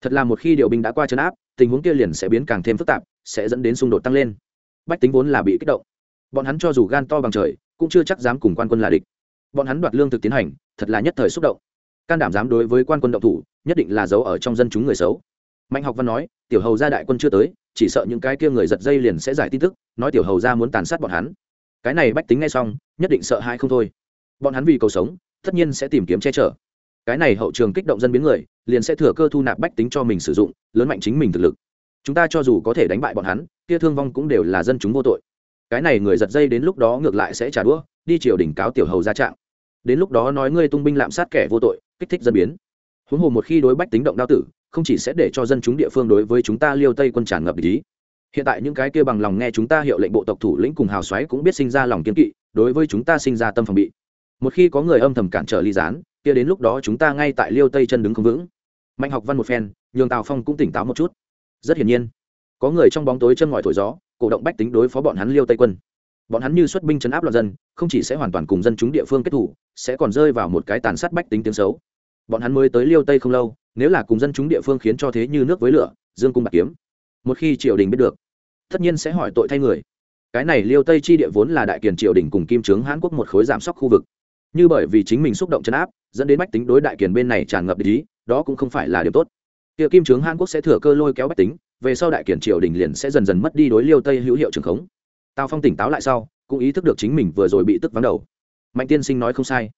Speaker 1: Thật là một khi điều binh đã qua chấn áp, tình huống kia liền sẽ biến càng thêm phức tạp, sẽ dẫn đến xung đột tăng lên. Bách tính vốn là bị kích động. Bọn hắn cho dù gan to bằng trời, cũng chưa chắc dám cùng quan quân là địch. Bọn hắn đoạt lương thực tiến hành, thật là nhất thời xúc động. Can đảm dám đối với quan quân động thủ, nhất định là giấu ở trong dân chúng người xấu. Mạnh học văn nói, tiểu hầu gia đại quân chưa tới chỉ sợ những cái kia người giật dây liền sẽ giải tin tức, nói tiểu hầu gia muốn tàn sát bọn hắn. Cái này bách tính ngay xong, nhất định sợ hãi không thôi. Bọn hắn vì cầu sống, tất nhiên sẽ tìm kiếm che chở. Cái này hậu trường kích động dân biến người, liền sẽ thừa cơ thu nạp bách tính cho mình sử dụng, lớn mạnh chính mình thực lực. Chúng ta cho dù có thể đánh bại bọn hắn, kia thương vong cũng đều là dân chúng vô tội. Cái này người giật dây đến lúc đó ngược lại sẽ trả đũa, đi triều đỉnh cáo tiểu hầu ra trạng. Đến lúc đó nói ngươi tung binh lạm sát kẻ vô tội, kích thích dân biến. Huống hồ một khi đối bách tính động đao tử không chỉ sẽ để cho dân chúng địa phương đối với chúng ta liêu tây quân tràn ngập ý. Hiện tại những cái kia bằng lòng nghe chúng ta hiệu lệnh bộ tộc thủ lĩnh cùng hào xoáy cũng biết sinh ra lòng kiên kỵ, đối với chúng ta sinh ra tâm phòng bị. Một khi có người âm thầm cản trở ly gián, kia đến lúc đó chúng ta ngay tại liêu tây chân đứng không vững. Mạnh học văn một phen, nhường tào phong cũng tỉnh táo một chút. Rất hiển nhiên, có người trong bóng tối chân ngòi thổi gió, cổ động bách tính đối phó bọn hắn liêu tây quân. Bọn hắn như xuất binh chấn áp loạn dân, không chỉ sẽ hoàn toàn cùng dân chúng địa phương kết thủ, sẽ còn rơi vào một cái tàn sát bách tính tiếng xấu. Bọn hắn mới tới liêu tây không lâu nếu là cùng dân chúng địa phương khiến cho thế như nước với lửa, dương cung bạc kiếm. Một khi triều đình biết được, tất nhiên sẽ hỏi tội thay người. Cái này liêu tây chi địa vốn là đại kiền triều đình cùng kim trướng hãn quốc một khối giảm sóc khu vực. Như bởi vì chính mình xúc động chấn áp, dẫn đến bách tính đối đại kiền bên này tràn ngập ý, đó cũng không phải là điều tốt. Kia kim trướng hàn quốc sẽ thừa cơ lôi kéo bách tính, về sau đại kiền triều đình liền sẽ dần dần mất đi đối liêu tây hữu hiệu trường khống. Tào phong tỉnh táo lại sau, cũng ý thức được chính mình vừa rồi bị tức vắng đầu. Mạnh tiên sinh nói không sai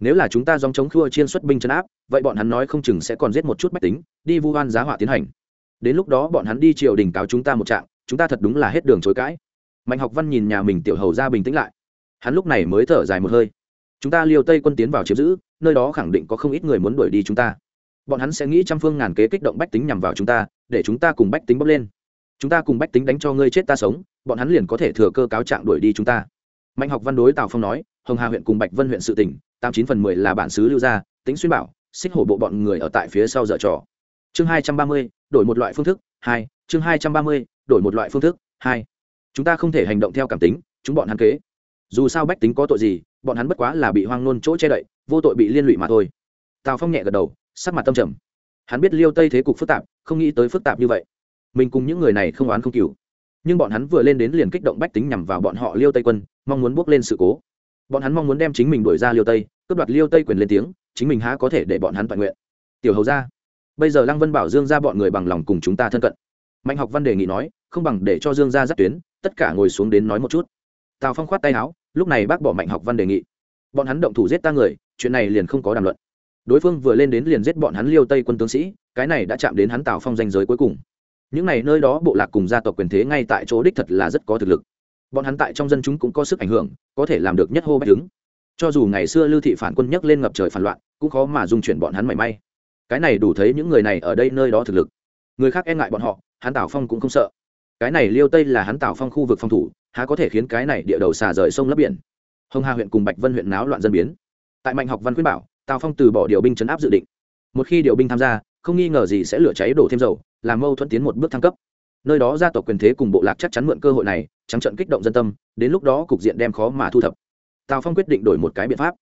Speaker 1: nếu là chúng ta dòng chống khua chiên xuất binh chấn áp, vậy bọn hắn nói không chừng sẽ còn giết một chút bách tính, đi vu oan giá họa tiến hành. Đến lúc đó bọn hắn đi triều đình cáo chúng ta một trạng, chúng ta thật đúng là hết đường chối cãi. Mạnh học văn nhìn nhà mình tiểu hầu ra bình tĩnh lại. Hắn lúc này mới thở dài một hơi. Chúng ta liều tây quân tiến vào chiếm giữ, nơi đó khẳng định có không ít người muốn đuổi đi chúng ta. Bọn hắn sẽ nghĩ trăm phương ngàn kế kích động bách tính nhằm vào chúng ta, để chúng ta cùng bách tính bốc lên. Chúng ta cùng bách tính đánh cho ngươi chết ta sống, bọn hắn liền có thể thừa cơ cáo trạng đuổi đi chúng ta. Mạnh học văn đối tào phong nói, hồng hà huyện cùng bạch vân huyện sự tỉnh tám chín phần mười là bản xứ lưu gia tính xuyên bảo, xích hổ bộ bọn người ở tại phía sau dở trò. Chương hai trăm ba mươi, đổi một loại phương thức, hai, chương hai trăm ba mươi, đổi một loại phương thức, hai. Chúng ta không thể hành động theo cảm tính, chúng bọn hắn kế. Dù sao bách tính có tội gì, bọn hắn bất quá là bị hoang nôn chỗ che đậy, vô tội bị liên lụy mà thôi. Tào phong nhẹ gật đầu, sắc mặt tâm trầm. Hắn biết liêu tây thế cục phức tạp, không nghĩ tới phức tạp như vậy. Mình cùng những người này không oán không cừu. Nhưng bọn hắn vừa lên đến liền kích động bách tính nhằm vào bọn họ liêu tây quân, mong muốn bước lên sự cố bọn hắn mong muốn đem chính mình đuổi ra liêu tây, cướp đoạt liêu tây quyền lên tiếng, chính mình há có thể để bọn hắn toàn nguyện. Tiểu hầu ra bây giờ lăng vân bảo dương ra bọn người bằng lòng cùng chúng ta thân cận. Mạnh học văn đề nghị nói, không bằng để cho dương ra dắt tuyến, tất cả ngồi xuống đến nói một chút. Tào phong khoát tay áo, lúc này bác bỏ mạnh học văn đề nghị. Bọn hắn động thủ giết ta người, chuyện này liền không có đàm luận. Đối phương vừa lên đến liền giết bọn hắn liêu tây quân tướng sĩ, cái này đã chạm đến hắn tào phong danh giới cuối cùng. Những n à y nơi đó bộ lạc cùng gia tộc quyền thế ngay tại chỗ đích thật là rất có thực lực bọn hắn tại trong dân chúng cũng có sức ảnh hưởng, có thể làm được nhất hô bách đứng cho dù ngày xưa lưu thị phản quân nhấc lên ngập trời phản loạn, cũng khó mà dung chuyển bọn hắn mảy may. Cái này đủ thấy những người này ở đây nơi đó thực lực. Người khác e ngại bọn họ, hắn tào phong cũng không sợ. Cái này liêu tây là hắn tào phong khu vực phòng thủ, há có thể khiến cái này địa đầu xà rời sông lấp biển? Hồng hà huyện cùng bạch vân huyện náo loạn dân biến. Tại mạnh học văn khuyên bảo, tào phong từ bỏ điều binh chấn áp dự định. Một khi điều binh tham gia, không nghi ngờ gì sẽ lửa cháy đổ thêm dầu, làm mâu thuẫn tiến một bước thăng cấp. Nơi đó gia tộc quyền thế cùng bộ lạc chắc chắn mượn cơ hội này trắng trận kích động dân tâm, đến lúc đó cục diện đem khó mà thu thập. Tào phong quyết định đổi một cái biện pháp.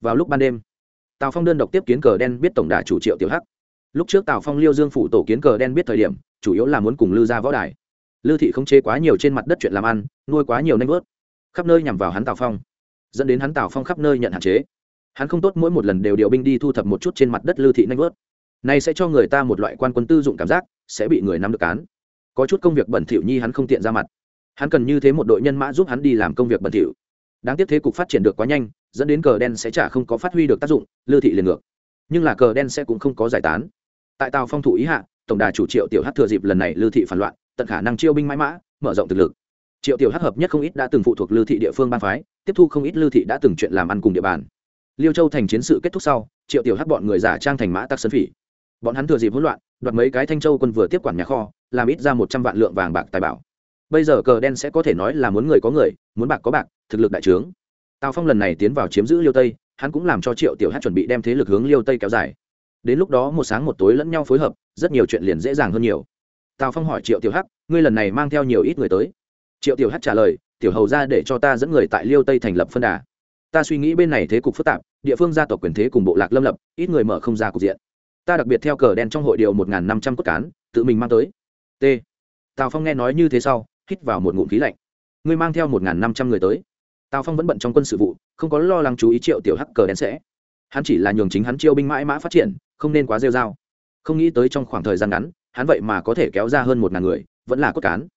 Speaker 1: Vào lúc ban đêm, tào phong đơn độc tiếp kiến cờ đen biết tổng đà chủ triệu tiểu hắc. Lúc trước tào phong liêu dương phủ tổ kiến cờ đen biết thời điểm, chủ yếu là muốn cùng lư ra võ đài. Lư thị không chế quá nhiều trên mặt đất chuyện làm ăn, nuôi quá nhiều nanh vớt. Khắp nơi nhằm vào hắn tào phong, dẫn đến hắn tào phong khắp nơi nhận hạn chế. Hắn không tốt mỗi một lần đều điều binh đi thu thập một chút trên mặt đất lư thị nanh vớt. Này sẽ cho người ta một loại quan quân tư dụng cảm giác, sẽ bị người nắm được cán có chút công việc bẩn thỉu nhi hắn không tiện ra mặt hắn cần như thế một đội nhân mã giúp hắn đi làm công việc bẩn thỉu. Đáng tiếc thế cục phát triển được quá nhanh, dẫn đến cờ đen sẽ chả không có phát huy được tác dụng lư thị liền ngược. Nhưng là cờ đen sẽ cũng không có giải tán. Tại tàu phong thủ ý hạ, tổng đà chủ triệu tiểu hát thừa dịp lần này lư thị phản loạn, tận khả năng chiêu binh mãi mã, mở rộng thực lực. Triệu tiểu hát hợp nhất không ít đã từng phụ thuộc lư thị địa phương ban phái, tiếp thu không ít lư thị đã từng chuyện làm ăn cùng địa bàn. Liêu châu thành chiến sự kết thúc sau, triệu tiểu hát bọn người giả trang thành mã tắc sơn phỉ. Bọn hắn thừa dịp hỗn loạn, đoạt mấy cái thanh châu quân vừa tiếp quản nhà kho, làm ít ra một trăm vạn lượng vàng bạc tài bảo bây giờ cờ đen sẽ có thể nói là muốn người có người, muốn bạc có bạc, thực lực đại trướng. Tào phong lần này tiến vào chiếm giữ liêu tây, hắn cũng làm cho triệu tiểu hát chuẩn bị đem thế lực hướng liêu tây kéo dài. Đến lúc đó một sáng một tối lẫn nhau phối hợp, rất nhiều chuyện liền dễ dàng hơn nhiều. Tào phong hỏi triệu tiểu hắc, ngươi lần này mang theo nhiều ít người tới? Triệu tiểu hắc trả lời, tiểu hầu ra để cho ta dẫn người tại liêu tây thành lập phân đà. Ta suy nghĩ bên này thế cục phức tạp, địa phương gia tộc quyền thế cùng bộ lạc lâm lập, ít người mở không ra cục diện. Ta đặc biệt theo cờ đen trong hội điều một năm trăm cốt cán, tự mình mang tới. T. Tào phong nghe nói như thế sau hít vào một ngụm khí lạnh. Ngươi mang theo một năm trăm người tới. Tào phong vẫn bận trong quân sự vụ, không có lo lắng chú ý triệu tiểu hắc cờ đen sẽ. Hắn chỉ là nhường chính hắn chiêu binh mãi mã phát triển, không nên quá rêu r a o không nghĩ tới trong khoảng thời gian ngắn, hắn vậy mà có thể kéo ra hơn một ngàn người, vẫn là cốt cán.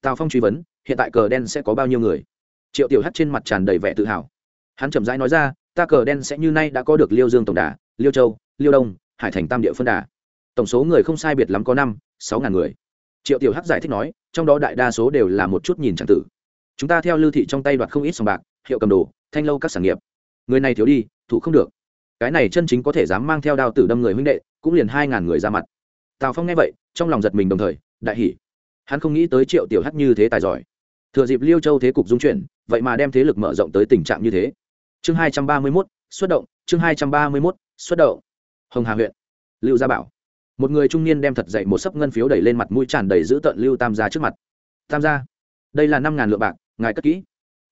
Speaker 1: Tào phong truy vấn, hiện tại cờ đen sẽ có bao nhiêu người? Triệu tiểu hắc trên mặt tràn đầy vẻ tự hào. Hắn chậm rãi nói ra, ta cờ đen sẽ như nay đã có được liêu dương tổng đà, liêu châu, liêu đông, hải thành tam địa phân đà. Tổng số người không sai biệt lắm có năm, sáu ngàn người triệu tiểu hắc giải thích nói, trong đó đại đa số đều là một chút nhìn trang tử. Chúng ta theo lưu thị trong tay đoạt không ít sòng bạc, hiệu cầm đồ, thanh lâu các sản nghiệp. Người này thiếu đi, thủ không được. Cái này chân chính có thể dám mang theo đao tử đâm người huynh đệ, cũng liền hai ngàn người ra mặt. Tào phong nghe vậy, trong lòng giật mình đồng thời, đại hỷ hắn không nghĩ tới triệu tiểu hắc như thế tài giỏi. Thừa dịp liêu châu thế cục dung chuyển, vậy mà đem thế lực mở rộng tới tình trạng như thế. Chương hai trăm ba mươi mốt, xuất động, chương hai trăm ba mươi mốt, xuất động. Hồng hà huyện. Lưu gia bảo một người trung niên đem thật dậy một sấp ngân phiếu đẩy lên mặt mũi tràn đầy giữ tợn lưu tam gia trước mặt. Tam gia, đây là năm ngàn lượng bạc, ngài cất kỹ.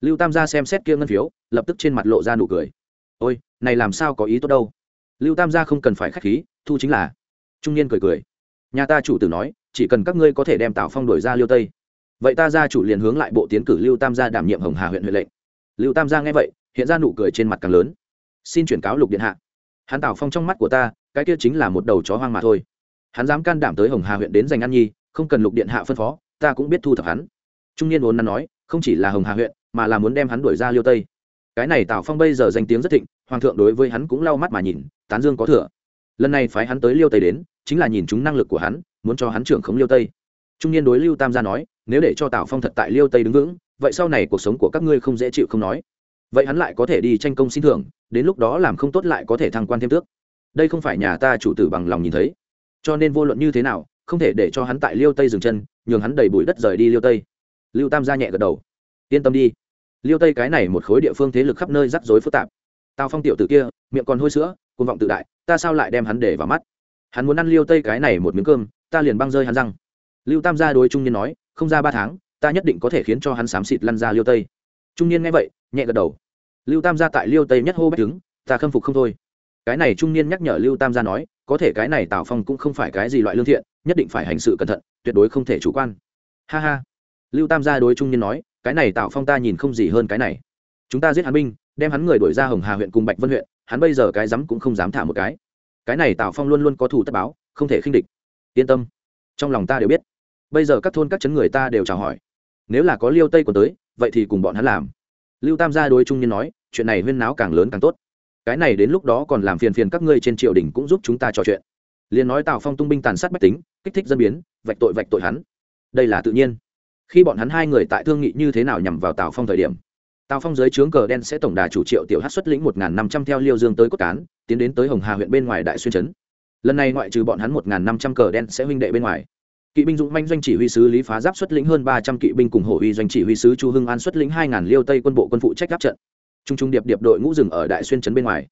Speaker 1: Lưu tam gia xem xét kia ngân phiếu, lập tức trên mặt lộ ra nụ cười. Ôi, này làm sao có ý tốt đâu? Lưu tam gia không cần phải k h á c h khí, thu chính là. Trung niên cười cười. Nhà ta chủ tử nói, chỉ cần các ngươi có thể đem tào phong đổi ra liêu tây. Vậy ta gia chủ liền hướng lại bộ tiến cử lưu tam gia đảm nhiệm hồng hà huyện huệ lệnh. Lưu tam gia nghe vậy, hiện ra nụ cười trên mặt càng lớn. Xin chuyển cáo lục điện hạ. Hắn tào phong trong mắt của ta, cái kia chính là một đầu chó hoang mà thôi hắn dám can đảm tới hồng hà huyện đến giành ăn nhi, không cần lục điện hạ phân phó, ta cũng biết thu thập hắn. Trung niên vốn nắn nói, không chỉ là hồng hà huyện, mà là muốn đem hắn đuổi ra liêu tây. Cái này tào phong bây giờ danh tiếng rất thịnh, hoàng thượng đối với hắn cũng lau mắt mà nhìn, tán dương có thừa. Lần này phái hắn tới liêu tây đến, chính là nhìn chúng năng lực của hắn, muốn cho hắn trưởng khống liêu tây. Trung niên đối lưu tam gia nói, nếu để cho tào phong thật tại liêu tây đứng vững, vậy sau này cuộc sống của các ngươi không dễ chịu không nói. Vậy hắn lại có thể đi tranh công xin thưởng, đến lúc đó làm không tốt lại có thể thăng quan thêm tước. Đây không phải nhà ta chủ tử bằng lòng nhìn thấy cho nên vô luận như thế nào, không thể để cho hắn tại liêu tây dừng chân, nhường hắn đầy bụi đất rời đi liêu tây. Lưu tam gia nhẹ gật đầu. Yên tâm đi. Liêu tây cái này một khối địa phương thế lực khắp nơi rắc rối phức tạp. Tao phong tiểu t ử kia, miệng còn hôi sữa côn vọng tự đại, ta sao lại đem hắn để vào mắt? Hắn muốn ăn liêu tây cái này một miếng cơm, ta liền băng rơi hắn răng. Lưu tam gia đối trung niên nói, không ra ba tháng, ta nhất định có thể khiến cho hắn xám xịt lăn ra liêu tây. Trung niên nghe vậy, nhẹ gật đầu. Lưu tam gia tại liêu tây nhất hô bách trứng ta khâm phục không thôi cái này trung niên nhắc nhở lưu tam gia nói, có thể cái này tào phong cũng không phải cái gì loại lương thiện, nhất định phải hành sự cẩn thận, tuyệt đối không thể chủ quan. Ha ha. Lưu tam gia đối trung niên nói, cái này tào phong ta nhìn không gì hơn cái này. Chúng ta giết hắn binh, đem hắn người đuổi ra hồng hà huyện cùng bạch vân huyện, hắn bây giờ cái dám cũng không dám thả một cái. Cái này tào phong luôn luôn có thủ tất báo, không thể khinh địch. Yên tâm. Trong lòng ta đều biết. Bây giờ các thôn các chấn người ta đều chào hỏi. Nếu là có liêu tây còn tới, vậy thì cùng bọn hắn làm. Lưu tam gia đối trung niên nói, chuyện này huyên náo càng lớn càng tốt cái này đến lúc đó còn làm phiền phiền các ngươi trên triều đình cũng giúp chúng ta trò chuyện. Liền nói tào phong tung binh tàn sát bách tính, kích thích dân biến, vạch tội vạch tội hắn. Đây là tự nhiên. Khi bọn hắn hai người tại thương nghị như thế nào nhằm vào tào phong thời điểm, tào phong dưới trướng cờ đen sẽ tổng đà chủ triệu tiểu hát xuất lĩnh một năm trăm theo liêu dương tới cốt cán, tiến đến tới hồng hà huyện bên ngoài đại xuyên trấn. Lần này ngoại trừ bọn hắn một năm trăm cờ đen sẽ huynh đệ bên ngoài. Kỵ binh dũng manh doanh chỉ huy sứ lý phá giáp xuất lĩnh hơn ba trăm kỵ binh cùng hổ uy doanh chỉ huy sứ chu hưng an xuất lĩnh hai ngàn liêu tây quân bộ quân phụ trách gáp trận t r u n g t r u n g điệp điệp đội ngũ rừng ở đại xuyên trấn bên ngoài.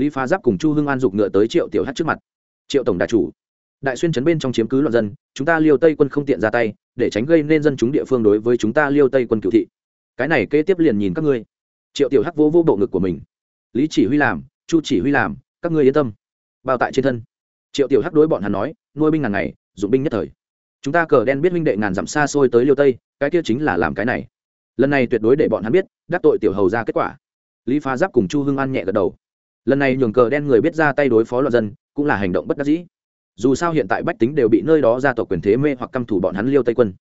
Speaker 1: Lý phá giáp cùng chu hưng an giục ngựa tới triệu tiểu hát trước mặt. Triệu tổng đà chủ, đại xuyên trấn bên trong chiếm cứ loạn dân, chúng ta liêu tây quân không tiện ra tay, để tránh gây nên dân chúng địa phương đối với chúng ta liêu tây quân cựu thị. Cái này kế tiếp liền nhìn các ngươi. Triệu tiểu hắc vô vô bộ ngực của mình. Lý chỉ huy làm, chu chỉ huy làm, các ngươi yên tâm, bao tại trên thân. Triệu tiểu hắc đối bọn hắn nói, nuôi binh ngàn ngày, dụng binh nhất thời. Chúng ta cờ đen biết huynh đệ ngàn dặm xa xôi tới liêu tây, cái kia chính là làm cái này. Lần này tuyệt đối để bọn hắn biết, đắc tội tiểu hầu ra kết quả lý phá giáp cùng chu hưng an nhẹ gật đầu. Lần này nhường cờ đen người biết ra tay đối phó loạn dân, cũng là hành động bất đắc dĩ. Dù sao hiện tại bách tính đều bị nơi đó ra tộc quyền thế mê hoặc căm thủ bọn hắn liêu tây quân.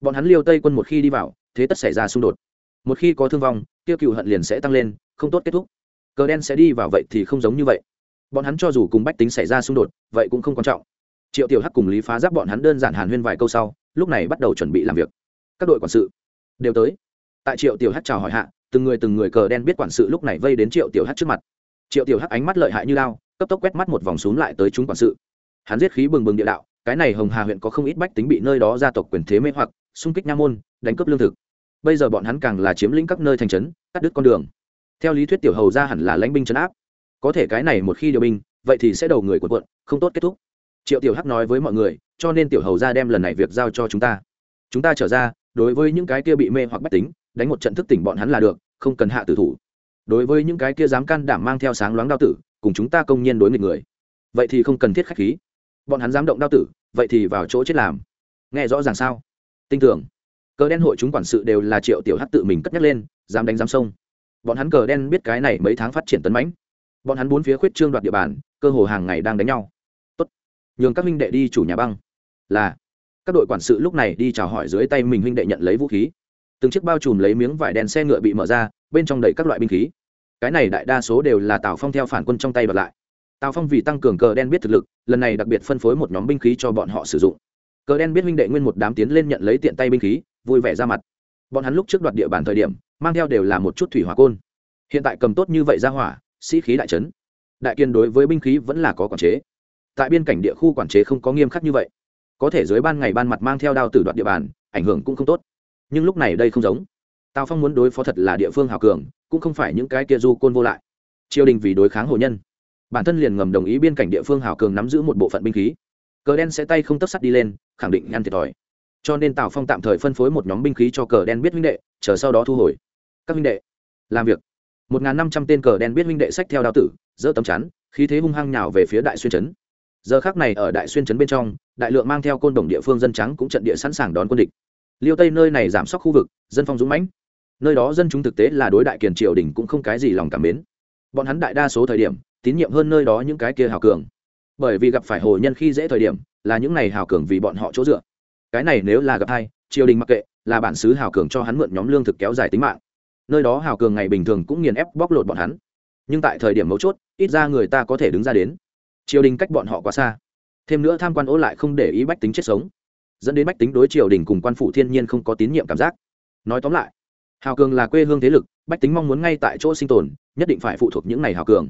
Speaker 1: Bọn hắn liêu tây quân một khi đi vào, thế tất xảy ra xung đột. Một khi có thương vong tiêu cựu hận liền sẽ tăng lên, không tốt kết thúc. Cờ đen sẽ đi vào vậy thì không giống như vậy. Bọn hắn cho dù cùng bách tính xảy ra xung đột, vậy cũng không quan trọng. Triệu tiểu hắc cùng lý phá giáp bọn hắn đơn giản hàn huyên vài câu sau, lúc này bắt đầu chuẩn bị làm việc. Các đội quản sự đều tới. Tại triệu tiểu hắc chào hỏi hạ từng người từng người cờ đen biết quản sự lúc này vây đến triệu tiểu hắc trước mặt. Triệu tiểu hắc ánh mắt lợi hại như lao, cấp tốc quét mắt một vòng xuống lại tới chúng quản sự. Hắn giết khí bừng bừng địa đạo, cái này hồng hà huyện có không ít bách tính bị nơi đó gia tộc quyền thế mê hoặc, xung kích nha môn, đánh cướp lương thực. Bây giờ bọn hắn càng là chiếm lĩnh các nơi thành trấn, cắt đứt con đường. Theo lý thuyết tiểu hầu ra hẳn là lãnh binh trấn áp. Có thể cái này một khi điều binh, vậy thì sẽ đầu người của quận không tốt kết thúc. Triệu tiểu hắc nói với mọi người, cho nên tiểu hầu ra đem lần này việc giao cho chúng ta. Chúng ta trở ra, đối với những cái kia bị mê hoặc bách tính đánh một trận thức tỉnh bọn hắn là được, không cần hạ tử thủ. Đối với những cái kia dám can đảm mang theo sáng loáng đao tử, cùng chúng ta công nhiên đối nghịch người. Vậy thì không cần thiết khách khí. Bọn hắn dám động đao tử, vậy thì vào chỗ chết làm. Nghe rõ ràng sao? Tin tưởng. Cờ đen hội chúng quản sự đều là triệu tiểu hát tự mình cất nhắc lên, dám đánh dám sông bọn hắn cờ đen biết cái này mấy tháng phát triển tấn mãnh. Bọn hắn bốn phía khuyết trương đoạt địa bàn, cơ hồ hàng ngày đang đánh nhau. Tốt. Nhường các huynh đệ đi chủ nhà băng. Là. Các đội quản sự lúc này đi chào hỏi dưới tay mình huynh đệ nhận lấy vũ khí từng chiếc bao trùm lấy miếng vải đèn xe ngựa bị mở ra, bên trong đầy các loại binh khí. Cái này đại đa số đều là tào phong theo phản quân trong tay bật lại. Tào phong vì tăng cường cờ đen biết thực lực, lần này đặc biệt phân phối một nhóm binh khí cho bọn họ sử dụng. Cờ đen biết huynh đệ nguyên một đám tiến lên nhận lấy tiện tay binh khí, vui vẻ ra mặt. Bọn hắn lúc trước đoạt địa bàn thời điểm, mang theo đều là một chút thủy hỏa côn. Hiện tại cầm tốt như vậy ra hỏa, sĩ khí đại trấn đại kiên đối với binh khí vẫn là có quản chế. Tại biên cảnh địa khu quản chế không có nghiêm khắc như vậy. Có thể dưới ban ngày ban mặt mang theo đao tử đoạt địa bàn, ảnh hưởng cũng không tốt nhưng lúc này đây không giống. Tào phong muốn đối phó thật là địa phương hào cường, cũng không phải những cái kia du côn vô lại. Triều đình vì đối kháng hồ nhân. Bản thân liền ngầm đồng ý biên cảnh địa phương hào cường nắm giữ một bộ phận binh khí. Cờ đen sẽ tay không tấp sắt đi lên, khẳng định ngăn thiệt thòi. Cho nên tào phong tạm thời phân phối một nhóm binh khí cho cờ đen biết huynh đệ, chờ sau đó thu hồi. Các huynh đệ, làm việc. Một n g h n năm trăm tên cờ đen biết huynh đệ sách theo đao tử dỡ tấm chắn, khí thế hung hăng nhào về phía đại xuyên trấn. Giờ khác này ở đại xuyên trấn bên trong, đại lượng mang theo côn đồng địa phương dân trắng cũng trận địa sẵn sàng đón quân địch liêu tây nơi này giảm sóc khu vực, dân phong dũng mãnh. Nơi đó dân chúng thực tế là đối đại kiền triều đình cũng không cái gì lòng cảm mến. Bọn hắn đại đa số thời điểm, tín nhiệm hơn nơi đó những cái kia hào cường. Bởi vì gặp phải hồ nhân khi dễ thời điểm, là những này hào cường vì bọn họ chỗ dựa. Cái này nếu là gặp hai triều đình mặc kệ, là bản xứ hào cường cho hắn mượn nhóm lương thực kéo dài tính mạng. Nơi đó hào cường ngày bình thường cũng nghiền ép bóc lột bọn hắn. Nhưng tại thời điểm mấu chốt, ít ra người ta có thể đứng ra đến. Triều đình cách bọn họ quá xa. Thêm nữa tham quan ố lại không để ý bách tính chết sống dẫn đến bách tính đối triều đình cùng quan phủ thiên nhiên không có tín nhiệm cảm giác. Nói tóm lại, hào cường là quê hương thế lực bách tính mong muốn ngay tại chỗ sinh tồn, nhất định phải phụ thuộc những này hào cường.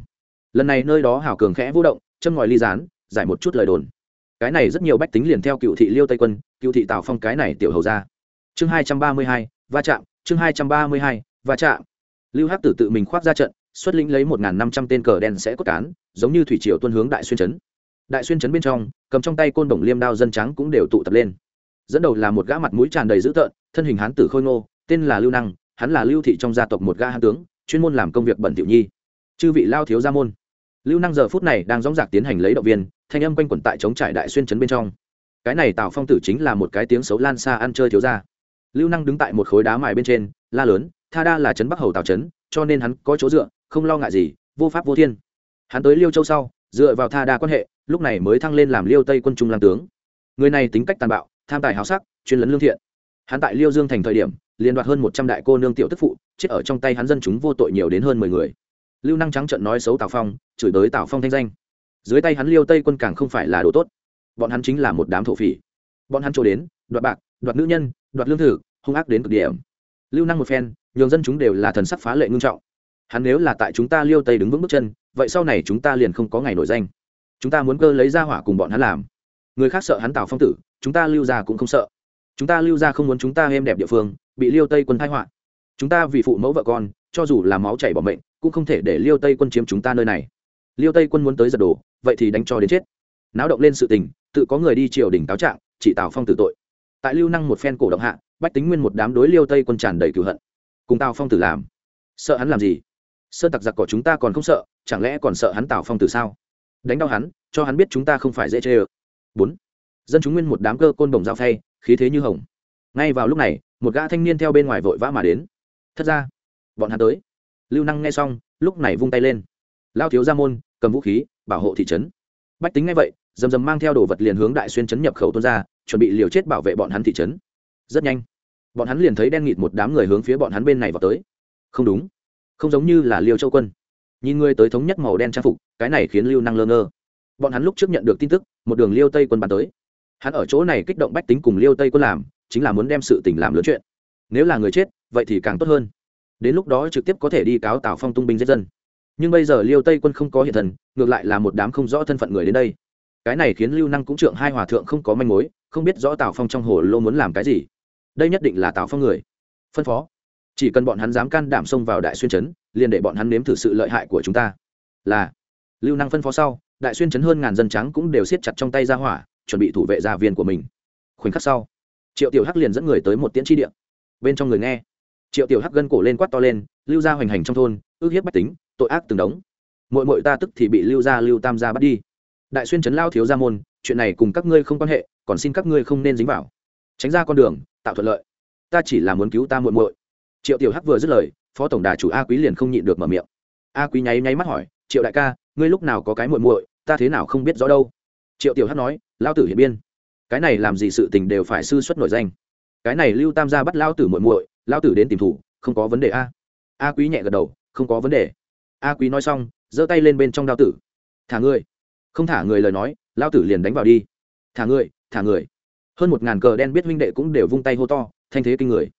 Speaker 1: Lần này nơi đó hào cường khẽ vô động, châm ngòi ly gián, giải một chút lời đồn. Cái này rất nhiều bách tính liền theo cựu thị liêu tây quân, cựu thị tào phong cái này tiểu hầu ra. Chương hai trăm ba mươi hai, va chạm, chương hai trăm ba mươi hai, va chạm. Lưu hắc tử tự mình khoác ra trận, xuất lĩnh lấy một năm trăm tên cờ đen sẽ cốt cán, giống như thủy triều tuân hướng đại xuyên trấn đại xuyên trấn bên trong, cầm trong tay côn đồng liêm đao dân trắng cũng đều tụ tập lên. Dẫn đầu là một gã mặt mũi tràn đầy dữ tợn, thân hình hán tử khôi ngô, tên là lưu năng, hắn là lưu thị trong gia tộc một gã hán tướng, chuyên môn làm công việc bẩn tiểu nhi. Chư vị lao thiếu gia môn. Lưu năng giờ phút này đang dóng dạc tiến hành lấy động viên, thanh âm quanh quẩn tại chống trải đại xuyên trấn bên trong. Cái này tào phong tử chính là một cái tiếng xấu lan xa ăn chơi thiếu gia. lưu năng đứng tại một khối đá mài bên trên, la lớn, tha đa là trấn bắc hầu tào trấn, cho nên hắn có chỗ dựa, không lo ngại gì, vô pháp vô thiên. Hắn tới liêu châu sau dựa vào tha đa quan hệ, lúc này mới thăng lên làm liêu tây quân trung làm tướng. Người này tính cách tàn bạo, tham tài háo sắc, chuyên lấn lương thiện. Hắn tại liêu dương thành thời điểm liên đoạt hơn một trăm đại cô nương tiểu tức phụ, chết ở trong tay hắn dân chúng vô tội nhiều đến hơn mười người. Lưu năng trắng trận nói xấu tào phong, chửi tới tào phong thanh danh. Dưới tay hắn liêu tây quân càng không phải là đồ tốt. Bọn hắn chính là một đám thổ phỉ. Bọn hắn trổ đến, đoạt bạc, đoạt nữ nhân, đoạt lương thực, hung ác đến cực điểm. Lưu năng một phen, nhường dân chúng đều là thần sắc phá lệ ngưng trọng. Hắn nếu là tại chúng ta liêu tây đứng vững bước chân vậy sau này chúng ta liền không có ngày nổi danh. Chúng ta muốn cơ lấy ra hỏa cùng bọn hắn làm. Người khác sợ hắn tào phong tử, chúng ta lưu ra cũng không sợ. Chúng ta lưu ra không muốn chúng ta êm đẹp địa phương, bị liêu tây quân thái họa. Chúng ta vì phụ mẫu vợ con, cho dù là máu chảy bỏ mệnh, cũng không thể để liêu tây quân chiếm chúng ta nơi này. Liêu tây quân muốn tới giật đồ, vậy thì đánh cho đến chết. Náo động lên sự tình, tự có người đi triều đình cáo trạng, chỉ tào phong tử tội. Tại lưu năng một phen cổ động hạ, bách tính nguyên một đám đối liêu tây quân tràn đầy cửu hận. Cùng tào phong tử làm. Sợ hắn làm gì? Sơn tặc giặc cỏ chúng ta còn không sợ, chẳng lẽ còn sợ hắn tào phong tử sao? Đánh đau hắn, cho hắn biết chúng ta không phải dễ chê ơ. Bốn. Dân chúng nguyên một đám cơ côn đồng dao phay, khí thế như hồng. Ngay vào lúc này, một gã thanh niên theo bên ngoài vội vã mà đến. Thật ra, bọn hắn tới. Lưu năng nghe xong, lúc này vung tay lên. Lao thiếu ra môn, cầm vũ khí, bảo hộ thị trấn. Bách tính ngay vậy dầm dầm mang theo đồ vật liền hướng đại xuyên trấn nhập khẩu tuôn ra, chuẩn bị liều chết bảo vệ bọn hắn thị trấn. Rất nhanh, bọn hắn liền thấy đen nghịt một đám người hướng phía bọn hắn bên này vào tới. Không đúng không giống như là liêu châu quân. Nhìn người tới thống nhất màu đen trang phục, cái này khiến lưu năng lơ ngơ. Bọn hắn lúc trước nhận được tin tức, một đường liêu tây quân bắn tới. Hắn ở chỗ này kích động bách tính cùng liêu tây quân làm, chính là muốn đem sự tình làm lớn chuyện. Nếu là người chết, vậy thì càng tốt hơn. Đến lúc đó trực tiếp có thể đi cáo tào phong tung binh giết dân. Nhưng bây giờ liêu tây quân không có hiện thần, ngược lại là một đám không rõ thân phận người đến đây. Cái này khiến lưu năng cũng trượng hai hòa thượng không có manh mối, không biết rõ tào phong trong hồ lô muốn làm cái gì. Đây nhất định là tào phong người. Phân phó chỉ cần bọn hắn dám can đảm xông vào đại xuyên trấn, liền để bọn hắn nếm thử sự lợi hại của chúng ta. Là, lưu năng phân phó sau, đại xuyên trấn hơn ngàn dân trắng cũng đều siết chặt trong tay ra hỏa, chuẩn bị thủ vệ gia viên của mình. Khoảnh khắc sau, triệu tiểu hắc liền dẫn người tới một tiễn tri địa. Bên trong người nghe, triệu tiểu hắc gân cổ lên quát to lên, lưu gia hoành hành trong thôn, ước hiếp bách tính, tội ác từng đống. Mội mội ta tức thì bị lưu gia, lưu tam gia bắt đi. Đại xuyên trấn lao thiếu gia môn, chuyện này cùng các ngươi không quan hệ, còn xin các ngươi không nên dính vào. Tránh ra con đường, tạo thuận lợi. Ta chỉ là muốn cứu ta muội muội triệu tiểu hắc vừa dứt lời, phó tổng đà chủ a quý liền không nhịn được mở miệng. A quý nháy nháy mắt hỏi, triệu đại ca, ngươi lúc nào có cái muội muội, ta thế nào không biết rõ đâu? Triệu tiểu hắc nói lao tử hiện biên. Cái này làm gì sự tình đều phải sư xuất nổi danh. Cái này lưu tam gia bắt lao tử muội muội lao tử đến tìm thủ, không có vấn đề a. A quý nhẹ gật đầu, không có vấn đề. A quý nói xong, giơ tay lên bên trong đao tử. Thả ngươi. Không thả người lời nói lao tử liền đánh vào đi. Thả người thả người. Hơn một ngàn cờ đen biết huynh đệ cũng đều vung tay hô to, thanh thế kinh người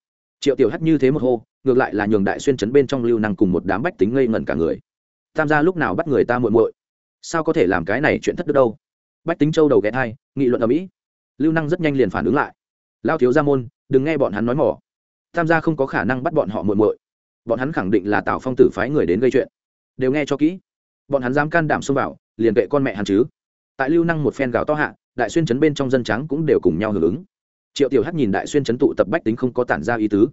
Speaker 1: triệu tiểu hắt như thế một hô, ngược lại là nhường đại xuyên chấn bên trong lưu năng cùng một đám bách tính ngây ngẩn cả người. Tam gia lúc nào bắt người ta muội muội? Sao có thể làm cái này chuyện thất đức đâu? Bách tính châu đầu ghé hai nghị luận ở mỹ. Lưu năng rất nhanh liền phản ứng lại. Lao thiếu gia môn, đừng nghe bọn hắn nói mỏ. Tam gia không có khả năng bắt bọn họ muội muội. Bọn hắn khẳng định là tào phong tử phái người đến gây chuyện. Đều nghe cho kỹ. Bọn hắn dám can đảm xông vào, liền kệ con mẹ hắn chứ. Tại lưu năng một phen gào to hạ, đại xuyên chấn bên trong dân trắng cũng đều cùng nhau hưởng ứng triệu tiểu hắc nhìn đại xuyên chấn tụ tập bách tính không có tản ra ý tứ.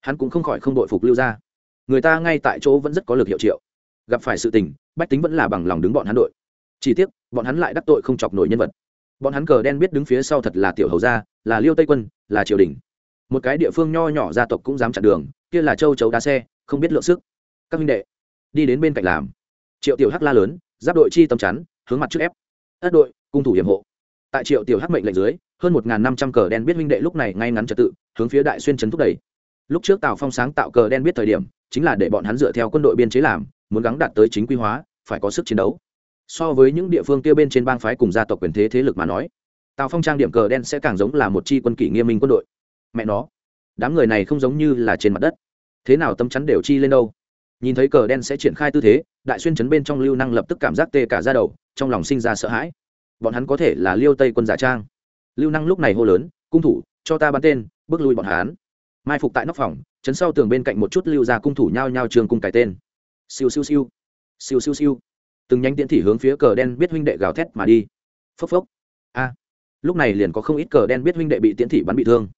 Speaker 1: Hắn cũng không khỏi không đội phục lưu ra người ta ngay tại chỗ vẫn rất có lực hiệu triệu. Gặp phải sự tình, bách tính vẫn là bằng lòng đứng bọn hắn đội. Chỉ tiếc, bọn hắn lại đắc tội không chọc nổi nhân vật. Bọn hắn cờ đen biết đứng phía sau thật là tiểu hầu gia, là liêu tây quân, là triều đình. Một cái địa phương nho nhỏ gia tộc cũng dám chặn đường, kia là châu chấu đá xe, không biết lượng sức. Các minh đệ, đi đến bên cạnh làm. Triệu tiểu hắc la lớn, giáp đội chi tầm chắn, hướng mặt trước ép. Ất đội, cung thủ hiểm hộ tại triệu tiểu hắc mệnh lệnh dưới, hơn một năm trăm cờ đen biết huynh đệ lúc này ngay ngắn trật tự, hướng phía đại xuyên trấn thúc đẩy. Lúc trước tào phong sáng tạo cờ đen biết thời điểm, chính là để bọn hắn dựa theo quân đội biên chế làm, muốn gắng đạt tới chính quy hóa, phải có sức chiến đấu. So với những địa phương kia bên trên bang phái cùng gia tộc quyền thế thế lực mà nói, tào phong trang điểm cờ đen sẽ càng giống là một chi quân kỷ nghiêm minh quân đội. Mẹ nó, đám người này không giống như là trên mặt đất. Thế nào tâm chắn đều chi lên đâu? Nhìn thấy cờ đen sẽ triển khai tư thế, đại xuyên chấn bên trong lưu năng lập tức cảm giác tê cả ra đầu, trong lòng sinh ra sợ hãi bọn hắn có thể là liêu tây quân giả trang. Lưu năng lúc này hô lớn, cung thủ, cho ta bắn tên, bước lui bọn hắn. Mai phục tại nóc phòng chấn sau tường bên cạnh một chút lưu ra cung thủ nhao nhao trường cung cải tên. Siêu siêu siêu. Siêu siêu siêu. Từng nhánh tiễn thị hướng phía cờ đen biết huynh đệ gào thét mà đi. Phốc phốc. A. Lúc này liền có không ít cờ đen biết huynh đệ bị tiễn thị bắn bị thương.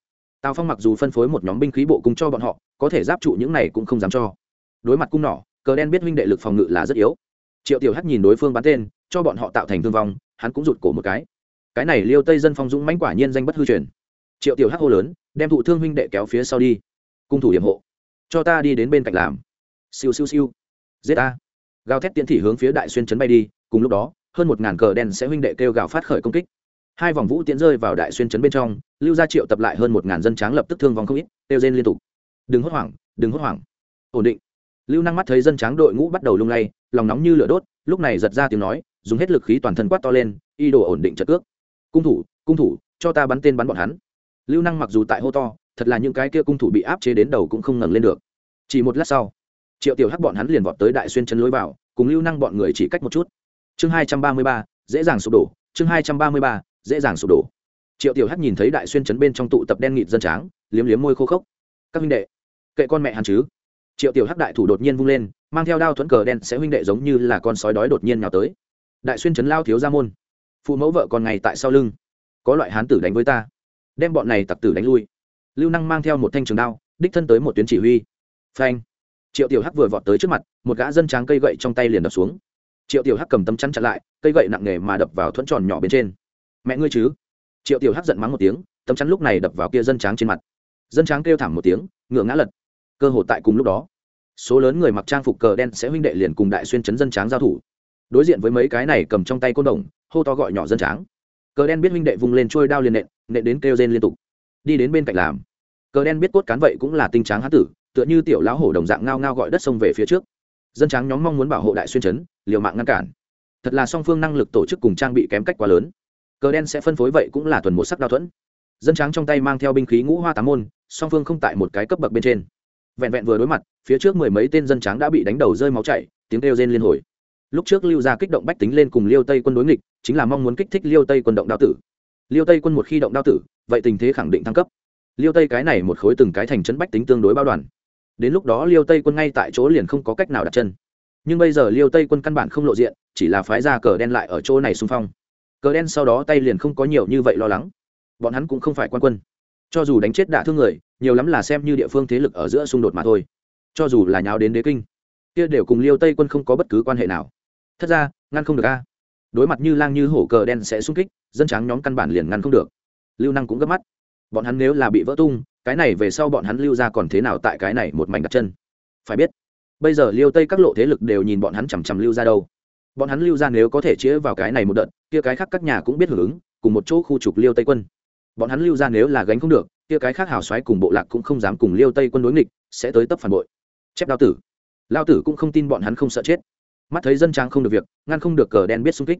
Speaker 1: Tào phong mặc dù phân phối một nhóm binh khí bộ cung cho bọn họ, có thể giáp trụ những này cũng không dám cho. Đối mặt cung nỏ, cờ đen biết huynh đệ lực phòng ngự là rất yếu. Triệu tiểu hắc nhìn đối phương bắn tên, cho bọn họ tạo thành thương vong hắn cũng rụt cổ một cái. Cái này liêu tây dân phong dũng mãnh quả nhiên danh bất hư truyền. Triệu tiểu hắc hô lớn, đem thụ thương huynh đệ kéo phía sau đi. Cung thủ điểm hộ. Cho ta đi đến bên cạnh làm. Siêu siêu siêu. Giết ta. Gào thét tiễn thị hướng phía đại xuyên trấn bay đi, cùng lúc đó, hơn một ngàn cờ đen sẽ huynh đệ kêu gào phát khởi công kích. Hai vòng vũ tiễn rơi vào đại xuyên trấn bên trong, lưu gia triệu tập lại hơn một ngàn dân tráng lập tức thương vong không ít, kêu rên liên tục. Đừng hốt hoảng, đừng hốt hoảng. Ổn định. Lưu năng mắt thấy dân tráng đội ngũ bắt đầu lung lay, lòng nóng như lửa đốt, lúc này giật ra tiếng nói dùng hết lực khí toàn thân quát to lên y đồ ổn định trận cước. Cung thủ cung thủ, cho ta bắn tên bắn bọn hắn. Lưu năng mặc dù tại hô to, thật là những cái kia cung thủ bị áp chế đến đầu cũng không ngẩng lên được. Chỉ một lát sau, triệu tiểu hắc bọn hắn liền vọt tới đại xuyên chân lối vào, cùng lưu năng bọn người chỉ cách một chút. Chương hai trăm ba mươi ba, dễ dàng sụp đổ, chương hai trăm ba mươi ba, dễ dàng sụp đổ. Triệu tiểu hắc nhìn thấy đại xuyên chấn bên trong tụ tập đen nghịt dân tráng, liếm liếm môi khô khốc. Các huynh đệ, kệ con mẹ hắn chứ. Triệu tiểu hắc đại thủ đột nhiên vung lên, mang theo đao thuẫn cờ đen sẽ huynh đệ giống như là con sói đói đột nhiên nhào tới đại xuyên chấn lao thiếu ra môn. Phụ mẫu vợ còn ngày tại sau lưng. Có loại hán tử đánh với ta. Đem bọn này tặc tử đánh lui. Lưu năng mang theo một thanh trường đao, đích thân tới một tuyến chỉ huy. Phanh. Triệu tiểu hắc vừa vọt tới trước mặt, một gã dân tráng cây gậy trong tay liền đập xuống. Triệu tiểu hắc cầm tấm chắn chặn lại, cây gậy nặng nề mà đập vào thuẫn tròn nhỏ bên trên. Mẹ ngươi chứ? Triệu tiểu hắc giận mắng một tiếng, tấm chắn lúc này đập vào kia dân tráng trên mặt. Dân tráng kêu thảm một tiếng, ngựa ngã lật. Cơ hội tại cùng lúc đó, số lớn người mặc trang phục cờ đen sẽ huynh đệ liền cùng đại xuyên chấn dân tráng giao thủ đối diện với mấy cái này cầm trong tay côn đồng, hô to gọi nhỏ dân tráng. Cờ đen biết huynh đệ vung lên trôi đao liền nện nện đến kêu rên liên tục. Đi đến bên cạnh làm. Cờ đen biết cốt cán vậy cũng là tinh tráng hán tử, tựa như tiểu lão hổ đồng dạng ngao ngao gọi đất sông về phía trước. Dân tráng nhóm mong muốn bảo hộ đại xuyên chấn liều mạng ngăn cản. Thật là song phương năng lực tổ chức cùng trang bị kém cách quá lớn. Cờ đen sẽ phân phối vậy cũng là thuần một sắc đao thuẫn. Dân tráng trong tay mang theo binh khí ngũ hoa tám môn, song phương không tại một cái cấp bậc bên trên. Vẹn vẹn vừa đối mặt, phía trước mười mấy tên dân tráng đã bị đánh đầu rơi máu chảy, tiếng kêu rên liên hồi lúc trước lưu gia kích động bách tính lên cùng liêu tây quân đối nghịch, chính là mong muốn kích thích liêu tây quân động đao tử. Liêu tây quân một khi động đao tử, vậy tình thế khẳng định thăng cấp. Liêu tây cái này một khối từng cái thành trấn bách tính tương đối bao đoàn. Đến lúc đó liêu tây quân ngay tại chỗ liền không có cách nào đặt chân. Nhưng bây giờ liêu tây quân căn bản không lộ diện, chỉ là phái ra cờ đen lại ở chỗ này xung phong. Cờ đen sau đó tay liền không có nhiều như vậy lo lắng. Bọn hắn cũng không phải quan quân. Cho dù đánh chết đả thương người, nhiều lắm là xem như địa phương thế lực ở giữa xung đột mà thôi. Cho dù là nháo đến đế kinh, kia đều cùng liêu tây quân không có bất cứ quan hệ nào thật ra, ngăn không được a. Đối mặt như lang như hổ cờ đen sẽ sung kích, dân trắng nhóm căn bản liền ngăn không được. Lưu năng cũng gấp mắt. Bọn hắn nếu là bị vỡ tung, cái này về sau bọn hắn lưu ra còn thế nào tại cái này một mảnh đặt chân? Phải biết, bây giờ liêu tây các lộ thế lực đều nhìn bọn hắn chằm chằm lưu ra đâu. Bọn hắn lưu ra nếu có thể chĩa vào cái này một đợt, kia cái khác các nhà cũng biết hưởng ứng, cùng một chỗ khu trục liêu tây quân. Bọn hắn lưu ra nếu là gánh không được, kia cái khác hào xoáy cùng bộ lạc cũng không dám cùng liêu tây quân đối nghịch, sẽ tới tấp phản bội. Chép đao tử. Lao tử cũng không tin bọn hắn không sợ chết mắt thấy dân trang không được việc, ngăn không được cờ đen biết xung kích.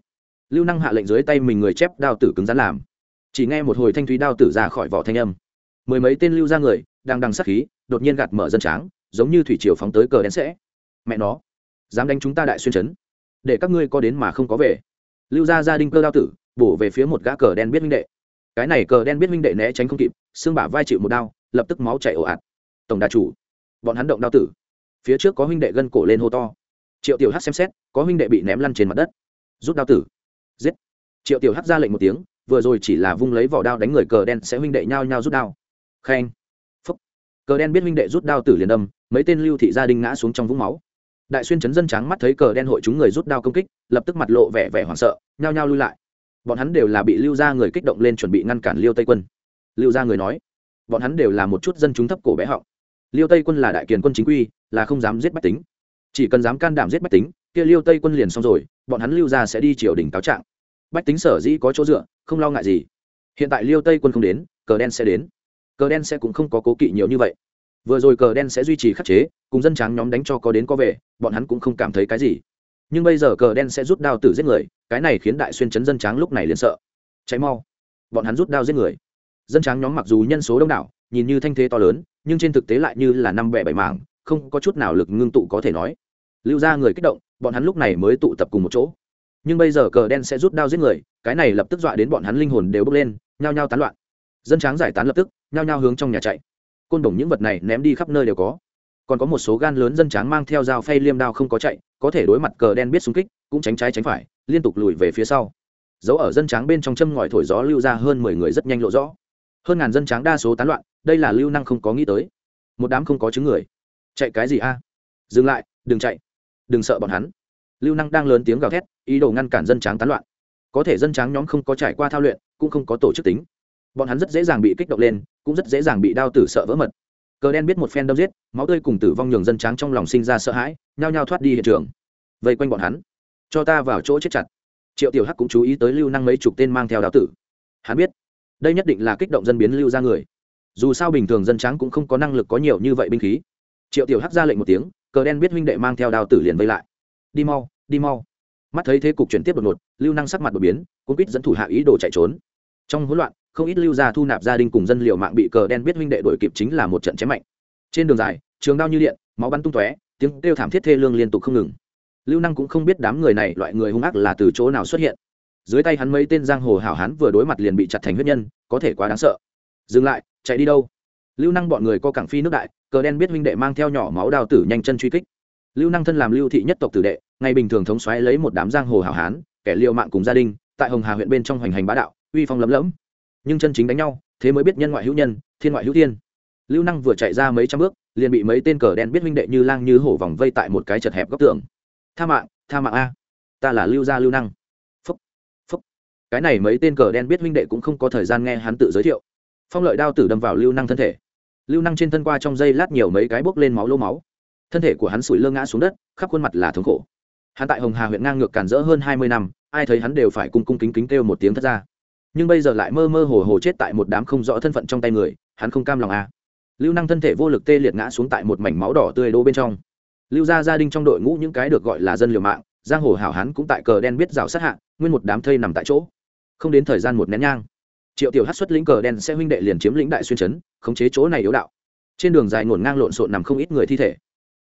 Speaker 1: Lưu năng hạ lệnh dưới tay mình người chép đao tử cứng rắn làm. Chỉ nghe một hồi thanh thúy đao tử ra khỏi vỏ thanh âm. Mười mấy tên lưu ra người, đang đằng sắc khí, đột nhiên gạt mở dân tráng, giống như thủy triều phóng tới cờ đen sẽ. Mẹ nó, dám đánh chúng ta đại xuyên chấn để các ngươi có đến mà không có về. Lưu ra gia đình cơ đao tử, bổ về phía một gã cờ đen biết minh đệ. Cái này cờ đen biết minh đệ né tránh không kịp, xương bả vai chịu một đao, lập tức máu chảy ồ ạt. Tổng đà chủ, bọn hắn động đao tử. Phía trước có huynh đệ gân cổ lên hô to triệu tiểu hát xem xét, có huynh đệ bị ném lăn trên mặt đất. Rút đao tử. Giết. Triệu tiểu hát ra lệnh một tiếng, vừa rồi chỉ là vung lấy vỏ đao đánh người cờ đen sẽ huynh đệ nhao nhao rút đao. Khen. Phúc. Cờ đen biết huynh đệ rút đao tử liền đâm, mấy tên lưu thị gia đình ngã xuống trong vũng máu. Đại xuyên chấn dân trắng mắt thấy cờ đen hội chúng người rút đao công kích, lập tức mặt lộ vẻ vẻ hoảng sợ, nhao nhao lui lại. Bọn hắn đều là bị lưu ra người kích động lên chuẩn bị ngăn cản liêu tây quân. Lưu ra người nói, bọn hắn đều là một chút dân chúng thấp cổ bé họng. Liêu tây quân là đại kiền quân chính quy, là không dám giết bách tính chỉ cần dám can đảm giết bách tính, kia liêu tây quân liền xong rồi, bọn hắn lưu ra sẽ đi triều đình cáo trạng. Bách tính sở dĩ có chỗ dựa, không lo ngại gì. Hiện tại liêu tây quân không đến, cờ đen sẽ đến. Cờ đen sẽ cũng không có cố kỵ nhiều như vậy. Vừa rồi cờ đen sẽ duy trì khắc chế, cùng dân trắng nhóm đánh cho có đến có về, bọn hắn cũng không cảm thấy cái gì. Nhưng bây giờ cờ đen sẽ rút đao tử giết người, cái này khiến đại xuyên chấn dân trắng lúc này liền sợ. Cháy mau. Bọn hắn rút đao giết người. Dân trắng nhóm mặc dù nhân số đông đảo, nhìn như thanh thế to lớn, nhưng trên thực tế lại như là năm bẻ bảy mảng, không có chút nào lực ngưng tụ có thể nói lưu ra người kích động, bọn hắn lúc này mới tụ tập cùng một chỗ. Nhưng bây giờ cờ đen sẽ rút đao giết người, cái này lập tức dọa đến bọn hắn linh hồn đều bốc lên, nhao nhao tán loạn. Dân tráng giải tán lập tức, nhao nhao hướng trong nhà chạy. Côn đồng những vật này ném đi khắp nơi đều có. Còn có một số gan lớn dân tráng mang theo dao phay liêm đao không có chạy, có thể đối mặt cờ đen biết xung kích, cũng tránh trái tránh phải, liên tục lùi về phía sau. Dấu ở dân tráng bên trong châm ngòi thổi gió lưu ra hơn mười người rất nhanh lộ rõ. Hơn ngàn dân tráng đa số tán loạn, đây là lưu năng không có nghĩ tới. Một đám không có chứng người. Chạy cái gì a? Dừng lại, đừng chạy đừng sợ bọn hắn. Lưu năng đang lớn tiếng gào thét, ý đồ ngăn cản dân tráng tán loạn. Có thể dân tráng nhóm không có trải qua thao luyện, cũng không có tổ chức tính. Bọn hắn rất dễ dàng bị kích động lên, cũng rất dễ dàng bị đao tử sợ vỡ mật. Cờ đen biết một phen đâm giết, máu tươi cùng tử vong nhường dân tráng trong lòng sinh ra sợ hãi, nhao nhao thoát đi hiện trường. Vây quanh bọn hắn. Cho ta vào chỗ chết chặt. Triệu tiểu hắc cũng chú ý tới lưu năng mấy chục tên mang theo đao tử. Hắn biết, đây nhất định là kích động dân biến lưu ra người. Dù sao bình thường dân tráng cũng không có năng lực có nhiều như vậy binh khí. Triệu tiểu hắc ra lệnh một tiếng cờ đen biết huynh đệ mang theo đao tử liền vây lại. Đi mau đi mau. Mắt thấy thế cục chuyển tiếp đột ngột, lưu năng sắc mặt đột biến cũng quýt dẫn thủ hạ ý đồ chạy trốn. Trong hỗn loạn, không ít lưu gia thu nạp gia đình cùng dân liệu mạng bị cờ đen biết huynh đệ đổi kịp chính là một trận chém mạnh. Trên đường dài, trường đao như điện, máu bắn tung tóe, tiếng kêu thảm thiết thê lương liên tục không ngừng. Lưu năng cũng không biết đám người này loại người hung ác là từ chỗ nào xuất hiện. Dưới tay hắn mấy tên giang hồ hảo hán vừa đối mặt liền bị chặt thành huyết nhân, có thể quá đáng sợ. Dừng lại, chạy đi đâu? Lưu năng bọn người co cảng phi nước đại, cờ đen biết huynh đệ mang theo nhỏ máu đào tử nhanh chân truy kích. Lưu năng thân làm lưu thị nhất tộc tử đệ, ngày bình thường thống xoáy lấy một đám giang hồ hảo hán, kẻ liệu mạng cùng gia đình, tại hồng hà huyện bên trong hoành hành bá đạo, uy phong lấm lẫm. Nhưng chân chính đánh nhau, thế mới biết nhân ngoại hữu nhân, thiên ngoại hữu thiên. Lưu năng vừa chạy ra mấy trăm bước, liền bị mấy tên cờ đen biết huynh đệ như lang như hổ vòng vây tại một cái chật hẹp góc tường. Tha mạng tha mạng a. Ta là lưu gia lưu năng. Phúc phúc. Cái này mấy tên cờ đen biết huynh đệ cũng không có thời gian nghe hắn tự giới thiệu. Phong lợi đao tử đâm vào lưu năng thân thể lưu năng trên thân qua trong dây lát nhiều mấy cái bốc lên máu lô máu. Thân thể của hắn sủi lơ ngã xuống đất, khắp khuôn mặt là thống khổ. Hắn tại hồng hà huyện ngang ngược càn rỡ hơn hai mươi năm, ai thấy hắn đều phải cung cung kính kính kêu một tiếng thất ra nhưng bây giờ lại mơ mơ hồ hồ chết tại một đám không rõ thân phận trong tay người, hắn không cam lòng à. lưu năng thân thể vô lực tê liệt ngã xuống tại một mảnh máu đỏ tươi đô bên trong. Lưu gia gia đình trong đội ngũ những cái được gọi là dân liều mạng, giang hồ hảo hán cũng tại cờ đen biết rào sát hạ, nguyên một đám thây nằm tại chỗ. Không đến thời gian một nén nhang, triệu tiểu hát xuất lĩnh cờ đen sẽ huynh đệ liền chiếm lĩnh đại xuyên chấn khống chế chỗ này yếu đạo. Trên đường dài ngổn ngang lộn xộn nằm không ít người thi thể.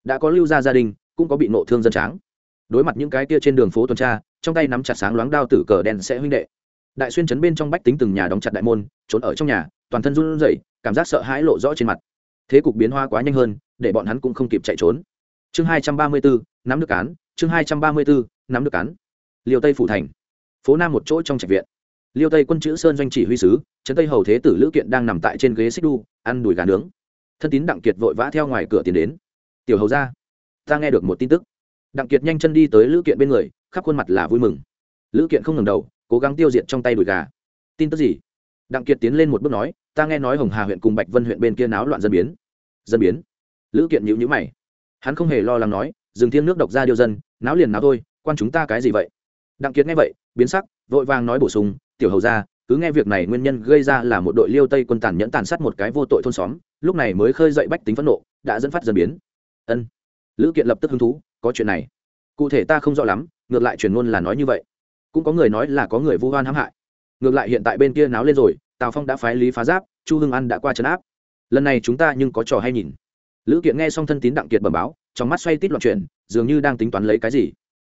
Speaker 1: Đã có lưu gia gia đình, cũng có bị nộ thương dân tráng. Đối mặt những cái kia trên đường phố tuần tra, trong tay nắm chặt sáng loáng đao tử cờ đen sẽ huynh đệ. Đại xuyên chấn bên trong bách tính từng nhà đóng chặt đại môn, trốn ở trong nhà, toàn thân run rẩy, cảm giác sợ hãi lộ rõ trên mặt. Thế cục biến hoa quá nhanh hơn, để bọn hắn cũng không kịp chạy trốn. Chương hai trăm ba mươi bốn, nắm được cán chương hai trăm ba mươi bốn, nắm được cán liêu tây phủ thành. Phố nam một chỗ trong trạch viện. Liêu tây quân chữ sơn doanh chỉ huy sứ, trấn tây hầu thế tử lữ kiện đang nằm tại trên ghế xích đu ăn đùi gà nướng. Thân tín đặng kiệt vội vã theo ngoài cửa tiến đến. Tiểu hầu ra ta nghe được một tin tức. Đặng kiệt nhanh chân đi tới lữ kiện bên người, khắp khuôn mặt là vui mừng. Lữ kiện không ngừng đầu, cố gắng tiêu diệt trong tay đùi gà. Tin tức gì? Đặng kiệt tiến lên một bước nói, ta nghe nói hồng hà huyện cùng bạch vân huyện bên kia náo loạn dân biến. Dân biến? Lữ kiện nhữ nhữ mày. Hắn không hề lo lắng nói dừng thiên nước độc ra điêu dân, náo liền náo thôi, quan chúng ta cái gì vậy? Đặng kiệt nghe vậy, biến sắc, vội vàng nói bổ sung, tiểu hầu ra cứ nghe việc này nguyên nhân gây ra là một đội liêu tây quân tàn nhẫn tàn sát một cái vô tội thôn xóm, lúc này mới khơi dậy bách tính phẫn nộ, đã dẫn phát dân biến. Ân. Lữ kiện lập tức hứng thú, có chuyện này. Cụ thể ta không rõ lắm, ngược lại truyền ngôn là nói như vậy. Cũng có người nói là có người vu hoan hãm hại. Ngược lại hiện tại bên kia náo lên rồi, tào phong đã phái lý phá giáp, chu hưng an đã qua trấn áp. Lần này chúng ta nhưng có trò hay nhìn. Lữ kiện nghe xong thân tín đặng kiệt bẩm báo, trong mắt xoay tít loạn chuyện dường như đang tính toán lấy cái gì.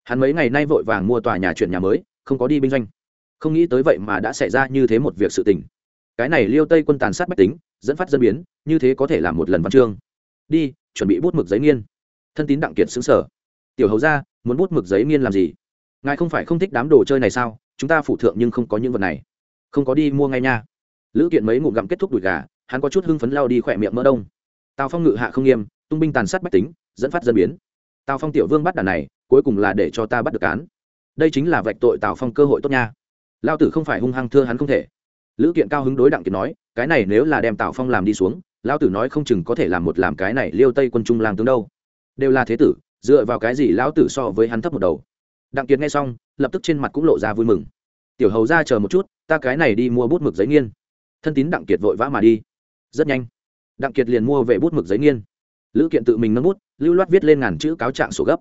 Speaker 1: Hắn mấy ngày nay vội vàng mua tòa nhà chuyển nhà mới, không có đi binh doanh không nghĩ tới vậy mà đã xảy ra như thế một việc sự tình. Cái này liêu tây quân tàn sát bách tính, dẫn phát dân biến, như thế có thể là một lần văn chương. Đi, chuẩn bị bút mực giấy nghiên. Thân tín đặng kiệt xứng sở tiểu hầu ra muốn bút mực giấy nghiên làm gì? Ngài không phải không thích đám đồ chơi này sao? Chúng ta phụ thượng nhưng không có những vật này. Không có đi mua ngay nha. Lữ kiện mấy ngụm gặm kết thúc đùi gà, hắn có chút hưng phấn lao đi khỏe miệng mỡ đông. Tào phong ngự hạ không nghiêm, tung binh tàn sát bách tính, dẫn phát dân biến. Tào phong tiểu vương bắt đàn này, cuối cùng là để cho ta bắt được cán đây chính là vạch tội tào phong cơ hội tốt nha lao tử không phải hung hăng thưa hắn không thể. Lữ kiện cao hứng đối đặng kiệt nói, cái này nếu là đem tào phong làm đi xuống, lao tử nói không chừng có thể làm một làm cái này liêu tây quân trung lang tướng đâu. Đều là thế tử, dựa vào cái gì lão tử so với hắn thấp một đầu? Đặng kiệt nghe xong, lập tức trên mặt cũng lộ ra vui mừng. Tiểu hầu ra chờ một chút, ta cái này đi mua bút mực giấy nghiên. Thân tín đặng kiệt vội vã mà đi. Rất nhanh, đặng kiệt liền mua về bút mực giấy nghiên. Lữ kiện tự mình nâng bút, lưu loát viết lên ngàn chữ cáo trạng sổ gấp.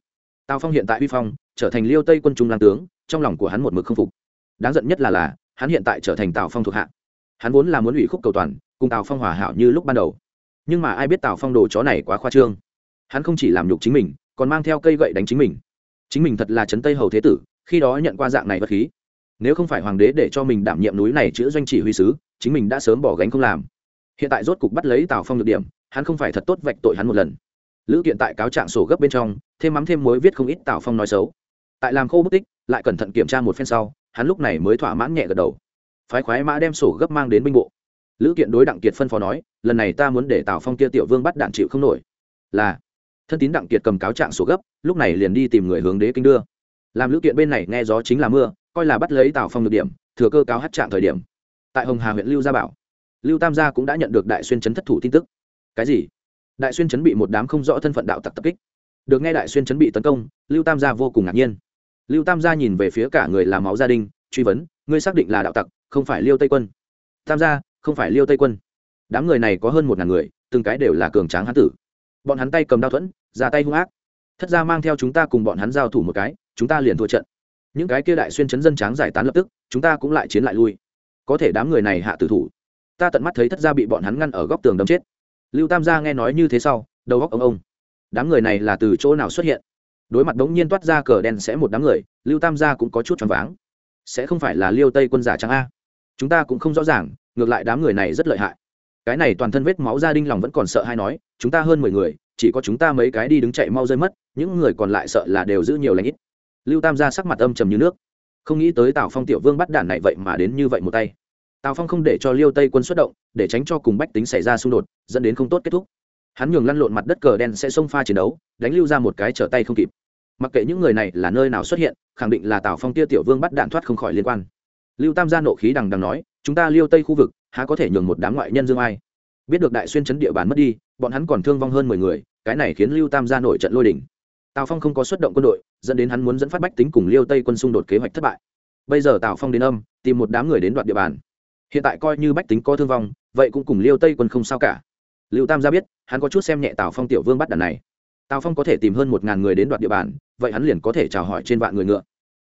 Speaker 1: Tào phong hiện tại uy phong, trở thành liêu tây quân trung lang tướng, trong lòng của hắn một mực không phục đáng giận nhất là là, hắn hiện tại trở thành tào phong thuộc hạ. Hắn vốn là muốn ủy khúc cầu toàn, cùng tào phong hòa hảo như lúc ban đầu. Nhưng mà ai biết tào phong đồ chó này quá khoa trương. Hắn không chỉ làm nhục chính mình, còn mang theo cây gậy đánh chính mình. Chính mình thật là trấn tây hầu thế tử, khi đó nhận qua dạng này vật khí. Nếu không phải hoàng đế để cho mình đảm nhiệm núi này chữa doanh chỉ huy sứ, chính mình đã sớm bỏ gánh không làm. Hiện tại rốt cục bắt lấy tào phong được điểm, hắn không phải thật tốt vạch tội hắn một lần. Lữ kiện tại cáo trạng sổ gấp bên trong, thêm mắm thêm mối viết không ít tào phong nói xấu. Tại làm khô bút tích, lại cẩn thận kiểm tra một phen sau hắn lúc này mới thỏa mãn nhẹ gật đầu. Phái khoái mã đem sổ gấp mang đến binh bộ. Lữ kiện đối đặng kiệt phân phó nói, lần này ta muốn để tào phong kia tiểu vương bắt đạn chịu không nổi. Là, thân tín đặng kiệt cầm cáo trạng sổ gấp, lúc này liền đi tìm người hướng đế kinh đưa. Làm lữ kiện bên này nghe gió chính là mưa, coi là bắt lấy tào phong được điểm, thừa cơ cáo hát trạng thời điểm. Tại hồng hà huyện lưu gia bảo, lưu tam gia cũng đã nhận được đại xuyên chấn thất thủ tin tức. Cái gì? Đại xuyên chấn bị một đám không rõ thân phận đạo tặc tập kích. Được nghe đại xuyên chấn bị tấn công, lưu tam gia vô cùng ngạc nhiên lưu tam gia nhìn về phía cả người làm máu gia đình, truy vấn, ngươi xác định là đạo tặc, không phải liêu tây quân? Tam gia, không phải liêu tây quân. Đám người này có hơn một ngàn người, từng cái đều là cường tráng hán tử. Bọn hắn tay cầm đao thuẫn, ra tay hung ác. Thất gia mang theo chúng ta cùng bọn hắn giao thủ một cái, chúng ta liền thua trận. Những cái kia đại xuyên chấn dân tráng giải tán lập tức, chúng ta cũng lại chiến lại lui. Có thể đám người này hạ tử thủ. Ta tận mắt thấy thất gia bị bọn hắn ngăn ở góc tường đâm chết. Lưu tam gia nghe nói như thế sau, đầu góc ông ông. Đám người này là từ chỗ nào xuất hiện? Đối mặt đống nhiên toát ra cờ đen sẽ một đám người, lưu tam gia cũng có chút choáng váng. Sẽ không phải là liêu tây quân giả trắng a? Chúng ta cũng không rõ ràng, ngược lại đám người này rất lợi hại. Cái này toàn thân vết máu gia đình lòng vẫn còn sợ hay nói, chúng ta hơn mười người, chỉ có chúng ta mấy cái đi đứng chạy mau rơi mất, những người còn lại sợ là đều giữ nhiều lãnh ít. Lưu tam gia sắc mặt âm trầm như nước. Không nghĩ tới tào phong tiểu vương bắt đạn này vậy mà đến như vậy một tay. Tào phong không để cho liêu tây quân xuất động, để tránh cho cùng bách tính xảy ra xung đột, dẫn đến không tốt kết thúc. Hắn nhường lăn lộn mặt đất cờ đen sẽ xông pha chiến đấu, đánh lưu ra một cái trở tay không kịp mặc kệ những người này là nơi nào xuất hiện, khẳng định là tào phong tia tiểu vương bắt đạn thoát không khỏi liên quan. Lưu tam gia nộ khí đằng đằng nói, chúng ta liêu tây khu vực, há có thể nhường một đám ngoại nhân dương ai? Biết được đại xuyên chấn địa bàn mất đi, bọn hắn còn thương vong hơn mười người, cái này khiến lưu tam gia nổi trận lôi đỉnh. Tào phong không có xuất động quân đội, dẫn đến hắn muốn dẫn phát bách tính cùng liêu tây quân xung đột kế hoạch thất bại. Bây giờ tào phong đến âm, tìm một đám người đến đoạt địa bàn. Hiện tại coi như bách tính có thương vong, vậy cũng cùng liêu tây quân không sao cả. Lưu tam gia biết, hắn có chút xem nhẹ tào phong tiểu vương bắt đàn này tào phong có thể tìm hơn một ngàn người đến đoạt địa bàn, vậy hắn liền có thể chào hỏi trên vạn người ngựa.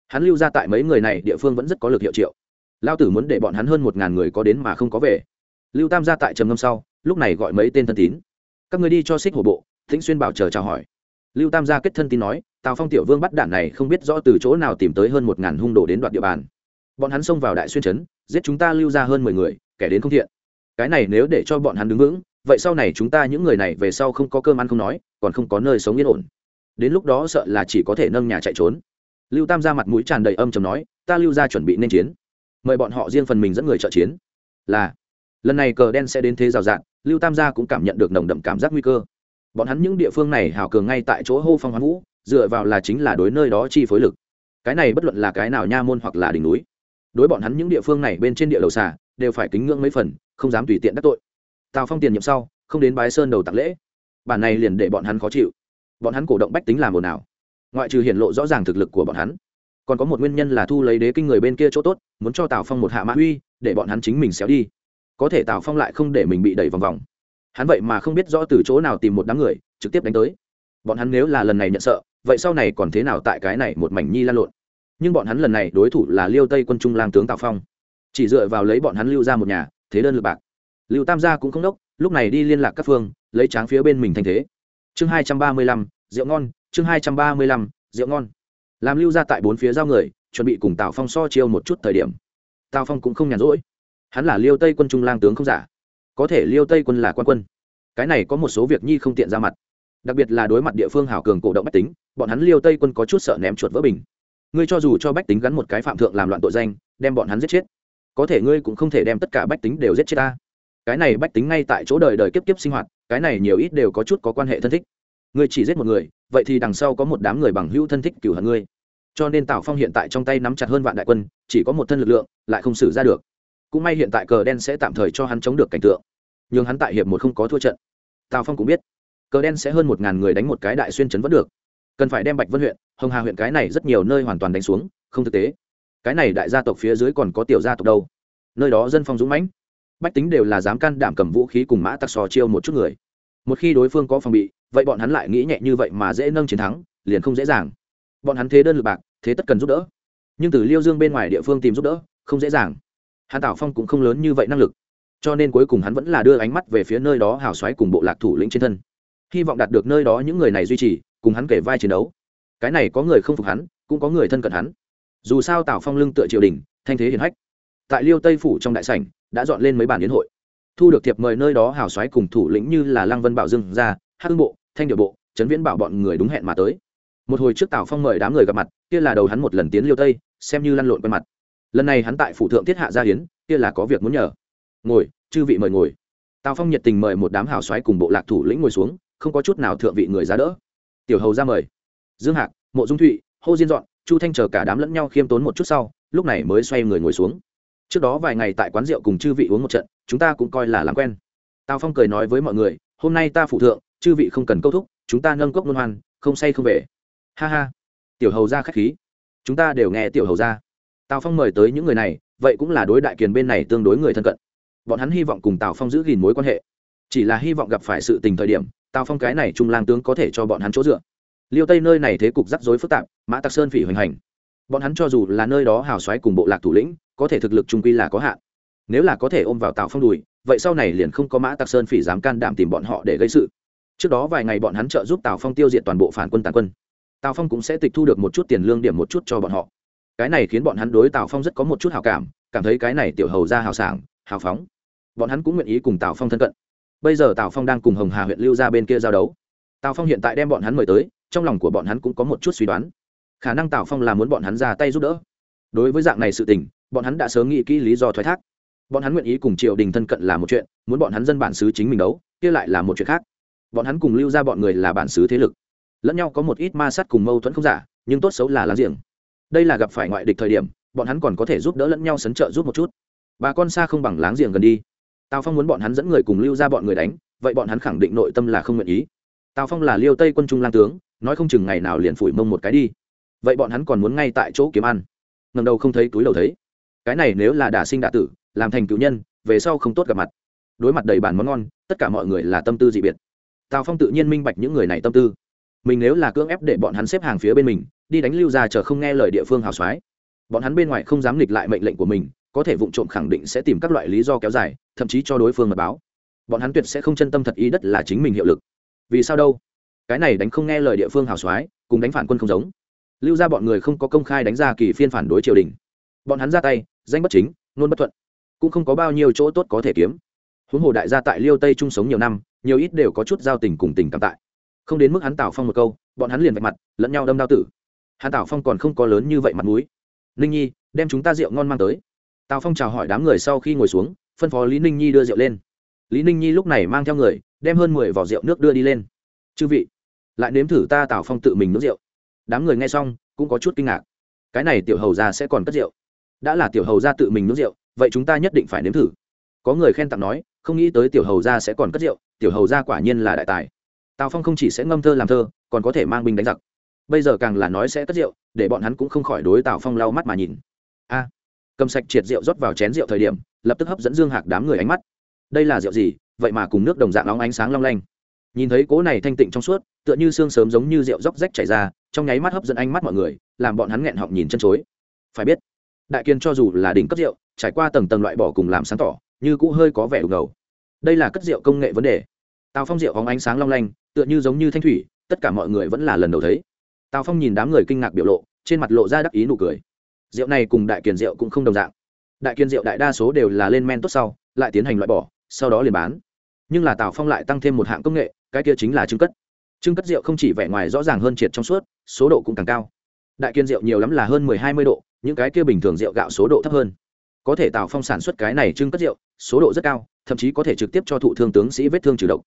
Speaker 1: Hắn lưu ra tại mấy người này địa phương vẫn rất có lực hiệu triệu. Lao tử muốn để bọn hắn hơn một ngàn người có đến mà không có về. Lưu tam ra tại trầm ngâm sau, lúc này gọi mấy tên thân tín. Các người đi cho xích hổ bộ thịnh xuyên bảo chờ chào hỏi. Lưu tam gia kết thân tín nói, tào phong tiểu vương bắt đạn này không biết rõ từ chỗ nào tìm tới hơn một ngàn hung đồ đến đoạt địa bàn. Bọn hắn xông vào đại xuyên trấn, giết chúng ta lưu ra hơn mười người, kẻ đến không thiện. Cái này nếu để cho bọn hắn đứng vững, vậy sau này chúng ta những người này về sau không có cơm ăn không nói còn không có nơi sống yên ổn. Đến lúc đó sợ là chỉ có thể nâng nhà chạy trốn. Lưu tam ra mặt mũi tràn đầy âm chầm nói, ta lưu ra chuẩn bị nên chiến. Mời bọn họ riêng phần mình dẫn người trợ chiến. Là. Lần này cờ đen sẽ đến thế rào rạt, lưu tam gia cũng cảm nhận được nồng đậm cảm giác nguy cơ. Bọn hắn những địa phương này hào cường ngay tại chỗ hô phong hoán vũ, dựa vào là chính là đối nơi đó chi phối lực. Cái này bất luận là cái nào nha môn hoặc là đỉnh núi, đối bọn hắn những địa phương này bên trên địa đầu xà, đều phải kính ngưỡng mấy phần, không dám tùy tiện đắc tội. Tào phong tiền nhiệm sau, không đến bái sơn đầu tặng lễ bản này liền để bọn hắn khó chịu. Bọn hắn cổ động bách tính làm ồn ào. Ngoại trừ hiển lộ rõ ràng thực lực của bọn hắn, còn có một nguyên nhân là thu lấy đế kinh người bên kia chỗ tốt, muốn cho tào phong một hạ mã uy, để bọn hắn chính mình xéo đi. Có thể tào phong lại không để mình bị đẩy vòng vòng. Hắn vậy mà không biết rõ từ chỗ nào tìm một đám người, trực tiếp đánh tới. Bọn hắn nếu là lần này nhận sợ, vậy sau này còn thế nào tại cái này một mảnh nhi lan lộn? Nhưng bọn hắn lần này đối thủ là liêu tây quân trung lang tướng tào phong. Chỉ dựa vào lấy bọn hắn lưu ra một nhà, thế đơn lượt bạc. Lưu tam gia cũng không đốc, lúc này đi liên lạc các phương lấy tráng phía bên mình thành thế. Chương hai trăm ba mươi lăm, rượu ngon, chương hai trăm ba mươi lăm, rượu ngon. Làm lưu ra tại bốn phía giao người, chuẩn bị cùng tào phong so chiêu một chút thời điểm. Tào phong cũng không nhàn rỗi. Hắn là liêu tây quân trung lang tướng không giả. Có thể liêu tây quân là quan quân. Cái này có một số việc nhi không tiện ra mặt. Đặc biệt là đối mặt địa phương hào cường cổ động bách tính, bọn hắn liêu tây quân có chút sợ ném chuột vỡ bình. Ngươi cho dù cho bách tính gắn một cái phạm thượng làm loạn tội danh, đem bọn hắn giết chết. Có thể ngươi cũng không thể đem tất cả bách tính đều giết chết ta. Cái này bách tính ngay tại chỗ đời đời kiếp kiếp sinh hoạt cái này nhiều ít đều có chút có quan hệ thân thích. Ngươi chỉ giết một người, vậy thì đằng sau có một đám người bằng hữu thân thích cửu hận ngươi. Cho nên tào phong hiện tại trong tay nắm chặt hơn vạn đại quân, chỉ có một thân lực lượng, lại không xử ra được. Cũng may hiện tại cờ đen sẽ tạm thời cho hắn chống được cảnh tượng. Nhưng hắn tại hiệp một không có thua trận. Tào phong cũng biết, cờ đen sẽ hơn một ngàn người đánh một cái đại xuyên chấn vẫn được. Cần phải đem bạch vân huyện, hồng hà huyện cái này rất nhiều nơi hoàn toàn đánh xuống, không thực tế. Cái này đại gia tộc phía dưới còn có tiểu gia tộc đâu? Nơi đó dân phong dũng mãnh bách tính đều là dám can đảm cầm vũ khí cùng mã tặc sò chiêu một chút người. Một khi đối phương có phòng bị, vậy bọn hắn lại nghĩ nhẹ như vậy mà dễ nâng chiến thắng, liền không dễ dàng. Bọn hắn thế đơn lực bạc, thế tất cần giúp đỡ. Nhưng từ liêu dương bên ngoài địa phương tìm giúp đỡ, không dễ dàng. Hàn tảo phong cũng không lớn như vậy năng lực. Cho nên cuối cùng hắn vẫn là đưa ánh mắt về phía nơi đó hào xoáy cùng bộ lạc thủ lĩnh trên thân. Hy vọng đạt được nơi đó những người này duy trì, cùng hắn kể vai chiến đấu. Cái này có người không phục hắn, cũng có người thân cận hắn. Dù sao tào phong lưng tựa triều đình, thanh thế hiển hách. Tại liêu tây phủ trong đại sảnh đã dọn lên mấy bản yến hội. Thu được thiệp mời nơi đó hào xoáy cùng thủ lĩnh như là lăng vân bảo dương ra hát bộ, thanh điệu bộ, trấn viễn bảo bọn người đúng hẹn mà tới. Một hồi trước tào phong mời đám người gặp mặt, kia là đầu hắn một lần tiến liêu tây, xem như lăn lộn quen mặt. Lần này hắn tại phủ thượng thiết hạ gia hiến kia là có việc muốn nhờ. Ngồi, chư vị mời ngồi. Tào phong nhiệt tình mời một đám hào xoáy cùng bộ lạc thủ lĩnh ngồi xuống, không có chút nào thượng vị người ra đỡ. Tiểu hầu ra mời. Dương hạc, mộ dung thụy, hô diên dọn, chu thanh chờ cả đám lẫn nhau khiêm tốn một chút sau, lúc này mới xoay người ngồi xuống trước đó vài ngày tại quán rượu cùng chư vị uống một trận, chúng ta cũng coi là làm quen. Tào phong cười nói với mọi người, hôm nay ta phụ thượng, chư vị không cần câu thúc, chúng ta nâng cốc luân hoan, không say không về. Ha ha. Tiểu hầu ra k h á c h khí. Chúng ta đều nghe tiểu hầu ra tào phong mời tới những người này, vậy cũng là đối đại kiền bên này tương đối người thân cận. Bọn hắn hy vọng cùng tào phong giữ gìn mối quan hệ. Chỉ là hy vọng gặp phải sự tình thời điểm, tào phong cái này trung lang tướng có thể cho bọn hắn chỗ dựa. Liêu tây nơi này thế cục rắc rối phức tạp, mã tạc sơn phỉ hoành hành. Bọn hắn cho dù là nơi đó hào xoáy cùng bộ lạc thủ lĩnh có thể thực lực trung quy là có hạn. Nếu là có thể ôm vào tào phong đùi, vậy sau này liền không có mã Tạc sơn phỉ dám can đảm tìm bọn họ để gây sự. Trước đó vài ngày bọn hắn trợ giúp tào phong tiêu diệt toàn bộ phản quân tàn quân. Tào phong cũng sẽ tịch thu được một chút tiền lương điểm một chút cho bọn họ. Cái này khiến bọn hắn đối tào phong rất có một chút hào cảm cảm thấy cái này tiểu hầu ra hào sảng, hào phóng. Bọn hắn cũng nguyện ý cùng tào phong thân cận. Bây giờ tào phong đang cùng hồng hà huyện lưu ra bên kia giao đấu. Tào phong hiện tại đem bọn hắn mời tới, trong lòng của bọn hắn cũng có một chút suy đoán. Khả năng tào phong là muốn bọn hắn ra tay giúp đỡ. Đối với dạng này sự tình bọn hắn đã sớm nghĩ kỹ lý do thoái thác. Bọn hắn nguyện ý cùng triều đình thân cận là một chuyện, muốn bọn hắn dân bản xứ chính mình đấu, kia lại là một chuyện khác. Bọn hắn cùng lưu ra bọn người là bản xứ thế lực. Lẫn nhau có một ít ma sát cùng mâu thuẫn không giả, nhưng tốt xấu là láng giềng. Đây là gặp phải ngoại địch thời điểm, bọn hắn còn có thể giúp đỡ lẫn nhau sấn trợ giúp một chút. Bà con xa không bằng láng giềng gần đi. Tào phong muốn bọn hắn dẫn người cùng lưu ra bọn người đánh, vậy bọn hắn khẳng định nội tâm là không nguyện ý. Tào phong là liêu tây quân trung lang tướng, nói không chừng ngày nào liền phủi mông một cái đi. Vậy bọn hắn còn muốn ngay tại chỗ kiếm ăn. Ngầm đầu không thấy túi đầu thấy cái này nếu là đả sinh đả tử, làm thành cựu nhân, về sau không tốt gặp mặt. Đối mặt đầy bản món ngon, tất cả mọi người là tâm tư dị biệt. Tào phong tự nhiên minh bạch những người này tâm tư. Mình nếu là cưỡng ép để bọn hắn xếp hàng phía bên mình, đi đánh lưu ra chờ không nghe lời địa phương hào soái bọn hắn bên ngoài không dám nghịch lại mệnh lệnh của mình, có thể vụ trộm khẳng định sẽ tìm các loại lý do kéo dài, thậm chí cho đối phương mật báo. Bọn hắn tuyệt sẽ không chân tâm thật ý đất là chính mình hiệu lực. Vì sao đâu? Cái này đánh không nghe lời địa phương hào soái cùng đánh phản quân không giống. Lưu ra bọn người không có công khai đánh ra kỳ phiên phản đối triều đình. Bọn hắn ra tay danh bất chính, nôn bất thuận. Cũng không có bao nhiêu chỗ tốt có thể kiếm. Huống hồ đại gia tại liêu tây chung sống nhiều năm, nhiều ít đều có chút giao tình cùng tình cảm tại. Không đến mức hắn tào phong một câu, bọn hắn liền vạch mặt, lẫn nhau đâm đao tử. Hắn tào phong còn không có lớn như vậy mặt mũi. Ninh nhi, đem chúng ta rượu ngon mang tới. Tào phong chào hỏi đám người sau khi ngồi xuống, phân phó lý ninh nhi đưa rượu lên. Lý ninh nhi lúc này mang theo người, đem hơn mười vỏ rượu nước đưa đi lên. Chư vị, lại nếm thử ta tào phong tự mình nước rượu. Đám người nghe xong, cũng có chút kinh ngạc. Cái này tiểu hầu ra sẽ còn cất rượu? Đã là tiểu hầu gia tự mình nước rượu, vậy chúng ta nhất định phải nếm thử. Có người khen tặng nói, không nghĩ tới tiểu hầu gia sẽ còn cất rượu, tiểu hầu gia quả nhiên là đại tài. Tào phong không chỉ sẽ ngâm thơ làm thơ, còn có thể mang binh đánh giặc. Bây giờ càng là nói sẽ cất rượu, để bọn hắn cũng không khỏi đối tào phong lau mắt mà nhìn. A à, cầm sạch triệt rượu rót vào chén rượu thời điểm, lập tức hấp dẫn dương hạc đám người ánh mắt. Đây là rượu gì? Vậy mà cùng nước đồng dạng nóng ánh sáng long lanh. Nhìn thấy cố này thanh tịnh trong suốt, tựa như xương sớm giống như rượu róc rách chảy ra, trong nháy mắt hấp dẫn ánh mắt mọi người, làm bọn hắn nghẹn họng nhìn chân chối. Phải biết đại kiên cho dù là đỉnh cấp rượu, trải qua tầng tầng loại bỏ cùng làm sáng tỏ, như cũ hơi có vẻ đục ngầu. Đây là cất rượu công nghệ vấn đề. Tào phong rượu hóng ánh sáng long lanh, tựa như giống như thanh thủy, tất cả mọi người vẫn là lần đầu thấy. Tào phong nhìn đám người kinh ngạc biểu lộ, trên mặt lộ ra đắc ý nụ cười. Rượu này cùng đại kiền rượu cũng không đồng dạng. Đại kiền rượu đại đa số đều là lên men tốt sau, lại tiến hành loại bỏ, sau đó liền bán. Nhưng là tào phong lại tăng thêm một hạng công nghệ, cái kia chính là trưng cất. Trưng cất rượu không chỉ vẻ ngoài rõ ràng hơn triệt trong suốt, số độ cũng càng cao. Đại kiên rượu nhiều lắm là hơn mười hai mươi độ những cái kia bình thường rượu gạo số độ thấp hơn. Có thể tào phong sản xuất cái này trưng cất rượu, số độ rất cao, thậm chí có thể trực tiếp cho thụ thương tướng sĩ vết thương trừ độc.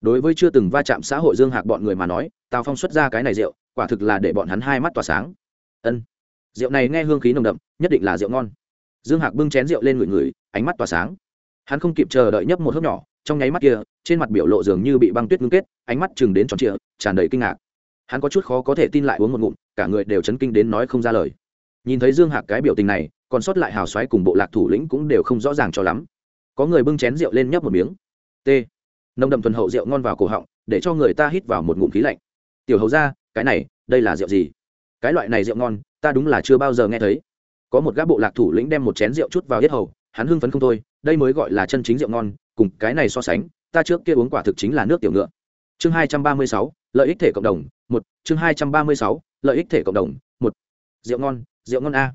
Speaker 1: Đối với chưa từng va chạm xã hội dương hạc bọn người mà nói, tào phong xuất ra cái này rượu, quả thực là để bọn hắn hai mắt tỏa sáng. Ân, rượu này nghe hương khí nồng đậm, nhất định là rượu ngon. Dương hạc bưng chén rượu lên người người ánh mắt tỏa sáng. Hắn không kịp chờ đợi nhấp một hớp nhỏ, trong nháy mắt kia, trên mặt biểu lộ dường như bị băng tuyết ngưng kết, ánh mắt chừng đến tròn trịa, tràn đầy kinh ngạc. Hắn có chút khó có thể tin lại uống một ngụm, cả người đều chấn kinh đến nói không ra lời nhìn thấy dương hạc cái biểu tình này, còn sót lại hào xoáy cùng bộ lạc thủ lĩnh cũng đều không rõ ràng cho lắm. Có người bưng chén rượu lên nhấp một miếng. T. Nồng đậm thuần hậu rượu ngon vào cổ họng, để cho người ta hít vào một ngụm khí lạnh. Tiểu hầu ra cái này, đây là rượu gì? Cái loại này rượu ngon, ta đúng là chưa bao giờ nghe thấy. Có một gã bộ lạc thủ lĩnh đem một chén rượu chút vào hết hầu, hắn hưng phấn không thôi, đây mới gọi là chân chính rượu ngon, cùng cái này so sánh, ta trước kia uống quả thực chính là nước tiểu ngựa. Chương hai trăm ba mươi sáu, lợi ích thể cộng đồng, một, chương hai trăm ba mươi sáu, lợi ích thể cộng đồng, một. Rượu ngon rượu ngon a.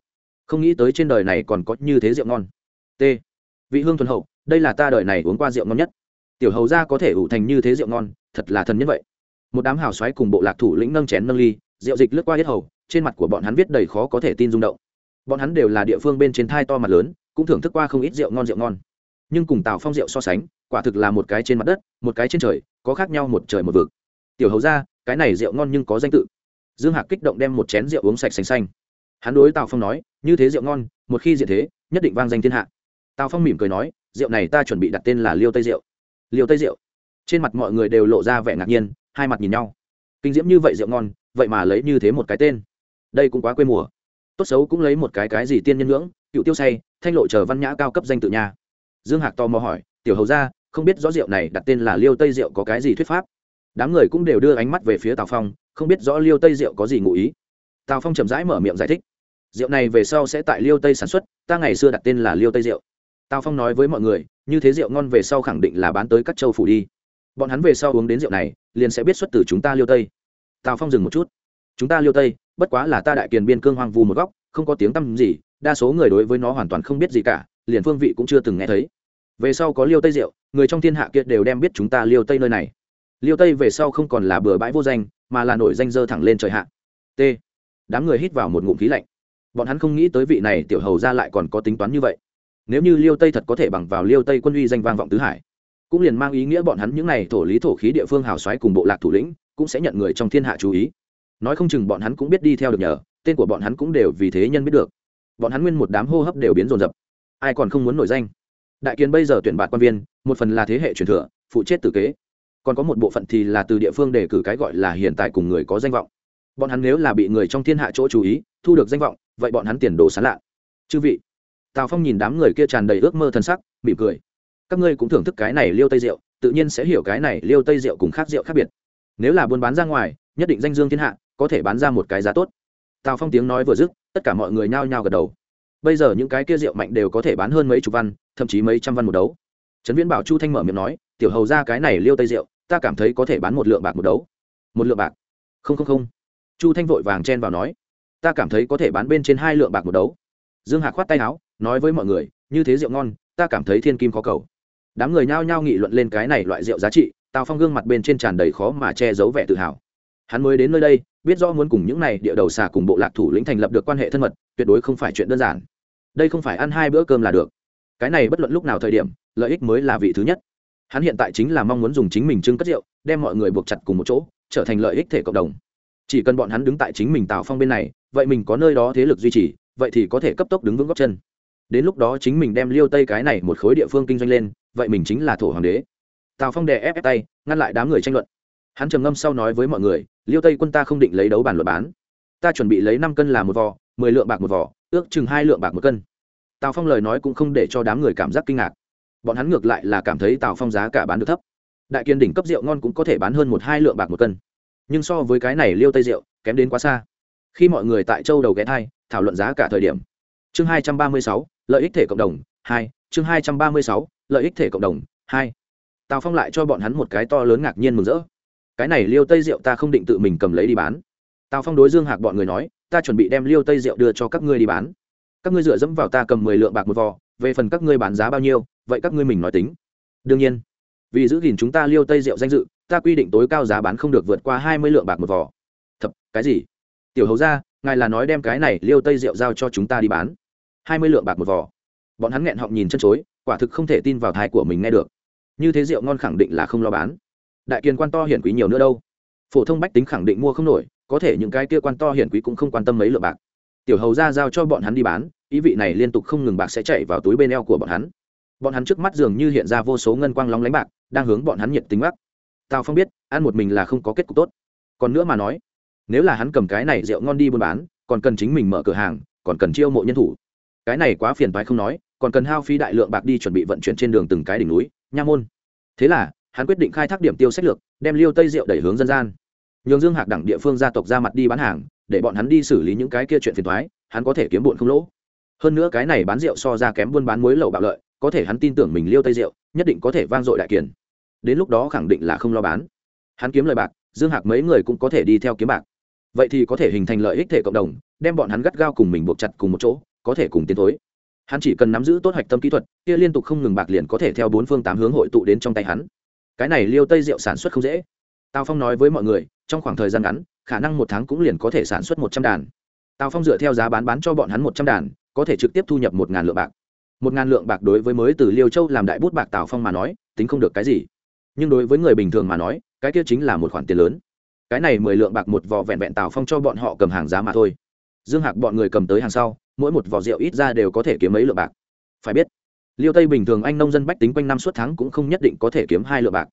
Speaker 1: Không nghĩ tới trên đời này còn có như thế rượu ngon. T. Vị hương thuần hậu, đây là ta đời này uống qua rượu ngon nhất. Tiểu hầu ra có thể ủ thành như thế rượu ngon, thật là thần nhất vậy. Một đám hào xoáy cùng bộ lạc thủ lĩnh nâng chén nâng ly, rượu dịch lướt qua hết hầu, trên mặt của bọn hắn viết đầy khó có thể tin rung động. Bọn hắn đều là địa phương bên trên thai to mặt lớn, cũng thưởng thức qua không ít rượu ngon rượu ngon. Nhưng cùng tào phong rượu so sánh, quả thực là một cái trên mặt đất, một cái trên trời, có khác nhau một trời một vực. Tiểu hầu ra cái này rượu ngon nhưng có danh tự. Dương hạc kích động đem một chén rượu uống sạch xanh xanh hắn đối tào phong nói, như thế rượu ngon, một khi diện thế, nhất định vang danh thiên hạ. Tào phong mỉm cười nói, rượu này ta chuẩn bị đặt tên là liêu tây rượu. Liêu tây rượu. Trên mặt mọi người đều lộ ra vẻ ngạc nhiên, hai mặt nhìn nhau. Kinh diễm như vậy rượu ngon, vậy mà lấy như thế một cái tên. Đây cũng quá quê mùa. Tốt xấu cũng lấy một cái cái gì tiên nhân ngưỡng, cựu tiêu say, thanh lộ chờ văn nhã cao cấp danh tự nhà dương hạc tò mò hỏi, tiểu hầu ra không biết rõ rượu này đặt tên là liêu tây rượu có cái gì thuyết pháp? Đám người cũng đều đưa ánh mắt về phía tào phong, không biết rõ liêu tây rượu có gì ngụ ý. Tào phong chậm rãi mở miệng giải thích rượu này về sau sẽ tại liêu tây sản xuất, ta ngày xưa đặt tên là liêu tây rượu. Tào phong nói với mọi người, như thế rượu ngon về sau khẳng định là bán tới các châu phủ đi. Bọn hắn về sau uống đến rượu này, liền sẽ biết xuất từ chúng ta liêu tây. Tào phong dừng một chút. Chúng ta liêu tây, bất quá là ta đại kiền biên cương hoang vu một góc, không có tiếng tăm gì, đa số người đối với nó hoàn toàn không biết gì cả, liền phương vị cũng chưa từng nghe thấy. Về sau có liêu tây rượu, người trong thiên hạ kia đều đem biết chúng ta liêu tây nơi này. Liêu tây về sau không còn là bừa bãi vô danh, mà là nổi danh dơ thẳng lên trời hạ. T. Đám người hít vào một ngụm khí lạnh bọn hắn không nghĩ tới vị này tiểu hầu ra lại còn có tính toán như vậy. Nếu như liêu tây thật có thể bằng vào liêu tây quân uy danh vang vọng tứ hải, cũng liền mang ý nghĩa bọn hắn những n à y thổ lý thổ khí địa phương hào xoáy cùng bộ lạc thủ lĩnh, cũng sẽ nhận người trong thiên hạ chú ý. Nói không chừng bọn hắn cũng biết đi theo được nhờ, tên của bọn hắn cũng đều vì thế nhân biết được. Bọn hắn nguyên một đám hô hấp đều biến rồn rập ai còn không muốn nổi danh? Đại kiến bây giờ tuyển bạt quan viên, một phần là thế hệ truyền thừa, phụ chết tử kế. Còn có một bộ phận thì là từ địa phương đề cử cái gọi là hiện tại cùng người có danh vọng. Bọn hắn nếu là bị người trong thiên hạ chỗ chú ý, thu được danh vọng vậy bọn hắn tiền đồ sán lạ. Chư vị, tào phong nhìn đám người kia tràn đầy ước mơ thân sắc, mỉm cười. Các ngươi cũng thưởng thức cái này liêu tây rượu tự nhiên sẽ hiểu cái này liêu tây rượu cùng khác rượu khác biệt. Nếu là buôn bán ra ngoài, nhất định danh dương thiên hạ, có thể bán ra một cái giá tốt. Tào phong tiếng nói vừa dứt, tất cả mọi người nhao nhao gật đầu. Bây giờ những cái kia rượu mạnh đều có thể bán hơn mấy chục văn, thậm chí mấy trăm văn một đấu. Trấn viễn bảo chu thanh mở miệng nói, tiểu hầu ra cái này liêu tây rượu ta cảm thấy có thể bán một lượng bạc một đấu. Một lượng bạc? Không không không. Chu thanh vội vàng chen vào nói ta cảm thấy có thể bán bên trên hai lượng bạc một đấu. Dương hạc khoát tay áo, nói với mọi người, như thế rượu ngon, ta cảm thấy thiên kim khó cầu. Đám người nhao nhao nghị luận lên cái này loại rượu giá trị, tào phong gương mặt bên trên tràn đầy khó mà che giấu vẻ tự hào. Hắn mới đến nơi đây, biết rõ muốn cùng những này địa đầu xà cùng bộ lạc thủ lĩnh thành lập được quan hệ thân mật, tuyệt đối không phải chuyện đơn giản. Đây không phải ăn hai bữa cơm là được. Cái này bất luận lúc nào thời điểm, lợi ích mới là vị thứ nhất. Hắn hiện tại chính là mong muốn dùng chính mình trưng cất rượu, đem mọi người buộc chặt cùng một chỗ, trở thành lợi ích thể cộng đồng. Chỉ cần bọn hắn đứng tại chính mình tào phong bên này vậy mình có nơi đó thế lực duy trì vậy thì có thể cấp tốc đứng vững góc chân. Đến lúc đó chính mình đem liêu tây cái này một khối địa phương kinh doanh lên vậy mình chính là thổ hoàng đế. Tào phong đè ép, ép tay ngăn lại đám người tranh luận. Hắn trầm ngâm sau nói với mọi người liêu tây quân ta không định lấy đấu bản luật bán. Ta chuẩn bị lấy năm cân là một vò mười lượng bạc một vò ước chừng hai lượng bạc một cân. Tào phong lời nói cũng không để cho đám người cảm giác kinh ngạc. Bọn hắn ngược lại là cảm thấy tào phong giá cả bán được thấp. Đại kiên đỉnh cấp rượu ngon cũng có thể bán hơn một hai lượng bạc một cân. Nhưng so với cái này liêu tây rượu kém đến quá xa khi mọi người tại châu đầu ghé thai, thảo luận giá cả thời điểm. Chương hai trăm ba mươi sáu, lợi ích thể cộng đồng, hai, chương hai trăm ba mươi sáu, lợi ích thể cộng đồng, hai. Tào phong lại cho bọn hắn một cái to lớn ngạc nhiên mừng rỡ. Cái này liêu tây rượu ta không định tự mình cầm lấy đi bán. Tào phong đối dương hạc bọn người nói, ta chuẩn bị đem liêu tây rượu đưa cho các ngươi đi bán. Các ngươi dựa dẫm vào ta cầm mười lượng bạc một vò, về phần các ngươi bán giá bao nhiêu, vậy các ngươi mình nói tính. Đương nhiên, vì giữ gìn chúng ta liêu tây rượu danh dự, ta quy định tối cao giá bán không được vượt qua hai mươi lượng bạc một vò. Thật, cái gì? Tiểu hầu ra ngài là nói đem cái này liêu tây rượu giao cho chúng ta đi bán. Hai mươi lượng bạc một vò. Bọn hắn nghẹn họng nhìn chân chối, quả thực không thể tin vào thai của mình nghe được. Như thế rượu ngon khẳng định là không lo bán. Đại kiền quan to hiển quý nhiều nữa đâu. Phổ thông bách tính khẳng định mua không nổi, có thể những cái kia quan to hiển quý cũng không quan tâm mấy lượng bạc. Tiểu hầu ra giao cho bọn hắn đi bán, ý vị này liên tục không ngừng bạc sẽ chạy vào túi bên eo của bọn hắn. Bọn hắn trước mắt dường như hiện ra vô số ngân quang lóng lánh bạc, đang hướng bọn hắn nhiệt tính bắc tào phong biết, ăn một mình là không có kết cục tốt. Còn nữa mà nói nếu là hắn cầm cái này rượu ngon đi buôn bán, còn cần chính mình mở cửa hàng, còn cần chiêu mộ nhân thủ. Cái này quá phiền toái không nói, còn cần hao phí đại lượng bạc đi chuẩn bị vận chuyển trên đường từng cái đỉnh núi, nha môn. Thế là, hắn quyết định khai thác điểm tiêu sách lược, đem liêu tây rượu đẩy hướng dân gian. Nhường dương hạc đẳng địa phương gia tộc ra mặt đi bán hàng, để bọn hắn đi xử lý những cái kia chuyện phiền thoái hắn có thể kiếm bụn không lỗ. Hơn nữa cái này bán rượu so ra kém buôn bán muối lậu bạo lợi, có thể hắn tin tưởng mình liêu tây rượu, nhất định có thể vang dội đại kiền. Đến lúc đó khẳng định là không lo bán. Hắn kiếm lời bạc, dương hạc mấy người cũng có thể đi theo kiếm bạc vậy thì có thể hình thành lợi ích thể cộng đồng, đem bọn hắn gắt gao cùng mình buộc chặt cùng một chỗ, có thể cùng tiến thối. Hắn chỉ cần nắm giữ tốt hạch tâm kỹ thuật, kia liên tục không ngừng bạc liền có thể theo bốn phương tám hướng hội tụ đến trong tay hắn. Cái này liêu tây rượu sản xuất không dễ. Tào phong nói với mọi người, trong khoảng thời gian ngắn, khả năng một tháng cũng liền có thể sản xuất một trăm đàn. Tào phong dựa theo giá bán bán cho bọn hắn một trăm đàn, có thể trực tiếp thu nhập một ngàn lượng bạc. Một ngàn lượng bạc đối với mới từ liêu châu làm đại bút bạc tào phong mà nói, tính không được cái gì. Nhưng đối với người bình thường mà nói, cái kia chính là một khoản tiền lớn cái này mười lượng bạc một vò vẹn vẹn tào phong cho bọn họ cầm hàng giá mà thôi. Dương hạc bọn người cầm tới hàng sau, mỗi một vỏ rượu ít ra đều có thể kiếm mấy lượng bạc. Phải biết, liêu tây bình thường anh nông dân bách tính quanh năm suốt tháng cũng không nhất định có thể kiếm hai lượng bạc.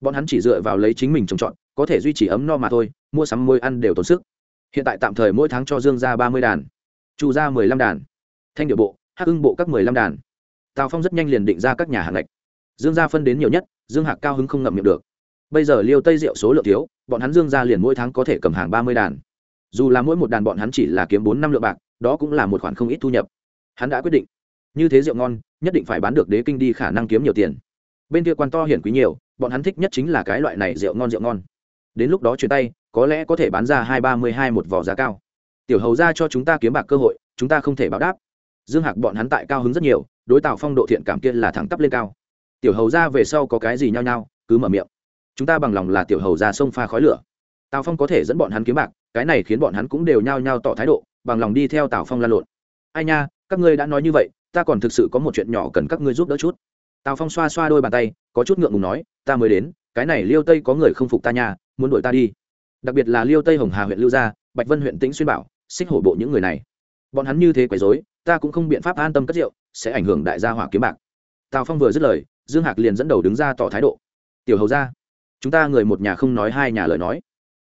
Speaker 1: Bọn hắn chỉ dựa vào lấy chính mình trồng trọt, có thể duy trì ấm no mà thôi, mua sắm môi ăn đều tốn sức. Hiện tại tạm thời mỗi tháng cho dương ra ba mươi đàn, chu ra mười lăm đàn, thanh điệu bộ, hắc ưng bộ các mười lăm đàn. Tào phong rất nhanh liền định ra các nhà hàng lệch dương gia phân đến nhiều nhất, dương hạc cao hứng không ngậm miệng được bây giờ liêu tây rượu số lượng thiếu, bọn hắn dương gia liền mỗi tháng có thể cầm hàng ba mươi đàn. Dù là mỗi một đàn bọn hắn chỉ là kiếm bốn năm lượng bạc, đó cũng là một khoản không ít thu nhập. Hắn đã quyết định, như thế rượu ngon, nhất định phải bán được đế kinh đi khả năng kiếm nhiều tiền. Bên kia quan to hiển quý nhiều, bọn hắn thích nhất chính là cái loại này rượu ngon rượu ngon. Đến lúc đó chuyển tay, có lẽ có thể bán ra hai ba mươi hai một vỏ giá cao. Tiểu hầu ra cho chúng ta kiếm bạc cơ hội, chúng ta không thể báo đáp. Dương hạc bọn hắn tại cao hứng rất nhiều, đối tạo phong độ thiện cảm kia là thẳng tắp lên cao. Tiểu hầu ra về sau có cái gì nhao nhao, cứ mở miệng chúng ta bằng lòng là tiểu hầu ra sông pha khói lửa. Tào phong có thể dẫn bọn hắn kiếm bạc, cái này khiến bọn hắn cũng đều nhao nhao tỏ thái độ, bằng lòng đi theo tào phong lan lộn. Ai nha, các ngươi đã nói như vậy, ta còn thực sự có một chuyện nhỏ cần các ngươi giúp đỡ chút. Tào phong xoa xoa đôi bàn tay, có chút ngượng ngùng nói, ta mới đến, cái này liêu tây có người không phục ta nha, muốn đuổi ta đi. Đặc biệt là liêu tây hồng hà huyện lưu gia, bạch vân huyện tĩnh xuyên bảo, xích hổ bộ những người này. Bọn hắn như thế quấy dối ta cũng không biện pháp an tâm cất rượu, sẽ ảnh hưởng đại gia hỏa kiếm bạc. Tào phong vừa dứt lời, dương hạc liền dẫn đầu đứng ra tỏ thái độ. Tiểu hầu ra chúng ta người một nhà không nói hai nhà lời nói.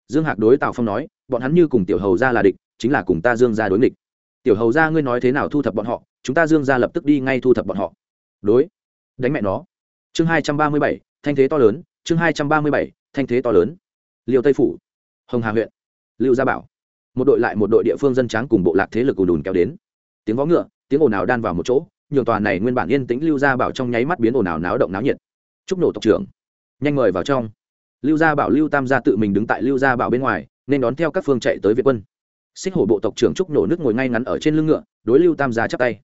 Speaker 1: Dương hạc đối tào phong nói, bọn hắn như cùng tiểu hầu ra là địch, chính là cùng ta dương ra đối nghịch. Tiểu hầu ra ngươi nói thế nào thu thập bọn họ, chúng ta dương ra lập tức đi ngay thu thập bọn họ. Đối. Đánh mẹ nó. Chương hai trăm ba mươi bảy, thanh thế to lớn, chương hai trăm ba mươi bảy, thanh thế to lớn. Liêu tây phủ. Hồng hà huyện. Lưu gia bảo. Một đội lại một đội địa phương dân tráng cùng bộ lạc thế lực ùn ùn kéo đến. Tiếng vó ngựa, tiếng ồn ào đan vào một chỗ, nhường tòa này nguyên bản yên tĩnh lưu gia bảo trong nháy mắt biến ồn ào náo động náo nhiệt. Chúc nổ tộc trưởng. Nhanh mời vào trong lưu gia bảo lưu tam gia tự mình đứng tại lưu gia bảo bên ngoài, nên đón theo các phương chạy tới việt quân. Xích hổ bộ tộc trưởng trúc nổ nước ngồi ngay ngắn ở trên lưng ngựa, đối lưu tam gia chắp tay.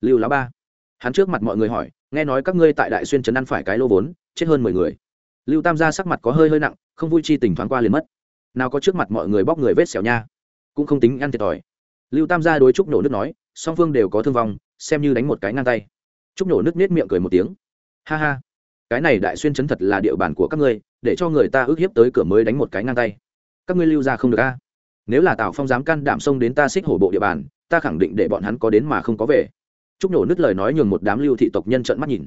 Speaker 1: Lưu lá ba. Hắn trước mặt mọi người hỏi, nghe nói các ngươi tại đại xuyên trấn ăn phải cái lô vốn, chết hơn mười người. Lưu tam gia sắc mặt có hơi hơi nặng, không vui chi tình thoáng qua liền mất. Nào có trước mặt mọi người bóc người vết xẻo nha, cũng không tính ăn thiệt thòi. Lưu tam gia đối trúc nổ nước nói, song phương đều có thương vong, xem như đánh một cái ngang tay. Trúc nổ nước nết miệng cười một tiếng. Ha ha, cái này đại xuyên chấn thật là địa bàn của các ngươi để cho người ta ước hiếp tới cửa mới đánh một cái ngang tay. Các ngươi lưu ra không được a. Nếu là tào phong dám can đảm xông đến ta xích hổ bộ địa bàn, ta khẳng định để bọn hắn có đến mà không có về. Trúc nổ nứt lời nói nhường một đám lưu thị tộc nhân trợn mắt nhìn.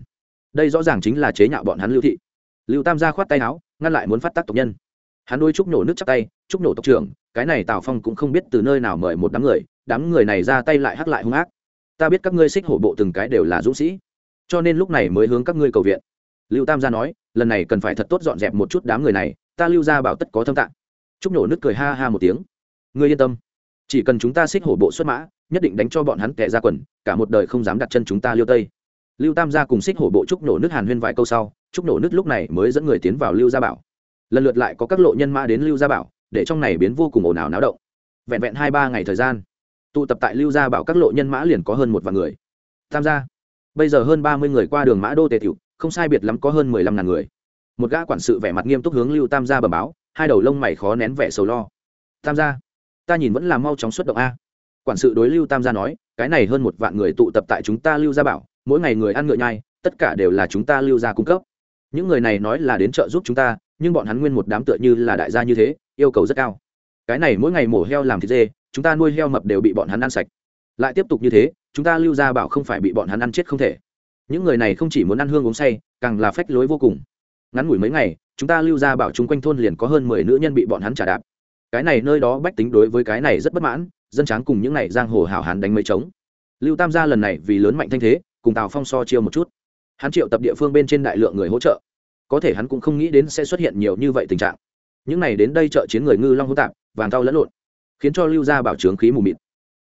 Speaker 1: Đây rõ ràng chính là chế nhạo bọn hắn lưu thị. Lưu tam gia khoát tay áo, ngăn lại muốn phát tác tộc nhân. Hắn đôi trúc nổ nước chắc tay, trúc nổ tộc trưởng, cái này tào phong cũng không biết từ nơi nào mời một đám người đám người này ra tay lại hắc lại hung ác. Ta biết các ngươi xích hổ bộ từng cái đều là dũng sĩ, cho nên lúc này mới hướng các ngươi cầu viện. Lưu tam gia nói lần này cần phải thật tốt dọn dẹp một chút đám người này, ta lưu ra bảo tất có thâm tạng. Trúc nổ nước cười ha ha một tiếng. Ngươi yên tâm. Chỉ cần chúng ta xích hổ bộ xuất mã, nhất định đánh cho bọn hắn tệ ra quần, cả một đời không dám đặt chân chúng ta liêu tây. Lưu tam gia cùng xích hổ bộ trúc nổ nước hàn huyên vài câu sau, trúc nổ nước lúc này mới dẫn người tiến vào lưu gia bảo. Lần lượt lại có các lộ nhân mã đến lưu gia bảo, để trong này biến vô cùng ồn ào náo động. Vẹn vẹn hai ba ngày thời gian, tụ tập tại lưu gia bảo các lộ nhân mã liền có hơn một vạn người. Tham gia, bây giờ hơn ba mươi người qua đường mã đô tề tiểu không sai biệt lắm có hơn mười lăm ngàn người. Một gã quản sự vẻ mặt nghiêm túc hướng lưu tam gia bẩm báo, hai đầu lông mày khó nén vẻ sầu lo. Tam gia, ta nhìn vẫn là mau chóng xuất động a. Quản sự đối lưu tam gia nói, cái này hơn một vạn người tụ tập tại chúng ta lưu gia bảo, mỗi ngày người ăn ngựa nhai, tất cả đều là chúng ta lưu gia cung cấp. Những người này nói là đến trợ giúp chúng ta, nhưng bọn hắn nguyên một đám tựa như là đại gia như thế, yêu cầu rất cao. Cái này mỗi ngày mổ heo làm thịt dê, chúng ta nuôi heo mập đều bị bọn hắn ăn sạch. Lại tiếp tục như thế, chúng ta lưu gia bảo không phải bị bọn hắn ăn chết không thể những người này không chỉ muốn ăn hương uống say, càng là phách lối vô cùng. Ngắn ngủi mấy ngày, chúng ta lưu gia bảo chúng quanh thôn liền có hơn mười nữ nhân bị bọn hắn trả đạp. Cái này nơi đó bách tính đối với cái này rất bất mãn, dân tráng cùng những này giang hồ hảo hán đánh mấy trống. Lưu tam gia lần này vì lớn mạnh thanh thế, cùng tào phong so chiêu một chút. Hắn triệu tập địa phương bên trên đại lượng người hỗ trợ. Có thể hắn cũng không nghĩ đến sẽ xuất hiện nhiều như vậy tình trạng. Những này đến đây trợ chiến người ngư long hô tạp, vàng tao lẫn lộn, khiến cho lưu gia bảo trướng khí mù mịt.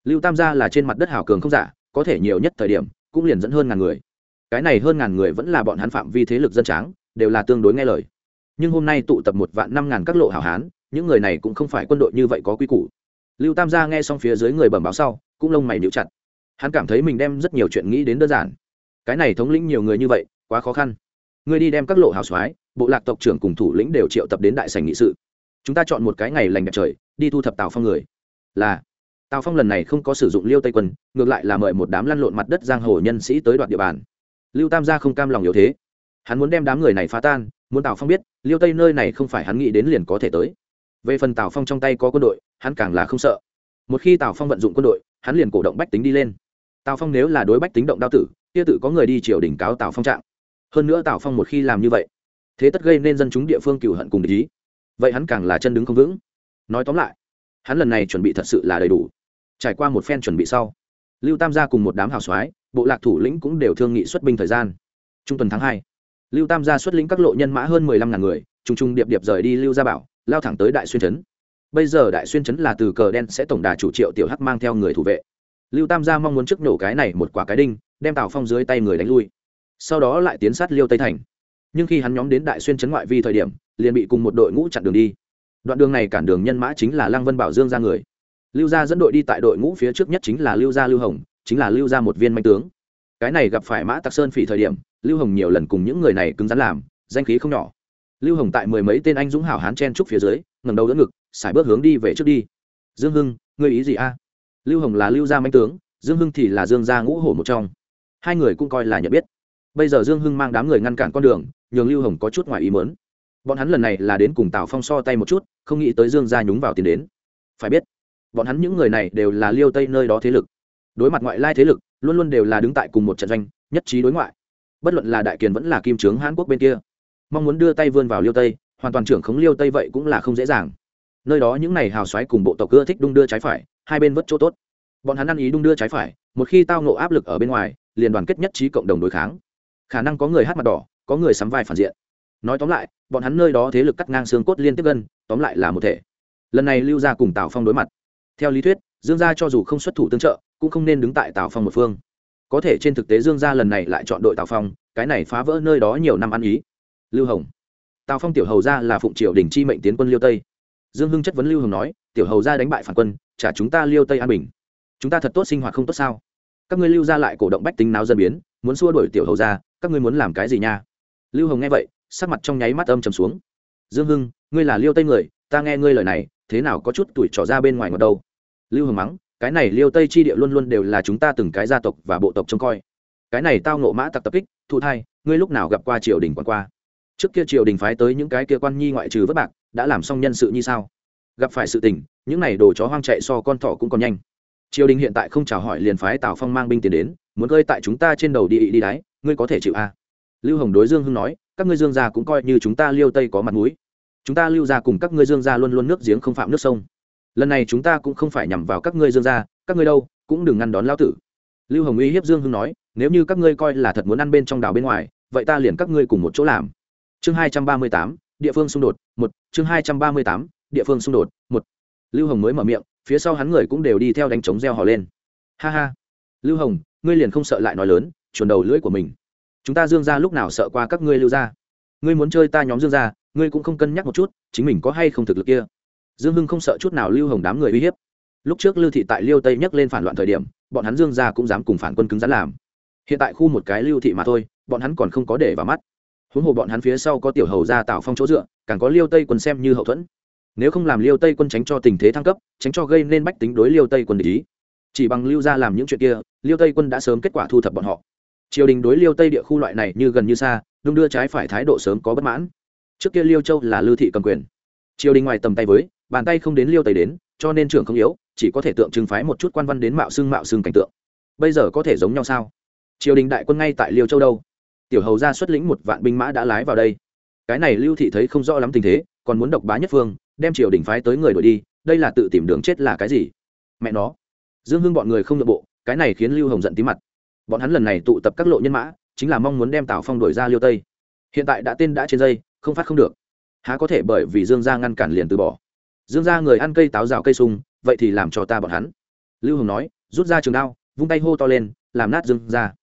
Speaker 1: Lưu tam gia là trên mặt đất hảo cường không giả, có thể nhiều nhất thời điểm, cũng liền dẫn hơn ngàn người cái này hơn ngàn người vẫn là bọn hắn phạm vi thế lực dân tráng, đều là tương đối nghe lời. Nhưng hôm nay tụ tập một vạn năm ngàn các lộ hảo hán, những người này cũng không phải quân đội như vậy có quy củ. Lưu tam gia nghe xong phía dưới người bẩm báo sau, cũng lông mày níu chặt. Hắn cảm thấy mình đem rất nhiều chuyện nghĩ đến đơn giản. Cái này thống lĩnh nhiều người như vậy, quá khó khăn. Ngươi đi đem các lộ hào soái, bộ lạc tộc trưởng cùng thủ lĩnh đều triệu tập đến đại sành nghị sự. Chúng ta chọn một cái ngày lành đẹp trời, đi thu thập tào phong người. Là. Tào phong lần này không có sử dụng liêu tây quân, ngược lại là mời một đám lăn lộn mặt đất giang hồ nhân sĩ tới đoạt địa bàn lưu tam gia không cam lòng yếu thế. Hắn muốn đem đám người này phá tan, muốn tào phong biết, liêu tây nơi này không phải hắn nghĩ đến liền có thể tới. Về phần tào phong trong tay có quân đội, hắn càng là không sợ. Một khi tào phong vận dụng quân đội, hắn liền cổ động bách tính đi lên. Tào phong nếu là đối bách tính động đao tử, kia tự có người đi triều đỉnh cáo tào phong trạng. Hơn nữa tào phong một khi làm như vậy, thế tất gây nên dân chúng địa phương cựu hận cùng địch ý. Vậy hắn càng là chân đứng không vững. Nói tóm lại, hắn lần này chuẩn bị thật sự là đầy đủ. Trải qua một phen chuẩn bị sau, lưu tam gia cùng một đám hào soái bộ lạc thủ lĩnh cũng đều thương nghị xuất binh thời gian. Trung tuần tháng hai, lưu tam gia xuất lĩnh các lộ nhân mã hơn mười lăm ngàn người, trùng trùng điệp điệp rời đi lưu gia bảo, lao thẳng tới đại xuyên trấn. Bây giờ đại xuyên trấn là từ cờ đen sẽ tổng đà chủ triệu tiểu hắc mang theo người thủ vệ. Lưu tam gia mong muốn trước nổ cái này một quả cái đinh, đem tào phong dưới tay người đánh lui. Sau đó lại tiến sát liêu tây thành. Nhưng khi hắn nhóm đến đại xuyên trấn ngoại vi thời điểm, liền bị cùng một đội ngũ chặn đường đi. Đoạn đường này cản đường nhân mã chính là lăng vân bảo dương ra người. Lưu gia dẫn đội đi tại đội ngũ phía trước nhất chính là lưu gia lưu hồng chính là lưu gia một viên manh tướng. Cái này gặp phải mã tặc sơn phỉ thời điểm, lưu hồng nhiều lần cùng những người này cứng rắn làm, danh khí không nhỏ. Lưu hồng tại mười mấy tên anh dũng hảo hán chen trúc phía dưới ngầm đầu đỡ ngực xài bước hướng đi về trước đi. Dương hưng, ngươi ý gì a? Lưu hồng là lưu gia manh tướng, dương hưng thì là dương gia ngũ hổ một trong. Hai người cũng coi là nhận biết. Bây giờ dương hưng mang đám người ngăn cản con đường, nhường lưu hồng có chút ngoài ý mớn bọn hắn lần này là đến cùng tào phong so tay một chút, không nghĩ tới dương gia nhúng vào tiền đến. Phải biết, bọn hắn những người này đều là liêu tây nơi đó thế lực đối mặt ngoại lai thế lực, luôn luôn đều là đứng tại cùng một trận doanh, nhất trí đối ngoại. Bất luận là đại kiền vẫn là kim trướng hàn quốc bên kia, mong muốn đưa tay vươn vào liêu tây, hoàn toàn trưởng khống liêu tây vậy cũng là không dễ dàng. Nơi đó những này hào xoáy cùng bộ tộc ưa thích đung đưa trái phải, hai bên vất chỗ tốt. Bọn hắn ăn ý đung đưa trái phải, một khi tao nộ áp lực ở bên ngoài, liền đoàn kết nhất trí cộng đồng đối kháng. Khả năng có người hát mặt đỏ, có người sắm vai phản diện. Nói tóm lại, bọn hắn nơi đó thế lực cắt ngang xương cốt liên tiếp gân tóm lại là một thể. Lần này lưu gia cùng tào phong đối mặt. Theo lý thuyết dương gia cho dù không xuất thủ tương trợ, cũng không nên đứng tại tào phong một phương. Có thể trên thực tế dương gia lần này lại chọn đội tào phong, cái này phá vỡ nơi đó nhiều năm ăn ý. Lưu hồng. Tào phong tiểu hầu gia là phụng triều đình chi mệnh tiến quân liêu tây. Dương hưng chất vấn lưu hồng nói, tiểu hầu gia đánh bại phản quân trả chúng ta liêu tây an bình. Chúng ta thật tốt sinh hoạt không tốt sao? Các ngươi lưu gia lại cổ động bách tính náo dân biến, muốn xua đuổi tiểu hầu gia, các ngươi muốn làm cái gì nha? Lưu hồng nghe vậy, sắc mặt trong nháy mắt âm trầm xuống. Dương hưng, ngươi là liêu tây người, ta nghe ngươi lời này, thế nào có chút tuổi trỏ ra bên ngoài ngọt đâu? Lưu hồng mắng, cái này liêu tây chi địa luôn luôn đều là chúng ta từng cái gia tộc và bộ tộc trông coi. Cái này tao nộ mã tặc tập kích, thụ thai, ngươi lúc nào gặp qua triều đình quan qua? Trước kia triều đình phái tới những cái kia quan nhi ngoại trừ vất bạc, đã làm xong nhân sự như sao? Gặp phải sự tình, những này đồ chó hoang chạy so con thỏ cũng còn nhanh. Triều đình hiện tại không chào hỏi liền phái tào phong mang binh tiền đến, muốn gơi tại chúng ta trên đầu đi đi đáy ngươi có thể chịu a à? lưu hồng đối dương hưng nói, các ngươi dương gia cũng coi như chúng ta liêu tây có mặt mũi. Chúng ta lưu gia cùng các ngươi dương gia luôn luôn nước giếng không phạm nước sông lần này chúng ta cũng không phải nhằm vào các ngươi dương gia, các ngươi đâu, cũng đừng ngăn đón lão tử. Lưu hồng uy hiếp dương hưng nói, nếu như các ngươi coi là thật muốn ăn bên trong đảo bên ngoài, vậy ta liền các ngươi cùng một chỗ làm. Chương hai trăm ba mươi tám, địa phương xung đột, một, chương hai trăm ba mươi tám, địa phương xung đột, một. Lưu hồng mới mở miệng, phía sau hắn người cũng đều đi theo đánh trống reo hò lên. Ha ha. Lưu hồng, ngươi liền không sợ lại nói lớn, chuồn đầu lưỡi của mình. Chúng ta dương ra lúc nào sợ qua các ngươi lưu ra ngươi muốn chơi ta nhóm dương ra ngươi cũng không cân nhắc một chút, chính mình có hay không thực lực kia? Dương hưng không sợ chút nào lưu hồng đám người uy hiếp. Lúc trước lưu thị tại liêu tây nhắc lên phản loạn thời điểm, bọn hắn dương ra cũng dám cùng phản quân cứng rắn làm. Hiện tại khu một cái lưu thị mà thôi, bọn hắn còn không có để vào mắt. Huống hồ bọn hắn phía sau có tiểu hầu ra tạo phong chỗ dựa, càng có liêu tây quân xem như hậu thuẫn. Nếu không làm liêu tây quân tránh cho tình thế thăng cấp, tránh cho gây nên bách tính đối liêu tây quân để ý. Chỉ bằng lưu ra làm những chuyện kia, liêu tây quân đã sớm kết quả thu thập bọn họ. Triều đình đối liêu tây địa khu loại này như gần như xa, đung đưa trái phải thái độ sớm có bất mãn. Trước kia liêu châu là lưu thị cầm quyền. Triều đình ngoài tầm tay với bàn tay không đến liêu tây đến, cho nên trưởng không yếu, chỉ có thể tượng trưng phái một chút quan văn đến mạo xưng mạo xưng cảnh tượng. Bây giờ có thể giống nhau sao? Triều đình đại quân ngay tại liêu châu đâu? Tiểu hầu ra xuất lĩnh một vạn binh mã đã lái vào đây. Cái này lưu thị thấy không rõ lắm tình thế, còn muốn độc bá nhất phương, đem triều đình phái tới người đổi đi, đây là tự tìm đường chết là cái gì? Mẹ nó! Dương hưng bọn người không nội bộ, cái này khiến lưu hồng giận tí mặt. Bọn hắn lần này tụ tập các lộ nhân mã, chính là mong muốn đem tào phong đổi ra liêu tây. Hiện tại đã tên đã trên dây, không phát không được. Há có thể bởi vì dương gia ngăn cản liền từ bỏ? Dương gia người ăn cây táo rào cây sung, vậy thì làm cho ta bọn hắn. Lưu hồng nói, rút ra trường đao, vung tay hô to lên, làm nát dương gia.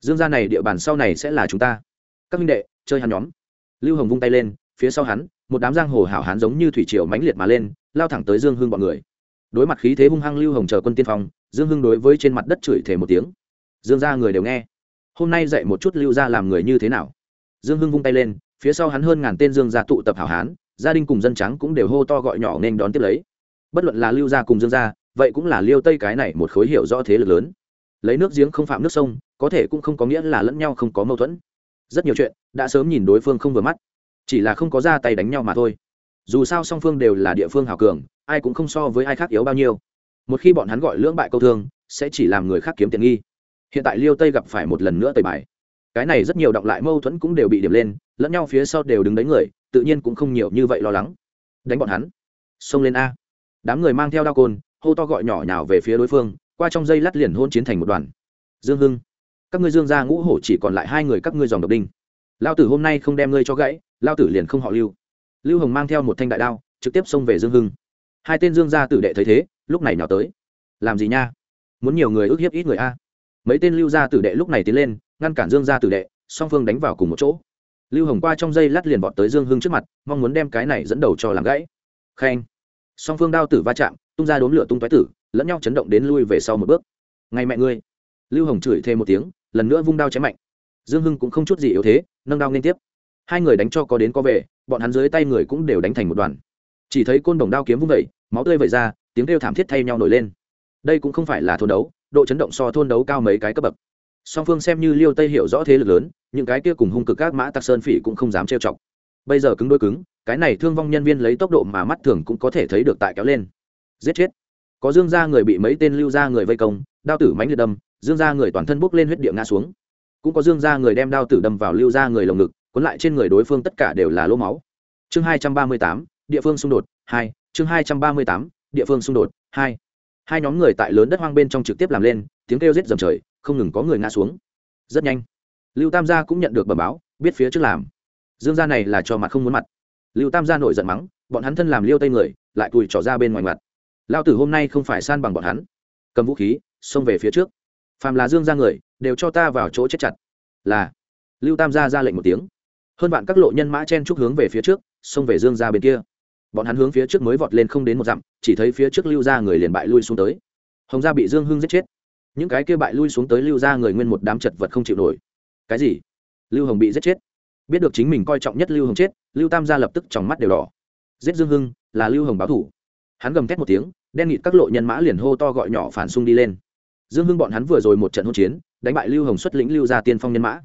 Speaker 1: Dương gia này địa bàn sau này sẽ là chúng ta. Các minh đệ, chơi hắn nhóm. Lưu hồng vung tay lên, phía sau hắn, một đám giang hồ hảo hán giống như thủy triều mãnh liệt mà lên, lao thẳng tới dương hưng bọn người. Đối mặt khí thế hung hăng lưu hồng chờ quân tiên phong, dương hưng đối với trên mặt đất chửi thề một tiếng. Dương gia người đều nghe. Hôm nay dạy một chút lưu gia làm người như thế nào. Dương hưng vung tay lên, phía sau hắn hơn ngàn tên dương gia tụ tập hảo hán gia đình cùng dân trắng cũng đều hô to gọi nhỏ nên đón tiếp lấy. Bất luận là lưu gia cùng dương gia, vậy cũng là liêu tây cái này một khối hiểu rõ thế lực lớn. Lấy nước giếng không phạm nước sông, có thể cũng không có nghĩa là lẫn nhau không có mâu thuẫn. Rất nhiều chuyện đã sớm nhìn đối phương không vừa mắt, chỉ là không có ra tay đánh nhau mà thôi. Dù sao song phương đều là địa phương hào cường, ai cũng không so với ai khác yếu bao nhiêu. Một khi bọn hắn gọi lưỡng bại câu thương, sẽ chỉ làm người khác kiếm tiền nghi. Hiện tại liêu tây gặp phải một lần nữa tẩy bài. Cái này rất nhiều động lại mâu thuẫn cũng đều bị điểm lên, lẫn nhau phía sau đều đứng đấy người tự nhiên cũng không nhiều như vậy lo lắng. Đánh bọn hắn. Xông lên a. Đám người mang theo đao côn, hô to gọi nhỏ nhào về phía đối phương, qua trong dây lát liền hôn chiến thành một đoàn. Dương hưng, các ngươi dương gia ngũ hổ chỉ còn lại hai người các ngươi dòng độc đinh. Lao tử hôm nay không đem ngươi cho gãy lao tử liền không họ lưu. Lưu hồng mang theo một thanh đại đao, trực tiếp xông về dương hưng. Hai tên dương gia tử đệ thấy thế, lúc này nào tới. Làm gì nha? Muốn nhiều người ước hiếp ít người a. Mấy tên lưu gia tử đệ lúc này tiến lên, ngăn cản dương gia tử đệ, song phương đánh vào cùng một chỗ lưu hồng qua trong dây lát liền vọt tới dương hưng trước mặt, mong muốn đem cái này dẫn đầu cho làm gãy. Khen. Song phương đao tử va chạm, tung ra đốn lửa tung toái tử, lẫn nhau chấn động đến lui về sau một bước. Ngay mẹ ngươi. Lưu hồng chửi thêm một tiếng, lần nữa vung đao chém mạnh. Dương hưng cũng không chút gì yếu thế, nâng đao liên tiếp. Hai người đánh cho có đến có về, bọn hắn dưới tay người cũng đều đánh thành một đoàn. Chỉ thấy côn đồng đao kiếm vung vẩy máu tươi vẩy ra, tiếng kêu thảm thiết thay nhau nổi lên. Đây cũng không phải là thôn đấu, độ chấn động so thôn đấu cao mấy cái cấp bậc song phương xem như liêu tây hiểu rõ thế lực lớn, những cái kia cùng hung cực các mã tặc sơn phỉ cũng không dám trêu chọc. Bây giờ cứng đôi cứng, cái này thương vong nhân viên lấy tốc độ mà mắt thường cũng có thể thấy được tại kéo lên. Giết chết. Có dương gia người bị mấy tên lưu gia người vây công, đao tử mánh liệt đâm, dương gia người toàn thân bốc lên huyết địa ngã xuống. Cũng có dương gia người đem đao tử đâm vào lưu gia người lồng ngực, cuốn lại trên người đối phương tất cả đều là lỗ máu. Chương hai trăm ba mươi tám, địa phương xung đột, hai, chương hai trăm ba mươi tám, địa phương xung đột, hai. Hai nhóm người tại lớn đất hoang bên trong trực tiếp làm lên, tiếng kêu rết dầm trời không ngừng có người ngã xuống. Rất nhanh, lưu tam gia cũng nhận được bờ báo, biết phía trước làm. Dương gia này là cho mặt không muốn mặt. Lưu tam gia nổi giận mắng, bọn hắn thân làm liêu tây người, lại cùi trỏ ra bên ngoài mặt. Lao tử hôm nay không phải san bằng bọn hắn. Cầm vũ khí, xông về phía trước. Phàm là dương gia người, đều cho ta vào chỗ chết chặt. Là, lưu tam gia ra lệnh một tiếng. Hơn bạn các lộ nhân mã chen chúc hướng về phía trước, xông về dương gia bên kia. Bọn hắn hướng phía trước mới vọt lên không đến một dặm, chỉ thấy phía trước lưu gia người liền bại lui xuống tới. Hồng gia bị dương hưng giết chết những cái kia bại lui xuống tới lưu gia người nguyên một đám chật vật không chịu nổi. Cái gì? Lưu hồng bị giết chết. Biết được chính mình coi trọng nhất lưu hồng chết, lưu tam gia lập tức trong mắt đều đỏ. Giết dương hưng, là lưu hồng báo thủ. Hắn gầm thét một tiếng, đen nghịt các lộ nhân mã liền hô to gọi nhỏ phản xung đi lên. Dương hưng bọn hắn vừa rồi một trận hỗn chiến, đánh bại lưu hồng xuất lĩnh lưu gia tiên phong nhân mã.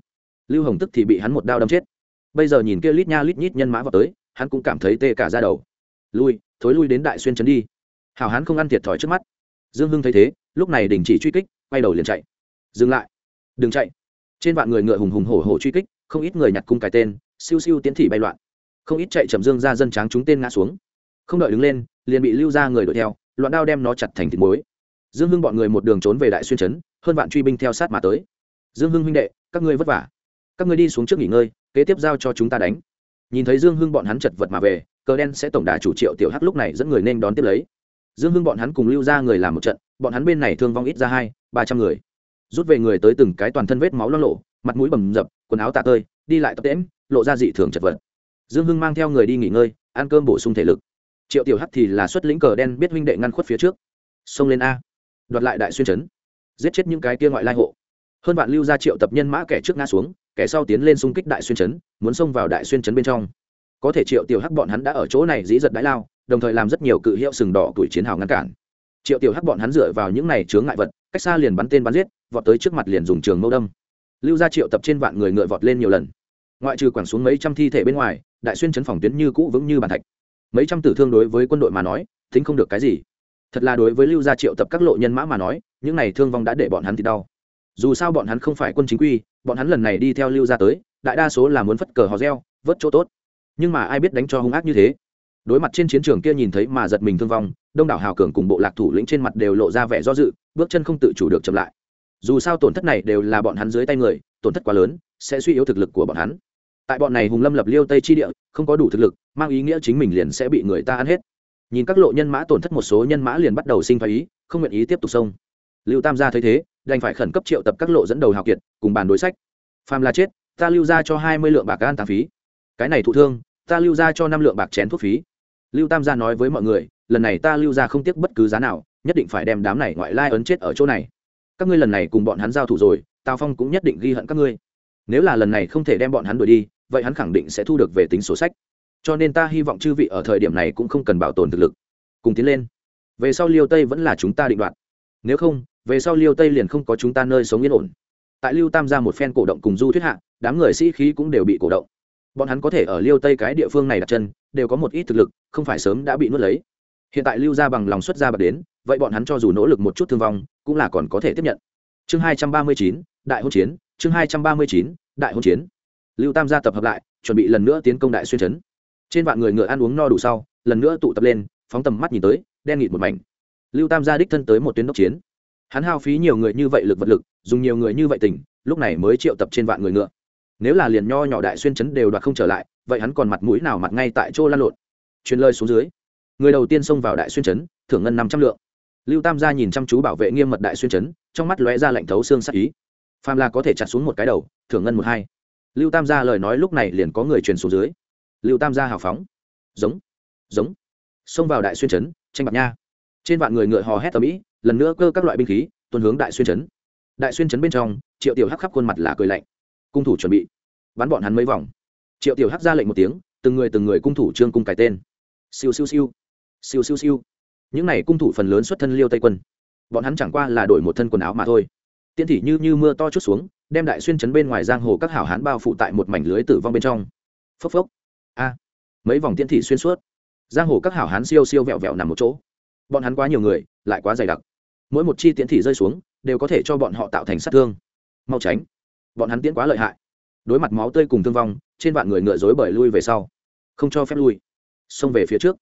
Speaker 1: Lưu hồng tức thì bị hắn một đao đâm chết. Bây giờ nhìn kia lít nha lít nhít nhân mã vào tới, hắn cũng cảm thấy tê cả ra đầu. Lui, thối lui đến đại xuyên trấn đi. Hảo hắn không ăn thiệt thòi trước mắt. Dương hưng thấy thế, lúc này đình chỉ truy kích quay đầu liền chạy. Dừng lại. Đừng chạy. Trên vạn người ngựa hùng hùng hổ hổ truy kích, không ít người nhặt cung cái tên, siêu siêu tiến thị bay loạn. Không ít chạy chậm dương ra dân tráng chúng tên ngã xuống. Không đợi đứng lên, liền bị lưu ra người đuổi theo, loạn đao đem nó chặt thành thịt muối. Dương hưng bọn người một đường trốn về đại xuyên trấn, hơn vạn truy binh theo sát mà tới. Dương hưng huynh đệ, các ngươi vất vả. Các ngươi đi xuống trước nghỉ ngơi, kế tiếp giao cho chúng ta đánh. Nhìn thấy dương hưng bọn hắn chật vật mà về, cờ đen sẽ tổng đà chủ triệu tiểu hắc lúc này dẫn người nên đón tiếp lấy. Dương hưng bọn hắn cùng lưu ra người làm một trận, bọn hắn bên này thương vong ít ra hai ba trăm người. Rút về người tới từng cái toàn thân vết máu lo lộ, mặt mũi bầm dập, quần áo tạ tơi, đi lại tập tễm, lộ ra dị thường chật vật. Dương hưng mang theo người đi nghỉ ngơi, ăn cơm bổ sung thể lực. Triệu tiểu hắt thì là xuất lĩnh cờ đen biết huynh đệ ngăn khuất phía trước. Xông lên a. Đoạt lại đại xuyên trấn. Giết chết những cái kia ngoại lai hộ. Hơn vạn lưu ra triệu tập nhân mã kẻ trước ngã xuống, kẻ sau tiến lên xung kích đại xuyên trấn, muốn xông vào đại xuyên trấn bên trong. Có thể triệu tiểu hắc bọn hắn đã ở chỗ này dĩ giật đái lao, đồng thời làm rất nhiều cự hiệu sừng đỏ tuổi chiến hào ngăn cản. Triệu tiểu hắc bọn hắn dựa vào những này chướng ngại vật cách xa liền bắn tên bắn giết, vọt tới trước mặt liền dùng trường mâu đâm. Lưu gia triệu tập trên vạn người ngựa vọt lên nhiều lần. Ngoại trừ quẳng xuống mấy trăm thi thể bên ngoài, đại xuyên chấn phòng tuyến như cũ vững như bàn thạch. Mấy trăm tử thương đối với quân đội mà nói thính không được cái gì. Thật là đối với lưu gia triệu tập các lộ nhân mã mà nói, những này thương vong đã để bọn hắn thì đau. Dù sao bọn hắn không phải quân chính quy, bọn hắn lần này đi theo lưu gia tới, đại đa số là muốn phất cờ hò reo, vớt chỗ tốt. Nhưng mà ai biết đánh cho hung ác như thế? Đối mặt trên chiến trường kia nhìn thấy mà giật mình thương vong đông đảo hào cường cùng bộ lạc thủ lĩnh trên mặt đều lộ ra vẻ do dự, bước chân không tự chủ được chậm lại. Dù sao tổn thất này đều là bọn hắn dưới tay người, tổn thất quá lớn, sẽ suy yếu thực lực của bọn hắn. Tại bọn này hùng lâm lập liêu tây chi địa, không có đủ thực lực, mang ý nghĩa chính mình liền sẽ bị người ta ăn hết. Nhìn các lộ nhân mã tổn thất một số nhân mã liền bắt đầu sinh thái ý, không nguyện ý tiếp tục xông. Lưu tam gia thấy thế, đành phải khẩn cấp triệu tập các lộ dẫn đầu hào kiệt, cùng bàn đối sách. Phàm là chết, ta lưu ra cho hai mươi lượng bạc gan tàng phí. Cái này thụ thương, ta lưu ra cho năm lượng bạc chén thuốc phí. Lưu tam gia nói với mọi người lần này ta lưu ra không tiếc bất cứ giá nào, nhất định phải đem đám này ngoại lai ấn chết ở chỗ này. Các ngươi lần này cùng bọn hắn giao thủ rồi, tào phong cũng nhất định ghi hận các ngươi. Nếu là lần này không thể đem bọn hắn đuổi đi, vậy hắn khẳng định sẽ thu được về tính sổ sách. Cho nên ta hy vọng chư vị ở thời điểm này cũng không cần bảo tồn thực lực. Cùng tiến lên. Về sau liêu tây vẫn là chúng ta định đoạt. Nếu không, về sau liêu tây liền không có chúng ta nơi sống yên ổn. Tại lưu tam ra một phen cổ động cùng du thuyết hạ, đám người sĩ khí cũng đều bị cổ động. Bọn hắn có thể ở liêu tây cái địa phương này đặt chân, đều có một ít thực lực, không phải sớm đã bị nuốt lấy hiện tại lưu gia bằng lòng xuất ra bạc đến, vậy bọn hắn cho dù nỗ lực một chút thương vong, cũng là còn có thể tiếp nhận. Chương hai trăm ba mươi chín, đại hôn chiến, chương hai trăm ba mươi chín, đại hôn chiến. Lưu tam gia tập hợp lại, chuẩn bị lần nữa tiến công đại xuyên trấn. Trên vạn người ngựa ăn uống no đủ sau, lần nữa tụ tập lên, phóng tầm mắt nhìn tới, đen nghịt một mảnh. Lưu tam gia đích thân tới một tuyến đốc chiến. Hắn hao phí nhiều người như vậy lực vật lực, dùng nhiều người như vậy tỉnh lúc này mới triệu tập trên vạn người ngựa. Nếu là liền nho nhỏ đại xuyên chấn đều đoạt không trở lại, vậy hắn còn mặt mũi nào mặt ngay tại chỗ lan lộn? Truyền lời xuống dưới người đầu tiên xông vào đại xuyên chấn thưởng ngân năm trăm lượng. Lưu tam gia nhìn chăm chú bảo vệ nghiêm mật đại xuyên chấn trong mắt lóe ra lạnh thấu xương sắc ý. Phàm là có thể chặt xuống một cái đầu, thưởng ngân một hai. Lưu tam gia lời nói lúc này liền có người truyền xuống dưới. Lưu tam gia hào phóng. Giống giống. Xông vào đại xuyên chấn tranh bạc nha. Trên vạn người ngựa hò hét tầm ĩ, lần nữa cơ các loại binh khí tuần hướng đại xuyên chấn đại xuyên chấn bên trong, triệu tiểu hắc khắp khuôn mặt là cười lạnh. Cung thủ chuẩn bị. Bắn bọn hắn mấy vòng. Triệu tiểu hắc ra lệnh một tiếng, từng người từng người cung thủ trương cung cải tên. Siêu siêu siêu siêu siêu siêu. Những này cung thủ phần lớn xuất thân liêu tây quân. Bọn hắn chẳng qua là đổi một thân quần áo mà thôi. Tiên thị như như mưa to chút xuống, đem đại xuyên chấn bên ngoài giang hồ các hảo hán bao phủ tại một mảnh lưới tử vong bên trong. Phốc phốc. A. Mấy vòng tiên thị xuyên suốt. Giang hồ các hảo hán siêu siêu vẹo vẹo nằm một chỗ. Bọn hắn quá nhiều người, lại quá dày đặc. Mỗi một chi tiễn thị rơi xuống, đều có thể cho bọn họ tạo thành sát thương. Mau tránh. Bọn hắn tiễn quá lợi hại. Đối mặt máu tươi cùng thương vong, trên vạn người ngựa dối bởi lui về sau. Không cho phép lui. Xông về phía trước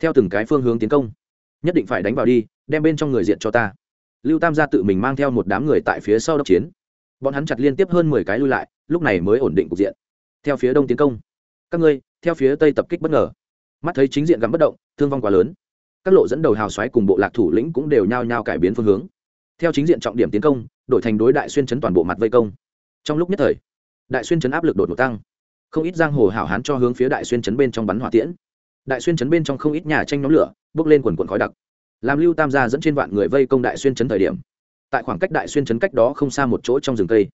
Speaker 1: theo từng cái phương hướng tiến công. Nhất định phải đánh vào đi, đem bên trong người diện cho ta. Lưu tam gia tự mình mang theo một đám người tại phía sau đốc chiến. Bọn hắn chặt liên tiếp hơn mười cái lui lại, lúc này mới ổn định cục diện. Theo phía đông tiến công. Các ngươi, theo phía tây tập kích bất ngờ. Mắt thấy chính diện gắm bất động, thương vong quá lớn. Các lộ dẫn đầu hào xoáy cùng bộ lạc thủ lĩnh cũng đều nhao nhao cải biến phương hướng. Theo chính diện trọng điểm tiến công, đổi thành đối đại xuyên chấn toàn bộ mặt vây công. Trong lúc nhất thời, đại xuyên chấn áp lực đột ngột tăng. Không ít giang hồ hảo hán cho hướng phía đại xuyên chấn bên trong bắn hỏa tiễn đại xuyên chấn bên trong không ít nhà tranh nhóm lửa bốc lên quần quần khói đặc. Làm lưu tam gia dẫn trên vạn người vây công đại xuyên chấn thời điểm, tại khoảng cách đại xuyên chấn cách đó không xa một chỗ trong rừng cây,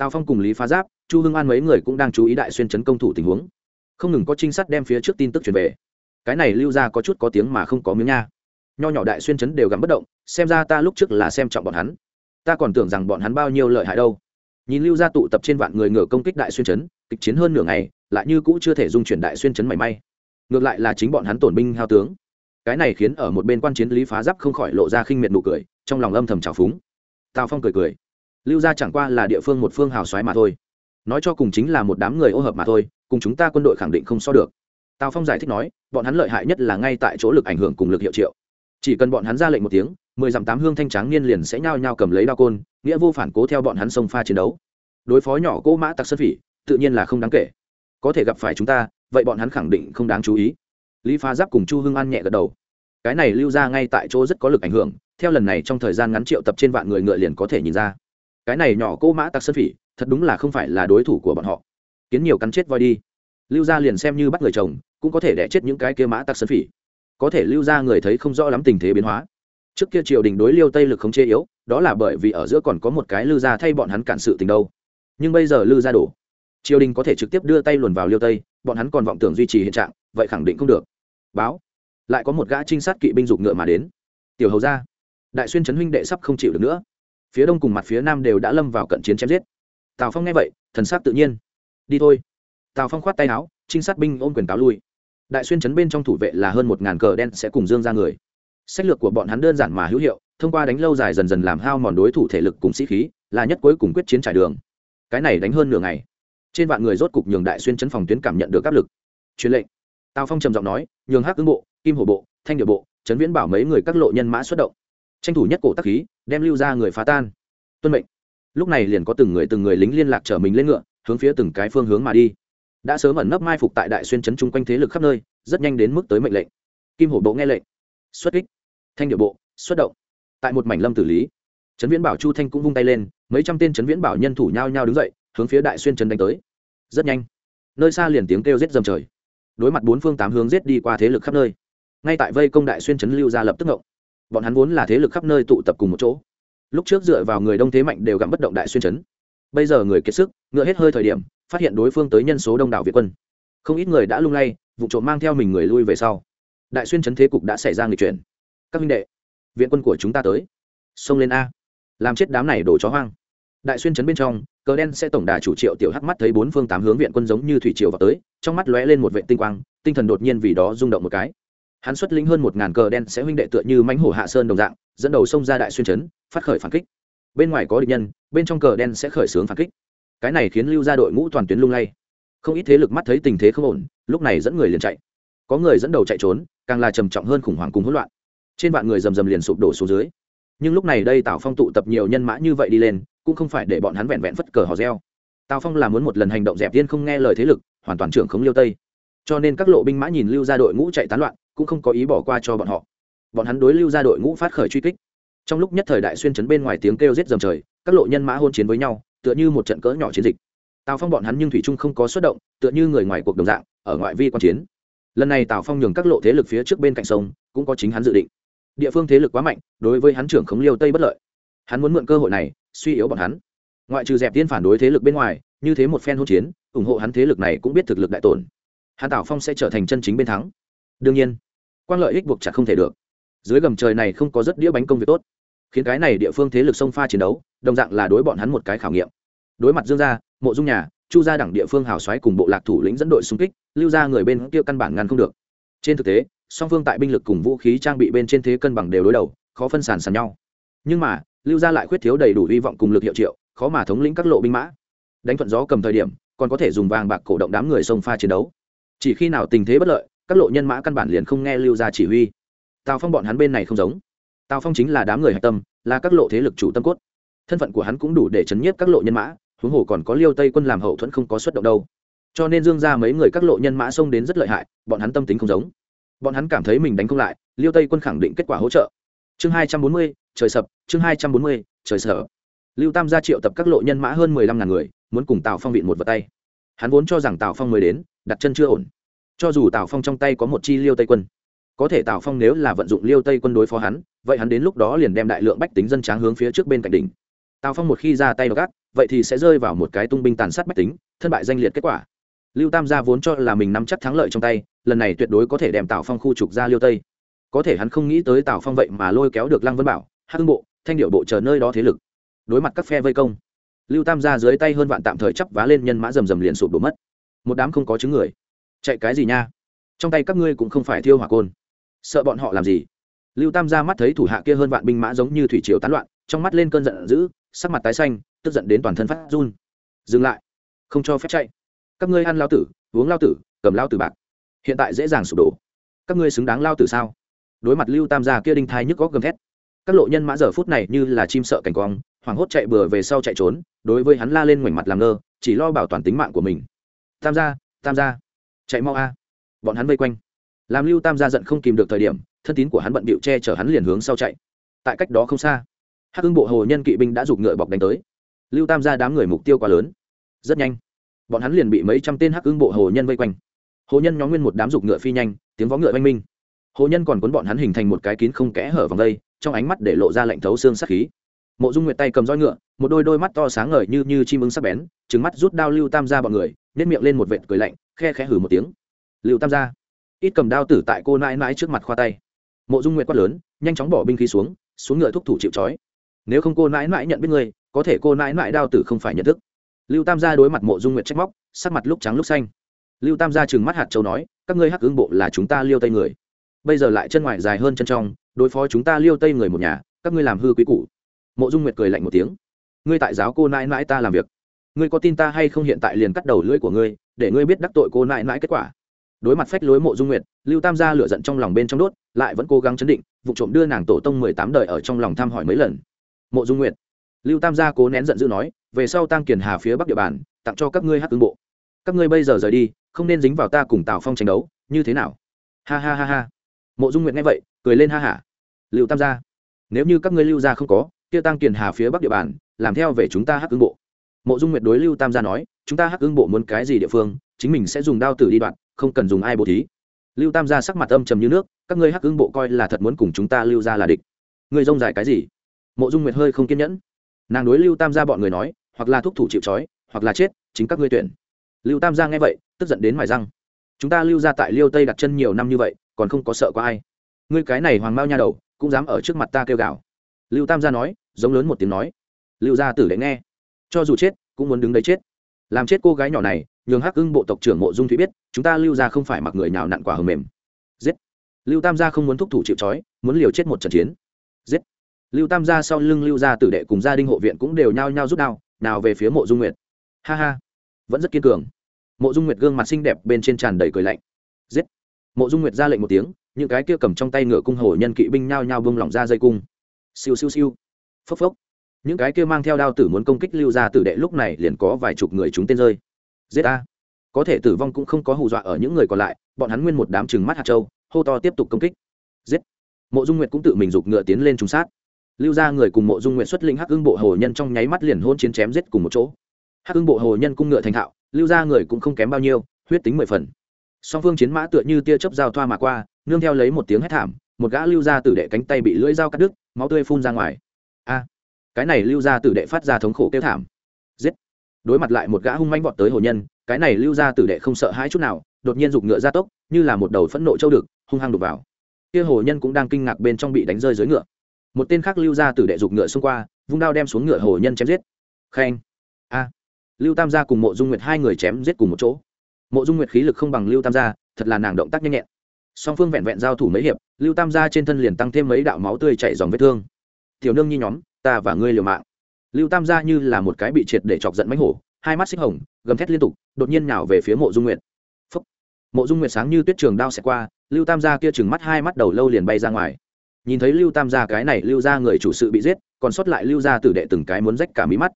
Speaker 1: tào phong cùng lý phá giáp, chu hưng an mấy người cũng đang chú ý đại xuyên chấn công thủ tình huống. Không ngừng có trinh sát đem phía trước tin tức truyền về. Cái này lưu ra có chút có tiếng mà không có miếng nha. Nho nhỏ đại xuyên chấn đều gắm bất động, xem ra ta lúc trước là xem trọng bọn hắn. Ta còn tưởng rằng bọn hắn bao nhiêu lợi hại đâu. Nhìn lưu gia tụ tập trên vạn người ngựa công kích đại xuyên chấn kịch chiến hơn nửa ngày, lại như cũ chưa thể dung chuyển đại xuyên chấn mảy may ngược lại là chính bọn hắn tổn binh hao tướng. Cái này khiến ở một bên quan chiến lý phá giáp không khỏi lộ ra khinh miệt nụ cười, trong lòng âm thầm trào phúng. Tào phong cười cười. Lưu gia chẳng qua là địa phương một phương hào xoáy mà thôi. Nói cho cùng chính là một đám người ô hợp mà thôi, cùng chúng ta quân đội khẳng định không so được. Tào phong giải thích nói, bọn hắn lợi hại nhất là ngay tại chỗ lực ảnh hưởng cùng lực hiệu triệu. Chỉ cần bọn hắn ra lệnh một tiếng, mười dặm tám hương thanh tráng niên liền sẽ nhao nhao cầm lấy đao côn, nghĩa vô phản cố theo bọn hắn sông pha chiến đấu. Đối phó nhỏ cỗ mã tặc sơn phỉ, tự nhiên là không đáng kể. Có thể gặp phải chúng ta vậy bọn hắn khẳng định không đáng chú ý. Lý phá giáp cùng chu hưng an nhẹ gật đầu. Cái này lưu ra ngay tại chỗ rất có lực ảnh hưởng, theo lần này trong thời gian ngắn triệu tập trên vạn người ngựa liền có thể nhìn ra. Cái này nhỏ cỗ mã tặc sơn phỉ, thật đúng là không phải là đối thủ của bọn họ. Kiến nhiều cắn chết voi đi. Lưu ra liền xem như bắt người chồng, cũng có thể đẻ chết những cái kia mã tặc sơn phỉ. Có thể lưu ra người thấy không rõ lắm tình thế biến hóa. Trước kia triều đình đối liêu tây lực không chê yếu, đó là bởi vì ở giữa còn có một cái lưu ra thay bọn hắn cản sự tình đâu. Nhưng bây giờ lưu ra đổ triều đình có thể trực tiếp đưa tay luồn vào liêu tây, bọn hắn còn vọng tưởng duy trì hiện trạng, vậy khẳng định không được. Báo. Lại có một gã trinh sát kỵ binh dục ngựa mà đến. Tiểu hầu ra đại xuyên trấn huynh đệ sắp không chịu được nữa. Phía đông cùng mặt phía nam đều đã lâm vào cận chiến chém giết. Tào phong nghe vậy, thần sát tự nhiên. Đi thôi. Tào phong khoát tay áo, trinh sát binh ôm quyền cáo lui. Đại xuyên trấn bên trong thủ vệ là hơn một ngàn cờ đen sẽ cùng dương ra người. Sách lược của bọn hắn đơn giản mà hữu hiệu, thông qua đánh lâu dài dần dần làm hao mòn đối thủ thể lực cùng sĩ khí, là nhất cuối cùng quyết chiến trải đường. Cái này đánh hơn nửa ngày trên vạn người rốt cục nhường đại xuyên chấn phòng tuyến cảm nhận được áp lực. Truyền lệnh. Tào phong trầm giọng nói, nhường hắc ứng bộ, kim hổ bộ, thanh điệu bộ, trấn viễn bảo mấy người các lộ nhân mã xuất động. Tranh thủ nhất cổ tắc khí, đem lưu ra người phá tan. Tuân mệnh. Lúc này liền có từng người từng người lính liên lạc chở mình lên ngựa, hướng phía từng cái phương hướng mà đi. Đã sớm ẩn nấp mai phục tại đại xuyên chấn chung quanh thế lực khắp nơi, rất nhanh đến mức tới mệnh lệnh. Kim hổ bộ nghe lệnh. Xuất kích. Thanh điệu bộ, xuất động. Tại một mảnh lâm tử lý, trấn viễn bảo chu thanh cũng vung tay lên, mấy trăm tên trấn viễn bảo nhân thủ nhao nhao đứng dậy hướng phía đại xuyên trấn đánh tới. Rất nhanh, nơi xa liền tiếng kêu giết dầm trời. Đối mặt bốn phương tám hướng giết đi qua thế lực khắp nơi, ngay tại vây công đại xuyên trấn lưu ra lập tức ngộng. Bọn hắn vốn là thế lực khắp nơi tụ tập cùng một chỗ. Lúc trước dựa vào người đông thế mạnh đều gặm bất động đại xuyên trấn. Bây giờ người kiệt sức, ngựa hết hơi thời điểm, phát hiện đối phương tới nhân số đông đảo việt quân. Không ít người đã lung lay, vụ trộm mang theo mình người lui về sau. Đại xuyên trấn thế cục đã xảy ra người chuyển. Các minh đệ viện quân của chúng ta tới. Xông lên a. Làm chết đám này đổ chó hoang. Đại xuyên trấn bên trong cờ đen sẽ tổng đà chủ triệu tiểu hắc mắt thấy bốn phương tám hướng viện quân giống như thủy triều vào tới, trong mắt lóe lên một vệ tinh quang, tinh thần đột nhiên vì đó rung động một cái. Hắn xuất lĩnh hơn một ngàn cờ đen sẽ huynh đệ tựa như mãnh hổ hạ sơn đồng dạng, dẫn đầu xông ra đại xuyên chấn phát khởi phản kích. Bên ngoài có địch nhân, bên trong cờ đen sẽ khởi xướng phản kích. Cái này khiến lưu ra đội ngũ toàn tuyến lung lay. Không ít thế lực mắt thấy tình thế không ổn, lúc này dẫn người liền chạy. Có người dẫn đầu chạy trốn, càng là trầm trọng hơn khủng hoảng cùng hỗn loạn. Trên vạn người rầm rầm liền sụp đổ xuống dưới. Nhưng lúc này đây tào phong tụ tập nhiều nhân mã như vậy đi lên cũng không phải để bọn hắn vẹn vẹn phất cờ hò reo. Tào phong là muốn một lần hành động dẹp viên không nghe lời thế lực, hoàn toàn trưởng khống liêu tây. Cho nên các lộ binh mã nhìn lưu ra đội ngũ chạy tán loạn, cũng không có ý bỏ qua cho bọn họ. Bọn hắn đối lưu ra đội ngũ phát khởi truy kích. Trong lúc nhất thời đại xuyên chấn bên ngoài tiếng kêu giết dầm trời, các lộ nhân mã hôn chiến với nhau, tựa như một trận cỡ nhỏ chiến dịch. Tào phong bọn hắn nhưng thủy trung không có xuất động, tựa như người ngoài cuộc đồng dạng, ở ngoại vi quan chiến. Lần này tào phong nhường các lộ thế lực phía trước bên cạnh sông, cũng có chính hắn dự định. Địa phương thế lực quá mạnh, đối với hắn trưởng khống liêu tây bất lợi. Hắn muốn mượn cơ hội này suy yếu bọn hắn. Ngoại trừ dẹp tiên phản đối thế lực bên ngoài, như thế một phen hỗn chiến, ủng hộ hắn thế lực này cũng biết thực lực đại tổn. Hàn Tảo phong sẽ trở thành chân chính bên thắng. Đương nhiên, quan lợi ích buộc chặt không thể được. Dưới gầm trời này không có rất đĩa bánh công việc tốt. Khiến cái này địa phương thế lực sông pha chiến đấu, đồng dạng là đối bọn hắn một cái khảo nghiệm. Đối mặt dương gia, mộ dung nhà, chu gia đẳng địa phương hào xoáy cùng bộ lạc thủ lĩnh dẫn đội xung kích, lưu ra người bên kia căn bản ngăn không được. Trên thực tế, song phương tại binh lực cùng vũ khí trang bị bên trên thế cân bằng đều đối đầu, khó phân sản sàn nhau. Nhưng mà lưu gia lại khuyết thiếu đầy đủ hy vọng cùng lực hiệu triệu, khó mà thống lĩnh các lộ binh mã. Đánh thuận gió cầm thời điểm, còn có thể dùng vàng bạc cổ động đám người sông pha chiến đấu. Chỉ khi nào tình thế bất lợi, các lộ nhân mã căn bản liền không nghe lưu gia chỉ huy. Tào phong bọn hắn bên này không giống. Tào phong chính là đám người hạch tâm, là các lộ thế lực chủ tâm cốt. Thân phận của hắn cũng đủ để chấn nhiếp các lộ nhân mã, huống hồ còn có liêu tây quân làm hậu thuẫn không có xuất động đâu. Cho nên dương ra mấy người các lộ nhân mã xông đến rất lợi hại, bọn hắn tâm tính không giống. Bọn hắn cảm thấy mình đánh không lại, liêu tây quân khẳng định kết quả hỗ trợ. Chương hai trăm bốn mươi trời sập, chương hai trăm bốn mươi, trời sở lưu tam gia triệu tập các lộ nhân mã hơn mười lăm ngàn người, muốn cùng tào phong vịn một vật tay. Hắn vốn cho rằng tào phong mới đến, đặt chân chưa ổn. Cho dù tào phong trong tay có một chi liêu tây quân, có thể tào phong nếu là vận dụng liêu tây quân đối phó hắn, vậy hắn đến lúc đó liền đem đại lượng bách tính dân tráng hướng phía trước bên cạnh đỉnh. Tào phong một khi ra tay gác vậy thì sẽ rơi vào một cái tung binh tàn sát bách tính, thân bại danh liệt kết quả. Lưu tam gia vốn cho là mình nắm chắc thắng lợi trong tay, lần này tuyệt đối có thể đem tào phong khu trục ra liêu tây. Có thể hắn không nghĩ tới tào phong vậy mà lôi kéo được lăng vân bảo hưng bộ, thanh điệu bộ chờ nơi đó thế lực. Đối mặt các phe vây công, lưu tam gia dưới tay hơn vạn tạm thời chắp vá lên nhân mã rầm rầm liền sụp đổ mất. Một đám không có chứng người. Chạy cái gì nha? Trong tay các ngươi cũng không phải thiêu hỏa côn. Sợ bọn họ làm gì? Lưu tam gia mắt thấy thủ hạ kia hơn vạn binh mã giống như thủy triều tán loạn, trong mắt lên cơn giận dữ, sắc mặt tái xanh, tức giận đến toàn thân phát run. Dừng lại. Không cho phép chạy. Các ngươi ăn lao tử, uống lao tử, cầm lao tử bạc. Hiện tại dễ dàng sụp đổ. Các ngươi xứng đáng lao tử sao? Đối mặt lưu tam gia kia đinh thai nhức góc gầm thét các lộ nhân mã giờ phút này như là chim sợ cảnh quang, hoảng hốt chạy bừa về sau chạy trốn, đối với hắn la lên ngoảnh mặt làm ngơ, chỉ lo bảo toàn tính mạng của mình. Tam gia tam gia, chạy mau a. Bọn hắn vây quanh. Làm lưu tam gia giận không kìm được thời điểm, thân tín của hắn bận bịu che chở hắn liền hướng sau chạy. Tại cách đó không xa, hắc hưng bộ hồ nhân kỵ binh đã giục ngựa bọc đánh tới. Lưu tam gia đám người mục tiêu quá lớn. Rất nhanh, bọn hắn liền bị mấy trăm tên hắc hưng bộ hồ nhân vây quanh. Hồ nhân nhóm nguyên một đám giục ngựa phi nhanh, tiếng vó ngựa oanh minh. Hồ nhân còn cuốn bọn hắn hình thành một cái kín không kẽ hở vòng đây trong ánh mắt để lộ ra lạnh thấu xương sắc khí. Mộ dung nguyệt tay cầm roi ngựa, một đôi đôi mắt to sáng ngời như như chim ưng sắc bén trứng mắt rút đao lưu tam gia bọn người nếp miệng lên một vệt cười lạnh, khe khẽ hử một tiếng. Lưu tam gia, ít cầm đao tử tại cô nãi nãi trước mặt khoa tay. Mộ dung nguyệt quát lớn, nhanh chóng bỏ binh khí xuống xuống ngựa thúc thủ chịu trói. Nếu không cô nãi nãi nhận biết ngươi, có thể cô nãi nãi đao tử không phải nhận thức. Lưu tam gia đối mặt mộ dung nguyệt trách móc, sắc mặt lúc trắng lúc xanh. Lưu tam gia trừng mắt hạt châu nói, các ngươi hắc ứng bộ là chúng ta liêu tây người. Bây giờ lại chân ngoài dài hơn chân trong đối phó chúng ta liêu tây người một nhà, các ngươi làm hư quý cũ mộ dung nguyệt cười lạnh một tiếng. Ngươi tại giáo cô nãi nãi ta làm việc. Ngươi có tin ta hay không hiện tại liền cắt đầu lưỡi của ngươi, để ngươi biết đắc tội cô nãi nãi kết quả. Đối mặt phách lối mộ dung nguyệt, lưu tam gia lửa giận trong lòng bên trong đốt, lại vẫn cố gắng chấn định, vụ trộm đưa nàng tổ tông mười tám đời ở trong lòng thăm hỏi mấy lần. Mộ dung nguyệt, lưu tam gia cố nén giận dữ nói, về sau tăng kiền hà phía bắc địa bàn, tặng cho các ngươi hát tương bộ. Các ngươi bây giờ rời đi, không nên dính vào ta cùng tào phong tranh đấu, như thế nào? Ha ha ha ha. Mộ dung nguyệt nghe vậy, cười lên ha hả lưu tam gia. Nếu như các ngươi lưu gia không có, kia tăng kiền hà phía bắc địa bàn, làm theo về chúng ta hắc ứng bộ. Mộ dung nguyệt đối lưu tam gia nói, chúng ta hắc ứng bộ muốn cái gì địa phương, chính mình sẽ dùng đao tử đi đoạn, không cần dùng ai bố thí. Lưu tam gia sắc mặt âm trầm như nước, các ngươi hắc ứng bộ coi là thật muốn cùng chúng ta lưu ra là địch. Ngươi rông dài cái gì? Mộ dung nguyệt hơi không kiên nhẫn. Nàng đối lưu tam gia bọn người nói, hoặc là thúc thủ chịu trói, hoặc là chết, chính các ngươi tuyển. Lưu tam gia nghe vậy, tức giận đến mài răng. Chúng ta lưu ra tại liêu tây đặt chân nhiều năm như vậy, còn không có sợ có ai. Ngươi cái này hoàng mao nha đầu cũng dám ở trước mặt ta kêu gào. Lưu tam gia nói, giống lớn một tiếng nói. Lưu gia tử đệ nghe. Cho dù chết, cũng muốn đứng đấy chết. Làm chết cô gái nhỏ này, nhường hắc ưng bộ tộc trưởng mộ dung thúy biết, chúng ta lưu Gia không phải mặc người nào nặn quả hầm mềm. Giết. Lưu tam gia không muốn thúc thủ chịu trói, muốn liều chết một trận chiến. Giết. Lưu tam gia sau lưng lưu gia tử đệ cùng gia đình hộ viện cũng đều nhao nhao rút đao, nào về phía mộ dung nguyệt. Ha ha. Vẫn rất kiên cường. Mộ dung nguyệt gương mặt xinh đẹp bên trên tràn đầy cười lạnh. Giết. Mộ dung nguyệt ra lệnh một tiếng những cái kia cầm trong tay ngựa cung hổ nhân kỵ binh nhao nhao bông lỏng ra dây cung. Siêu siêu siêu. Phốc phốc. Những cái kia mang theo đao tử muốn công kích lưu gia tử đệ lúc này liền có vài chục người chúng tên rơi. Giết a có thể tử vong cũng không có hù dọa ở những người còn lại, bọn hắn nguyên một đám chừng mắt hạt châu, hô to tiếp tục công kích. Giết. Mộ dung nguyệt cũng tự mình giục ngựa tiến lên trùng sát. Lưu ra người cùng mộ dung nguyệt xuất linh hắc ưng bộ hồ nhân trong nháy mắt liền hôn chiến chém giết cùng một chỗ. Hắc ưng bộ hồ nhân cung ngựa thành thạo, lưu ra người cũng không kém bao nhiêu, huyết tính mười phần. Song phương chiến mã tựa như tia chớp giao thoa mà qua nương theo lấy một tiếng hét thảm, một gã lưu ra tử đệ cánh tay bị lưỡi dao cắt đứt, máu tươi phun ra ngoài. A, cái này lưu ra tử đệ phát ra thống khổ kêu thảm. Giết. Đối mặt lại một gã hung manh vọt tới hồ nhân, cái này lưu ra tử đệ không sợ hãi chút nào, đột nhiên giục ngựa ra tốc, như là một đầu phẫn nộ châu được, hung hăng đục vào. Kia hồ nhân cũng đang kinh ngạc bên trong bị đánh rơi dưới ngựa. Một tên khác lưu ra tử đệ giục ngựa xông qua, vung đao đem xuống ngựa hồ nhân chém giết. Khen. A. Lưu tam gia cùng mộ dung nguyệt hai người chém giết cùng một chỗ. Mộ dung nguyệt khí lực không bằng lưu tam gia, thật là nàng động tác nhanh nhẹn song phương vẹn vẹn giao thủ mấy hiệp, lưu tam gia trên thân liền tăng thêm mấy đạo máu tươi chảy dòng vết thương. Tiểu nương nhi nhóm, ta và ngươi liều mạng. Lưu tam gia như là một cái bị triệt để chọc giận mánh hổ, hai mắt xích hồng, gầm thét liên tục, đột nhiên nào về phía mộ dung nguyệt. Phúc. mộ dung nguyệt sáng như tuyết trường đao xẹt qua, lưu tam gia kia chừng mắt hai mắt đầu lâu liền bay ra ngoài. Nhìn thấy lưu tam gia cái này, lưu ra người chủ sự bị giết, còn sót lại lưu ra tử đệ từng cái muốn rách cả mí mắt.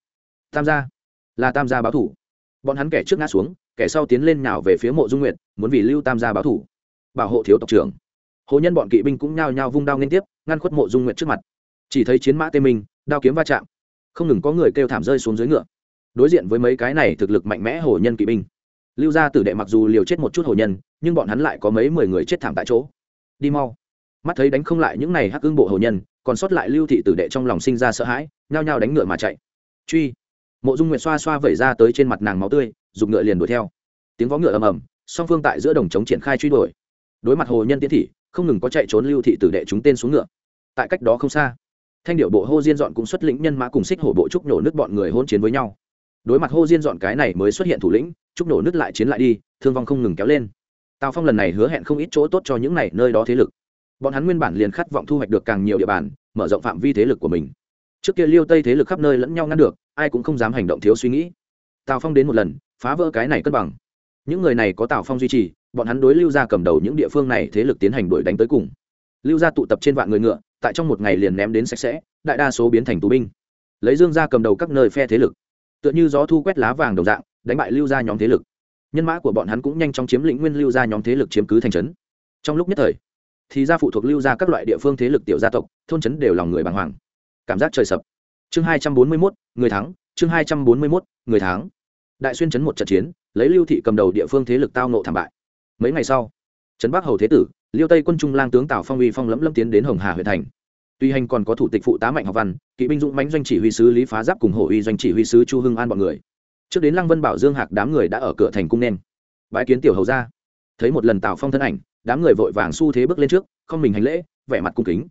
Speaker 1: Tam gia, là tam gia báo thủ. Bọn hắn kẻ trước ngã xuống, kẻ sau tiến lên nào về phía mộ dung nguyệt, muốn vì lưu tam gia báo thủ bảo hộ thiếu tộc trưởng. Hồ nhân bọn kỵ binh cũng nhao nhao vung đao liên tiếp, ngăn khuất mộ dung nguyệt trước mặt. Chỉ thấy chiến mã tê minh, đao kiếm va chạm. Không ngừng có người kêu thảm rơi xuống dưới ngựa. Đối diện với mấy cái này thực lực mạnh mẽ hồ nhân kỵ binh. Lưu gia tử đệ mặc dù liều chết một chút hồ nhân, nhưng bọn hắn lại có mấy mười người chết thảm tại chỗ. Đi mau. Mắt thấy đánh không lại những này hắc ương bộ hồ nhân, còn sót lại lưu thị tử đệ trong lòng sinh ra sợ hãi, nhao nhao đánh ngựa mà chạy. Truy. Mộ dung nguyệt xoa xoa vẩy ra tới trên mặt nàng máu tươi, dùng ngựa liền đuổi theo. Tiếng vó ngựa ầm ầm, song phương tại giữa đồng trống triển khai truy đuổi đối mặt hồ nhân tiến thị, không ngừng có chạy trốn lưu thị tử đệ chúng tên xuống ngựa. Tại cách đó không xa, thanh điệu bộ hô diên dọn cũng xuất lĩnh nhân mã cùng xích hổ bộ trúc nổ nước bọn người hôn chiến với nhau. Đối mặt hô diên dọn cái này mới xuất hiện thủ lĩnh, trúc nổ nước lại chiến lại đi, thương vong không ngừng kéo lên. Tào phong lần này hứa hẹn không ít chỗ tốt cho những này nơi đó thế lực. Bọn hắn nguyên bản liền khát vọng thu hoạch được càng nhiều địa bàn, mở rộng phạm vi thế lực của mình. Trước kia liêu tây thế lực khắp nơi lẫn nhau ngăn được, ai cũng không dám hành động thiếu suy nghĩ. Tào phong đến một lần, phá vỡ cái này cân bằng. Những người này có tào phong duy trì bọn hắn đối lưu gia cầm đầu những địa phương này thế lực tiến hành đuổi đánh tới cùng. Lưu gia tụ tập trên vạn người ngựa, tại trong một ngày liền ném đến sạch sẽ, đại đa số biến thành tù binh. Lấy dương gia cầm đầu các nơi phe thế lực, tựa như gió thu quét lá vàng đồng dạng, đánh bại lưu gia nhóm thế lực. Nhân mã của bọn hắn cũng nhanh chóng chiếm lĩnh nguyên lưu gia nhóm thế lực chiếm cứ thành trấn. Trong lúc nhất thời, thì gia phụ thuộc lưu gia các loại địa phương thế lực tiểu gia tộc, thôn trấn đều lòng người bàng hoàng. Cảm giác trời sập. Chương hai trăm bốn mươi mốt, người thắng, chương hai trăm bốn mươi mốt, người thắng. Đại xuyên trấn một trận chiến, lấy lưu thị cầm đầu địa phương thế lực tao nộ thảm bại mấy ngày sau, trấn bắc hầu thế tử, liêu tây quân trung lang tướng tào phong uy phong lẫm lâm tiến đến hồng hà huyện thành. Tuy hành còn có thủ tịch phụ tá mạnh học văn, kỵ binh dũng mãnh doanh chỉ huy sứ lý phá giáp cùng hổ uy doanh chỉ huy sứ chu hưng an bọn người. Trước đến lăng vân bảo dương hạc đám người đã ở cửa thành cung nên. Bãi kiến tiểu hầu ra thấy một lần tào phong thân ảnh, đám người vội vàng xu thế bước lên trước, không mình hành lễ, vẻ mặt cung kính.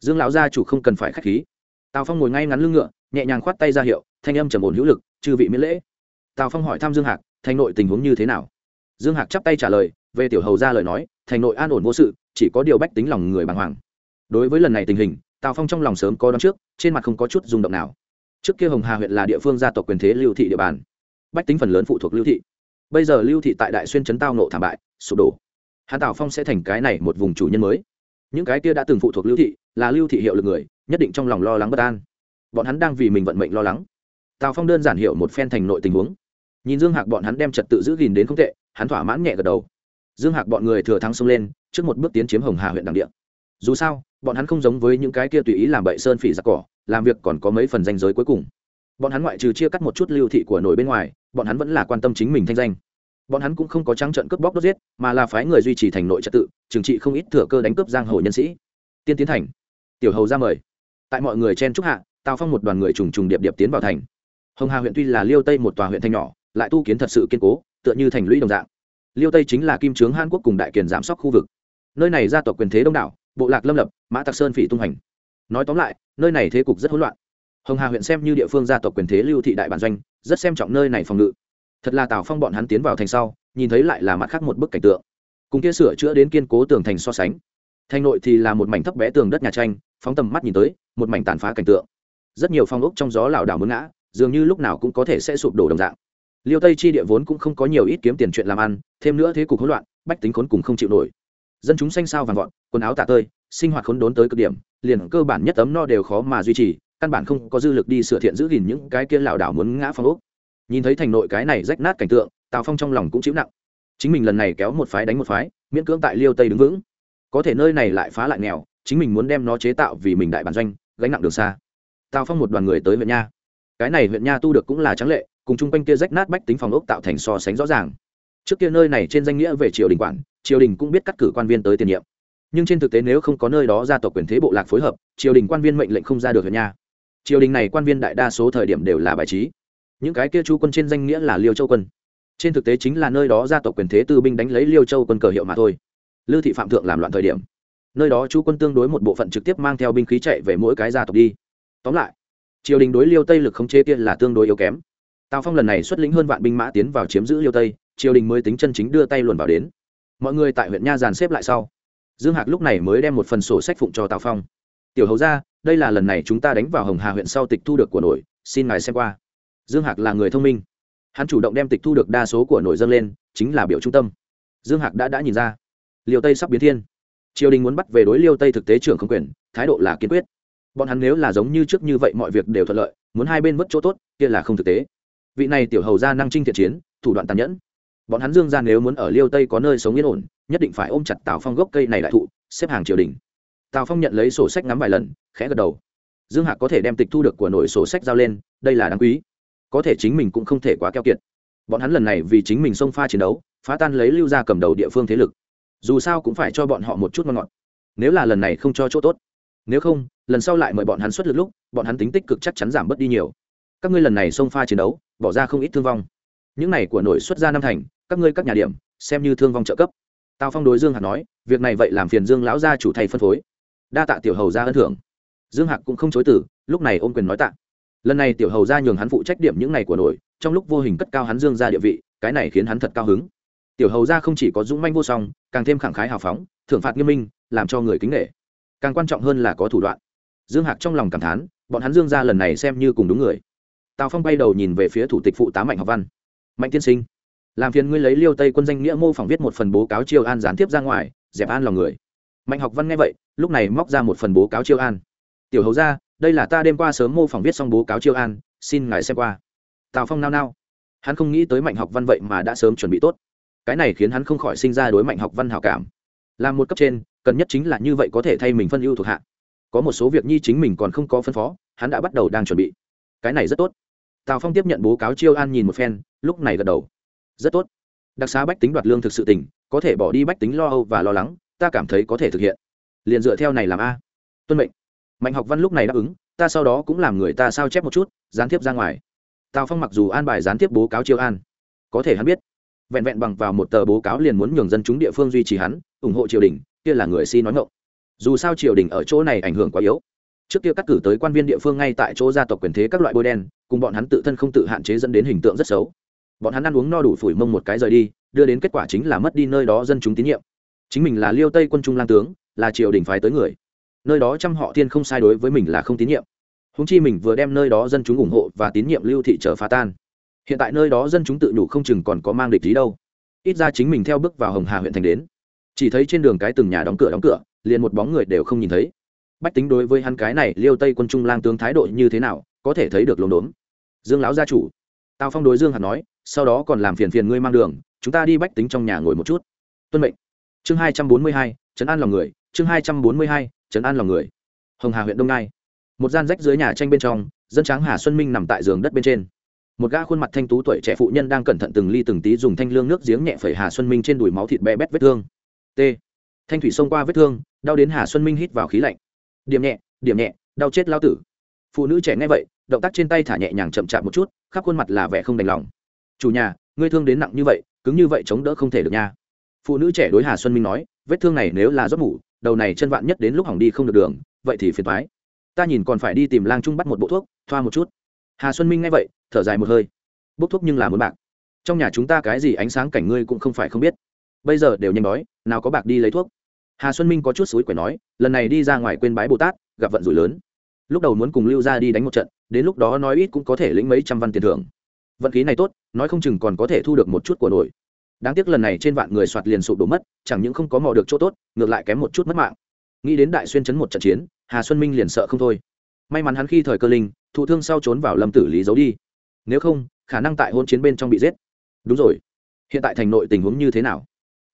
Speaker 1: Dương lão gia chủ không cần phải k h á c h khí. Tào phong ngồi ngay ngắn lưng ngựa, nhẹ nhàng khoát tay ra hiệu, thanh âm trầm ổn hữu lực, chư vị miễn lễ. Tào phong hỏi thăm dương hạc, thành nội tình huống như thế nào? Dương hạc chắp tay trả lời về tiểu hầu ra lời nói, thành nội an ổn vô sự, chỉ có điều bách tính lòng người bàng hoàng. Đối với lần này tình hình, tào phong trong lòng sớm có đón trước, trên mặt không có chút rung động nào. Trước kia hồng hà huyện là địa phương gia tộc quyền thế lưu thị địa bàn. Bách tính phần lớn phụ thuộc lưu thị. Bây giờ lưu thị tại đại xuyên trấn tao nộ thảm bại, sụp đổ. Hà tào phong sẽ thành cái này một vùng chủ nhân mới. Những cái kia đã từng phụ thuộc lưu thị, là lưu thị hiệu lực người, nhất định trong lòng lo lắng bất an. Bọn hắn đang vì mình vận mệnh lo lắng. Tào phong đơn giản hiểu một phen thành nội tình huống. Nhìn dương hạc bọn hắn đem trật tự giữ gìn đến không tệ, hắn thỏa mãn nhẹ gật đầu dương hạc bọn người thừa thắng xông lên, trước một bước tiến chiếm hồng hà huyện đằng địa. Dù sao, bọn hắn không giống với những cái kia tùy ý làm bậy sơn phỉ giặc cỏ, làm việc còn có mấy phần danh giới cuối cùng. Bọn hắn ngoại trừ chia cắt một chút lưu thị của nổi bên ngoài, bọn hắn vẫn là quan tâm chính mình thanh danh. Bọn hắn cũng không có trắng trận cướp bóc đốt giết, mà là phái người duy trì thành nội trật tự, trừng trị không ít thừa cơ đánh cướp giang hồ nhân sĩ. Tiên tiến thành, tiểu hầu ra mời. Tại mọi người chen trúc hạ, tào phong một đoàn người trùng trùng điệp điệp tiến vào thành. Hồng hà huyện tuy là liêu tây một tòa huyện thanh nhỏ, lại tu kiến thật sự kiên cố, tựa như thành lũy đồng dạng liêu tây chính là kim trướng hàn quốc cùng đại kiền giám sóc khu vực. Nơi này gia tộc quyền thế đông đảo, bộ lạc lâm lập, mã tạc sơn phỉ tung hành. Nói tóm lại, nơi này thế cục rất hỗn loạn. Hồng hà huyện xem như địa phương gia tộc quyền thế lưu thị đại bản doanh, rất xem trọng nơi này phòng ngự. Thật là tào phong bọn hắn tiến vào thành sau, nhìn thấy lại là mặt khác một bức cảnh tượng. Cùng kia sửa chữa đến kiên cố tường thành so sánh. Thành nội thì là một mảnh thấp bé tường đất nhà tranh, phóng tầm mắt nhìn tới, một mảnh tàn phá cảnh tượng. Rất nhiều phong ốc trong gió lảo đảo mướn ngã, dường như lúc nào cũng có thể sẽ sụp đổ đồng dạng liêu tây chi địa vốn cũng không có nhiều ít kiếm tiền chuyện làm ăn thêm nữa thế cục hỗn loạn bách tính khốn cùng không chịu nổi. Dân chúng xanh sao vàng vọt, quần áo tạ tơi sinh hoạt khốn đốn tới cực điểm liền cơ bản nhất ấm no đều khó mà duy trì căn bản không có dư lực đi sửa thiện giữ gìn những cái kia lảo đảo muốn ngã phong ốc. Nhìn thấy thành nội cái này rách nát cảnh tượng tào phong trong lòng cũng chịu nặng. Chính mình lần này kéo một phái đánh một phái miễn cưỡng tại liêu tây đứng vững. Có thể nơi này lại phá lại nghèo chính mình muốn đem nó chế tạo vì mình đại bản doanh gánh nặng đường xa. Tào phong một đoàn người tới huyện nha. Cái này huyện nha tu được cũng là trắng lệ cùng chung quanh kia rách nát bách tính phòng ốc tạo thành so sánh rõ ràng. Trước kia nơi này trên danh nghĩa về triều đình quản, triều đình cũng biết cắt cử quan viên tới tiền nhiệm. Nhưng trên thực tế nếu không có nơi đó gia tộc quyền thế bộ lạc phối hợp, triều đình quan viên mệnh lệnh không ra được huyện nha triều đình này quan viên đại đa số thời điểm đều là bài trí. Những cái kia chu quân trên danh nghĩa là liêu châu quân. Trên thực tế chính là nơi đó gia tộc quyền thế tư binh đánh lấy liêu châu quân cờ hiệu mà thôi. Lưu thị phạm thượng làm loạn thời điểm, nơi đó chu quân tương đối một bộ phận trực tiếp mang theo binh khí chạy về mỗi cái gia tộc đi. Tóm lại, triều đình đối liêu tây lực không chế kia là tương đối yếu kém tào phong lần này xuất lĩnh hơn vạn binh mã tiến vào chiếm giữ liêu tây, triều đình mới tính chân chính đưa tay luồn vào đến. Mọi người tại huyện nha dàn xếp lại sau. Dương hạc lúc này mới đem một phần sổ sách phụng cho tào phong. Tiểu hầu ra đây là lần này chúng ta đánh vào hồng hà huyện sau tịch thu được của nổi, xin ngài xem qua. Dương hạc là người thông minh. Hắn chủ động đem tịch thu được đa số của nổi dâng lên, chính là biểu trung tâm. Dương hạc đã đã nhìn ra. Liêu tây sắp biến thiên. Triều đình muốn bắt về đối liêu tây thực tế trưởng không quyền, thái độ là kiên quyết. Bọn hắn nếu là giống như trước như vậy mọi việc đều thuận lợi, muốn hai bên mất chỗ tốt, kia là không thực tế vị này tiểu hầu ra năng trinh thiện chiến, thủ đoạn tàn nhẫn. Bọn hắn dương ra nếu muốn ở liêu tây có nơi sống yên ổn, nhất định phải ôm chặt tào phong gốc cây này đại thụ, xếp hàng triều đình. Tào phong nhận lấy sổ sách ngắm vài lần, khẽ gật đầu. Dương hạc có thể đem tịch thu được của nội sổ sách giao lên, đây là đáng quý. Có thể chính mình cũng không thể quá keo kiệt. Bọn hắn lần này vì chính mình xông pha chiến đấu, phá tan lấy lưu ra cầm đầu địa phương thế lực. Dù sao cũng phải cho bọn họ một chút ngon ngọt. Nếu là lần này không cho chỗ tốt. Nếu không, lần sau lại mời bọn hắn xuất lực lúc, bọn hắn tính tích cực chắc chắn giảm bớt đi nhiều các ngươi lần này xông pha chiến đấu, bỏ ra không ít thương vong. Những này của nổi xuất ra năm thành, các ngươi các nhà điểm, xem như thương vong trợ cấp. Tào phong đối dương hạc nói, việc này vậy làm phiền dương lão gia chủ thầy phân phối. Đa tạ tiểu hầu ra ân thưởng. Dương hạc cũng không chối từ, lúc này ôm quyền nói tạ. Lần này tiểu hầu ra nhường hắn phụ trách điểm những này của nổi, trong lúc vô hình cất cao hắn dương ra địa vị, cái này khiến hắn thật cao hứng. Tiểu hầu ra không chỉ có dũng manh vô song, càng thêm khẳng khái hào phóng, thưởng phạt nghiêm minh, làm cho người kính nghệ càng quan trọng hơn là có thủ đoạn. Dương hạc trong lòng cảm thán, bọn hắn dương ra lần này xem như cùng đúng người tào phong bay đầu nhìn về phía thủ tịch phụ tá mạnh học văn. Mạnh tiên sinh, làm phiền ngươi lấy liêu tây quân danh nghĩa mô phỏng viết một phần bố cáo chiêu an gián tiếp ra ngoài, dẹp an lòng người. Mạnh học văn nghe vậy, lúc này móc ra một phần bố cáo chiêu an. Tiểu hầu ra đây là ta đêm qua sớm mô phỏng viết xong bố cáo chiêu an, xin ngài xem qua. Tào phong nao nao. Hắn không nghĩ tới mạnh học văn vậy mà đã sớm chuẩn bị tốt. Cái này khiến hắn không khỏi sinh ra đối mạnh học văn hảo cảm. Làm một cấp trên, cần nhất chính là như vậy có thể thay mình phân ưu thuộc hạ. Có một số việc nhi chính mình còn không có phân phó, hắn đã bắt đầu đang chuẩn bị. Cái này rất tốt tào phong tiếp nhận bố cáo chiêu an nhìn một phen, lúc này gật đầu. Rất tốt. Đặc xá bách tính đoạt lương thực sự tỉnh có thể bỏ đi bách tính lo âu và lo lắng, ta cảm thấy có thể thực hiện. Liền dựa theo này làm a. Tuân mệnh. Mạnh học văn lúc này đáp ứng, ta sau đó cũng làm người ta sao chép một chút, gián tiếp ra ngoài. Tào phong mặc dù an bài gián tiếp bố cáo chiêu an, có thể hắn biết, vẹn vẹn bằng vào một tờ bố cáo liền muốn nhường dân chúng địa phương duy trì hắn, ủng hộ triều đình, kia là người si nói ngộng dù sao triều đình ở chỗ này ảnh hưởng quá yếu trước kia cắt cử tới quan viên địa phương ngay tại chỗ gia tộc quyền thế các loại bôi đen, cùng bọn hắn tự thân không tự hạn chế dẫn đến hình tượng rất xấu. Bọn hắn ăn uống no đủ phủi mông một cái rời đi, đưa đến kết quả chính là mất đi nơi đó dân chúng tín nhiệm. Chính mình là liêu tây quân trung lang tướng, là triều đình phái tới người. Nơi đó trăm họ thiên không sai đối với mình là không tín nhiệm. Húng chi mình vừa đem nơi đó dân chúng ủng hộ và tín nhiệm lưu thị trở phá tan. Hiện tại nơi đó dân chúng tự nhủ không chừng còn có mang địch lý đâu. Ít ra chính mình theo bước vào hồng hà huyện thành đến. Chỉ thấy trên đường cái từng nhà đóng cửa đóng cửa, liền một bóng người đều không nhìn thấy bách tính đối với hắn cái này, liêu tây quân trung lang tướng thái độ như thế nào, có thể thấy được lồn đốn dương lão gia chủ, tào phong đối dương hạt nói, sau đó còn làm phiền phiền ngươi mang đường, chúng ta đi bách tính trong nhà ngồi một chút. Tuân mệnh. Chương hai trăm bốn mươi hai, trấn an lòng người, chương hai trăm bốn mươi hai, trấn an lòng người. Hồng hà huyện đông nai. Một gian rách dưới nhà tranh bên trong, dân tráng hà xuân minh nằm tại giường đất bên trên. Một gã khuôn mặt thanh tú tuổi trẻ phụ nhân đang cẩn thận từng ly từng tí dùng thanh lương nước giếng nhẹ phẩy hà xuân minh trên đùi máu thịt bé bét vết thương. T. Thanh thủy xông qua vết thương, đau đến hà xuân minh hít vào khí lạnh điểm nhẹ điểm nhẹ, đau chết lao tử. Phụ nữ trẻ nghe vậy, động tác trên tay thả nhẹ nhàng chậm chạp một chút, khắp khuôn mặt là vẻ không đành lòng. Chủ nhà, ngươi thương đến nặng như vậy, cứng như vậy chống đỡ không thể được nha. Phụ nữ trẻ đối hà xuân minh nói, vết thương này nếu là giấc ngủ, đầu này chân vạn nhất đến lúc hỏng đi không được đường, vậy thì phiền thoái ta nhìn còn phải đi tìm lang trung bắt một bộ thuốc, thoa một chút. Hà xuân minh nghe vậy, thở dài một hơi. Bốc thuốc nhưng là muốn bạc. Trong nhà chúng ta cái gì ánh sáng cảnh ngươi cũng không phải không biết. Bây giờ đều nhanh đói, nào có bạc đi lấy thuốc hà xuân minh có chút suối quẻ nói, lần này đi ra ngoài quên bái bồ tát, gặp vận rủi lớn. Lúc đầu muốn cùng lưu ra đi đánh một trận, đến lúc đó nói ít cũng có thể lĩnh mấy trăm văn tiền thưởng. Vận khí này tốt, nói không chừng còn có thể thu được một chút của nổi. Đáng tiếc lần này trên vạn người soạt liền sụp đổ mất, chẳng những không có mò được chỗ tốt, ngược lại kém một chút mất mạng. Nghĩ đến đại xuyên chấn một trận chiến, hà xuân minh liền sợ không thôi. May mắn hắn khi thời cơ linh, thụ thương sau trốn vào lâm tử lý giấu đi. Nếu không, khả năng tại hôn chiến bên trong bị giết. Đúng rồi. Hiện tại thành nội tình huống như thế nào?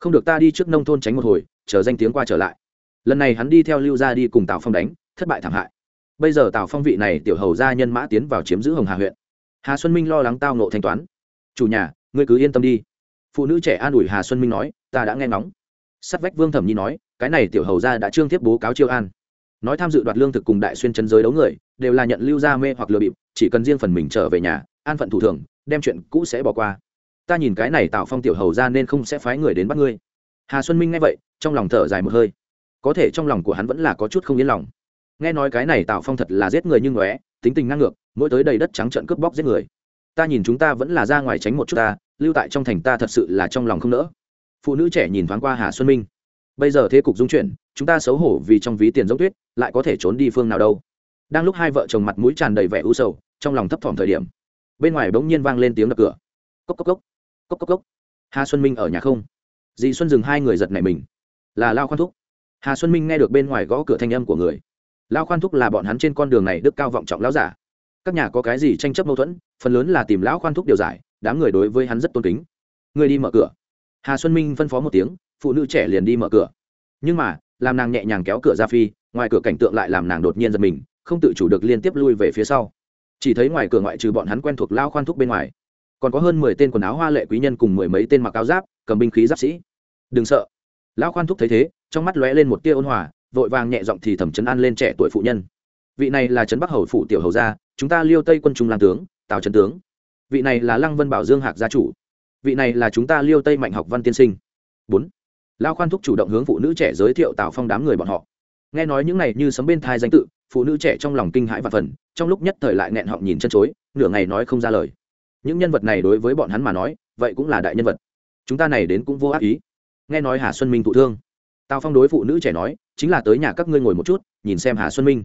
Speaker 1: Không được ta đi trước nông thôn tránh một hồi, chờ danh tiếng qua trở lại. Lần này hắn đi theo lưu gia đi cùng tào phong đánh, thất bại thảm hại. Bây giờ tào phong vị này tiểu hầu gia nhân mã tiến vào chiếm giữ hồng hà huyện. Hà xuân minh lo lắng tao nộ thanh toán. Chủ nhà, ngươi cứ yên tâm đi. Phụ nữ trẻ an ủi hà xuân minh nói, ta đã nghe ngóng. Sắt vách vương thẩm nhi nói, cái này tiểu hầu gia đã trương tiếp bố cáo chiêu an. Nói tham dự đoạt lương thực cùng đại xuyên chân giới đấu người, đều là nhận lưu gia mê hoặc lừa bịp, chỉ cần riêng phần mình trở về nhà, an phận thủ thường, đem chuyện cũ sẽ bỏ qua ta nhìn cái này tạo phong tiểu hầu ra nên không sẽ phái người đến bắt ngươi. Hà xuân minh nghe vậy, trong lòng thở dài một hơi. Có thể trong lòng của hắn vẫn là có chút không yên lòng. Nghe nói cái này tạo phong thật là giết người như ngóe, tính tình ngang ngược, mỗi tới đầy đất trắng trận cướp bóc giết người. Ta nhìn chúng ta vẫn là ra ngoài tránh một chút ta, lưu tại trong thành ta thật sự là trong lòng không nỡ. Phụ nữ trẻ nhìn thoáng qua hà xuân minh. Bây giờ thế cục dung chuyển, chúng ta xấu hổ vì trong ví tiền giống tuyết, lại có thể trốn đi phương nào đâu. Đang lúc hai vợ chồng mặt mũi tràn đầy vẻ u sầu, trong lòng thấp thỏm thời điểm, bên ngoài bỗng nhiên vang lên tiếng đập cửa. Cốc cốc cốc cốc cốc cốc. Hà xuân minh ở nhà không? Dì xuân dừng hai người giật nảy mình. Là lao khoan thúc. Hà xuân minh nghe được bên ngoài gõ cửa thanh âm của người. Lao khoan thúc là bọn hắn trên con đường này đức cao vọng trọng lão giả. Các nhà có cái gì tranh chấp mâu thuẫn, phần lớn là tìm lão khoan thúc điều giải, đám người đối với hắn rất tôn kính. Người đi mở cửa. Hà xuân minh phân phó một tiếng, phụ nữ trẻ liền đi mở cửa. Nhưng mà, làm nàng nhẹ nhàng kéo cửa ra phi, ngoài cửa cảnh tượng lại làm nàng đột nhiên giật mình, không tự chủ được liên tiếp lui về phía sau. Chỉ thấy ngoài cửa ngoại trừ bọn hắn quen thuộc lao khoan thúc bên ngoài còn có hơn mười tên quần áo hoa lệ quý nhân cùng mười mấy tên mặc áo giáp, cầm binh khí giáp sĩ. Đừng sợ. Lão khoan thúc thấy thế, trong mắt lóe lên một tia ôn hòa, vội vàng nhẹ giọng thì thẩm chấn an lên trẻ tuổi phụ nhân. Vị này là trấn bắc hầu phụ tiểu hầu gia, chúng ta liêu tây quân trung lang tướng, tào trấn tướng. Vị này là lăng vân bảo dương hạc gia chủ. Vị này là chúng ta liêu tây mạnh học văn tiên sinh. Bốn. Lao khoan thúc chủ động hướng phụ nữ trẻ giới thiệu tào phong đám người bọn họ. Nghe nói những này như sấm bên thai danh tự, phụ nữ trẻ trong lòng kinh hãi và phần trong lúc nhất thời lại nghẹn họng nhìn chân chối, nửa ngày nói không ra lời những nhân vật này đối với bọn hắn mà nói, vậy cũng là đại nhân vật. Chúng ta này đến cũng vô ác ý. Nghe nói hà xuân minh thụ thương. Tào phong đối phụ nữ trẻ nói, chính là tới nhà các ngươi ngồi một chút, nhìn xem hà xuân minh.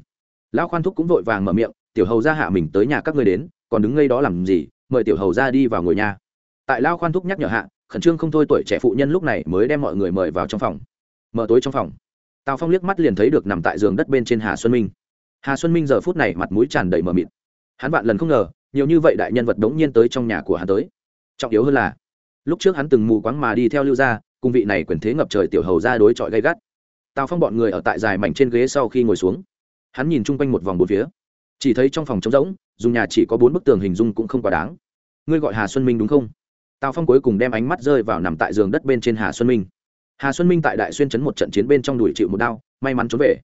Speaker 1: Lão khoan thúc cũng vội vàng mở miệng, tiểu hầu ra hạ mình tới nhà các ngươi đến, còn đứng ngay đó làm gì, mời tiểu hầu ra đi vào ngồi nhà. Tại Lão khoan thúc nhắc nhở hạ, khẩn trương không thôi tuổi trẻ phụ nhân lúc này mới đem mọi người mời vào trong phòng. Mở tối trong phòng, tào phong liếc mắt liền thấy được nằm tại giường đất bên trên hà xuân minh. Hà xuân minh giờ phút này mặt mũi tràn đầy mờ mịt. Hắn vạn lần không ngờ nhiều như vậy đại nhân vật đống nhiên tới trong nhà của hắn tới. Trọng yếu hơn là, lúc trước hắn từng mù quáng mà đi theo lưu gia, cùng vị này quyền thế ngập trời tiểu hầu ra đối chọi gay gắt. Tào phong bọn người ở tại dài mảnh trên ghế sau khi ngồi xuống, hắn nhìn chung quanh một vòng bốn phía. Chỉ thấy trong phòng trống rỗng dùng nhà chỉ có bốn bức tường hình dung cũng không quá đáng. Ngươi gọi hà xuân minh đúng không? Tào phong cuối cùng đem ánh mắt rơi vào nằm tại giường đất bên trên hà xuân minh. Hà xuân minh tại đại xuyên chấn một trận chiến bên trong đuổi chịu một đao, may mắn trốn về.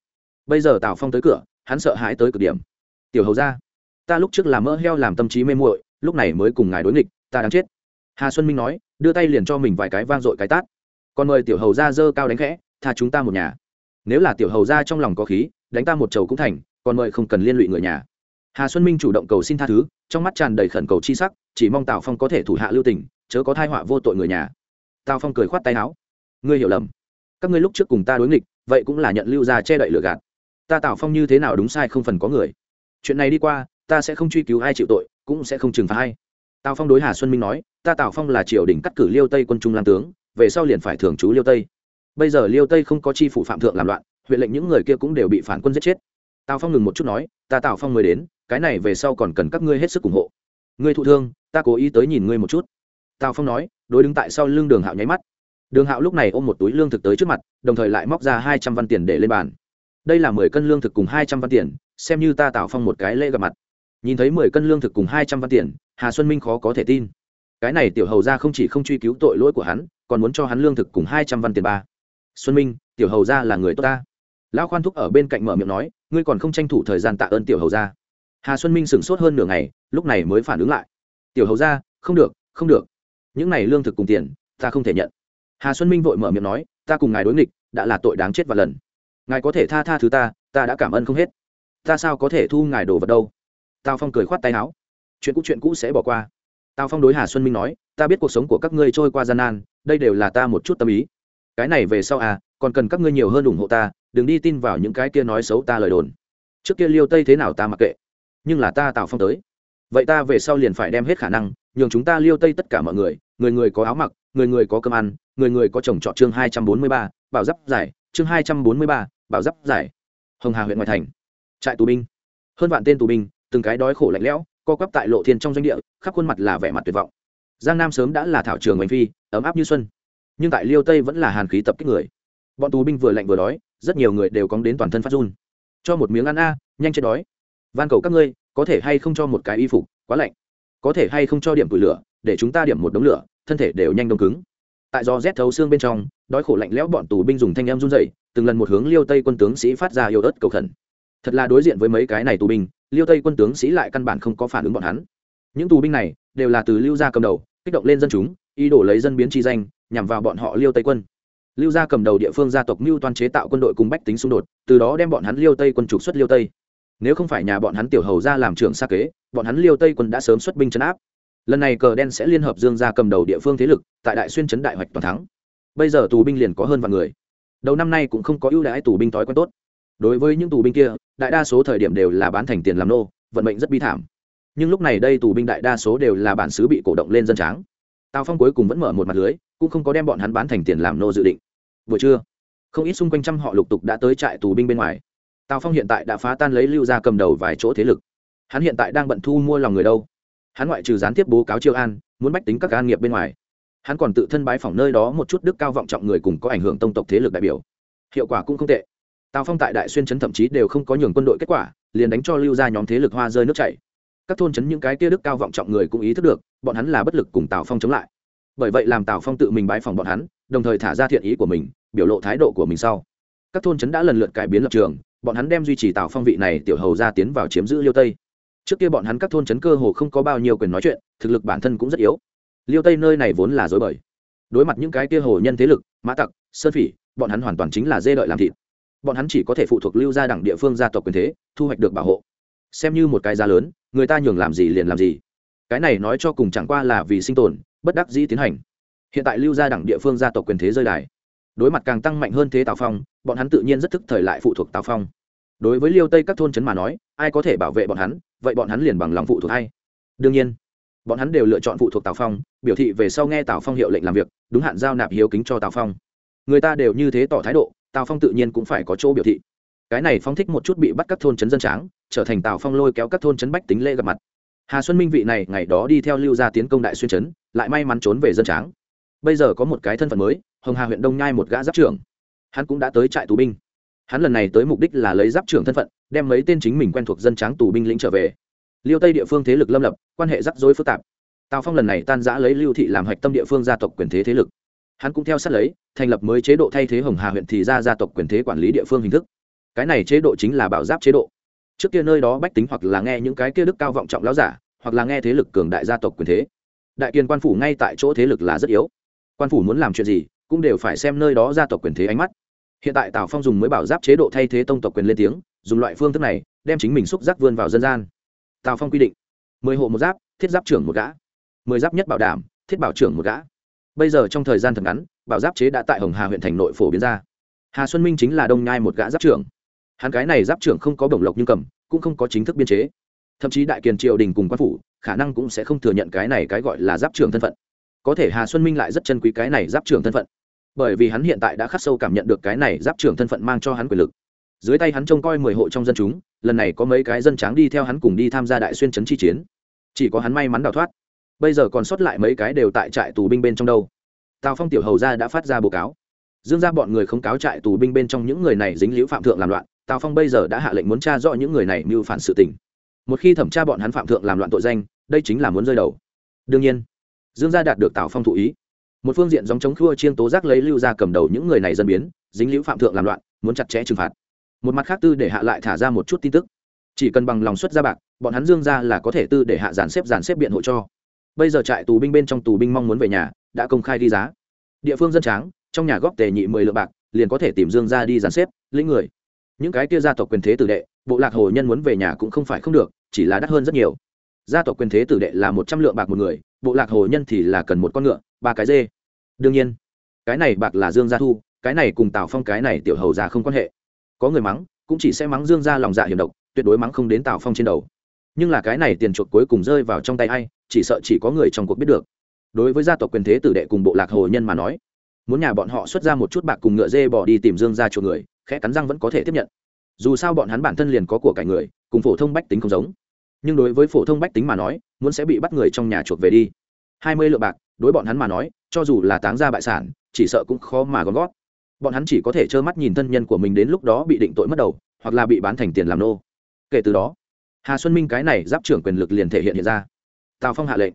Speaker 1: Bây giờ tào phong tới cửa, hắn sợ hãi tới cực điểm. Tiểu hầu ra ta lúc trước làm mỡ heo làm tâm trí mê muội, lúc này mới cùng ngài đối nghịch, ta đáng chết. Hà xuân minh nói, đưa tay liền cho mình vài cái vang dội cái tát. Còn mời tiểu hầu ra dơ cao đánh khẽ, tha chúng ta một nhà. Nếu là tiểu hầu ra trong lòng có khí, đánh ta một chầu cũng thành còn mời không cần liên lụy người nhà. Hà xuân minh chủ động cầu xin tha thứ, trong mắt tràn đầy khẩn cầu chi sắc, chỉ mong tào phong có thể thủ hạ lưu tình, chớ có thai họa vô tội người nhà. Tào phong cười khoát tay áo. Ngươi hiểu lầm. Các ngươi lúc trước cùng ta đối nghịch, vậy cũng là nhận lưu ra che đậy lừa gạt. Ta tào phong như thế nào đúng sai không phần có người. Chuyện này đi qua ta sẽ không truy cứu ai chịu tội, cũng sẽ không trừng phạt ai. Tào phong đối hà xuân minh nói, ta tào phong là triều đình cắt cử liêu tây quân trung làm tướng, về sau liền phải thường trú liêu tây. Bây giờ liêu tây không có chi phủ phạm thượng làm loạn, huyện lệnh những người kia cũng đều bị phản quân giết chết. Tào phong ngừng một chút nói, ta tào phong mới đến, cái này về sau còn cần các ngươi hết sức ủng hộ. Ngươi thụ thương, ta cố ý tới nhìn ngươi một chút. Tào phong nói, đối đứng tại sau lưng đường hạo nháy mắt. Đường hạo lúc này ôm một túi lương thực tới trước mặt, đồng thời lại móc ra hai trăm văn tiền để lên bàn. Đây là mười cân lương thực cùng hai trăm văn tiền, xem như ta tào phong một cái lễ gặp mặt nhìn thấy mười cân lương thực cùng hai trăm văn tiền, hà xuân minh khó có thể tin. Cái này tiểu hầu ra không chỉ không truy cứu tội lỗi của hắn, còn muốn cho hắn lương thực cùng hai trăm văn tiền ba. Xuân minh, tiểu hầu ra là người tốt ta. Lão khoan thúc ở bên cạnh mở miệng nói, ngươi còn không tranh thủ thời gian tạ ơn tiểu hầu ra hà xuân minh sửng sốt hơn nửa ngày, lúc này mới phản ứng lại. Tiểu hầu ra không được không được. Những này lương thực cùng tiền, ta không thể nhận. Hà xuân minh vội mở miệng nói, ta cùng ngài đối nghịch, đã là tội đáng chết và lần. Ngài có thể tha tha thứ ta ta đã cảm ơn không hết. Ta sao có thể thu ngài đồ vật đâu? Tào phong cười khoát tay áo. Chuyện cũ chuyện cũ sẽ bỏ qua. Tào phong đối hà xuân minh nói, ta biết cuộc sống của các ngươi trôi qua gian nan, đây đều là ta một chút tâm ý. Cái này về sau à còn cần các ngươi nhiều hơn ủng hộ ta, đừng đi tin vào những cái kia nói xấu ta lời đồn. Trước kia liêu tây thế nào ta mặc kệ, nhưng là ta Tào phong tới. Vậy ta về sau liền phải đem hết khả năng, nhường chúng ta liêu tây tất cả mọi người người người có áo mặc, người người có cơm ăn, người người có chồng trọt chương hai trăm bốn mươi ba, bảo giáp giải. Chương hai trăm bốn mươi ba, bảo giáp giải. Hồng hà huyện ngoại thành. Trại tù binh. Hơn vạn tên tù binh từng cái đói khổ lạnh lẽo, co quắp tại lộ thiên trong doanh địa, khắp khuôn mặt là vẻ mặt tuyệt vọng. Giang nam sớm đã là thảo trường bánh phi, ấm áp như xuân. Nhưng tại liêu tây vẫn là hàn khí tập kích người. Bọn tù binh vừa lạnh vừa đói, rất nhiều người đều cóng đến toàn thân phát run. Cho một miếng ăn a, nhanh chết đói. Van cầu các ngươi, có thể hay không cho một cái y phục, quá lạnh. Có thể hay không cho điểm tủi lửa, để chúng ta điểm một đống lửa, thân thể đều nhanh đông cứng. Tại do rét thấu xương bên trong, đói khổ lạnh lẽo bọn tù binh dùng thanh em run dậy từng lần một hướng liêu tây quân tướng sĩ phát ra yêu ớt cầu khẩn. Thật là đối diện với mấy cái này tù binh liêu tây quân tướng sĩ lại căn bản không có phản ứng bọn hắn. Những tù binh này đều là từ lưu gia cầm đầu, kích động lên dân chúng, ý đồ lấy dân biến chi danh, nhằm vào bọn họ liêu tây quân. Lưu gia cầm đầu địa phương gia tộc mưu toan chế tạo quân đội cùng bách tính xung đột, từ đó đem bọn hắn liêu tây quân trục xuất liêu tây. Nếu không phải nhà bọn hắn tiểu hầu ra làm trưởng xa kế, bọn hắn liêu tây quân đã sớm xuất binh chấn áp. Lần này cờ đen sẽ liên hợp dương gia cầm đầu địa phương thế lực, tại đại xuyên chấn đại hoạch toàn thắng. Bây giờ tù binh liền có hơn vạn người. Đầu năm nay cũng không có ưu đãi tù binh thói quen tốt đối với những tù binh kia, đại đa số thời điểm đều là bán thành tiền làm nô, vận mệnh rất bi thảm. Nhưng lúc này đây tù binh đại đa số đều là bản xứ bị cổ động lên dân tráng. Tào phong cuối cùng vẫn mở một mặt lưới, cũng không có đem bọn hắn bán thành tiền làm nô dự định. Vừa trưa, không ít xung quanh trăm họ lục tục đã tới trại tù binh bên ngoài. Tào phong hiện tại đã phá tan lấy lưu ra cầm đầu vài chỗ thế lực. Hắn hiện tại đang bận thu mua lòng người đâu? Hắn ngoại trừ gián tiếp bố cáo chiêu an, muốn bách tính các can nghiệp bên ngoài. Hắn còn tự thân bái phỏng nơi đó một chút đức cao vọng trọng người cùng có ảnh hưởng tông tộc thế lực đại biểu. Hiệu quả cũng không tệ tào phong tại đại xuyên trấn thậm chí đều không có nhường quân đội kết quả, liền đánh cho lưu ra nhóm thế lực hoa rơi nước chảy. Các thôn trấn những cái kia đức cao vọng trọng người cũng ý thức được, bọn hắn là bất lực cùng tào phong chống lại. Bởi vậy làm tào phong tự mình bãi phòng bọn hắn, đồng thời thả ra thiện ý của mình, biểu lộ thái độ của mình sau. Các thôn trấn đã lần lượt cải biến lập trường, bọn hắn đem duy trì tào phong vị này tiểu hầu ra tiến vào chiếm giữ liêu tây. Trước kia bọn hắn các thôn trấn cơ hồ không có bao nhiêu quyền nói chuyện, thực lực bản thân cũng rất yếu. Liêu tây nơi này vốn là dối bời. Đối mặt những cái kia hồ nhân thế lực, mã tặc, sơn phỉ, bọn hắn hoàn toàn chính là dê đợi làm thịt bọn hắn chỉ có thể phụ thuộc lưu gia đẳng địa phương gia tộc quyền thế, thu hoạch được bảo hộ. Xem như một cái giá lớn, người ta nhường làm gì liền làm gì. Cái này nói cho cùng chẳng qua là vì sinh tồn, bất đắc dĩ tiến hành. Hiện tại lưu gia đẳng địa phương gia tộc quyền thế rơi đài. Đối mặt càng tăng mạnh hơn thế tào phong, bọn hắn tự nhiên rất thức thời lại phụ thuộc tào phong. Đối với liêu tây các thôn trấn mà nói, ai có thể bảo vệ bọn hắn, vậy bọn hắn liền bằng lòng phụ thuộc hay đương nhiên, bọn hắn đều lựa chọn phụ thuộc tào phong, biểu thị về sau nghe tào phong hiệu lệnh làm việc, đúng hạn giao nạp hiếu kính cho tào phong. Người ta đều như thế tỏ thái độ tào phong tự nhiên cũng phải có chỗ biểu thị. Cái này phong thích một chút bị bắt các thôn trấn dân tráng, trở thành tào phong lôi kéo các thôn trấn bách tính lễ gặp mặt. Hà xuân minh vị này ngày đó đi theo lưu gia tiến công đại xuyên trấn, lại may mắn trốn về dân tráng. Bây giờ có một cái thân phận mới, hồng hà huyện đông nhai một gã giáp trưởng. Hắn cũng đã tới trại tù binh. Hắn lần này tới mục đích là lấy giáp trưởng thân phận, đem mấy tên chính mình quen thuộc dân tráng tù binh lĩnh trở về. Liêu tây địa phương thế lực lâm lập, quan hệ rắc rối phức tạp. Tào phong lần này tan giã lấy lưu thị làm hạch tâm địa phương gia tộc quyền thế thế lực hắn cũng theo sát lấy, thành lập mới chế độ thay thế hồng hà huyện thì ra gia tộc quyền thế quản lý địa phương hình thức. Cái này chế độ chính là bảo giáp chế độ. Trước kia nơi đó bách tính hoặc là nghe những cái kia đức cao vọng trọng láo giả, hoặc là nghe thế lực cường đại gia tộc quyền thế. Đại kiên quan phủ ngay tại chỗ thế lực là rất yếu. Quan phủ muốn làm chuyện gì, cũng đều phải xem nơi đó gia tộc quyền thế ánh mắt. Hiện tại tào phong dùng mới bảo giáp chế độ thay thế tông tộc quyền lên tiếng, dùng loại phương thức này, đem chính mình xúc giác vươn vào dân gian. Tào phong quy định, mười hộ một giáp, thiết giáp trưởng một gã. Mười giáp nhất bảo đảm, thiết bảo trưởng một gã bây giờ trong thời gian thật ngắn bảo giáp chế đã tại hồng hà huyện thành nội phổ biến ra. Hà xuân minh chính là đông nhai một gã giáp trưởng. Hắn cái này giáp trưởng không có bổng lộc nhưng cầm, cũng không có chính thức biên chế. Thậm chí đại kiền triều đình cùng quan phủ, khả năng cũng sẽ không thừa nhận cái này cái gọi là giáp trưởng thân phận. Có thể hà xuân minh lại rất chân quý cái này giáp trưởng thân phận. Bởi vì hắn hiện tại đã khắc sâu cảm nhận được cái này giáp trưởng thân phận mang cho hắn quyền lực. Dưới tay hắn trông coi mười hộ trong dân chúng, lần này có mấy cái dân tráng đi theo hắn cùng đi tham gia đại xuyên trấn chi chiến. Chỉ có hắn may mắn đào thoát bây giờ còn sót lại mấy cái đều tại trại tù binh bên trong đâu. Tào phong tiểu hầu ra đã phát ra báo cáo. Dương ra bọn người không cáo trại tù binh bên trong những người này dính liễu phạm thượng làm loạn, tào phong bây giờ đã hạ lệnh muốn tra rõ những người này mưu phản sự tình. Một khi thẩm tra bọn hắn phạm thượng làm loạn tội danh, đây chính là muốn rơi đầu. Đương nhiên, dương gia đạt được tào phong thụ ý. Một phương diện dòng chống khua chiên tố giác lấy lưu ra cầm đầu những người này dân biến, dính liễu phạm thượng làm loạn, muốn chặt chẽ trừng phạt. Một mặt khác tư để hạ lại thả ra một chút tin tức. Chỉ cần bằng lòng xuất ra bạc, bọn hắn dương ra là có thể tư để hạ dàn xếp dàn xếp biện hộ cho bây giờ trại tù binh bên trong tù binh mong muốn về nhà, đã công khai đi giá. Địa phương dân tráng, trong nhà góp tề nhị mười lượng bạc, liền có thể tìm dương ra đi dàn xếp, lĩnh người. Những cái kia gia tộc quyền thế tử đệ, bộ lạc hồ nhân muốn về nhà cũng không phải không được, chỉ là đắt hơn rất nhiều. Gia tộc quyền thế tử đệ là một trăm lượng bạc một người, bộ lạc hồ nhân thì là cần một con ngựa, ba cái dê. Đương nhiên, cái này bạc là dương gia thu, cái này cùng tào phong cái này tiểu hầu già không quan hệ. Có người mắng, cũng chỉ sẽ mắng dương gia lòng dạ hiểm độc, tuyệt đối mắng không đến tào phong trên đầu nhưng là cái này tiền chuộc cuối cùng rơi vào trong tay ai, chỉ sợ chỉ có người trong cuộc biết được. Đối với gia tộc quyền thế tử đệ cùng bộ lạc hồ nhân mà nói, muốn nhà bọn họ xuất ra một chút bạc cùng ngựa dê bỏ đi tìm dương ra chuộc người, khẽ cắn răng vẫn có thể tiếp nhận. Dù sao bọn hắn bản thân liền có của cải người, cùng phổ thông bách tính không giống. Nhưng đối với phổ thông bách tính mà nói, muốn sẽ bị bắt người trong nhà chuộc về đi. Hai mươi lượng bạc, đối bọn hắn mà nói, cho dù là táng ra bại sản, chỉ sợ cũng khó mà gom gót bọn hắn chỉ có thể trơ mắt nhìn thân nhân của mình đến lúc đó bị định tội mất đầu, hoặc là bị bán thành tiền làm nô. Kể từ đó hà xuân minh cái này giáp trưởng quyền lực liền thể hiện hiện ra. Tào phong hạ lệnh.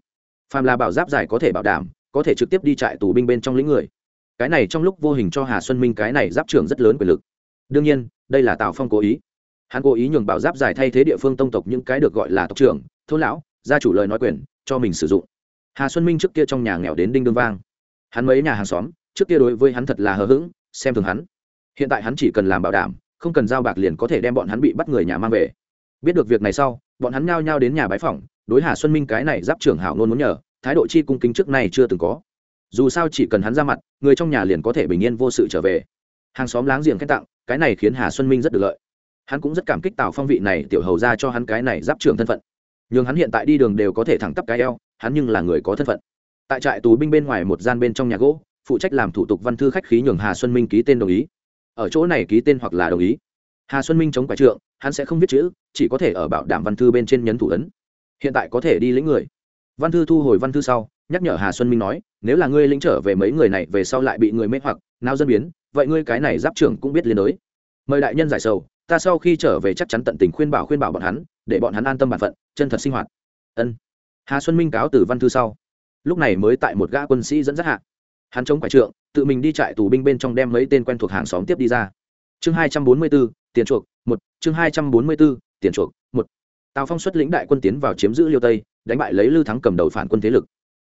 Speaker 1: Phàm là bảo giáp giải có thể bảo đảm, có thể trực tiếp đi trại tù binh bên trong lĩnh người. Cái này trong lúc vô hình cho hà xuân minh cái này giáp trưởng rất lớn quyền lực. Đương nhiên, đây là tào phong cố ý. Hắn cố ý nhường bảo giáp giải thay thế địa phương tông tộc những cái được gọi là tộc trưởng, thôn lão, gia chủ lời nói quyền, cho mình sử dụng. Hà xuân minh trước kia trong nhà nghèo đến đinh đương vang. Hắn mấy nhà hàng xóm, trước kia đối với hắn thật là hờ hững, xem thường hắn. Hiện tại hắn chỉ cần làm bảo đảm, không cần giao bạc liền có thể đem bọn hắn bị bắt người nhà mang về biết được việc này sau, bọn hắn nhao nhao đến nhà bái phỏng, đối hà xuân minh cái này giáp trưởng hảo nôn muốn nhờ, thái độ chi cung kính trước này chưa từng có. Dù sao chỉ cần hắn ra mặt, người trong nhà liền có thể bình yên vô sự trở về. Hàng xóm láng giềng khen tặng, cái này khiến hà xuân minh rất được lợi. Hắn cũng rất cảm kích tào phong vị này tiểu hầu ra cho hắn cái này giáp trưởng thân phận. Nhưng hắn hiện tại đi đường đều có thể thẳng tắp cái eo, hắn nhưng là người có thân phận. Tại trại tù binh bên ngoài một gian bên trong nhà gỗ, phụ trách làm thủ tục văn thư khách khí nhường hà xuân minh ký tên đồng ý. Ở chỗ này ký tên hoặc là đồng ý hà xuân minh chống quái trượng, hắn sẽ không viết chữ, chỉ có thể ở bảo đảm văn thư bên trên nhấn thủ ấn. Hiện tại có thể đi lĩnh người. Văn thư thu hồi văn thư sau, nhắc nhở hà xuân minh nói, nếu là ngươi lĩnh trở về mấy người này, về sau lại bị người mê hoặc, nào dân biến, vậy ngươi cái này giáp trưởng cũng biết liên đối. Mời đại nhân giải sầu, ta sau khi trở về chắc chắn tận tình khuyên bảo khuyên bảo bọn hắn, để bọn hắn an tâm bản phận, chân thật sinh hoạt. Ân. Hà xuân minh cáo từ văn thư sau. Lúc này mới tại một gã quân sĩ dẫn dắt hạ. Hắn chống quải trượng, tự mình đi trại tù binh bên trong đem mấy tên quen thuộc hàng xóm tiếp đi ra chương hai trăm bốn mươi bốn, tiền chuộc, một. Chương hai trăm bốn mươi bốn, tiền chuộc, một. Tào phong xuất lĩnh đại quân tiến vào chiếm giữ liêu tây, đánh bại lấy lưu thắng cầm đầu phản quân thế lực.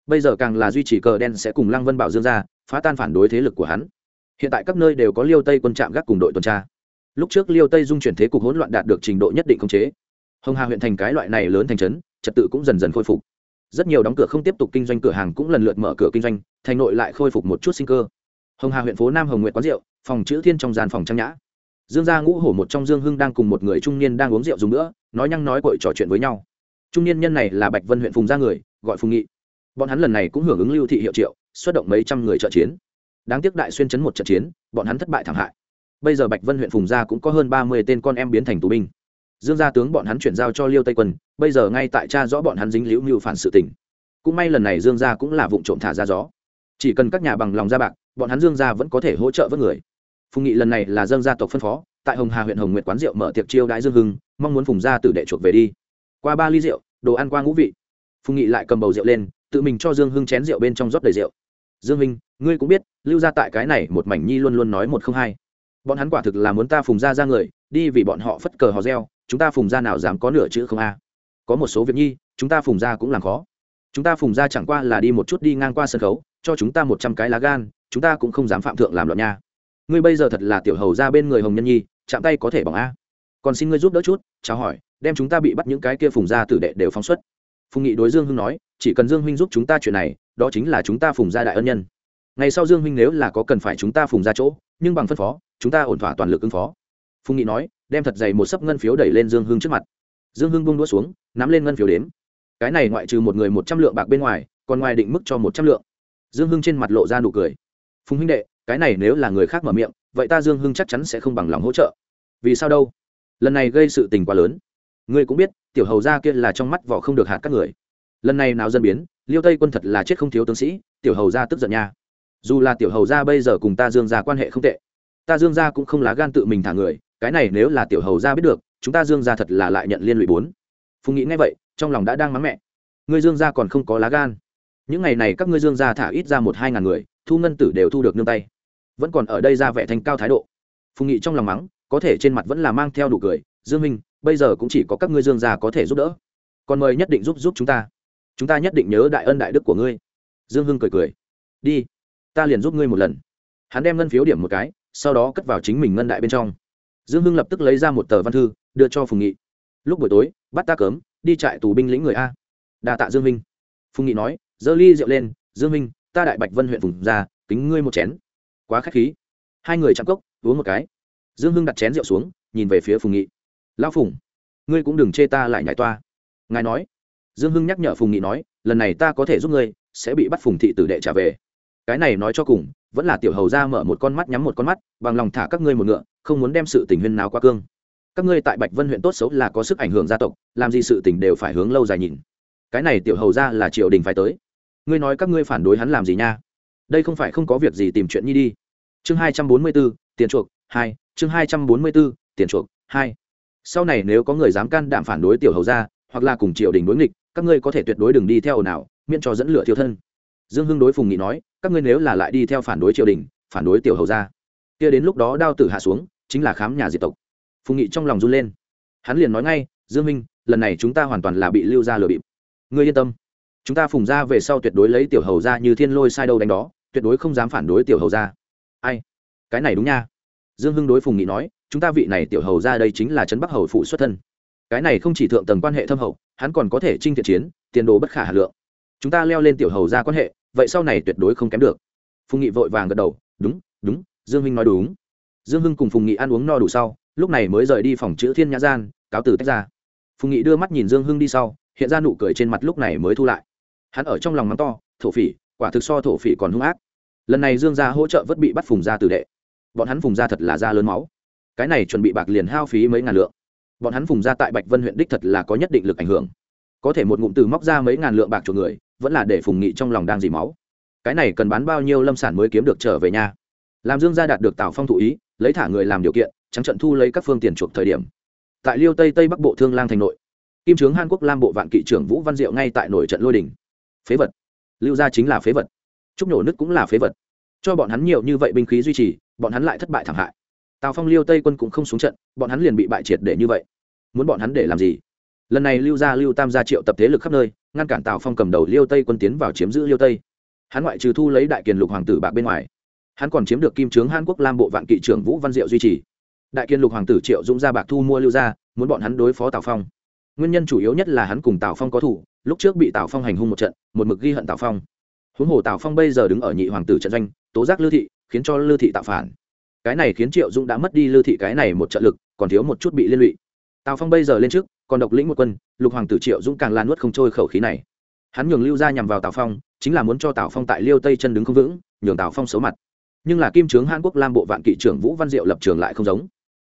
Speaker 1: Bây giờ càng là duy trì cờ đen sẽ cùng lăng vân bảo dương ra, phá tan phản đối thế lực của hắn. Hiện tại các nơi đều có liêu tây quân trạm gác cùng đội tuần tra. Lúc trước liêu tây dung chuyển thế cục hỗn loạn đạt được trình độ nhất định khống chế. Hồng hà huyện thành cái loại này lớn thành trấn, trật tự cũng dần dần khôi phục. Rất nhiều đóng cửa không tiếp tục kinh doanh cửa hàng cũng lần lượt mở cửa kinh doanh, thành nội lại khôi phục một chút sinh cơ. Hồng hà huyện phố nam hồng nguyện quán rượu, phòng chữ thiên trong gian phòng trang nhã dương gia ngũ hổ một trong dương hưng đang cùng một người trung niên đang uống rượu dùng nữa, nói nhăng nói cội trò chuyện với nhau. Trung niên nhân này là bạch vân huyện phùng gia người, gọi phùng nghị. Bọn hắn lần này cũng hưởng ứng lưu thị hiệu triệu, xuất động mấy trăm người trợ chiến. Đáng tiếc đại xuyên chấn một trận chiến, bọn hắn thất bại thảm hại. Bây giờ bạch vân huyện phùng gia cũng có hơn ba mươi tên con em biến thành tù binh. Dương gia tướng bọn hắn chuyển giao cho liêu tây quân, bây giờ ngay tại cha rõ bọn hắn dính liễu mưu phản sự tỉnh cũng may lần này dương gia cũng là vụ trộm thả ra gió. Chỉ cần các nhà bằng lòng ra bạc, bọn hắn dương gia vẫn có thể hỗ trợ với người phùng nghị lần này là dân gia tộc phân phó, tại hồng hà huyện hồng nguyệt quán rượu mở tiệc chiêu đãi dương hưng, mong muốn phùng gia tử đệ chuộc về đi. Qua ba ly rượu, đồ ăn qua ngũ vị. Phùng nghị lại cầm bầu rượu lên, tự mình cho dương hưng chén rượu bên trong rót đầy rượu. Dương minh ngươi cũng biết, lưu ra tại cái này một mảnh nhi luôn luôn nói một không hai. Bọn hắn quả thực là muốn ta phùng ra ra người, đi vì bọn họ phất cờ hò reo, chúng ta phùng ra nào dám có nửa chữ không a? Có một số việc nhi, chúng ta phùng ra cũng làm khó. Chúng ta phùng ra chẳng qua là đi một chút đi ngang qua sân khấu, cho chúng ta một trăm cái lá gan, chúng ta cũng không dám phạm thượng làm loạn nha ngươi bây giờ thật là tiểu hầu ra bên người hồng nhân nhi, chạm tay có thể bằng a. Còn xin ngươi giúp đỡ chút, chào hỏi, đem chúng ta bị bắt những cái kia phùng gia tử đệ đều phóng xuất. Phùng nghị đối dương hưng nói, chỉ cần dương huynh giúp chúng ta chuyện này, đó chính là chúng ta phùng gia đại ân nhân. Ngày sau dương huynh nếu là có cần phải chúng ta phùng ra chỗ, nhưng bằng phân phó, chúng ta ổn thỏa toàn lực ứng phó. Phùng nghị nói, đem thật dày một sấp ngân phiếu đẩy lên dương hưng trước mặt. Dương hưng bung đũa xuống, nắm lên ngân phiếu đếm. Cái này ngoại trừ một người một trăm lượng bạc bên ngoài, còn ngoài định mức cho một trăm lượng. Dương hưng trên mặt lộ ra nụ cười. Phùng huynh đệ cái này nếu là người khác mở miệng, vậy ta dương hưng chắc chắn sẽ không bằng lòng hỗ trợ. Vì sao đâu? Lần này gây sự tình quá lớn. Ngươi cũng biết, tiểu hầu gia kia là trong mắt vỏ không được hạt các người. Lần này nào dân biến, liêu tây quân thật là chết không thiếu tướng sĩ, tiểu hầu gia tức giận nha. Dù là tiểu hầu gia bây giờ cùng ta dương gia quan hệ không tệ, ta dương gia cũng không lá gan tự mình thả người, cái này nếu là tiểu hầu gia biết được, chúng ta dương gia thật là lại nhận liên lụy bốn. Phùng nghĩ ngay vậy, trong lòng đã đang mắng mẹ. Ngươi dương gia còn không có lá gan. Những ngày này các ngươi dương gia thả ít ra một hai ngàn người thu ngân tử đều thu được nương tay. Vẫn còn ở đây ra vẻ thành cao thái độ. Phùng nghị trong lòng mắng, có thể trên mặt vẫn là mang theo đủ cười, dương minh bây giờ cũng chỉ có các ngươi dương gia có thể giúp đỡ. Còn mời nhất định giúp giúp chúng ta. Chúng ta nhất định nhớ đại ân đại đức của ngươi. Dương hưng cười cười, đi, ta liền giúp ngươi một lần. Hắn đem ngân phiếu điểm một cái, sau đó cất vào chính mình ngân đại bên trong. Dương hưng lập tức lấy ra một tờ văn thư, đưa cho phùng nghị. Lúc buổi tối, bắt ta cớm, đi trại tù binh lĩnh người a. Đà tạ dương minh phùng nghị nói, giơ ly rượu lên, dương minh ta đại bạch vân huyện vùng ra, kính ngươi một chén. Quá k h á c h khí. Hai người chạm cốc, uống một cái. Dương hưng đặt chén rượu xuống, nhìn về phía phùng nghị. Lão phùng, ngươi cũng đừng chê ta lại nhảy toa. Ngài nói. Dương hưng nhắc nhở phùng nghị nói, lần này ta có thể giúp ngươi, sẽ bị bắt phùng thị tử đệ trả về. Cái này nói cho cùng, vẫn là tiểu hầu ra mở một con mắt nhắm một con mắt, bằng lòng thả các ngươi một ngựa, không muốn đem sự tình huyên nào qua cương. Các ngươi tại bạch vân huyện tốt xấu là có sức ảnh hưởng gia tộc, làm gì sự tình đều phải hướng lâu dài nhìn. Cái này tiểu hầu ra là triều đình phải tới ngươi nói các ngươi phản đối hắn làm gì nha? Đây không phải không có việc gì tìm chuyện nhi đi. Chương hai trăm bốn mươi b ố tiền chuộc, hai, chương hai trăm bốn mươi b ố tiền chuộc, hai. Sau này nếu có người dám can đảm phản đối tiểu hầu ra hoặc là cùng triều đình đối nghịch, các ngươi có thể tuyệt đối đừng đi theo ồn ào, miễn cho dẫn lửa thiêu thân. Dương hưng đối phùng nghị nói, các ngươi nếu là lại đi theo phản đối triều đình, phản đối tiểu hầu ra kia đến lúc đó đao tử hạ xuống, chính là khám nhà diệt tộc. Phùng nghị trong lòng run lên. Hắn liền nói ngay, dương minh, lần này chúng ta hoàn toàn là bị lưu ra lừa bịp. Ngươi yên tâm chúng ta phùng ra về sau tuyệt đối lấy tiểu hầu ra như thiên lôi sai đâu đánh đó, tuyệt đối không dám phản đối tiểu hầu ra. Ai? Cái này đúng nha. Dương hưng đối phùng nghị nói, chúng ta vị này tiểu hầu ra đây chính là trấn bắc hầu phụ xuất thân. Cái này không chỉ thượng tầng quan hệ thâm hậu, hắn còn có thể trinh thiện chiến, tiền đồ bất khả hà lượng. Chúng ta leo lên tiểu hầu ra quan hệ, vậy sau này tuyệt đối không kém được. Phùng nghị vội vàng gật đầu, đúng đúng, dương hưng nói đúng. Dương hưng cùng phùng nghị ăn uống no đủ sau, lúc này mới rời đi phòng chữ thiên nhã gian, cáo từ tách ra. Phùng nghị đưa mắt nhìn dương hưng đi sau, hiện ra nụ cười trên mặt lúc này mới thu lại hắn ở trong lòng mắng to, thổ phỉ, quả thực so thổ phỉ còn hung ác. Lần này dương gia hỗ trợ vất bị bắt phùng ra từ đệ. Bọn hắn phùng ra thật là da lớn máu. Cái này chuẩn bị bạc liền hao phí mấy ngàn lượng. Bọn hắn phùng ra tại bạch vân huyện đích thật là có nhất định lực ảnh hưởng. Có thể một ngụm từ móc ra mấy ngàn lượng bạc cho người, vẫn là để phùng nghị trong lòng đang dì máu. Cái này cần bán bao nhiêu lâm sản mới kiếm được trở về nhà làm dương gia đạt được tào phong thụ ý, lấy thả người làm điều kiện, trắng trận thu lấy các phương tiền chuộc thời điểm. Tại liêu tây tây bắc bộ thương lang thành nội, kim trướng hàn quốc lam bộ vạn kỵ trưởng vũ văn diệu ngay tại nổi trận lôi đình phế vật. Lưu gia chính là phế vật. Trúc nổ nứt cũng là phế vật. Cho bọn hắn nhiều như vậy binh khí duy trì, bọn hắn lại thất bại thảm hại. Tào phong, liêu tây quân cũng không xuống trận, bọn hắn liền bị bại triệt để như vậy. Muốn bọn hắn để làm gì? Lần này lưu gia, lưu tam gia triệu tập thế lực khắp nơi, ngăn cản tào phong cầm đầu liêu tây quân tiến vào chiếm giữ liêu tây. Hắn ngoại trừ thu lấy đại kiền lục hoàng tử bạc bên ngoài, hắn còn chiếm được kim trướng hàn quốc, lam bộ, vạn kỵ trưởng vũ văn diệu duy trì. Đại kiên lục hoàng tử triệu dũng ra bạc thu mua lưu gia, muốn bọn hắn đối phó tào phong. Nguyên nhân chủ yếu nhất là hắn cùng tào phong có thủ lúc trước bị tào phong hành hung một trận, một mực ghi hận tào phong. Huống hồ tào phong bây giờ đứng ở nhị hoàng tử trận doanh, tố giác lưu thị, khiến cho lưu thị tạo phản. Cái này khiến triệu dũng đã mất đi lưu thị cái này một trợ lực, còn thiếu một chút bị liên lụy. Tào phong bây giờ lên trước, còn độc lĩnh một quân, lục hoàng tử triệu dũng càng lan nuốt không trôi khẩu khí này. Hắn nhường lưu ra nhằm vào tào phong, chính là muốn cho tào phong tại liêu tây chân đứng không vững, nhường tào phong xấu mặt. Nhưng là kim trướng hàn quốc lam bộ vạn kỵ trưởng vũ văn diệu lập trường lại không giống.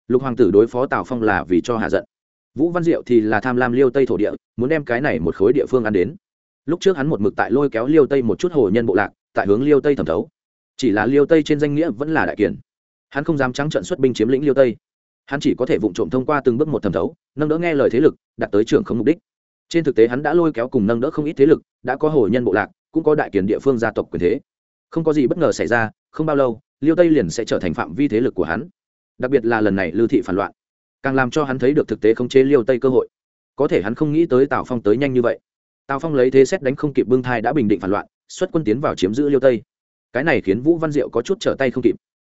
Speaker 1: Lục hoàng tử đối phó tào phong là vì cho hạ giận vũ văn diệu thì là tham lam liêu tây thổ địa, muốn đem cái này một khối địa phương ăn đến. Lúc trước hắn một mực tại lôi kéo liêu tây một chút hồ nhân bộ lạc, tại hướng liêu tây thẩm thấu. Chỉ là liêu tây trên danh nghĩa vẫn là đại kiển hắn không dám trắng trận xuất binh chiếm lĩnh liêu tây. Hắn chỉ có thể vụ trộm thông qua từng bước một thẩm thấu, nâng đỡ nghe lời thế lực, đạt tới trưởng không mục đích. Trên thực tế hắn đã lôi kéo cùng nâng đỡ không ít thế lực, đã có hồ nhân bộ lạc, cũng có đại kiển địa phương gia tộc quyền thế. Không có gì bất ngờ xảy ra, không bao lâu, liêu tây liền sẽ trở thành phạm vi thế lực của hắn. Đặc biệt là lần này lưu thị phản loạn càng làm cho hắn thấy được thực tế khống chế liêu tây cơ hội. Có thể hắn không nghĩ tới tào phong tới nhanh như vậy. Tào phong lấy thế xét đánh không kịp bưng thai đã bình định phản loạn, xuất quân tiến vào chiếm giữ liêu tây. Cái này khiến vũ văn diệu có chút trở tay không kịp.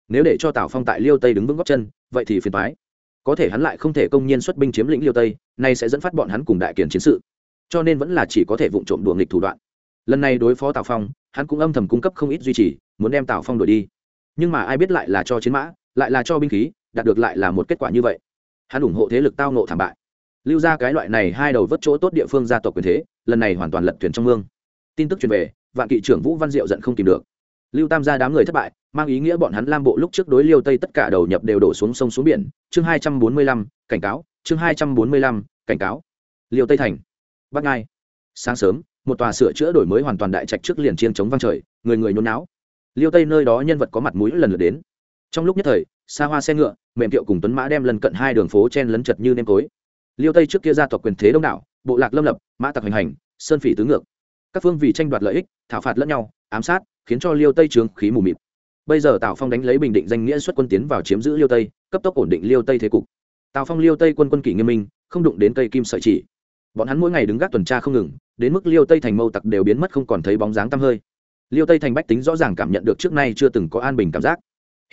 Speaker 1: Nếu để cho tào phong tại liêu tây đứng vững góc chân, vậy thì phiền thoái có thể hắn lại không thể công nhiên xuất binh chiếm lĩnh liêu tây, nay sẽ dẫn phát bọn hắn cùng đại kiển chiến sự. Cho nên vẫn là chỉ có thể vụ trộm đùa nghịch thủ đoạn. Lần này đối phó tào phong, hắn cũng âm thầm cung cấp không ít duy trì, muốn đem tào phong đuổi đi. Nhưng mà ai biết lại là cho chiến mã, lại là cho binh khí, đạt được lại là một kết quả như vậy hắn ủng hộ thế lực tao nộ thảm bại. Lưu ra cái loại này hai đầu vớt chỗ tốt địa phương gia tộc quyền thế, lần này hoàn toàn lật thuyền trong mương. Tin tức truyền về, vạn kỵ trưởng vũ văn diệu giận không tìm được. Lưu tam gia đám người thất bại, mang ý nghĩa bọn hắn lam bộ lúc trước đối liêu tây tất cả đầu nhập đều đổ xuống sông xuống biển. Chương hai trăm bốn mươi lăm, cảnh cáo, chương hai trăm bốn mươi lăm, cảnh cáo. Liêu tây thành. Bắc ngai sáng sớm, một tòa sửa chữa đổi mới hoàn toàn đại trạch trước liền chiên chống văng trời, người người nhốn náo. Liêu tây nơi đó nhân vật có mặt mũi lần lượt đến. Trong lúc nhất thời xa hoa xe ngựa, mềm kiệu cùng tuấn mã đem lần cận hai đường phố chen lấn chật như nêm tối. Liêu tây trước kia gia tộc quyền thế đông đảo, bộ lạc lâm lập, mã tặc hành hành, sơn phỉ tứ ngược. Các phương vì tranh đoạt lợi ích, thảo phạt lẫn nhau, ám sát, khiến cho liêu tây trướng khí mù mịt. Bây giờ tào phong đánh lấy bình định danh nghĩa xuất quân tiến vào chiếm giữ liêu tây, cấp tốc ổn định liêu tây thế cục. Tào phong liêu tây quân quân kỷ nghiêm minh, không đụng đến cây kim sợi chỉ. Bọn hắn mỗi ngày đứng gác tuần tra không ngừng, đến mức liêu tây thành mâu tặc đều biến mất không còn thấy bóng dáng tăm hơi. Liêu tây thành bách tính rõ ràng cảm nhận được trước nay chưa từng có an bình cảm giác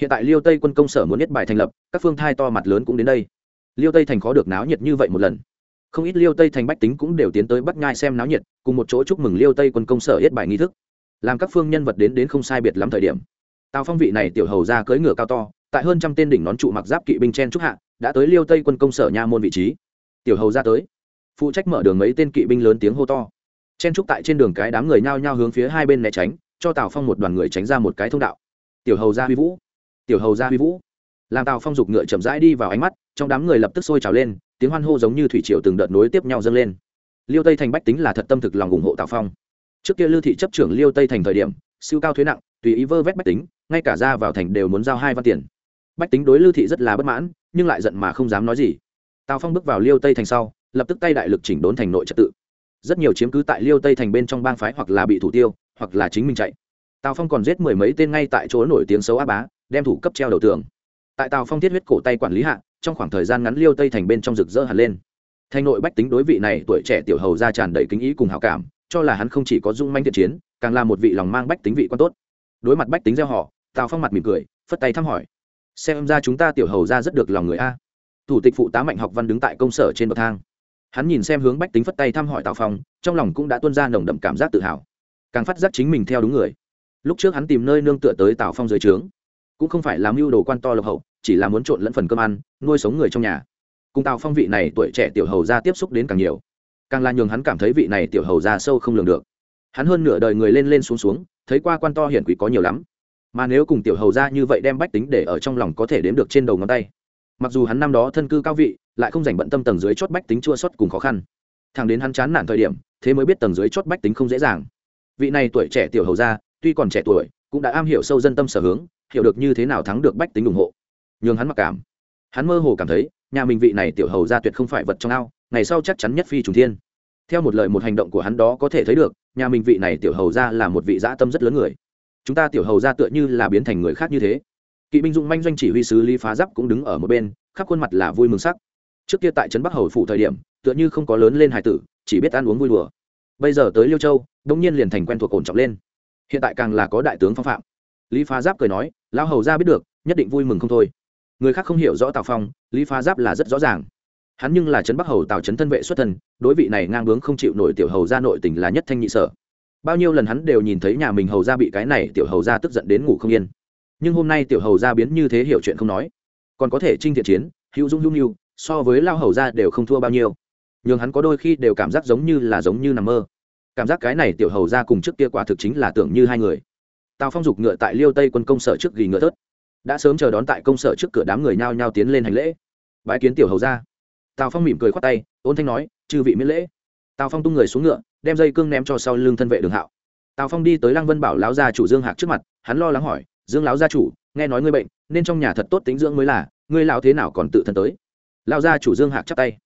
Speaker 1: hiện tại liêu tây quân công sở muốn nhất bài thành lập, các phương thai to mặt lớn cũng đến đây. Liêu tây thành khó được náo nhiệt như vậy một lần. Không ít liêu tây thành bách tính cũng đều tiến tới bắt ngai xem náo nhiệt, cùng một chỗ chúc mừng liêu tây quân công sở yết bài nghi thức. Làm các phương nhân vật đến đến không sai biệt lắm thời điểm. Tào phong vị này tiểu hầu ra cưỡi ngựa cao to, tại hơn trăm tên đỉnh nón trụ mặc giáp kỵ binh chen trúc hạ, đã tới liêu tây quân công sở nha môn vị trí. Tiểu hầu ra tới. Phụ trách mở đường mấy tên kỵ binh lớn tiếng hô to. Chen trúc tại trên đường cái đám người nhao nhao hướng phía hai bên né tránh, cho tào phong một đoàn người tránh ra một cái thông đạo. Tiểu hầu ra huy vũ tiểu hầu ra huy vũ. Làm tào phong dục ngựa chậm rãi đi vào ánh mắt, trong đám người lập tức sôi trào lên, tiếng hoan hô giống như thủy triều từng đợt nối tiếp nhau dâng lên. Liêu tây thành bách tính là thật tâm thực lòng ủng hộ tào phong. Trước kia lưu thị chấp trưởng liêu tây thành thời điểm, siêu cao thuế nặng, tùy ý vơ vét bách tính, ngay cả ra vào thành đều muốn giao hai văn tiền. Bách tính đối lưu thị rất là bất mãn, nhưng lại giận mà không dám nói gì. Tào phong bước vào liêu tây thành sau, lập tức tay đại lực chỉnh đốn thành nội trật tự. Rất nhiều chiếm cứ tại liêu tây thành bên trong bang phái hoặc là bị thủ tiêu, hoặc là chính mình chạy. Tào phong còn giết mười mấy tên ngay tại chỗ nổi tiếng xấu á bá đem thủ cấp treo đầu tường. Tại tào phong thiết huyết cổ tay quản lý hạ, trong khoảng thời gian ngắn liêu tây thành bên trong rực rỡ hẳn lên. Thành nội bách tính đối vị này tuổi trẻ tiểu hầu ra tràn đầy kính ý cùng hào cảm, cho là hắn không chỉ có dung manh thiện chiến, càng là một vị lòng mang bách tính vị quan tốt. Đối mặt bách tính gieo họ, tào phong mặt mỉm cười, phất tay thăm hỏi. Xem ra chúng ta tiểu hầu ra rất được lòng người a. Thủ tịch phụ tá mạnh học văn đứng tại công sở trên bậc thang. Hắn nhìn xem hướng bách tính phất tay thăm hỏi tào phong, trong lòng cũng đã tuân ra nồng đậm cảm giác tự hào. Càng phát giác chính mình theo đúng người. Lúc trước hắn tìm nơi nương tựa tới tào phong dưới trướng cũng không phải làm mưu đồ quan to lộc hậu, chỉ là muốn trộn lẫn phần cơm ăn, nuôi sống người trong nhà. Cùng tào phong vị này tuổi trẻ tiểu hầu ra tiếp xúc đến càng nhiều, càng là nhường hắn cảm thấy vị này tiểu hầu ra sâu không lường được. Hắn hơn nửa đời người lên lên xuống xuống, thấy qua quan to hiển quý có nhiều lắm. Mà nếu cùng tiểu hầu ra như vậy đem bách tính để ở trong lòng có thể đếm được trên đầu ngón tay. Mặc dù hắn năm đó thân cư cao vị, lại không dành bận tâm tầng dưới chót bách tính chua xuất cùng khó khăn. Thằng đến hắn chán nản thời điểm, thế mới biết tầng dưới chót bách tính không dễ dàng. Vị này tuổi trẻ tiểu hầu ra tuy còn trẻ tuổi cũng đã am hiểu sâu dân tâm sở hướng, hiểu được như thế nào thắng được bách tính ủng hộ. Nhường hắn mặc cảm. Hắn mơ hồ cảm thấy, nhà mình vị này tiểu hầu ra tuyệt không phải vật trong ao, ngày sau chắc chắn nhất phi trùng thiên. Theo một lời một hành động của hắn đó có thể thấy được, nhà mình vị này tiểu hầu ra là một vị dã tâm rất lớn người. Chúng ta tiểu hầu ra tựa như là biến thành người khác như thế. Kỵ binh dụng manh doanh chỉ huy sứ lý phá giáp cũng đứng ở một bên, khắp khuôn mặt là vui mừng sắc. Trước kia tại trấn bắc hầu phủ thời điểm, tựa như không có lớn lên hải tử, chỉ biết ăn uống vui đùa. Bây giờ tới liêu châu đông nhiên liền thành quen thuộc ổn trọng lên hiện tại càng là có đại tướng phong phạm. Lý phá giáp cười nói, lão hầu ra biết được, nhất định vui mừng không thôi. Người khác không hiểu rõ tào phong, lý phá giáp là rất rõ ràng. Hắn nhưng là trấn bắc hầu, tào trấn thân vệ xuất thân, đối vị này ngang bướng không chịu nổi tiểu hầu ra nội tình là nhất thanh nhị sở. Bao nhiêu lần hắn đều nhìn thấy nhà mình hầu ra bị cái này tiểu hầu ra tức giận đến ngủ không yên. Nhưng hôm nay tiểu hầu ra biến như thế hiểu chuyện không nói. Còn có thể trinh thiện chiến, hữu dung hữu nhu so với lao hầu ra đều không thua bao nhiêu. Nhưng hắn có đôi khi đều cảm giác giống như là giống như nằm mơ cảm giác cái này tiểu hầu ra cùng trước kia quả thực chính là tưởng như hai người. Tào phong dục ngựa tại liêu tây quân công sở trước ghi ngựa tớt đã sớm chờ đón tại công sở trước cửa đám người nhao nhao tiến lên hành lễ. Bãi kiến tiểu hầu ra. Tào phong mỉm cười khoát tay, ôn thanh nói, chư vị miễn lễ. Tào phong tung người xuống ngựa, đem dây cương ném cho sau lưng thân vệ đường hạo. Tào phong đi tới lăng vân bảo lão gia chủ dương hạc trước mặt, hắn lo lắng hỏi, dương lão gia chủ, nghe nói ngươi bệnh, nên trong nhà thật tốt tính dưỡng mới là, ngươi lão thế nào còn tự thân tới? Lão gia chủ dương hạc chắp tay.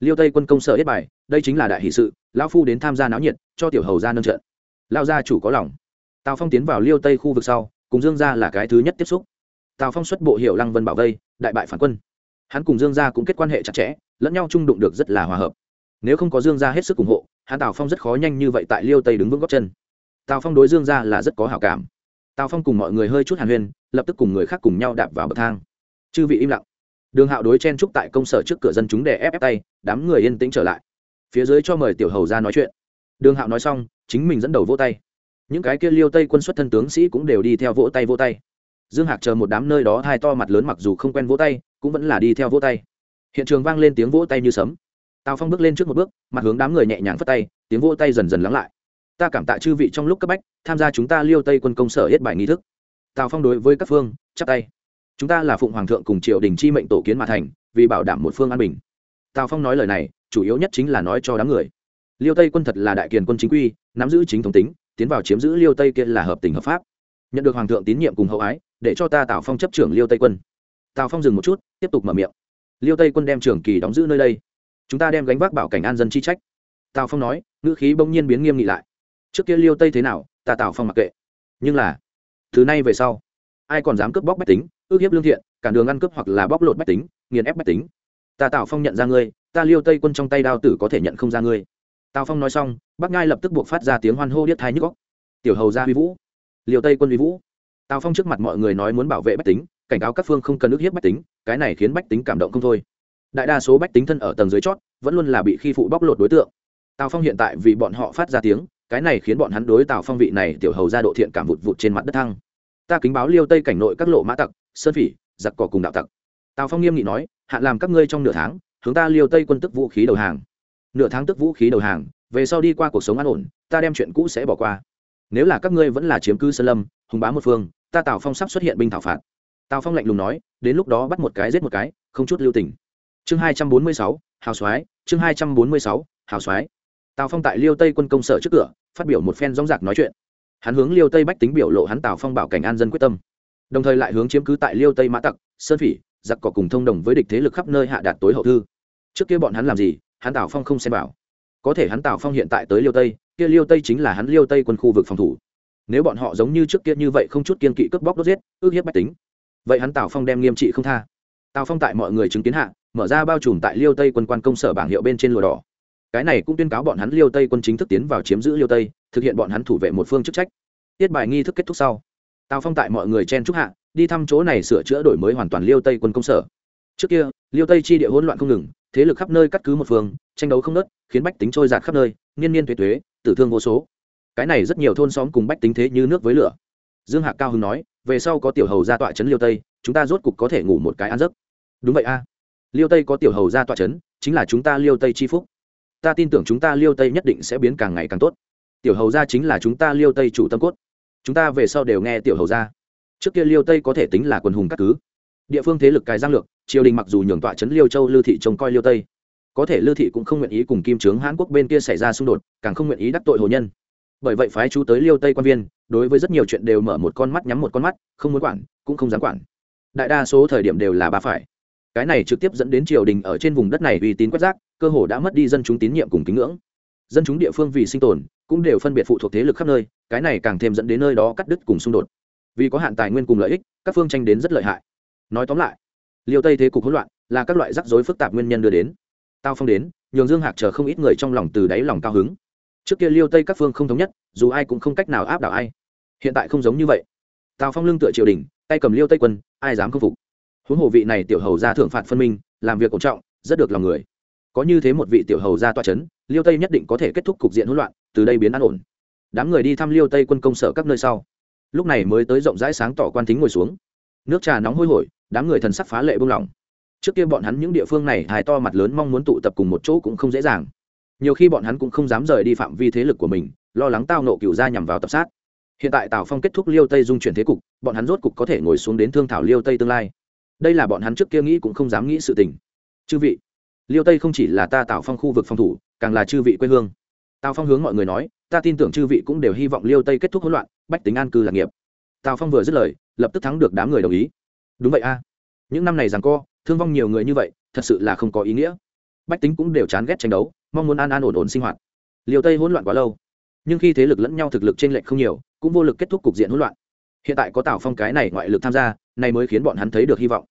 Speaker 1: Liêu tây quân công sở hết bài, đây chính là đại hỷ sự lão phu đến tham gia náo nhiệt, cho tiểu hầu ra nâng trận. Lão gia chủ có lòng. Tào phong tiến vào liêu tây khu vực sau, cùng dương gia là cái thứ nhất tiếp xúc. Tào phong xuất bộ hiệu lăng vân bảo vây, đại bại phản quân. Hắn cùng dương gia cũng kết quan hệ chặt chẽ, lẫn nhau trung đụng được rất là hòa hợp. Nếu không có dương gia hết sức ủng hộ, hắn tào phong rất khó nhanh như vậy tại liêu tây đứng vững góc chân. Tào phong đối dương gia là rất có hảo cảm. Tào phong cùng mọi người hơi chút hàn huyên, lập tức cùng người khác cùng nhau đạp vào bậc thang. Chư vị im lặng. Đường hạo đối chen trúc tại công sở trước cửa dân chúng để ép ép tay, đám người yên tĩnh trở lại phía dưới cho mời tiểu hầu ra nói chuyện. Đường hạo nói xong, chính mình dẫn đầu vỗ tay. Những cái kia liêu tây quân xuất thân tướng sĩ cũng đều đi theo vỗ tay vỗ tay. Dương hạc chờ một đám nơi đó hai to mặt lớn mặc dù không quen vỗ tay, cũng vẫn là đi theo vỗ tay. Hiện trường vang lên tiếng vỗ tay như sấm. Tào phong bước lên trước một bước, mặt hướng đám người nhẹ nhàng phất tay, tiếng vỗ tay dần dần lắng lại. Ta cảm tạ chư vị trong lúc cấp bách, tham gia chúng ta liêu tây quân công sở hết bài nghi thức. Tào phong đối với các phương, chắp tay. Chúng ta là phụng hoàng thượng cùng triều đình chi mệnh tổ kiến mà thành, vì bảo đảm một phương an bình tào phong nói lời này, chủ yếu nhất chính là nói cho đám người. Liêu tây quân thật là đại kiền quân chính quy, nắm giữ chính thống tính, tiến vào chiếm giữ liêu tây kia là hợp tình hợp pháp. Nhận được hoàng thượng tín nhiệm cùng hậu ái, để cho ta tào phong chấp trưởng liêu tây quân. Tào phong dừng một chút, tiếp tục mở miệng. Liêu tây quân đem trường kỳ đóng giữ nơi đây. Chúng ta đem gánh vác bảo cảnh an dân chi trách. Tào phong nói, ngữ khí bỗng nhiên biến nghiêm nghị lại. Trước kia liêu tây thế nào, ta tào phong mặc kệ. Nhưng là thứ nay về sau, ai còn dám cướp bóc bách tính, ước hiếp lương thiện cản đường ăn cướp hoặc là bóc lột bách tính, nghiền ép bách tính ta tào phong nhận ra ngươi ta liêu tây quân trong tay đao tử có thể nhận không ra ngươi tào phong nói xong bắc ngai lập tức buộc phát ra tiếng hoan hô điếc thái nhức góc tiểu hầu gia huy vũ liều tây quân huy vũ tào phong trước mặt mọi người nói muốn bảo vệ bách tính cảnh cáo các phương không cần ức hiếp bách tính cái này khiến bách tính cảm động không thôi đại đa số bách tính thân ở tầng dưới chót vẫn luôn là bị khi phụ bóc lột đối tượng tào phong hiện tại vì bọn họ phát ra tiếng cái này khiến bọn hắn đối tào phong vị này tiểu hầu ra độ thiện cảm vụt vụt trên mặt đất thăng ta kính báo liêu tây cảnh nội các lộ mã tặc sơn phỉ giặc cỏ cùng đạo tặc tào phong nghiêm nghị nói hạn làm các ngươi trong nửa tháng, hướng ta liêu tây quân tức vũ khí đầu hàng. Nửa tháng tức vũ khí đầu hàng, về sau đi qua cuộc sống an ổn, ta đem chuyện cũ sẽ bỏ qua. Nếu là các ngươi vẫn là chiếm cứ sơn lâm, hùng bá một phương, ta tào phong sắp xuất hiện binh thảo phạt. Tào phong lạnh lùng nói, đến lúc đó bắt một cái giết một cái, không chút lưu tình. Chương hai trăm bốn mươi sáu, hào soái, chương hai trăm bốn mươi sáu, hào soái. Tào phong tại liêu tây quân công sở trước cửa, phát biểu một phen rong rạc nói chuyện. Hắn hướng liêu tây bách tính biểu lộ hắn tào phong bảo cảnh an dân quyết tâm. Đồng thời lại hướng chiếm cứ tại liêu tây mã tặc, sơn phỉ giặc cỏ cùng thông đồng với địch thế lực khắp nơi hạ đạt tối hậu thư. Trước kia bọn hắn làm gì, hắn tào phong không xem bảo. Có thể hắn tào phong hiện tại tới liêu tây, kia liêu tây chính là hắn liêu tây quân khu vực phòng thủ. Nếu bọn họ giống như trước kia như vậy không chút kiên kỵ cướp bóc đốt giết, ước hiếp bách tính, vậy hắn tào phong đem nghiêm trị không tha. Tào phong tại mọi người chứng kiến hạ, mở ra bao trùm tại liêu tây quân quan công sở bảng hiệu bên trên lùa đỏ. Cái này cũng tuyên cáo bọn hắn liêu tây quân chính thức tiến vào chiếm giữ liêu tây, thực hiện bọn hắn thủ vệ một phương chức trách. Tiết bài nghi thức kết thúc sau, tào phong tại mọi người chen trúc hạ đi thăm chỗ này sửa chữa đổi mới hoàn toàn liêu tây quân công sở. Trước kia, liêu tây chi địa hỗn loạn không ngừng, thế lực khắp nơi cắt cứ một phương, tranh đấu không nớt khiến bách tính trôi giạt khắp nơi, niên niên thuế thuế tử thương vô số. Cái này rất nhiều thôn xóm cùng bách tính thế như nước với lửa. Dương hạc cao hưng nói, về sau có tiểu hầu ra tọa trấn liêu tây, chúng ta rốt cục có thể ngủ một cái ăn giấc. Đúng vậy a. Liêu tây có tiểu hầu ra tọa trấn chính là chúng ta liêu tây chi phúc. Ta tin tưởng chúng ta liêu tây nhất định sẽ biến càng ngày càng tốt. Tiểu hầu ra chính là chúng ta liêu tây chủ tâm cốt. Chúng ta về sau đều nghe tiểu hầu ra trước kia liêu tây có thể tính là quần hùng các cứ địa phương thế lực cài giang lược triều đình mặc dù nhường tọa trấn liêu châu lưu thị trông coi liêu tây có thể lưu thị cũng không nguyện ý cùng kim trướng hãn quốc bên kia xảy ra xung đột càng không nguyện ý đắc tội hồ nhân bởi vậy phái chú tới liêu tây quan viên đối với rất nhiều chuyện đều mở một con mắt nhắm một con mắt không muốn quản cũng không dám quản đại đa số thời điểm đều là ba phải cái này trực tiếp dẫn đến triều đình ở trên vùng đất này uy tín quét rác, cơ hồ đã mất đi dân chúng tín nhiệm cùng kính ngưỡng. Dân chúng địa phương vì sinh tồn cũng đều phân biệt phụ thuộc thế lực khắp nơi, cái này càng thêm dẫn đến nơi đó cắt đứt cùng xung đột vì có hạn tài nguyên cùng lợi ích, các phương tranh đến rất lợi hại. Nói tóm lại, liêu tây thế cục hỗn loạn là các loại rắc rối phức tạp nguyên nhân đưa đến. Tao phong đến, nhường dương hạc chờ không ít người trong lòng từ đáy lòng cao hứng. Trước kia liêu tây các phương không thống nhất, dù ai cũng không cách nào áp đảo ai. Hiện tại không giống như vậy. Tào phong lưng tựa triều đình, tay cầm liêu tây quân, ai dám khâm phục? Huống hồ vị này tiểu hầu ra thưởng phạt phân minh, làm việc ổn trọng, rất được lòng người. Có như thế một vị tiểu hầu ra toa c h ấ n liêu tây nhất định có thể kết thúc cục diện hỗn loạn, từ đây biến an ổn. Đám người đi thăm liêu tây quân công sở các nơi sau lúc này mới tới rộng rãi sáng tỏ quan thính ngồi xuống. Nước trà nóng hôi hổi, đám người thần sắc phá lệ buông lỏng. Trước kia bọn hắn những địa phương này, hài to mặt lớn mong muốn tụ tập cùng một chỗ cũng không dễ dàng. Nhiều khi bọn hắn cũng không dám rời đi phạm vi thế lực của mình, lo lắng tao nộ cựu ra nhằm vào tập sát. Hiện tại tào phong kết thúc liêu tây dung chuyển thế cục, bọn hắn rốt cục có thể ngồi xuống đến thương thảo liêu tây tương lai. Đây là bọn hắn trước kia nghĩ cũng không dám nghĩ sự tình. Chư vị, liêu tây không chỉ là ta tào phong khu vực phòng thủ, càng là chư vị quê hương. Tào phong hướng mọi người nói, ta tin tưởng chư vị cũng đều hy vọng liêu tây kết thúc hỗn loạn bách tính an cư lạc nghiệp. Tào phong vừa dứt lời, lập tức thắng được đám người đồng ý. Đúng vậy a. Những năm này rằng co, thương vong nhiều người như vậy, thật sự là không có ý nghĩa. Bách tính cũng đều chán ghét tranh đấu, mong muốn an an ổn ổn sinh hoạt. Liều tây hỗn loạn quá lâu. Nhưng khi thế lực lẫn nhau thực lực trên lệch không nhiều, cũng vô lực kết thúc cục diện hỗn loạn. Hiện tại có tào phong cái này ngoại lực tham gia, này mới khiến bọn hắn thấy được hy vọng.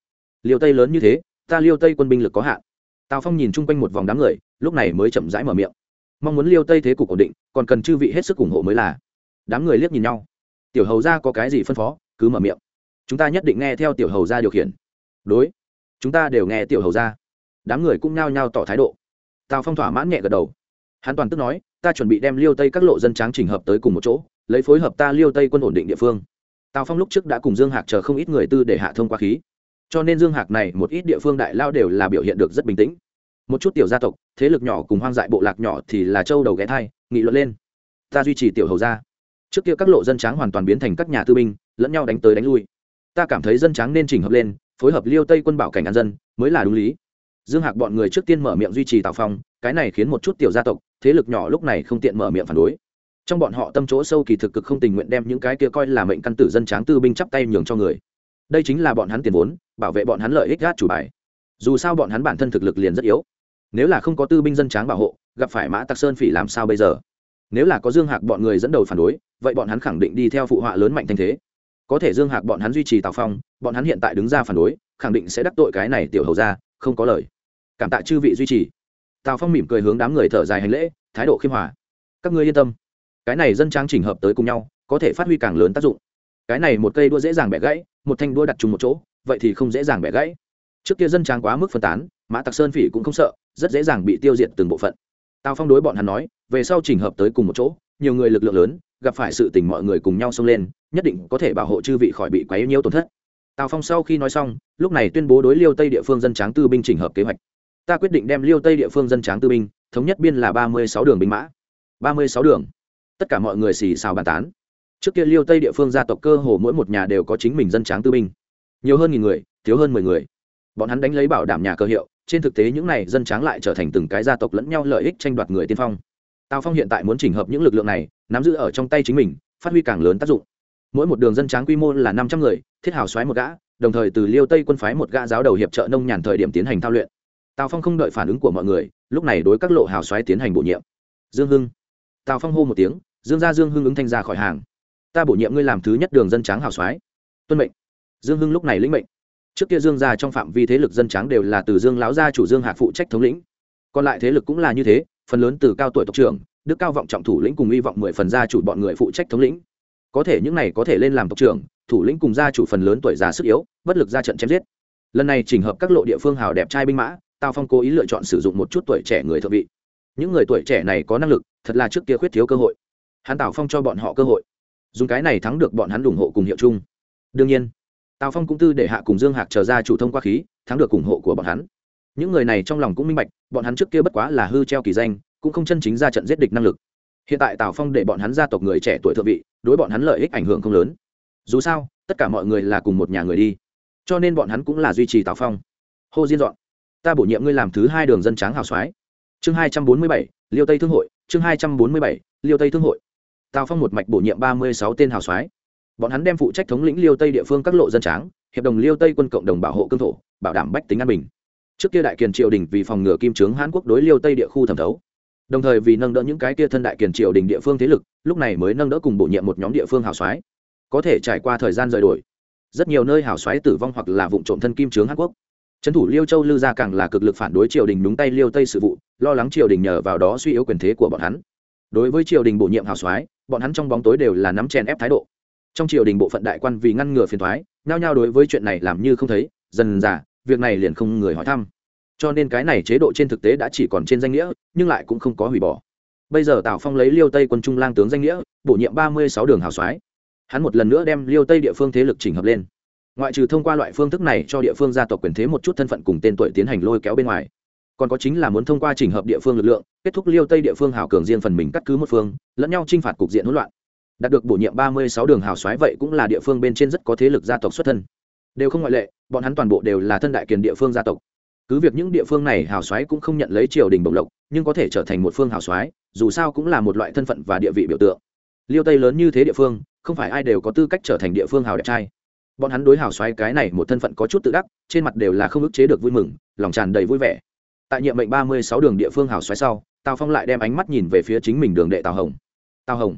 Speaker 1: Liêu tây lớn như thế, ta liêu tây quân binh lực có hạn. Tào phong nhìn chung quanh một vòng đám người, lúc này mới chậm rãi mở miệng. Mong muốn liêu tây thế cục ổn định, còn cần chư vị hết sức ủng hộ mới là đám người liếc nhìn nhau. Tiểu hầu ra có cái gì phân phó, cứ mở miệng. Chúng ta nhất định nghe theo tiểu hầu ra điều khiển. Đối, chúng ta đều nghe tiểu hầu ra đám người cũng nhao nhao tỏ thái độ. Tào phong thỏa mãn nhẹ gật đầu. Hắn toàn tức nói, ta chuẩn bị đem liêu tây các lộ dân tráng trình hợp tới cùng một chỗ, lấy phối hợp ta liêu tây quân ổn định địa phương. Tào phong lúc trước đã cùng dương hạc chờ không ít người tư để hạ thông qua khí. Cho nên dương hạc này một ít địa phương đại lao đều là biểu hiện được rất bình tĩnh. Một chút tiểu gia tộc, thế lực nhỏ cùng hoang dại bộ lạc nhỏ thì là châu đầu ghé thai, nghị luận lên. Ta duy trì tiểu hầu gia trước kia các lộ dân tráng hoàn toàn biến thành các nhà tư binh, lẫn nhau đánh tới đánh lui. Ta cảm thấy dân tráng nên chỉnh hợp lên, phối hợp liêu tây quân bảo cảnh an dân, mới là đúng lý. Dương hạc bọn người trước tiên mở miệng duy trì tào phong, cái này khiến một chút tiểu gia tộc, thế lực nhỏ lúc này không tiện mở miệng phản đối. Trong bọn họ tâm chỗ sâu kỳ thực cực không tình nguyện đem những cái kia coi là mệnh căn tử dân tráng tư binh chắp tay nhường cho người. Đây chính là bọn hắn tiền vốn, bảo vệ bọn hắn lợi ích gác chủ bài. Dù sao bọn hắn bản thân thực lực liền rất yếu. Nếu là không có tư binh dân tráng bảo hộ, gặp phải mã tặc sơn phỉ làm sao bây giờ? Nếu là có dương hạc bọn người dẫn đầu phản đối, vậy bọn hắn khẳng định đi theo phụ họa lớn mạnh thanh thế. Có thể dương hạc bọn hắn duy trì tào phong, bọn hắn hiện tại đứng ra phản đối, khẳng định sẽ đắc tội cái này tiểu hầu ra không có lời. Cảm tạ chư vị duy trì. Tào phong mỉm cười hướng đám người thở dài hành lễ, thái độ khiêm hòa. Các ngươi yên tâm. Cái này dân trang chỉnh hợp tới cùng nhau, có thể phát huy càng lớn tác dụng. Cái này một cây đua dễ dàng bẻ gãy, một thanh đua đặt chung một chỗ, vậy thì không dễ dàng bẻ gãy. Trước kia dân trang quá mức phân tán, mã tặc sơn phỉ cũng không sợ, rất dễ dàng bị tiêu diệt từng bộ phận tào phong đối bọn hắn nói, về sau chỉnh hợp tới cùng một chỗ, nhiều người lực lượng lớn, gặp phải sự tình mọi người cùng nhau xông lên, nhất định có thể bảo hộ chư vị khỏi bị quấy nhiễu tổn thất. Tào phong sau khi nói xong, lúc này tuyên bố đối liêu tây địa phương dân tráng tư binh chỉnh hợp kế hoạch. Ta quyết định đem liêu tây địa phương dân tráng tư binh, thống nhất biên là ba mươi sáu đường binh mã. ba mươi sáu đường. Tất cả mọi người xì xào bàn tán. Trước kia liêu tây địa phương gia tộc cơ hồ mỗi một nhà đều có chính mình dân tráng tư binh. Nhiều hơn nghìn người, thiếu hơn mười người. Bọn hắn đánh lấy bảo đảm nhà cơ hiệu trên thực tế những này dân tráng lại trở thành từng cái gia tộc lẫn nhau lợi ích tranh đoạt người tiên phong. Tào phong hiện tại muốn chỉnh hợp những lực lượng này, nắm giữ ở trong tay chính mình, phát huy càng lớn tác dụng. Mỗi một đường dân tráng quy mô là năm trăm người, thiết hào xoáy một gã, đồng thời từ liêu tây quân phái một gã giáo đầu hiệp trợ nông nhàn thời điểm tiến hành thao luyện. Tào phong không đợi phản ứng của mọi người, lúc này đối các lộ hào xoáy tiến hành bổ nhiệm. Dương hưng. Tào phong hô một tiếng, dương gia dương hưng ứng thanh ra khỏi hàng. Ta bổ nhiệm ngươi làm thứ nhất đường dân tráng hào xoáy. Tuân mệnh. Dương hưng lúc này lĩnh mệnh trước kia dương gia trong phạm vi thế lực dân tráng đều là từ dương lão gia chủ dương hạc phụ trách thống lĩnh. Còn lại thế lực cũng là như thế, phần lớn từ cao tuổi tộc trưởng, đức cao vọng trọng thủ lĩnh cùng hy vọng mười phần gia chủ bọn người phụ trách thống lĩnh. Có thể những này có thể lên làm tộc trưởng, thủ lĩnh cùng gia chủ phần lớn tuổi già sức yếu, bất lực ra trận chém giết. Lần này chỉnh hợp các lộ địa phương hào đẹp trai binh mã, tào phong cố ý lựa chọn sử dụng một chút tuổi trẻ người thợ vị. Những người tuổi trẻ này có năng lực, thật là trước kia khuyết thiếu cơ hội. Hắn tào phong cho bọn họ cơ hội. Dùng cái này thắng được bọn hắn ủng hộ cùng hiệu chung. Đương nhiên tào phong cũng tư để hạ cùng dương hạc trở ra chủ thông qua khí, thắng được ủng hộ của bọn hắn. Những người này trong lòng cũng minh bạch, bọn hắn trước kia bất quá là hư treo kỳ danh, cũng không chân chính ra trận giết địch năng lực. Hiện tại tào phong để bọn hắn gia tộc người trẻ tuổi thượng vị, đối bọn hắn lợi ích ảnh hưởng không lớn. Dù sao, tất cả mọi người là cùng một nhà người đi, cho nên bọn hắn cũng là duy trì tào phong. Hô diên dọn, ta bổ nhiệm ngươi làm thứ hai đường dân tráng hào soái. Chương hai trăm bốn mươi bảy, liêu tây thương hội, chương hai trăm bốn mươi bảy, liêu tây thương hội. Tào phong một mạch bổ nhiệm ba mươi sáu tên hào soái bọn hắn đem phụ trách thống lĩnh liêu tây địa phương các lộ dân tráng, hiệp đồng liêu tây quân cộng đồng bảo hộ cương thổ, bảo đảm bách tính an bình. Trước kia đại kiền triều đình vì phòng ngừa kim trướng hãn quốc đối liêu tây địa khu thẩm thấu. Đồng thời vì nâng đỡ những cái kia thân đại kiền triều đình địa phương thế lực, lúc này mới nâng đỡ cùng bổ nhiệm một nhóm địa phương hào soái. Có thể trải qua thời gian rời đổi, rất nhiều nơi hào soái tử vong hoặc là vụ trộm thân kim trướng hàn quốc. Trấn thủ liêu châu lư gia càng là cực lực phản đối triều đình đúng tay liêu tây sự vụ, lo lắng triều đình nhờ vào đó suy yếu quyền thế của bọn hắn. Đối với triều đình bổ nhiệm hào soái, bọn hắn trong bóng tối đều là nắm chèn ép thái độ trong triều đình bộ phận đại quan vì ngăn ngừa phiền thoái nhao nhao đối với chuyện này làm như không thấy, dần dà, việc này liền không người hỏi thăm. Cho nên cái này chế độ trên thực tế đã chỉ còn trên danh nghĩa, nhưng lại cũng không có hủy bỏ. Bây giờ tào phong lấy liêu tây quân trung lang tướng danh nghĩa, bổ nhiệm ba mươi sáu đường hào soái. Hắn một lần nữa đem liêu tây địa phương thế lực chỉnh hợp lên. Ngoại trừ thông qua loại phương thức này cho địa phương gia tộc quyền thế một chút thân phận cùng tên tuổi tiến hành lôi kéo bên ngoài, còn có chính là muốn thông qua chỉnh hợp địa phương lực lượng, kết thúc liêu tây địa phương hào cường riêng phần mình cắt cứ một phương, lẫn nhau t r i n h phạt cục diện hỗn loạn đạt được bổ nhiệm ba mươi sáu đường hào xoáy vậy cũng là địa phương bên trên rất có thế lực gia tộc xuất thân. Đều không ngoại lệ, bọn hắn toàn bộ đều là thân đại kiền địa phương gia tộc. Cứ việc những địa phương này hào xoáy cũng không nhận lấy triều đình bổng lộc, nhưng có thể trở thành một phương hào xoáy, dù sao cũng là một loại thân phận và địa vị biểu tượng. Liêu tây lớn như thế địa phương, không phải ai đều có tư cách trở thành địa phương hào đẹp trai. Bọn hắn đối hào xoáy cái này một thân phận có chút tự đắc, trên mặt đều là không ức chế được vui mừng, lòng tràn đầy vui vẻ. Tại nhiệm mệnh ba mươi sáu đường địa phương hào xoáy sau, tào phong lại đem ánh mắt nhìn về phía chính mình đường đệ tào hồng. Tào hồng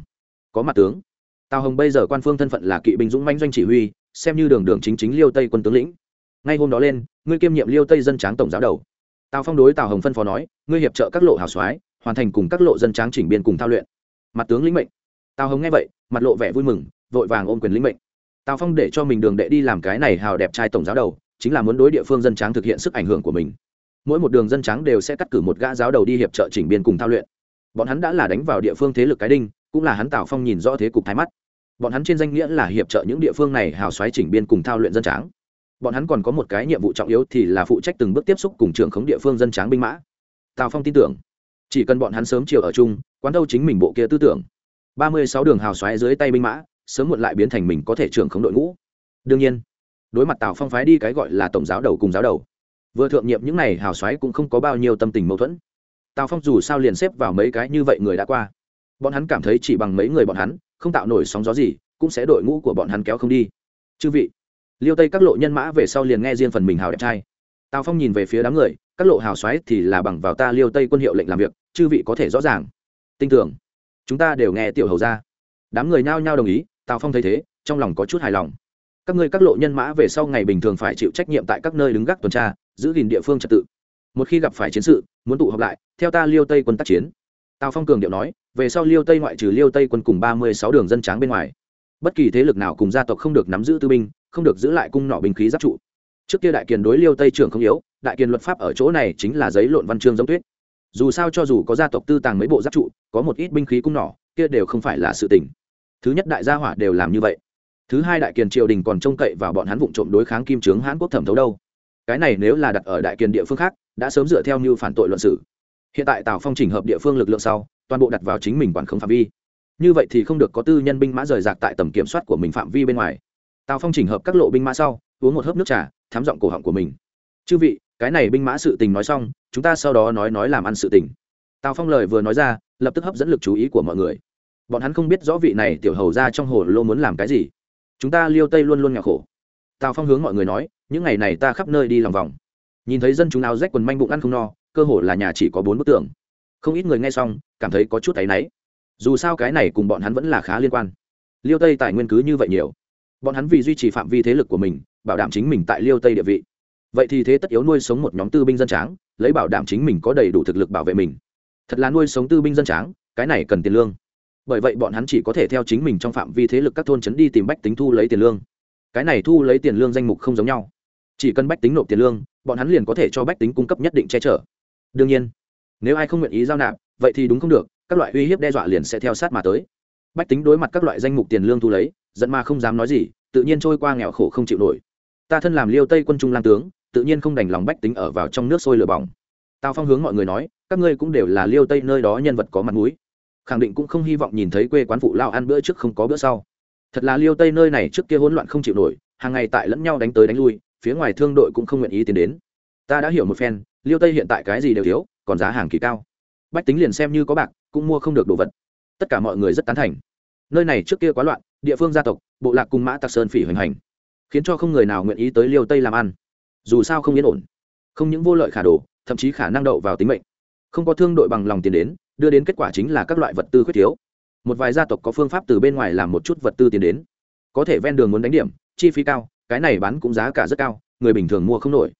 Speaker 1: có mặt tướng. Tào hồng bây giờ quan phương thân phận là kỵ binh dũng manh doanh chỉ huy, xem như đường đường chính chính liêu tây quân tướng lĩnh. Ngay hôm đó lên, ngươi kiêm nhiệm liêu tây dân tráng tổng giáo đầu. Tào phong đối tào hồng phân phó nói, ngươi hiệp trợ các lộ hào soái, hoàn thành cùng các lộ dân tráng chỉnh biên cùng thao luyện. Mặt tướng lĩnh mệnh. Tào hồng nghe vậy, mặt lộ vẻ vui mừng, vội vàng ôm quyền lĩnh mệnh. Tào phong để cho mình đường đệ đi làm cái này hào đẹp trai tổng giáo đầu, chính là muốn đối địa phương dân tráng thực hiện sức ảnh hưởng của mình. Mỗi một đường dân tráng đều sẽ cắt cử một gã giáo đầu đi hiệp trợ chỉnh biên cùng thao luyện. Bọn hắn đã là đánh vào địa phương thế lực cái đinh cũng là hắn tào phong nhìn rõ thế cục thái mắt. Bọn hắn trên danh nghĩa là hiệp trợ những địa phương này hào xoáy chỉnh biên cùng thao luyện dân tráng. Bọn hắn còn có một cái nhiệm vụ trọng yếu thì là phụ trách từng bước tiếp xúc cùng trường khống địa phương dân tráng binh mã. Tào phong tin tưởng, chỉ cần bọn hắn sớm chiều ở chung, quán đâu chính mình bộ kia tư tưởng. Ba mươi sáu đường hào xoáy dưới tay binh mã, sớm muộn lại biến thành mình có thể trưởng khống đội ngũ. Đương nhiên, đối mặt tào phong phái đi cái gọi là tổng giáo đầu cùng giáo đầu, vừa thượng nhiệm những n à y hào xoáy cũng không có bao nhiêu tâm tình mâu thuẫn. Tào phong dù sao liền xếp vào mấy cái như vậy người đã qua bọn hắn cảm thấy chỉ bằng mấy người bọn hắn, không tạo nổi sóng gió gì, cũng sẽ đội ngũ của bọn hắn kéo không đi. Chư vị, liêu tây các lộ nhân mã về sau liền nghe riêng phần mình hào đẹp trai. Tào phong nhìn về phía đám người, các lộ hào xoáy thì là bằng vào ta liêu tây quân hiệu lệnh làm việc, chư vị có thể rõ ràng. Tin tưởng chúng ta đều nghe tiểu hầu ra. Đám người nhao nhao đồng ý, tào phong thấy thế, trong lòng có chút hài lòng. Các ngươi các lộ nhân mã về sau ngày bình thường phải chịu trách nhiệm tại các nơi đứng gác tuần tra, giữ gìn địa phương trật tự. Một khi gặp phải chiến sự, muốn tụ họp lại, theo ta liêu tây quân tác chiến tào phong cường điệu nói, về sau liêu tây ngoại trừ liêu tây quân cùng ba mươi sáu đường dân tráng bên ngoài, bất kỳ thế lực nào cùng gia tộc không được nắm giữ tư binh, không được giữ lại cung nọ binh khí giáp trụ. Trước kia đại kiền đối liêu tây trưởng không yếu, đại kiền luật pháp ở chỗ này chính là giấy lộn văn chương giống tuyết. Dù sao cho dù có gia tộc tư tàng mấy bộ giáp trụ, có một ít binh khí cung nỏ kia đều không phải là sự tình. Thứ nhất đại gia hỏa đều làm như vậy. Thứ hai đại kiền triều đình còn trông cậy vào bọn hắn vụng trộm đối kháng kim trướng hãn quốc thẩm thấu đâu. Cái này nếu là đặt ở đại kiền địa phương khác, đã sớm dựa theo như phản tội luận xử hiện tại tào phong chỉnh hợp địa phương lực lượng sau, toàn bộ đặt vào chính mình quản khống phạm vi. Như vậy thì không được có tư nhân binh mã rời rạc tại tầm kiểm soát của mình phạm vi bên ngoài. Tào phong chỉnh hợp các lộ binh mã sau, uống một hớp nước trà, thám giọng cổ họng của mình. Chư vị, cái này binh mã sự tình nói xong, chúng ta sau đó nói nói làm ăn sự tình. Tào phong lời vừa nói ra, lập tức hấp dẫn lực chú ý của mọi người. Bọn hắn không biết rõ vị này tiểu hầu ra trong hồ lô muốn làm cái gì. Chúng ta liêu tây luôn luôn nghèo khổ. Tào phong hướng mọi người nói, những ngày này ta khắp nơi đi lòng vòng. Nhìn thấy dân chúng áo rách quần manh bụng ăn không no cơ hồ là nhà chỉ có bốn bức tường. Không ít người nghe xong, cảm thấy có chút áy náy. Dù sao cái này cùng bọn hắn vẫn là khá liên quan. Liêu tây tài nguyên cứ như vậy nhiều. Bọn hắn vì duy trì phạm vi thế lực của mình, bảo đảm chính mình tại liêu tây địa vị. Vậy thì thế tất yếu nuôi sống một nhóm tư binh dân tráng, lấy bảo đảm chính mình có đầy đủ thực lực bảo vệ mình. Thật là nuôi sống tư binh dân tráng, cái này cần tiền lương. Bởi vậy bọn hắn chỉ có thể theo chính mình trong phạm vi thế lực các thôn trấn đi tìm bách tính thu lấy tiền lương. Cái này thu lấy tiền lương danh mục không giống nhau. Chỉ cần bách tính nộp tiền lương, bọn hắn liền có thể cho bách tính cung cấp nhất định che chở đương nhiên, nếu ai không nguyện ý giao nạp, vậy thì đúng không được, các loại uy hiếp đe dọa liền sẽ theo sát mà tới. Bách tính đối mặt các loại danh mục tiền lương thu lấy dẫn mà không dám nói gì, tự nhiên trôi qua nghèo khổ không chịu nổi. Ta thân làm liêu tây quân trung lang tướng, tự nhiên không đành lòng bách tính ở vào trong nước sôi lửa bỏng. Tào phong hướng mọi người nói, các ngươi cũng đều là liêu tây nơi đó nhân vật có mặt mũi. Khẳng định cũng không hy vọng nhìn thấy quê quán phụ lao ăn bữa trước không có bữa sau. Thật là liêu tây nơi này trước kia hỗn loạn không chịu nổi, hàng ngày tại lẫn nhau đánh tới đánh lui, phía ngoài thương đội cũng không nguyện ý tiến đến. Ta đã hiểu một phen liêu tây hiện tại cái gì đều thiếu, còn giá hàng kỳ cao. Bách tính liền xem như có bạc, cũng mua không được đồ vật. Tất cả mọi người rất tán thành. Nơi này trước kia quá loạn, địa phương gia tộc, bộ lạc cùng mã tạc sơn phỉ hoành hành, khiến cho không người nào nguyện ý tới liêu tây làm ăn. Dù sao không yên ổn, không những vô lợi khả đồ, thậm chí khả năng đậu vào tính mệnh. Không có thương đội bằng lòng tiền đến, đưa đến kết quả chính là các loại vật tư khuyết thiếu. Một vài gia tộc có phương pháp từ bên ngoài làm một chút vật tư tiền đến. Có thể ven đường muốn đánh điểm, chi phí cao, cái này bán cũng giá cả rất cao, người bình thường mua không nổi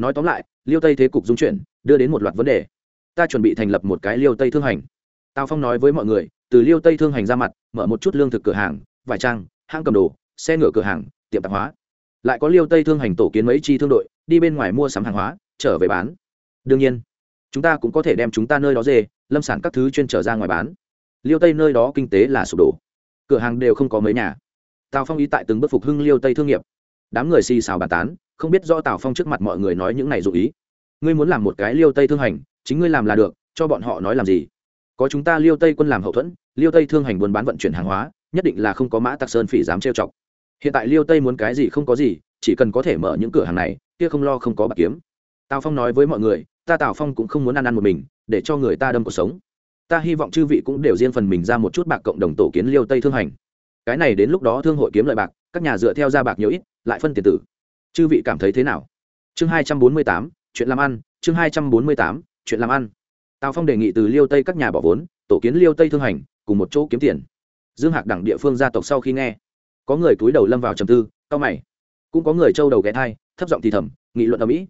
Speaker 1: nói tóm lại, liêu tây thế cục dung chuyển, đưa đến một loạt vấn đề. Ta chuẩn bị thành lập một cái liêu tây thương hành. Tào phong nói với mọi người, từ liêu tây thương hành ra mặt, mở một chút lương thực cửa hàng, vải trang, hãng cầm đồ, xe ngựa cửa hàng, tiệm tạp hóa. Lại có liêu tây thương hành tổ kiến mấy chi thương đội, đi bên ngoài mua sắm hàng hóa, trở về bán. Đương nhiên, chúng ta cũng có thể đem chúng ta nơi đó dê, lâm sản các thứ chuyên trở ra ngoài bán. Liêu tây nơi đó kinh tế là sụp đổ. Cửa hàng đều không có mấy nhà. Tào phong ý tại từng bước phục hưng liêu tây thương nghiệp. Đám người xì xào bàn tán không biết do tào phong trước mặt mọi người nói những này dụ ý ngươi muốn làm một cái liêu tây thương hành chính ngươi làm là được cho bọn họ nói làm gì có chúng ta liêu tây quân làm hậu thuẫn liêu tây thương hành buôn bán vận chuyển hàng hóa nhất định là không có mã tạc sơn phỉ dám trêu chọc hiện tại liêu tây muốn cái gì không có gì chỉ cần có thể mở những cửa hàng này kia không lo không có bạc kiếm tào phong nói với mọi người ta tào phong cũng không muốn ăn ăn một mình để cho người ta đâm cuộc sống ta hy vọng chư vị cũng đều riêng phần mình ra một chút bạc cộng đồng tổ kiến liêu tây thương hành cái này đến lúc đó thương hội kiếm lợi bạc các nhà dựa theo ra bạc nhiều ít lại phân tiền tử chư vị cảm thấy thế nào? Chương hai trăm bốn mươi tám, chuyện làm ăn, chương hai trăm bốn mươi tám, chuyện làm ăn. Tào phong đề nghị từ liêu tây các nhà bỏ vốn, tổ kiến liêu tây thương hành, cùng một chỗ kiếm tiền. Dương hạc đẳng địa phương gia tộc sau khi nghe, có người túi đầu lâm vào trầm tư cao mày. Cũng có người trâu đầu ghé thai, thấp giọng thì thầm, nghị luận ở mỹ.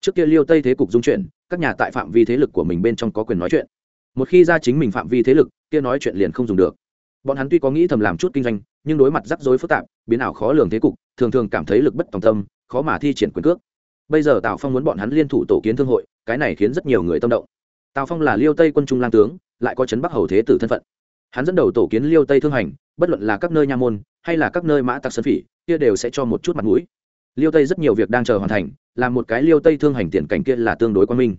Speaker 1: Trước kia liêu tây thế cục dung chuyển các nhà tại phạm vi thế lực của mình bên trong có quyền nói chuyện. Một khi ra chính mình phạm vi thế lực, kia nói chuyện liền không dùng được. Bọn hắn tuy có nghĩ thầm làm chút kinh doanh nhưng đối mặt rắc rối phức tạp, biến ảo khó lường thế cục, thường thường cảm thấy lực bất tòng tâm, khó mà thi triển quyền cước. Bây giờ tào phong muốn bọn hắn liên thủ tổ kiến thương hội, cái này khiến rất nhiều người tâm động. Tào phong là liêu tây quân trung lang tướng, lại có Trấn bắc hầu thế tử thân phận. Hắn dẫn đầu tổ kiến liêu tây thương hành, bất luận là các nơi nha môn, hay là các nơi mã tặc sơn phỉ, kia đều sẽ cho một chút mặt mũi. Liêu tây rất nhiều việc đang chờ hoàn thành, làm một cái liêu tây thương hành tiền cảnh kia là tương đối quan minh.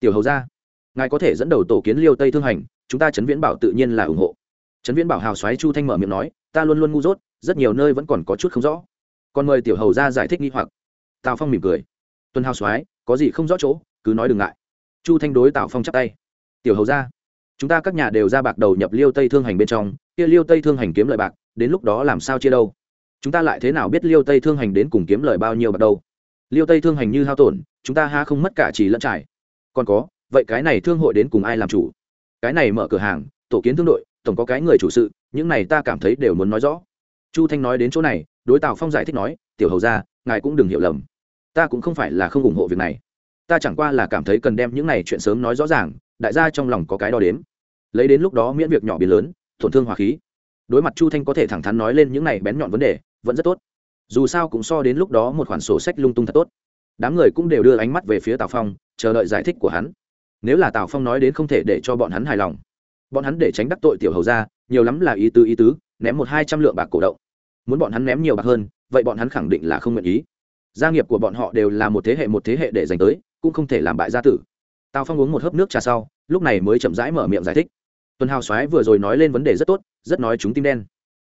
Speaker 1: Tiểu hầu ra ngài có thể dẫn đầu tổ kiến liêu tây thương hành, chúng ta chấn viễn bảo tự nhiên là ủng hộ. Chấn viễn bảo hào xoáy chu thanh mở miệng nói ta luôn luôn ngu dốt, rất nhiều nơi vẫn còn có chút không rõ. Còn mời tiểu hầu ra giải thích nghi hoặc. Tào phong mỉm cười. Tuần hào soái, có gì không rõ chỗ, cứ nói đừng ngại. Chu thanh đối tào phong chắp tay. Tiểu hầu ra, chúng ta các nhà đều ra bạc đầu nhập liêu tây thương hành bên trong, kia liêu tây thương hành kiếm lợi bạc, đến lúc đó làm sao chia đâu? Chúng ta lại thế nào biết liêu tây thương hành đến cùng kiếm lời bao nhiêu bạc đâu? Liêu tây thương hành như hao tổn, chúng ta ha không mất cả chỉ lẫn trải. Còn có, vậy cái này thương hội đến cùng ai làm chủ? Cái này mở cửa hàng, tổ kiến thương đội, tổng có cái người chủ sự những này ta cảm thấy đều muốn nói rõ. Chu thanh nói đến chỗ này, đối tào phong giải thích nói, tiểu hầu ra ngài cũng đừng hiểu lầm. Ta cũng không phải là không ủng hộ việc này. Ta chẳng qua là cảm thấy cần đem những này chuyện sớm nói rõ ràng, đại gia trong lòng có cái đo đếm. Lấy đến lúc đó miễn việc nhỏ biến lớn, tổn thương hòa khí. Đối mặt chu thanh có thể thẳng thắn nói lên những này bén nhọn vấn đề, vẫn rất tốt. Dù sao cũng so đến lúc đó một khoản sổ sách lung tung thật tốt. Đám người cũng đều đưa ánh mắt về phía tào phong, chờ đợi giải thích của hắn. Nếu là tào phong nói đến không thể để cho bọn hắn hài lòng bọn hắn để tránh đắc tội tiểu hầu ra nhiều lắm là ý tứ ý tứ, ném một hai trăm lượng bạc cổ động. Muốn bọn hắn ném nhiều bạc hơn, vậy bọn hắn khẳng định là không nguyện ý. Gia nghiệp của bọn họ đều là một thế hệ một thế hệ để dành tới, cũng không thể làm bại gia tử. Tào phong uống một hớp nước trà sau, lúc này mới chậm rãi mở miệng giải thích. Tuần hào soái vừa rồi nói lên vấn đề rất tốt, rất nói chúng tim đen.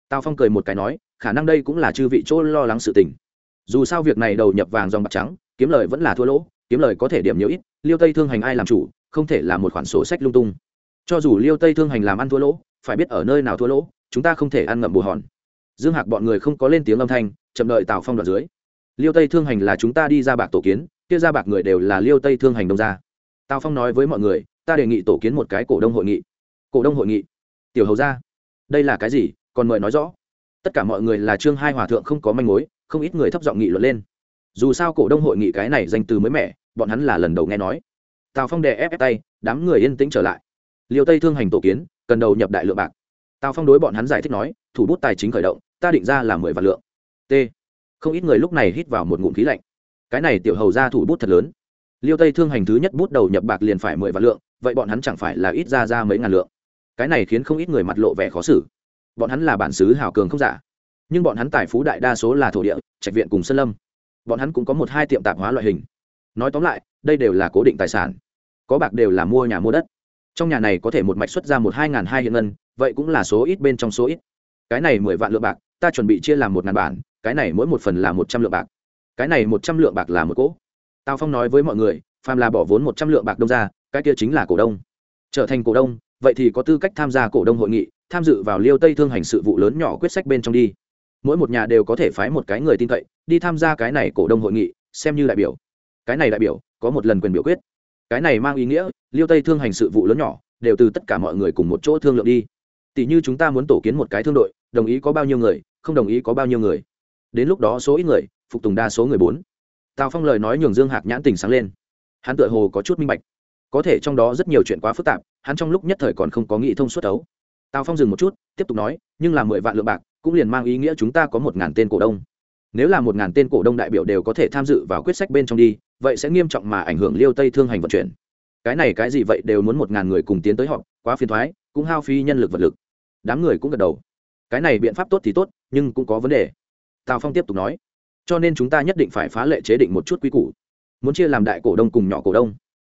Speaker 1: Tào phong cười một cái nói, khả năng đây cũng là chư vị chỗ lo lắng sự tình. Dù sao việc này đầu nhập vàng dòng bạc trắng, kiếm lời vẫn là thua lỗ, kiếm lời có thể điểm nhiều ít, liêu tây thương hành ai làm chủ, không thể là một khoản sổ sách lung tung cho dù liêu tây thương hành làm ăn thua lỗ phải biết ở nơi nào thua lỗ chúng ta không thể ăn ngậm bù hòn. Dương hạc bọn người không có lên tiếng âm thanh chậm đợi tào phong đoạn dưới. Liêu tây thương hành là chúng ta đi ra bạc tổ kiến kia ra bạc người đều là liêu tây thương hành đông ra tào phong nói với mọi người ta đề nghị tổ kiến một cái cổ đông hội nghị. Cổ đông hội nghị? Tiểu hầu ra đây là cái gì? Còn mời nói rõ. Tất cả mọi người là trương hai hòa thượng không có manh mối không ít người thấp giọng nghị luận lên. Dù sao cổ đông hội nghị cái này danh từ mới mẻ bọn hắn là lần đầu nghe nói. Tào phong đè ép, ép tay đám người yên tĩnh trở lại liêu tây thương hành tổ kiến, cần đầu nhập đại lượng bạc. Tào phong đối bọn hắn giải thích nói, thủ bút tài chính khởi động, ta định ra là mười vạn lượng. T. Không ít người lúc này hít vào một ngụm khí lạnh. Cái này tiểu hầu ra thủ bút thật lớn. Liêu tây thương hành thứ nhất bút đầu nhập bạc liền phải mười vạn lượng, vậy bọn hắn chẳng phải là ít ra ra mấy ngàn lượng. Cái này khiến không ít người mặt lộ vẻ khó xử. Bọn hắn là bản xứ hào cường không giả. Nhưng bọn hắn tài phú đại đa số là thổ địa, trạch viện cùng sân lâm. Bọn hắn cũng có một hai tiệm tạp hóa loại hình. Nói tóm lại, đây đều là cố định tài sản. Có bạc đều là mua nhà mua đất trong nhà này có thể một mạch xuất ra một hai n g h n hai hiện ngân, vậy cũng là số ít bên trong số ít. Cái này mười vạn lượng bạc, ta chuẩn bị chia làm một ngàn bản, cái này mỗi một phần là một trăm lượng bạc. Cái này một trăm lượng bạc là một cỗ. Tào phong nói với mọi người, phàm là bỏ vốn một trăm lượng bạc đông ra, cái kia chính là cổ đông. Trở thành cổ đông, vậy thì có tư cách tham gia cổ đông hội nghị, tham dự vào liêu tây thương hành sự vụ lớn nhỏ quyết sách bên trong đi. Mỗi một nhà đều có thể phái một cái người tin cậy, đi tham gia cái này cổ đông hội nghị, xem như đại biểu. Cái này đại biểu, có một lần quyền biểu quyết cái này mang ý nghĩa, liêu tây thương hành sự vụ lớn nhỏ, đều từ tất cả mọi người cùng một chỗ thương lượng đi. Tỷ như chúng ta muốn tổ kiến một cái thương đội, đồng ý có bao nhiêu người, không đồng ý có bao nhiêu người. Đến lúc đó số ít người, phục tùng đa số người bốn. Tào phong lời nói nhường dương hạc nhãn tình sáng lên. Hắn tựa hồ có chút minh bạch. Có thể trong đó rất nhiều chuyện quá phức tạp, hắn trong lúc nhất thời còn không có nghĩ thông suốt đấu. Tào phong dừng một chút, tiếp tục nói, nhưng là mười vạn lượng bạc, cũng liền mang ý nghĩa chúng ta có một ngàn tên cổ đông. Nếu là một ngàn tên cổ đông đại biểu đều có thể tham dự vào quyết sách bên trong đi vậy sẽ nghiêm trọng mà ảnh hưởng liêu tây thương hành vận chuyển. Cái này cái gì vậy đều muốn một ngàn người cùng tiến tới họ quá phiền thoái, cũng hao phí nhân lực vật lực. Đám người cũng gật đầu. Cái này biện pháp tốt thì tốt, nhưng cũng có vấn đề. Tào phong tiếp tục nói, cho nên chúng ta nhất định phải phá lệ chế định một chút quy củ. Muốn chia làm đại cổ đông cùng nhỏ cổ đông.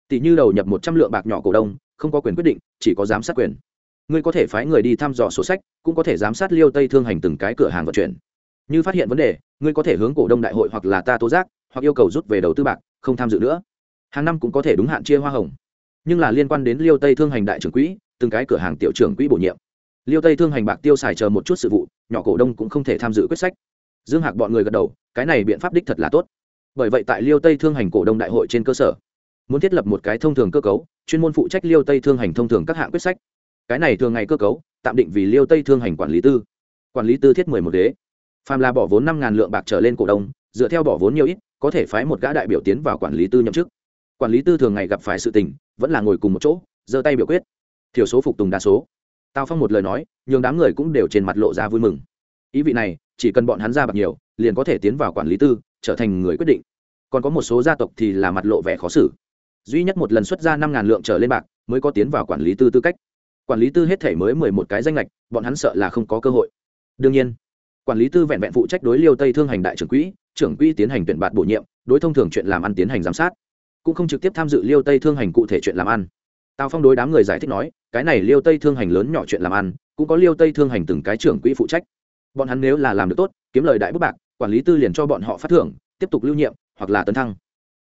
Speaker 1: Tỷ như đầu nhập một trăm lượng bạc nhỏ cổ đông, không có quyền quyết định, chỉ có giám sát quyền. Ngươi có thể phái người đi thăm dò sổ sách, cũng có thể giám sát liêu tây thương hành từng cái cửa hàng vận chuyển. Như phát hiện vấn đề, ngươi có thể hướng cổ đông đại hội hoặc là ta tố giác, hoặc yêu cầu rút về đầu tư bạc không tham dự nữa. Hàng năm cũng có thể đúng hạn chia hoa hồng. Nhưng là liên quan đến liêu tây thương hành đại trưởng quỹ từng cái cửa hàng tiểu trưởng quỹ bổ nhiệm. Liêu tây thương hành bạc tiêu xài chờ một chút sự vụ nhỏ cổ đông cũng không thể tham dự quyết sách. Dương hạc bọn người gật đầu cái này biện pháp đích thật là tốt. Bởi vậy tại liêu tây thương hành cổ đông đại hội trên cơ sở muốn thiết lập một cái thông thường cơ cấu chuyên môn phụ trách liêu tây thương hành thông thường các hạng quyết sách. Cái này thường ngày cơ cấu tạm định vì liêu tây thương hành quản lý tư. Quản lý tư thiết mười một đế, phàm là bỏ vốn năm ngàn lượng bạc trở lên cổ đông dựa theo bỏ vốn nhiều ít có thể phái một gã đại biểu tiến vào quản lý tư nhậm chức. Quản lý tư thường ngày gặp phải sự tình, vẫn là ngồi cùng một chỗ, giơ tay biểu quyết. Thiểu số phục tùng đa số. Tào phong một lời nói, nhường đám người cũng đều trên mặt lộ ra vui mừng. Ý vị này, chỉ cần bọn hắn ra bạc nhiều, liền có thể tiến vào quản lý tư, trở thành người quyết định. Còn có một số gia tộc thì là mặt lộ vẻ khó xử. Duy nhất một lần xuất ra năm ngàn lượng trở lên bạc, mới có tiến vào quản lý tư tư cách. Quản lý tư hết thể mới mười một cái danh lệch bọn hắn sợ là không có cơ hội. Đương nhiên, quản lý tư vẹn vẹn phụ trách đối liêu tây thương hành đại trưởng quỹ trưởng quỹ tiến hành tuyển bạt bổ nhiệm, đối thông thường chuyện làm ăn tiến hành giám sát. Cũng không trực tiếp tham dự liêu tây thương hành cụ thể chuyện làm ăn. Tào phong đối đám người giải thích nói, cái này liêu tây thương hành lớn nhỏ chuyện làm ăn, cũng có liêu tây thương hành từng cái trưởng quỹ phụ trách. Bọn hắn nếu là làm được tốt, kiếm lời đại bức bạc, quản lý tư liền cho bọn họ phát thưởng, tiếp tục lưu nhiệm, hoặc là tấn thăng.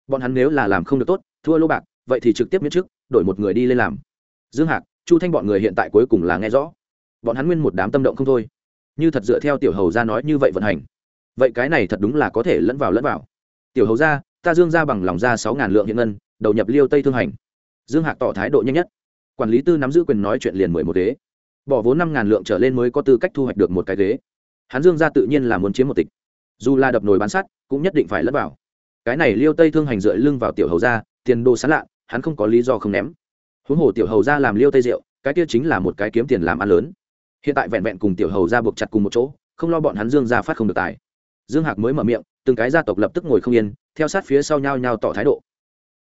Speaker 1: Bọn hắn nếu là làm không được tốt, thua lô bạc, vậy thì trực tiếp miễn chức đổi một người đi lên làm. Dương hạc, chu thanh bọn người hiện tại cuối cùng là nghe rõ. Bọn hắn nguyên một đám tâm động không thôi. Như thật dựa theo tiểu hầu ra nói như vậy vận hành vậy cái này thật đúng là có thể lẫn vào lẫn vào. Tiểu hầu ra ta dương ra bằng lòng ra sáu ngàn lượng hiện ngân, đầu nhập liêu tây thương hành. Dương hạc tỏ thái độ nhanh nhất. Quản lý tư nắm giữ quyền nói chuyện liền mười một ghế. Bỏ vốn năm ngàn lượng trở lên mới có tư cách thu hoạch được một cái ghế. Hắn dương ra tự nhiên là muốn chiếm một tịch. Dù là đập nồi bán sắt, cũng nhất định phải lẫn vào. Cái này liêu tây thương hành dựa lưng vào tiểu hầu ra tiền đồ sán lạ, hắn không có lý do không ném. Huống hồ tiểu hầu ra làm liêu tây rượu, cái kia chính là một cái kiếm tiền làm ăn lớn. Hiện tại vẹn vẹn cùng tiểu hầu ra buộc chặt cùng một chỗ, không lo bọn hắn dương ra phát không được tài dương hạc mới mở miệng, từng cái gia tộc lập tức ngồi không yên, theo sát phía sau nhau nhau tỏ thái độ.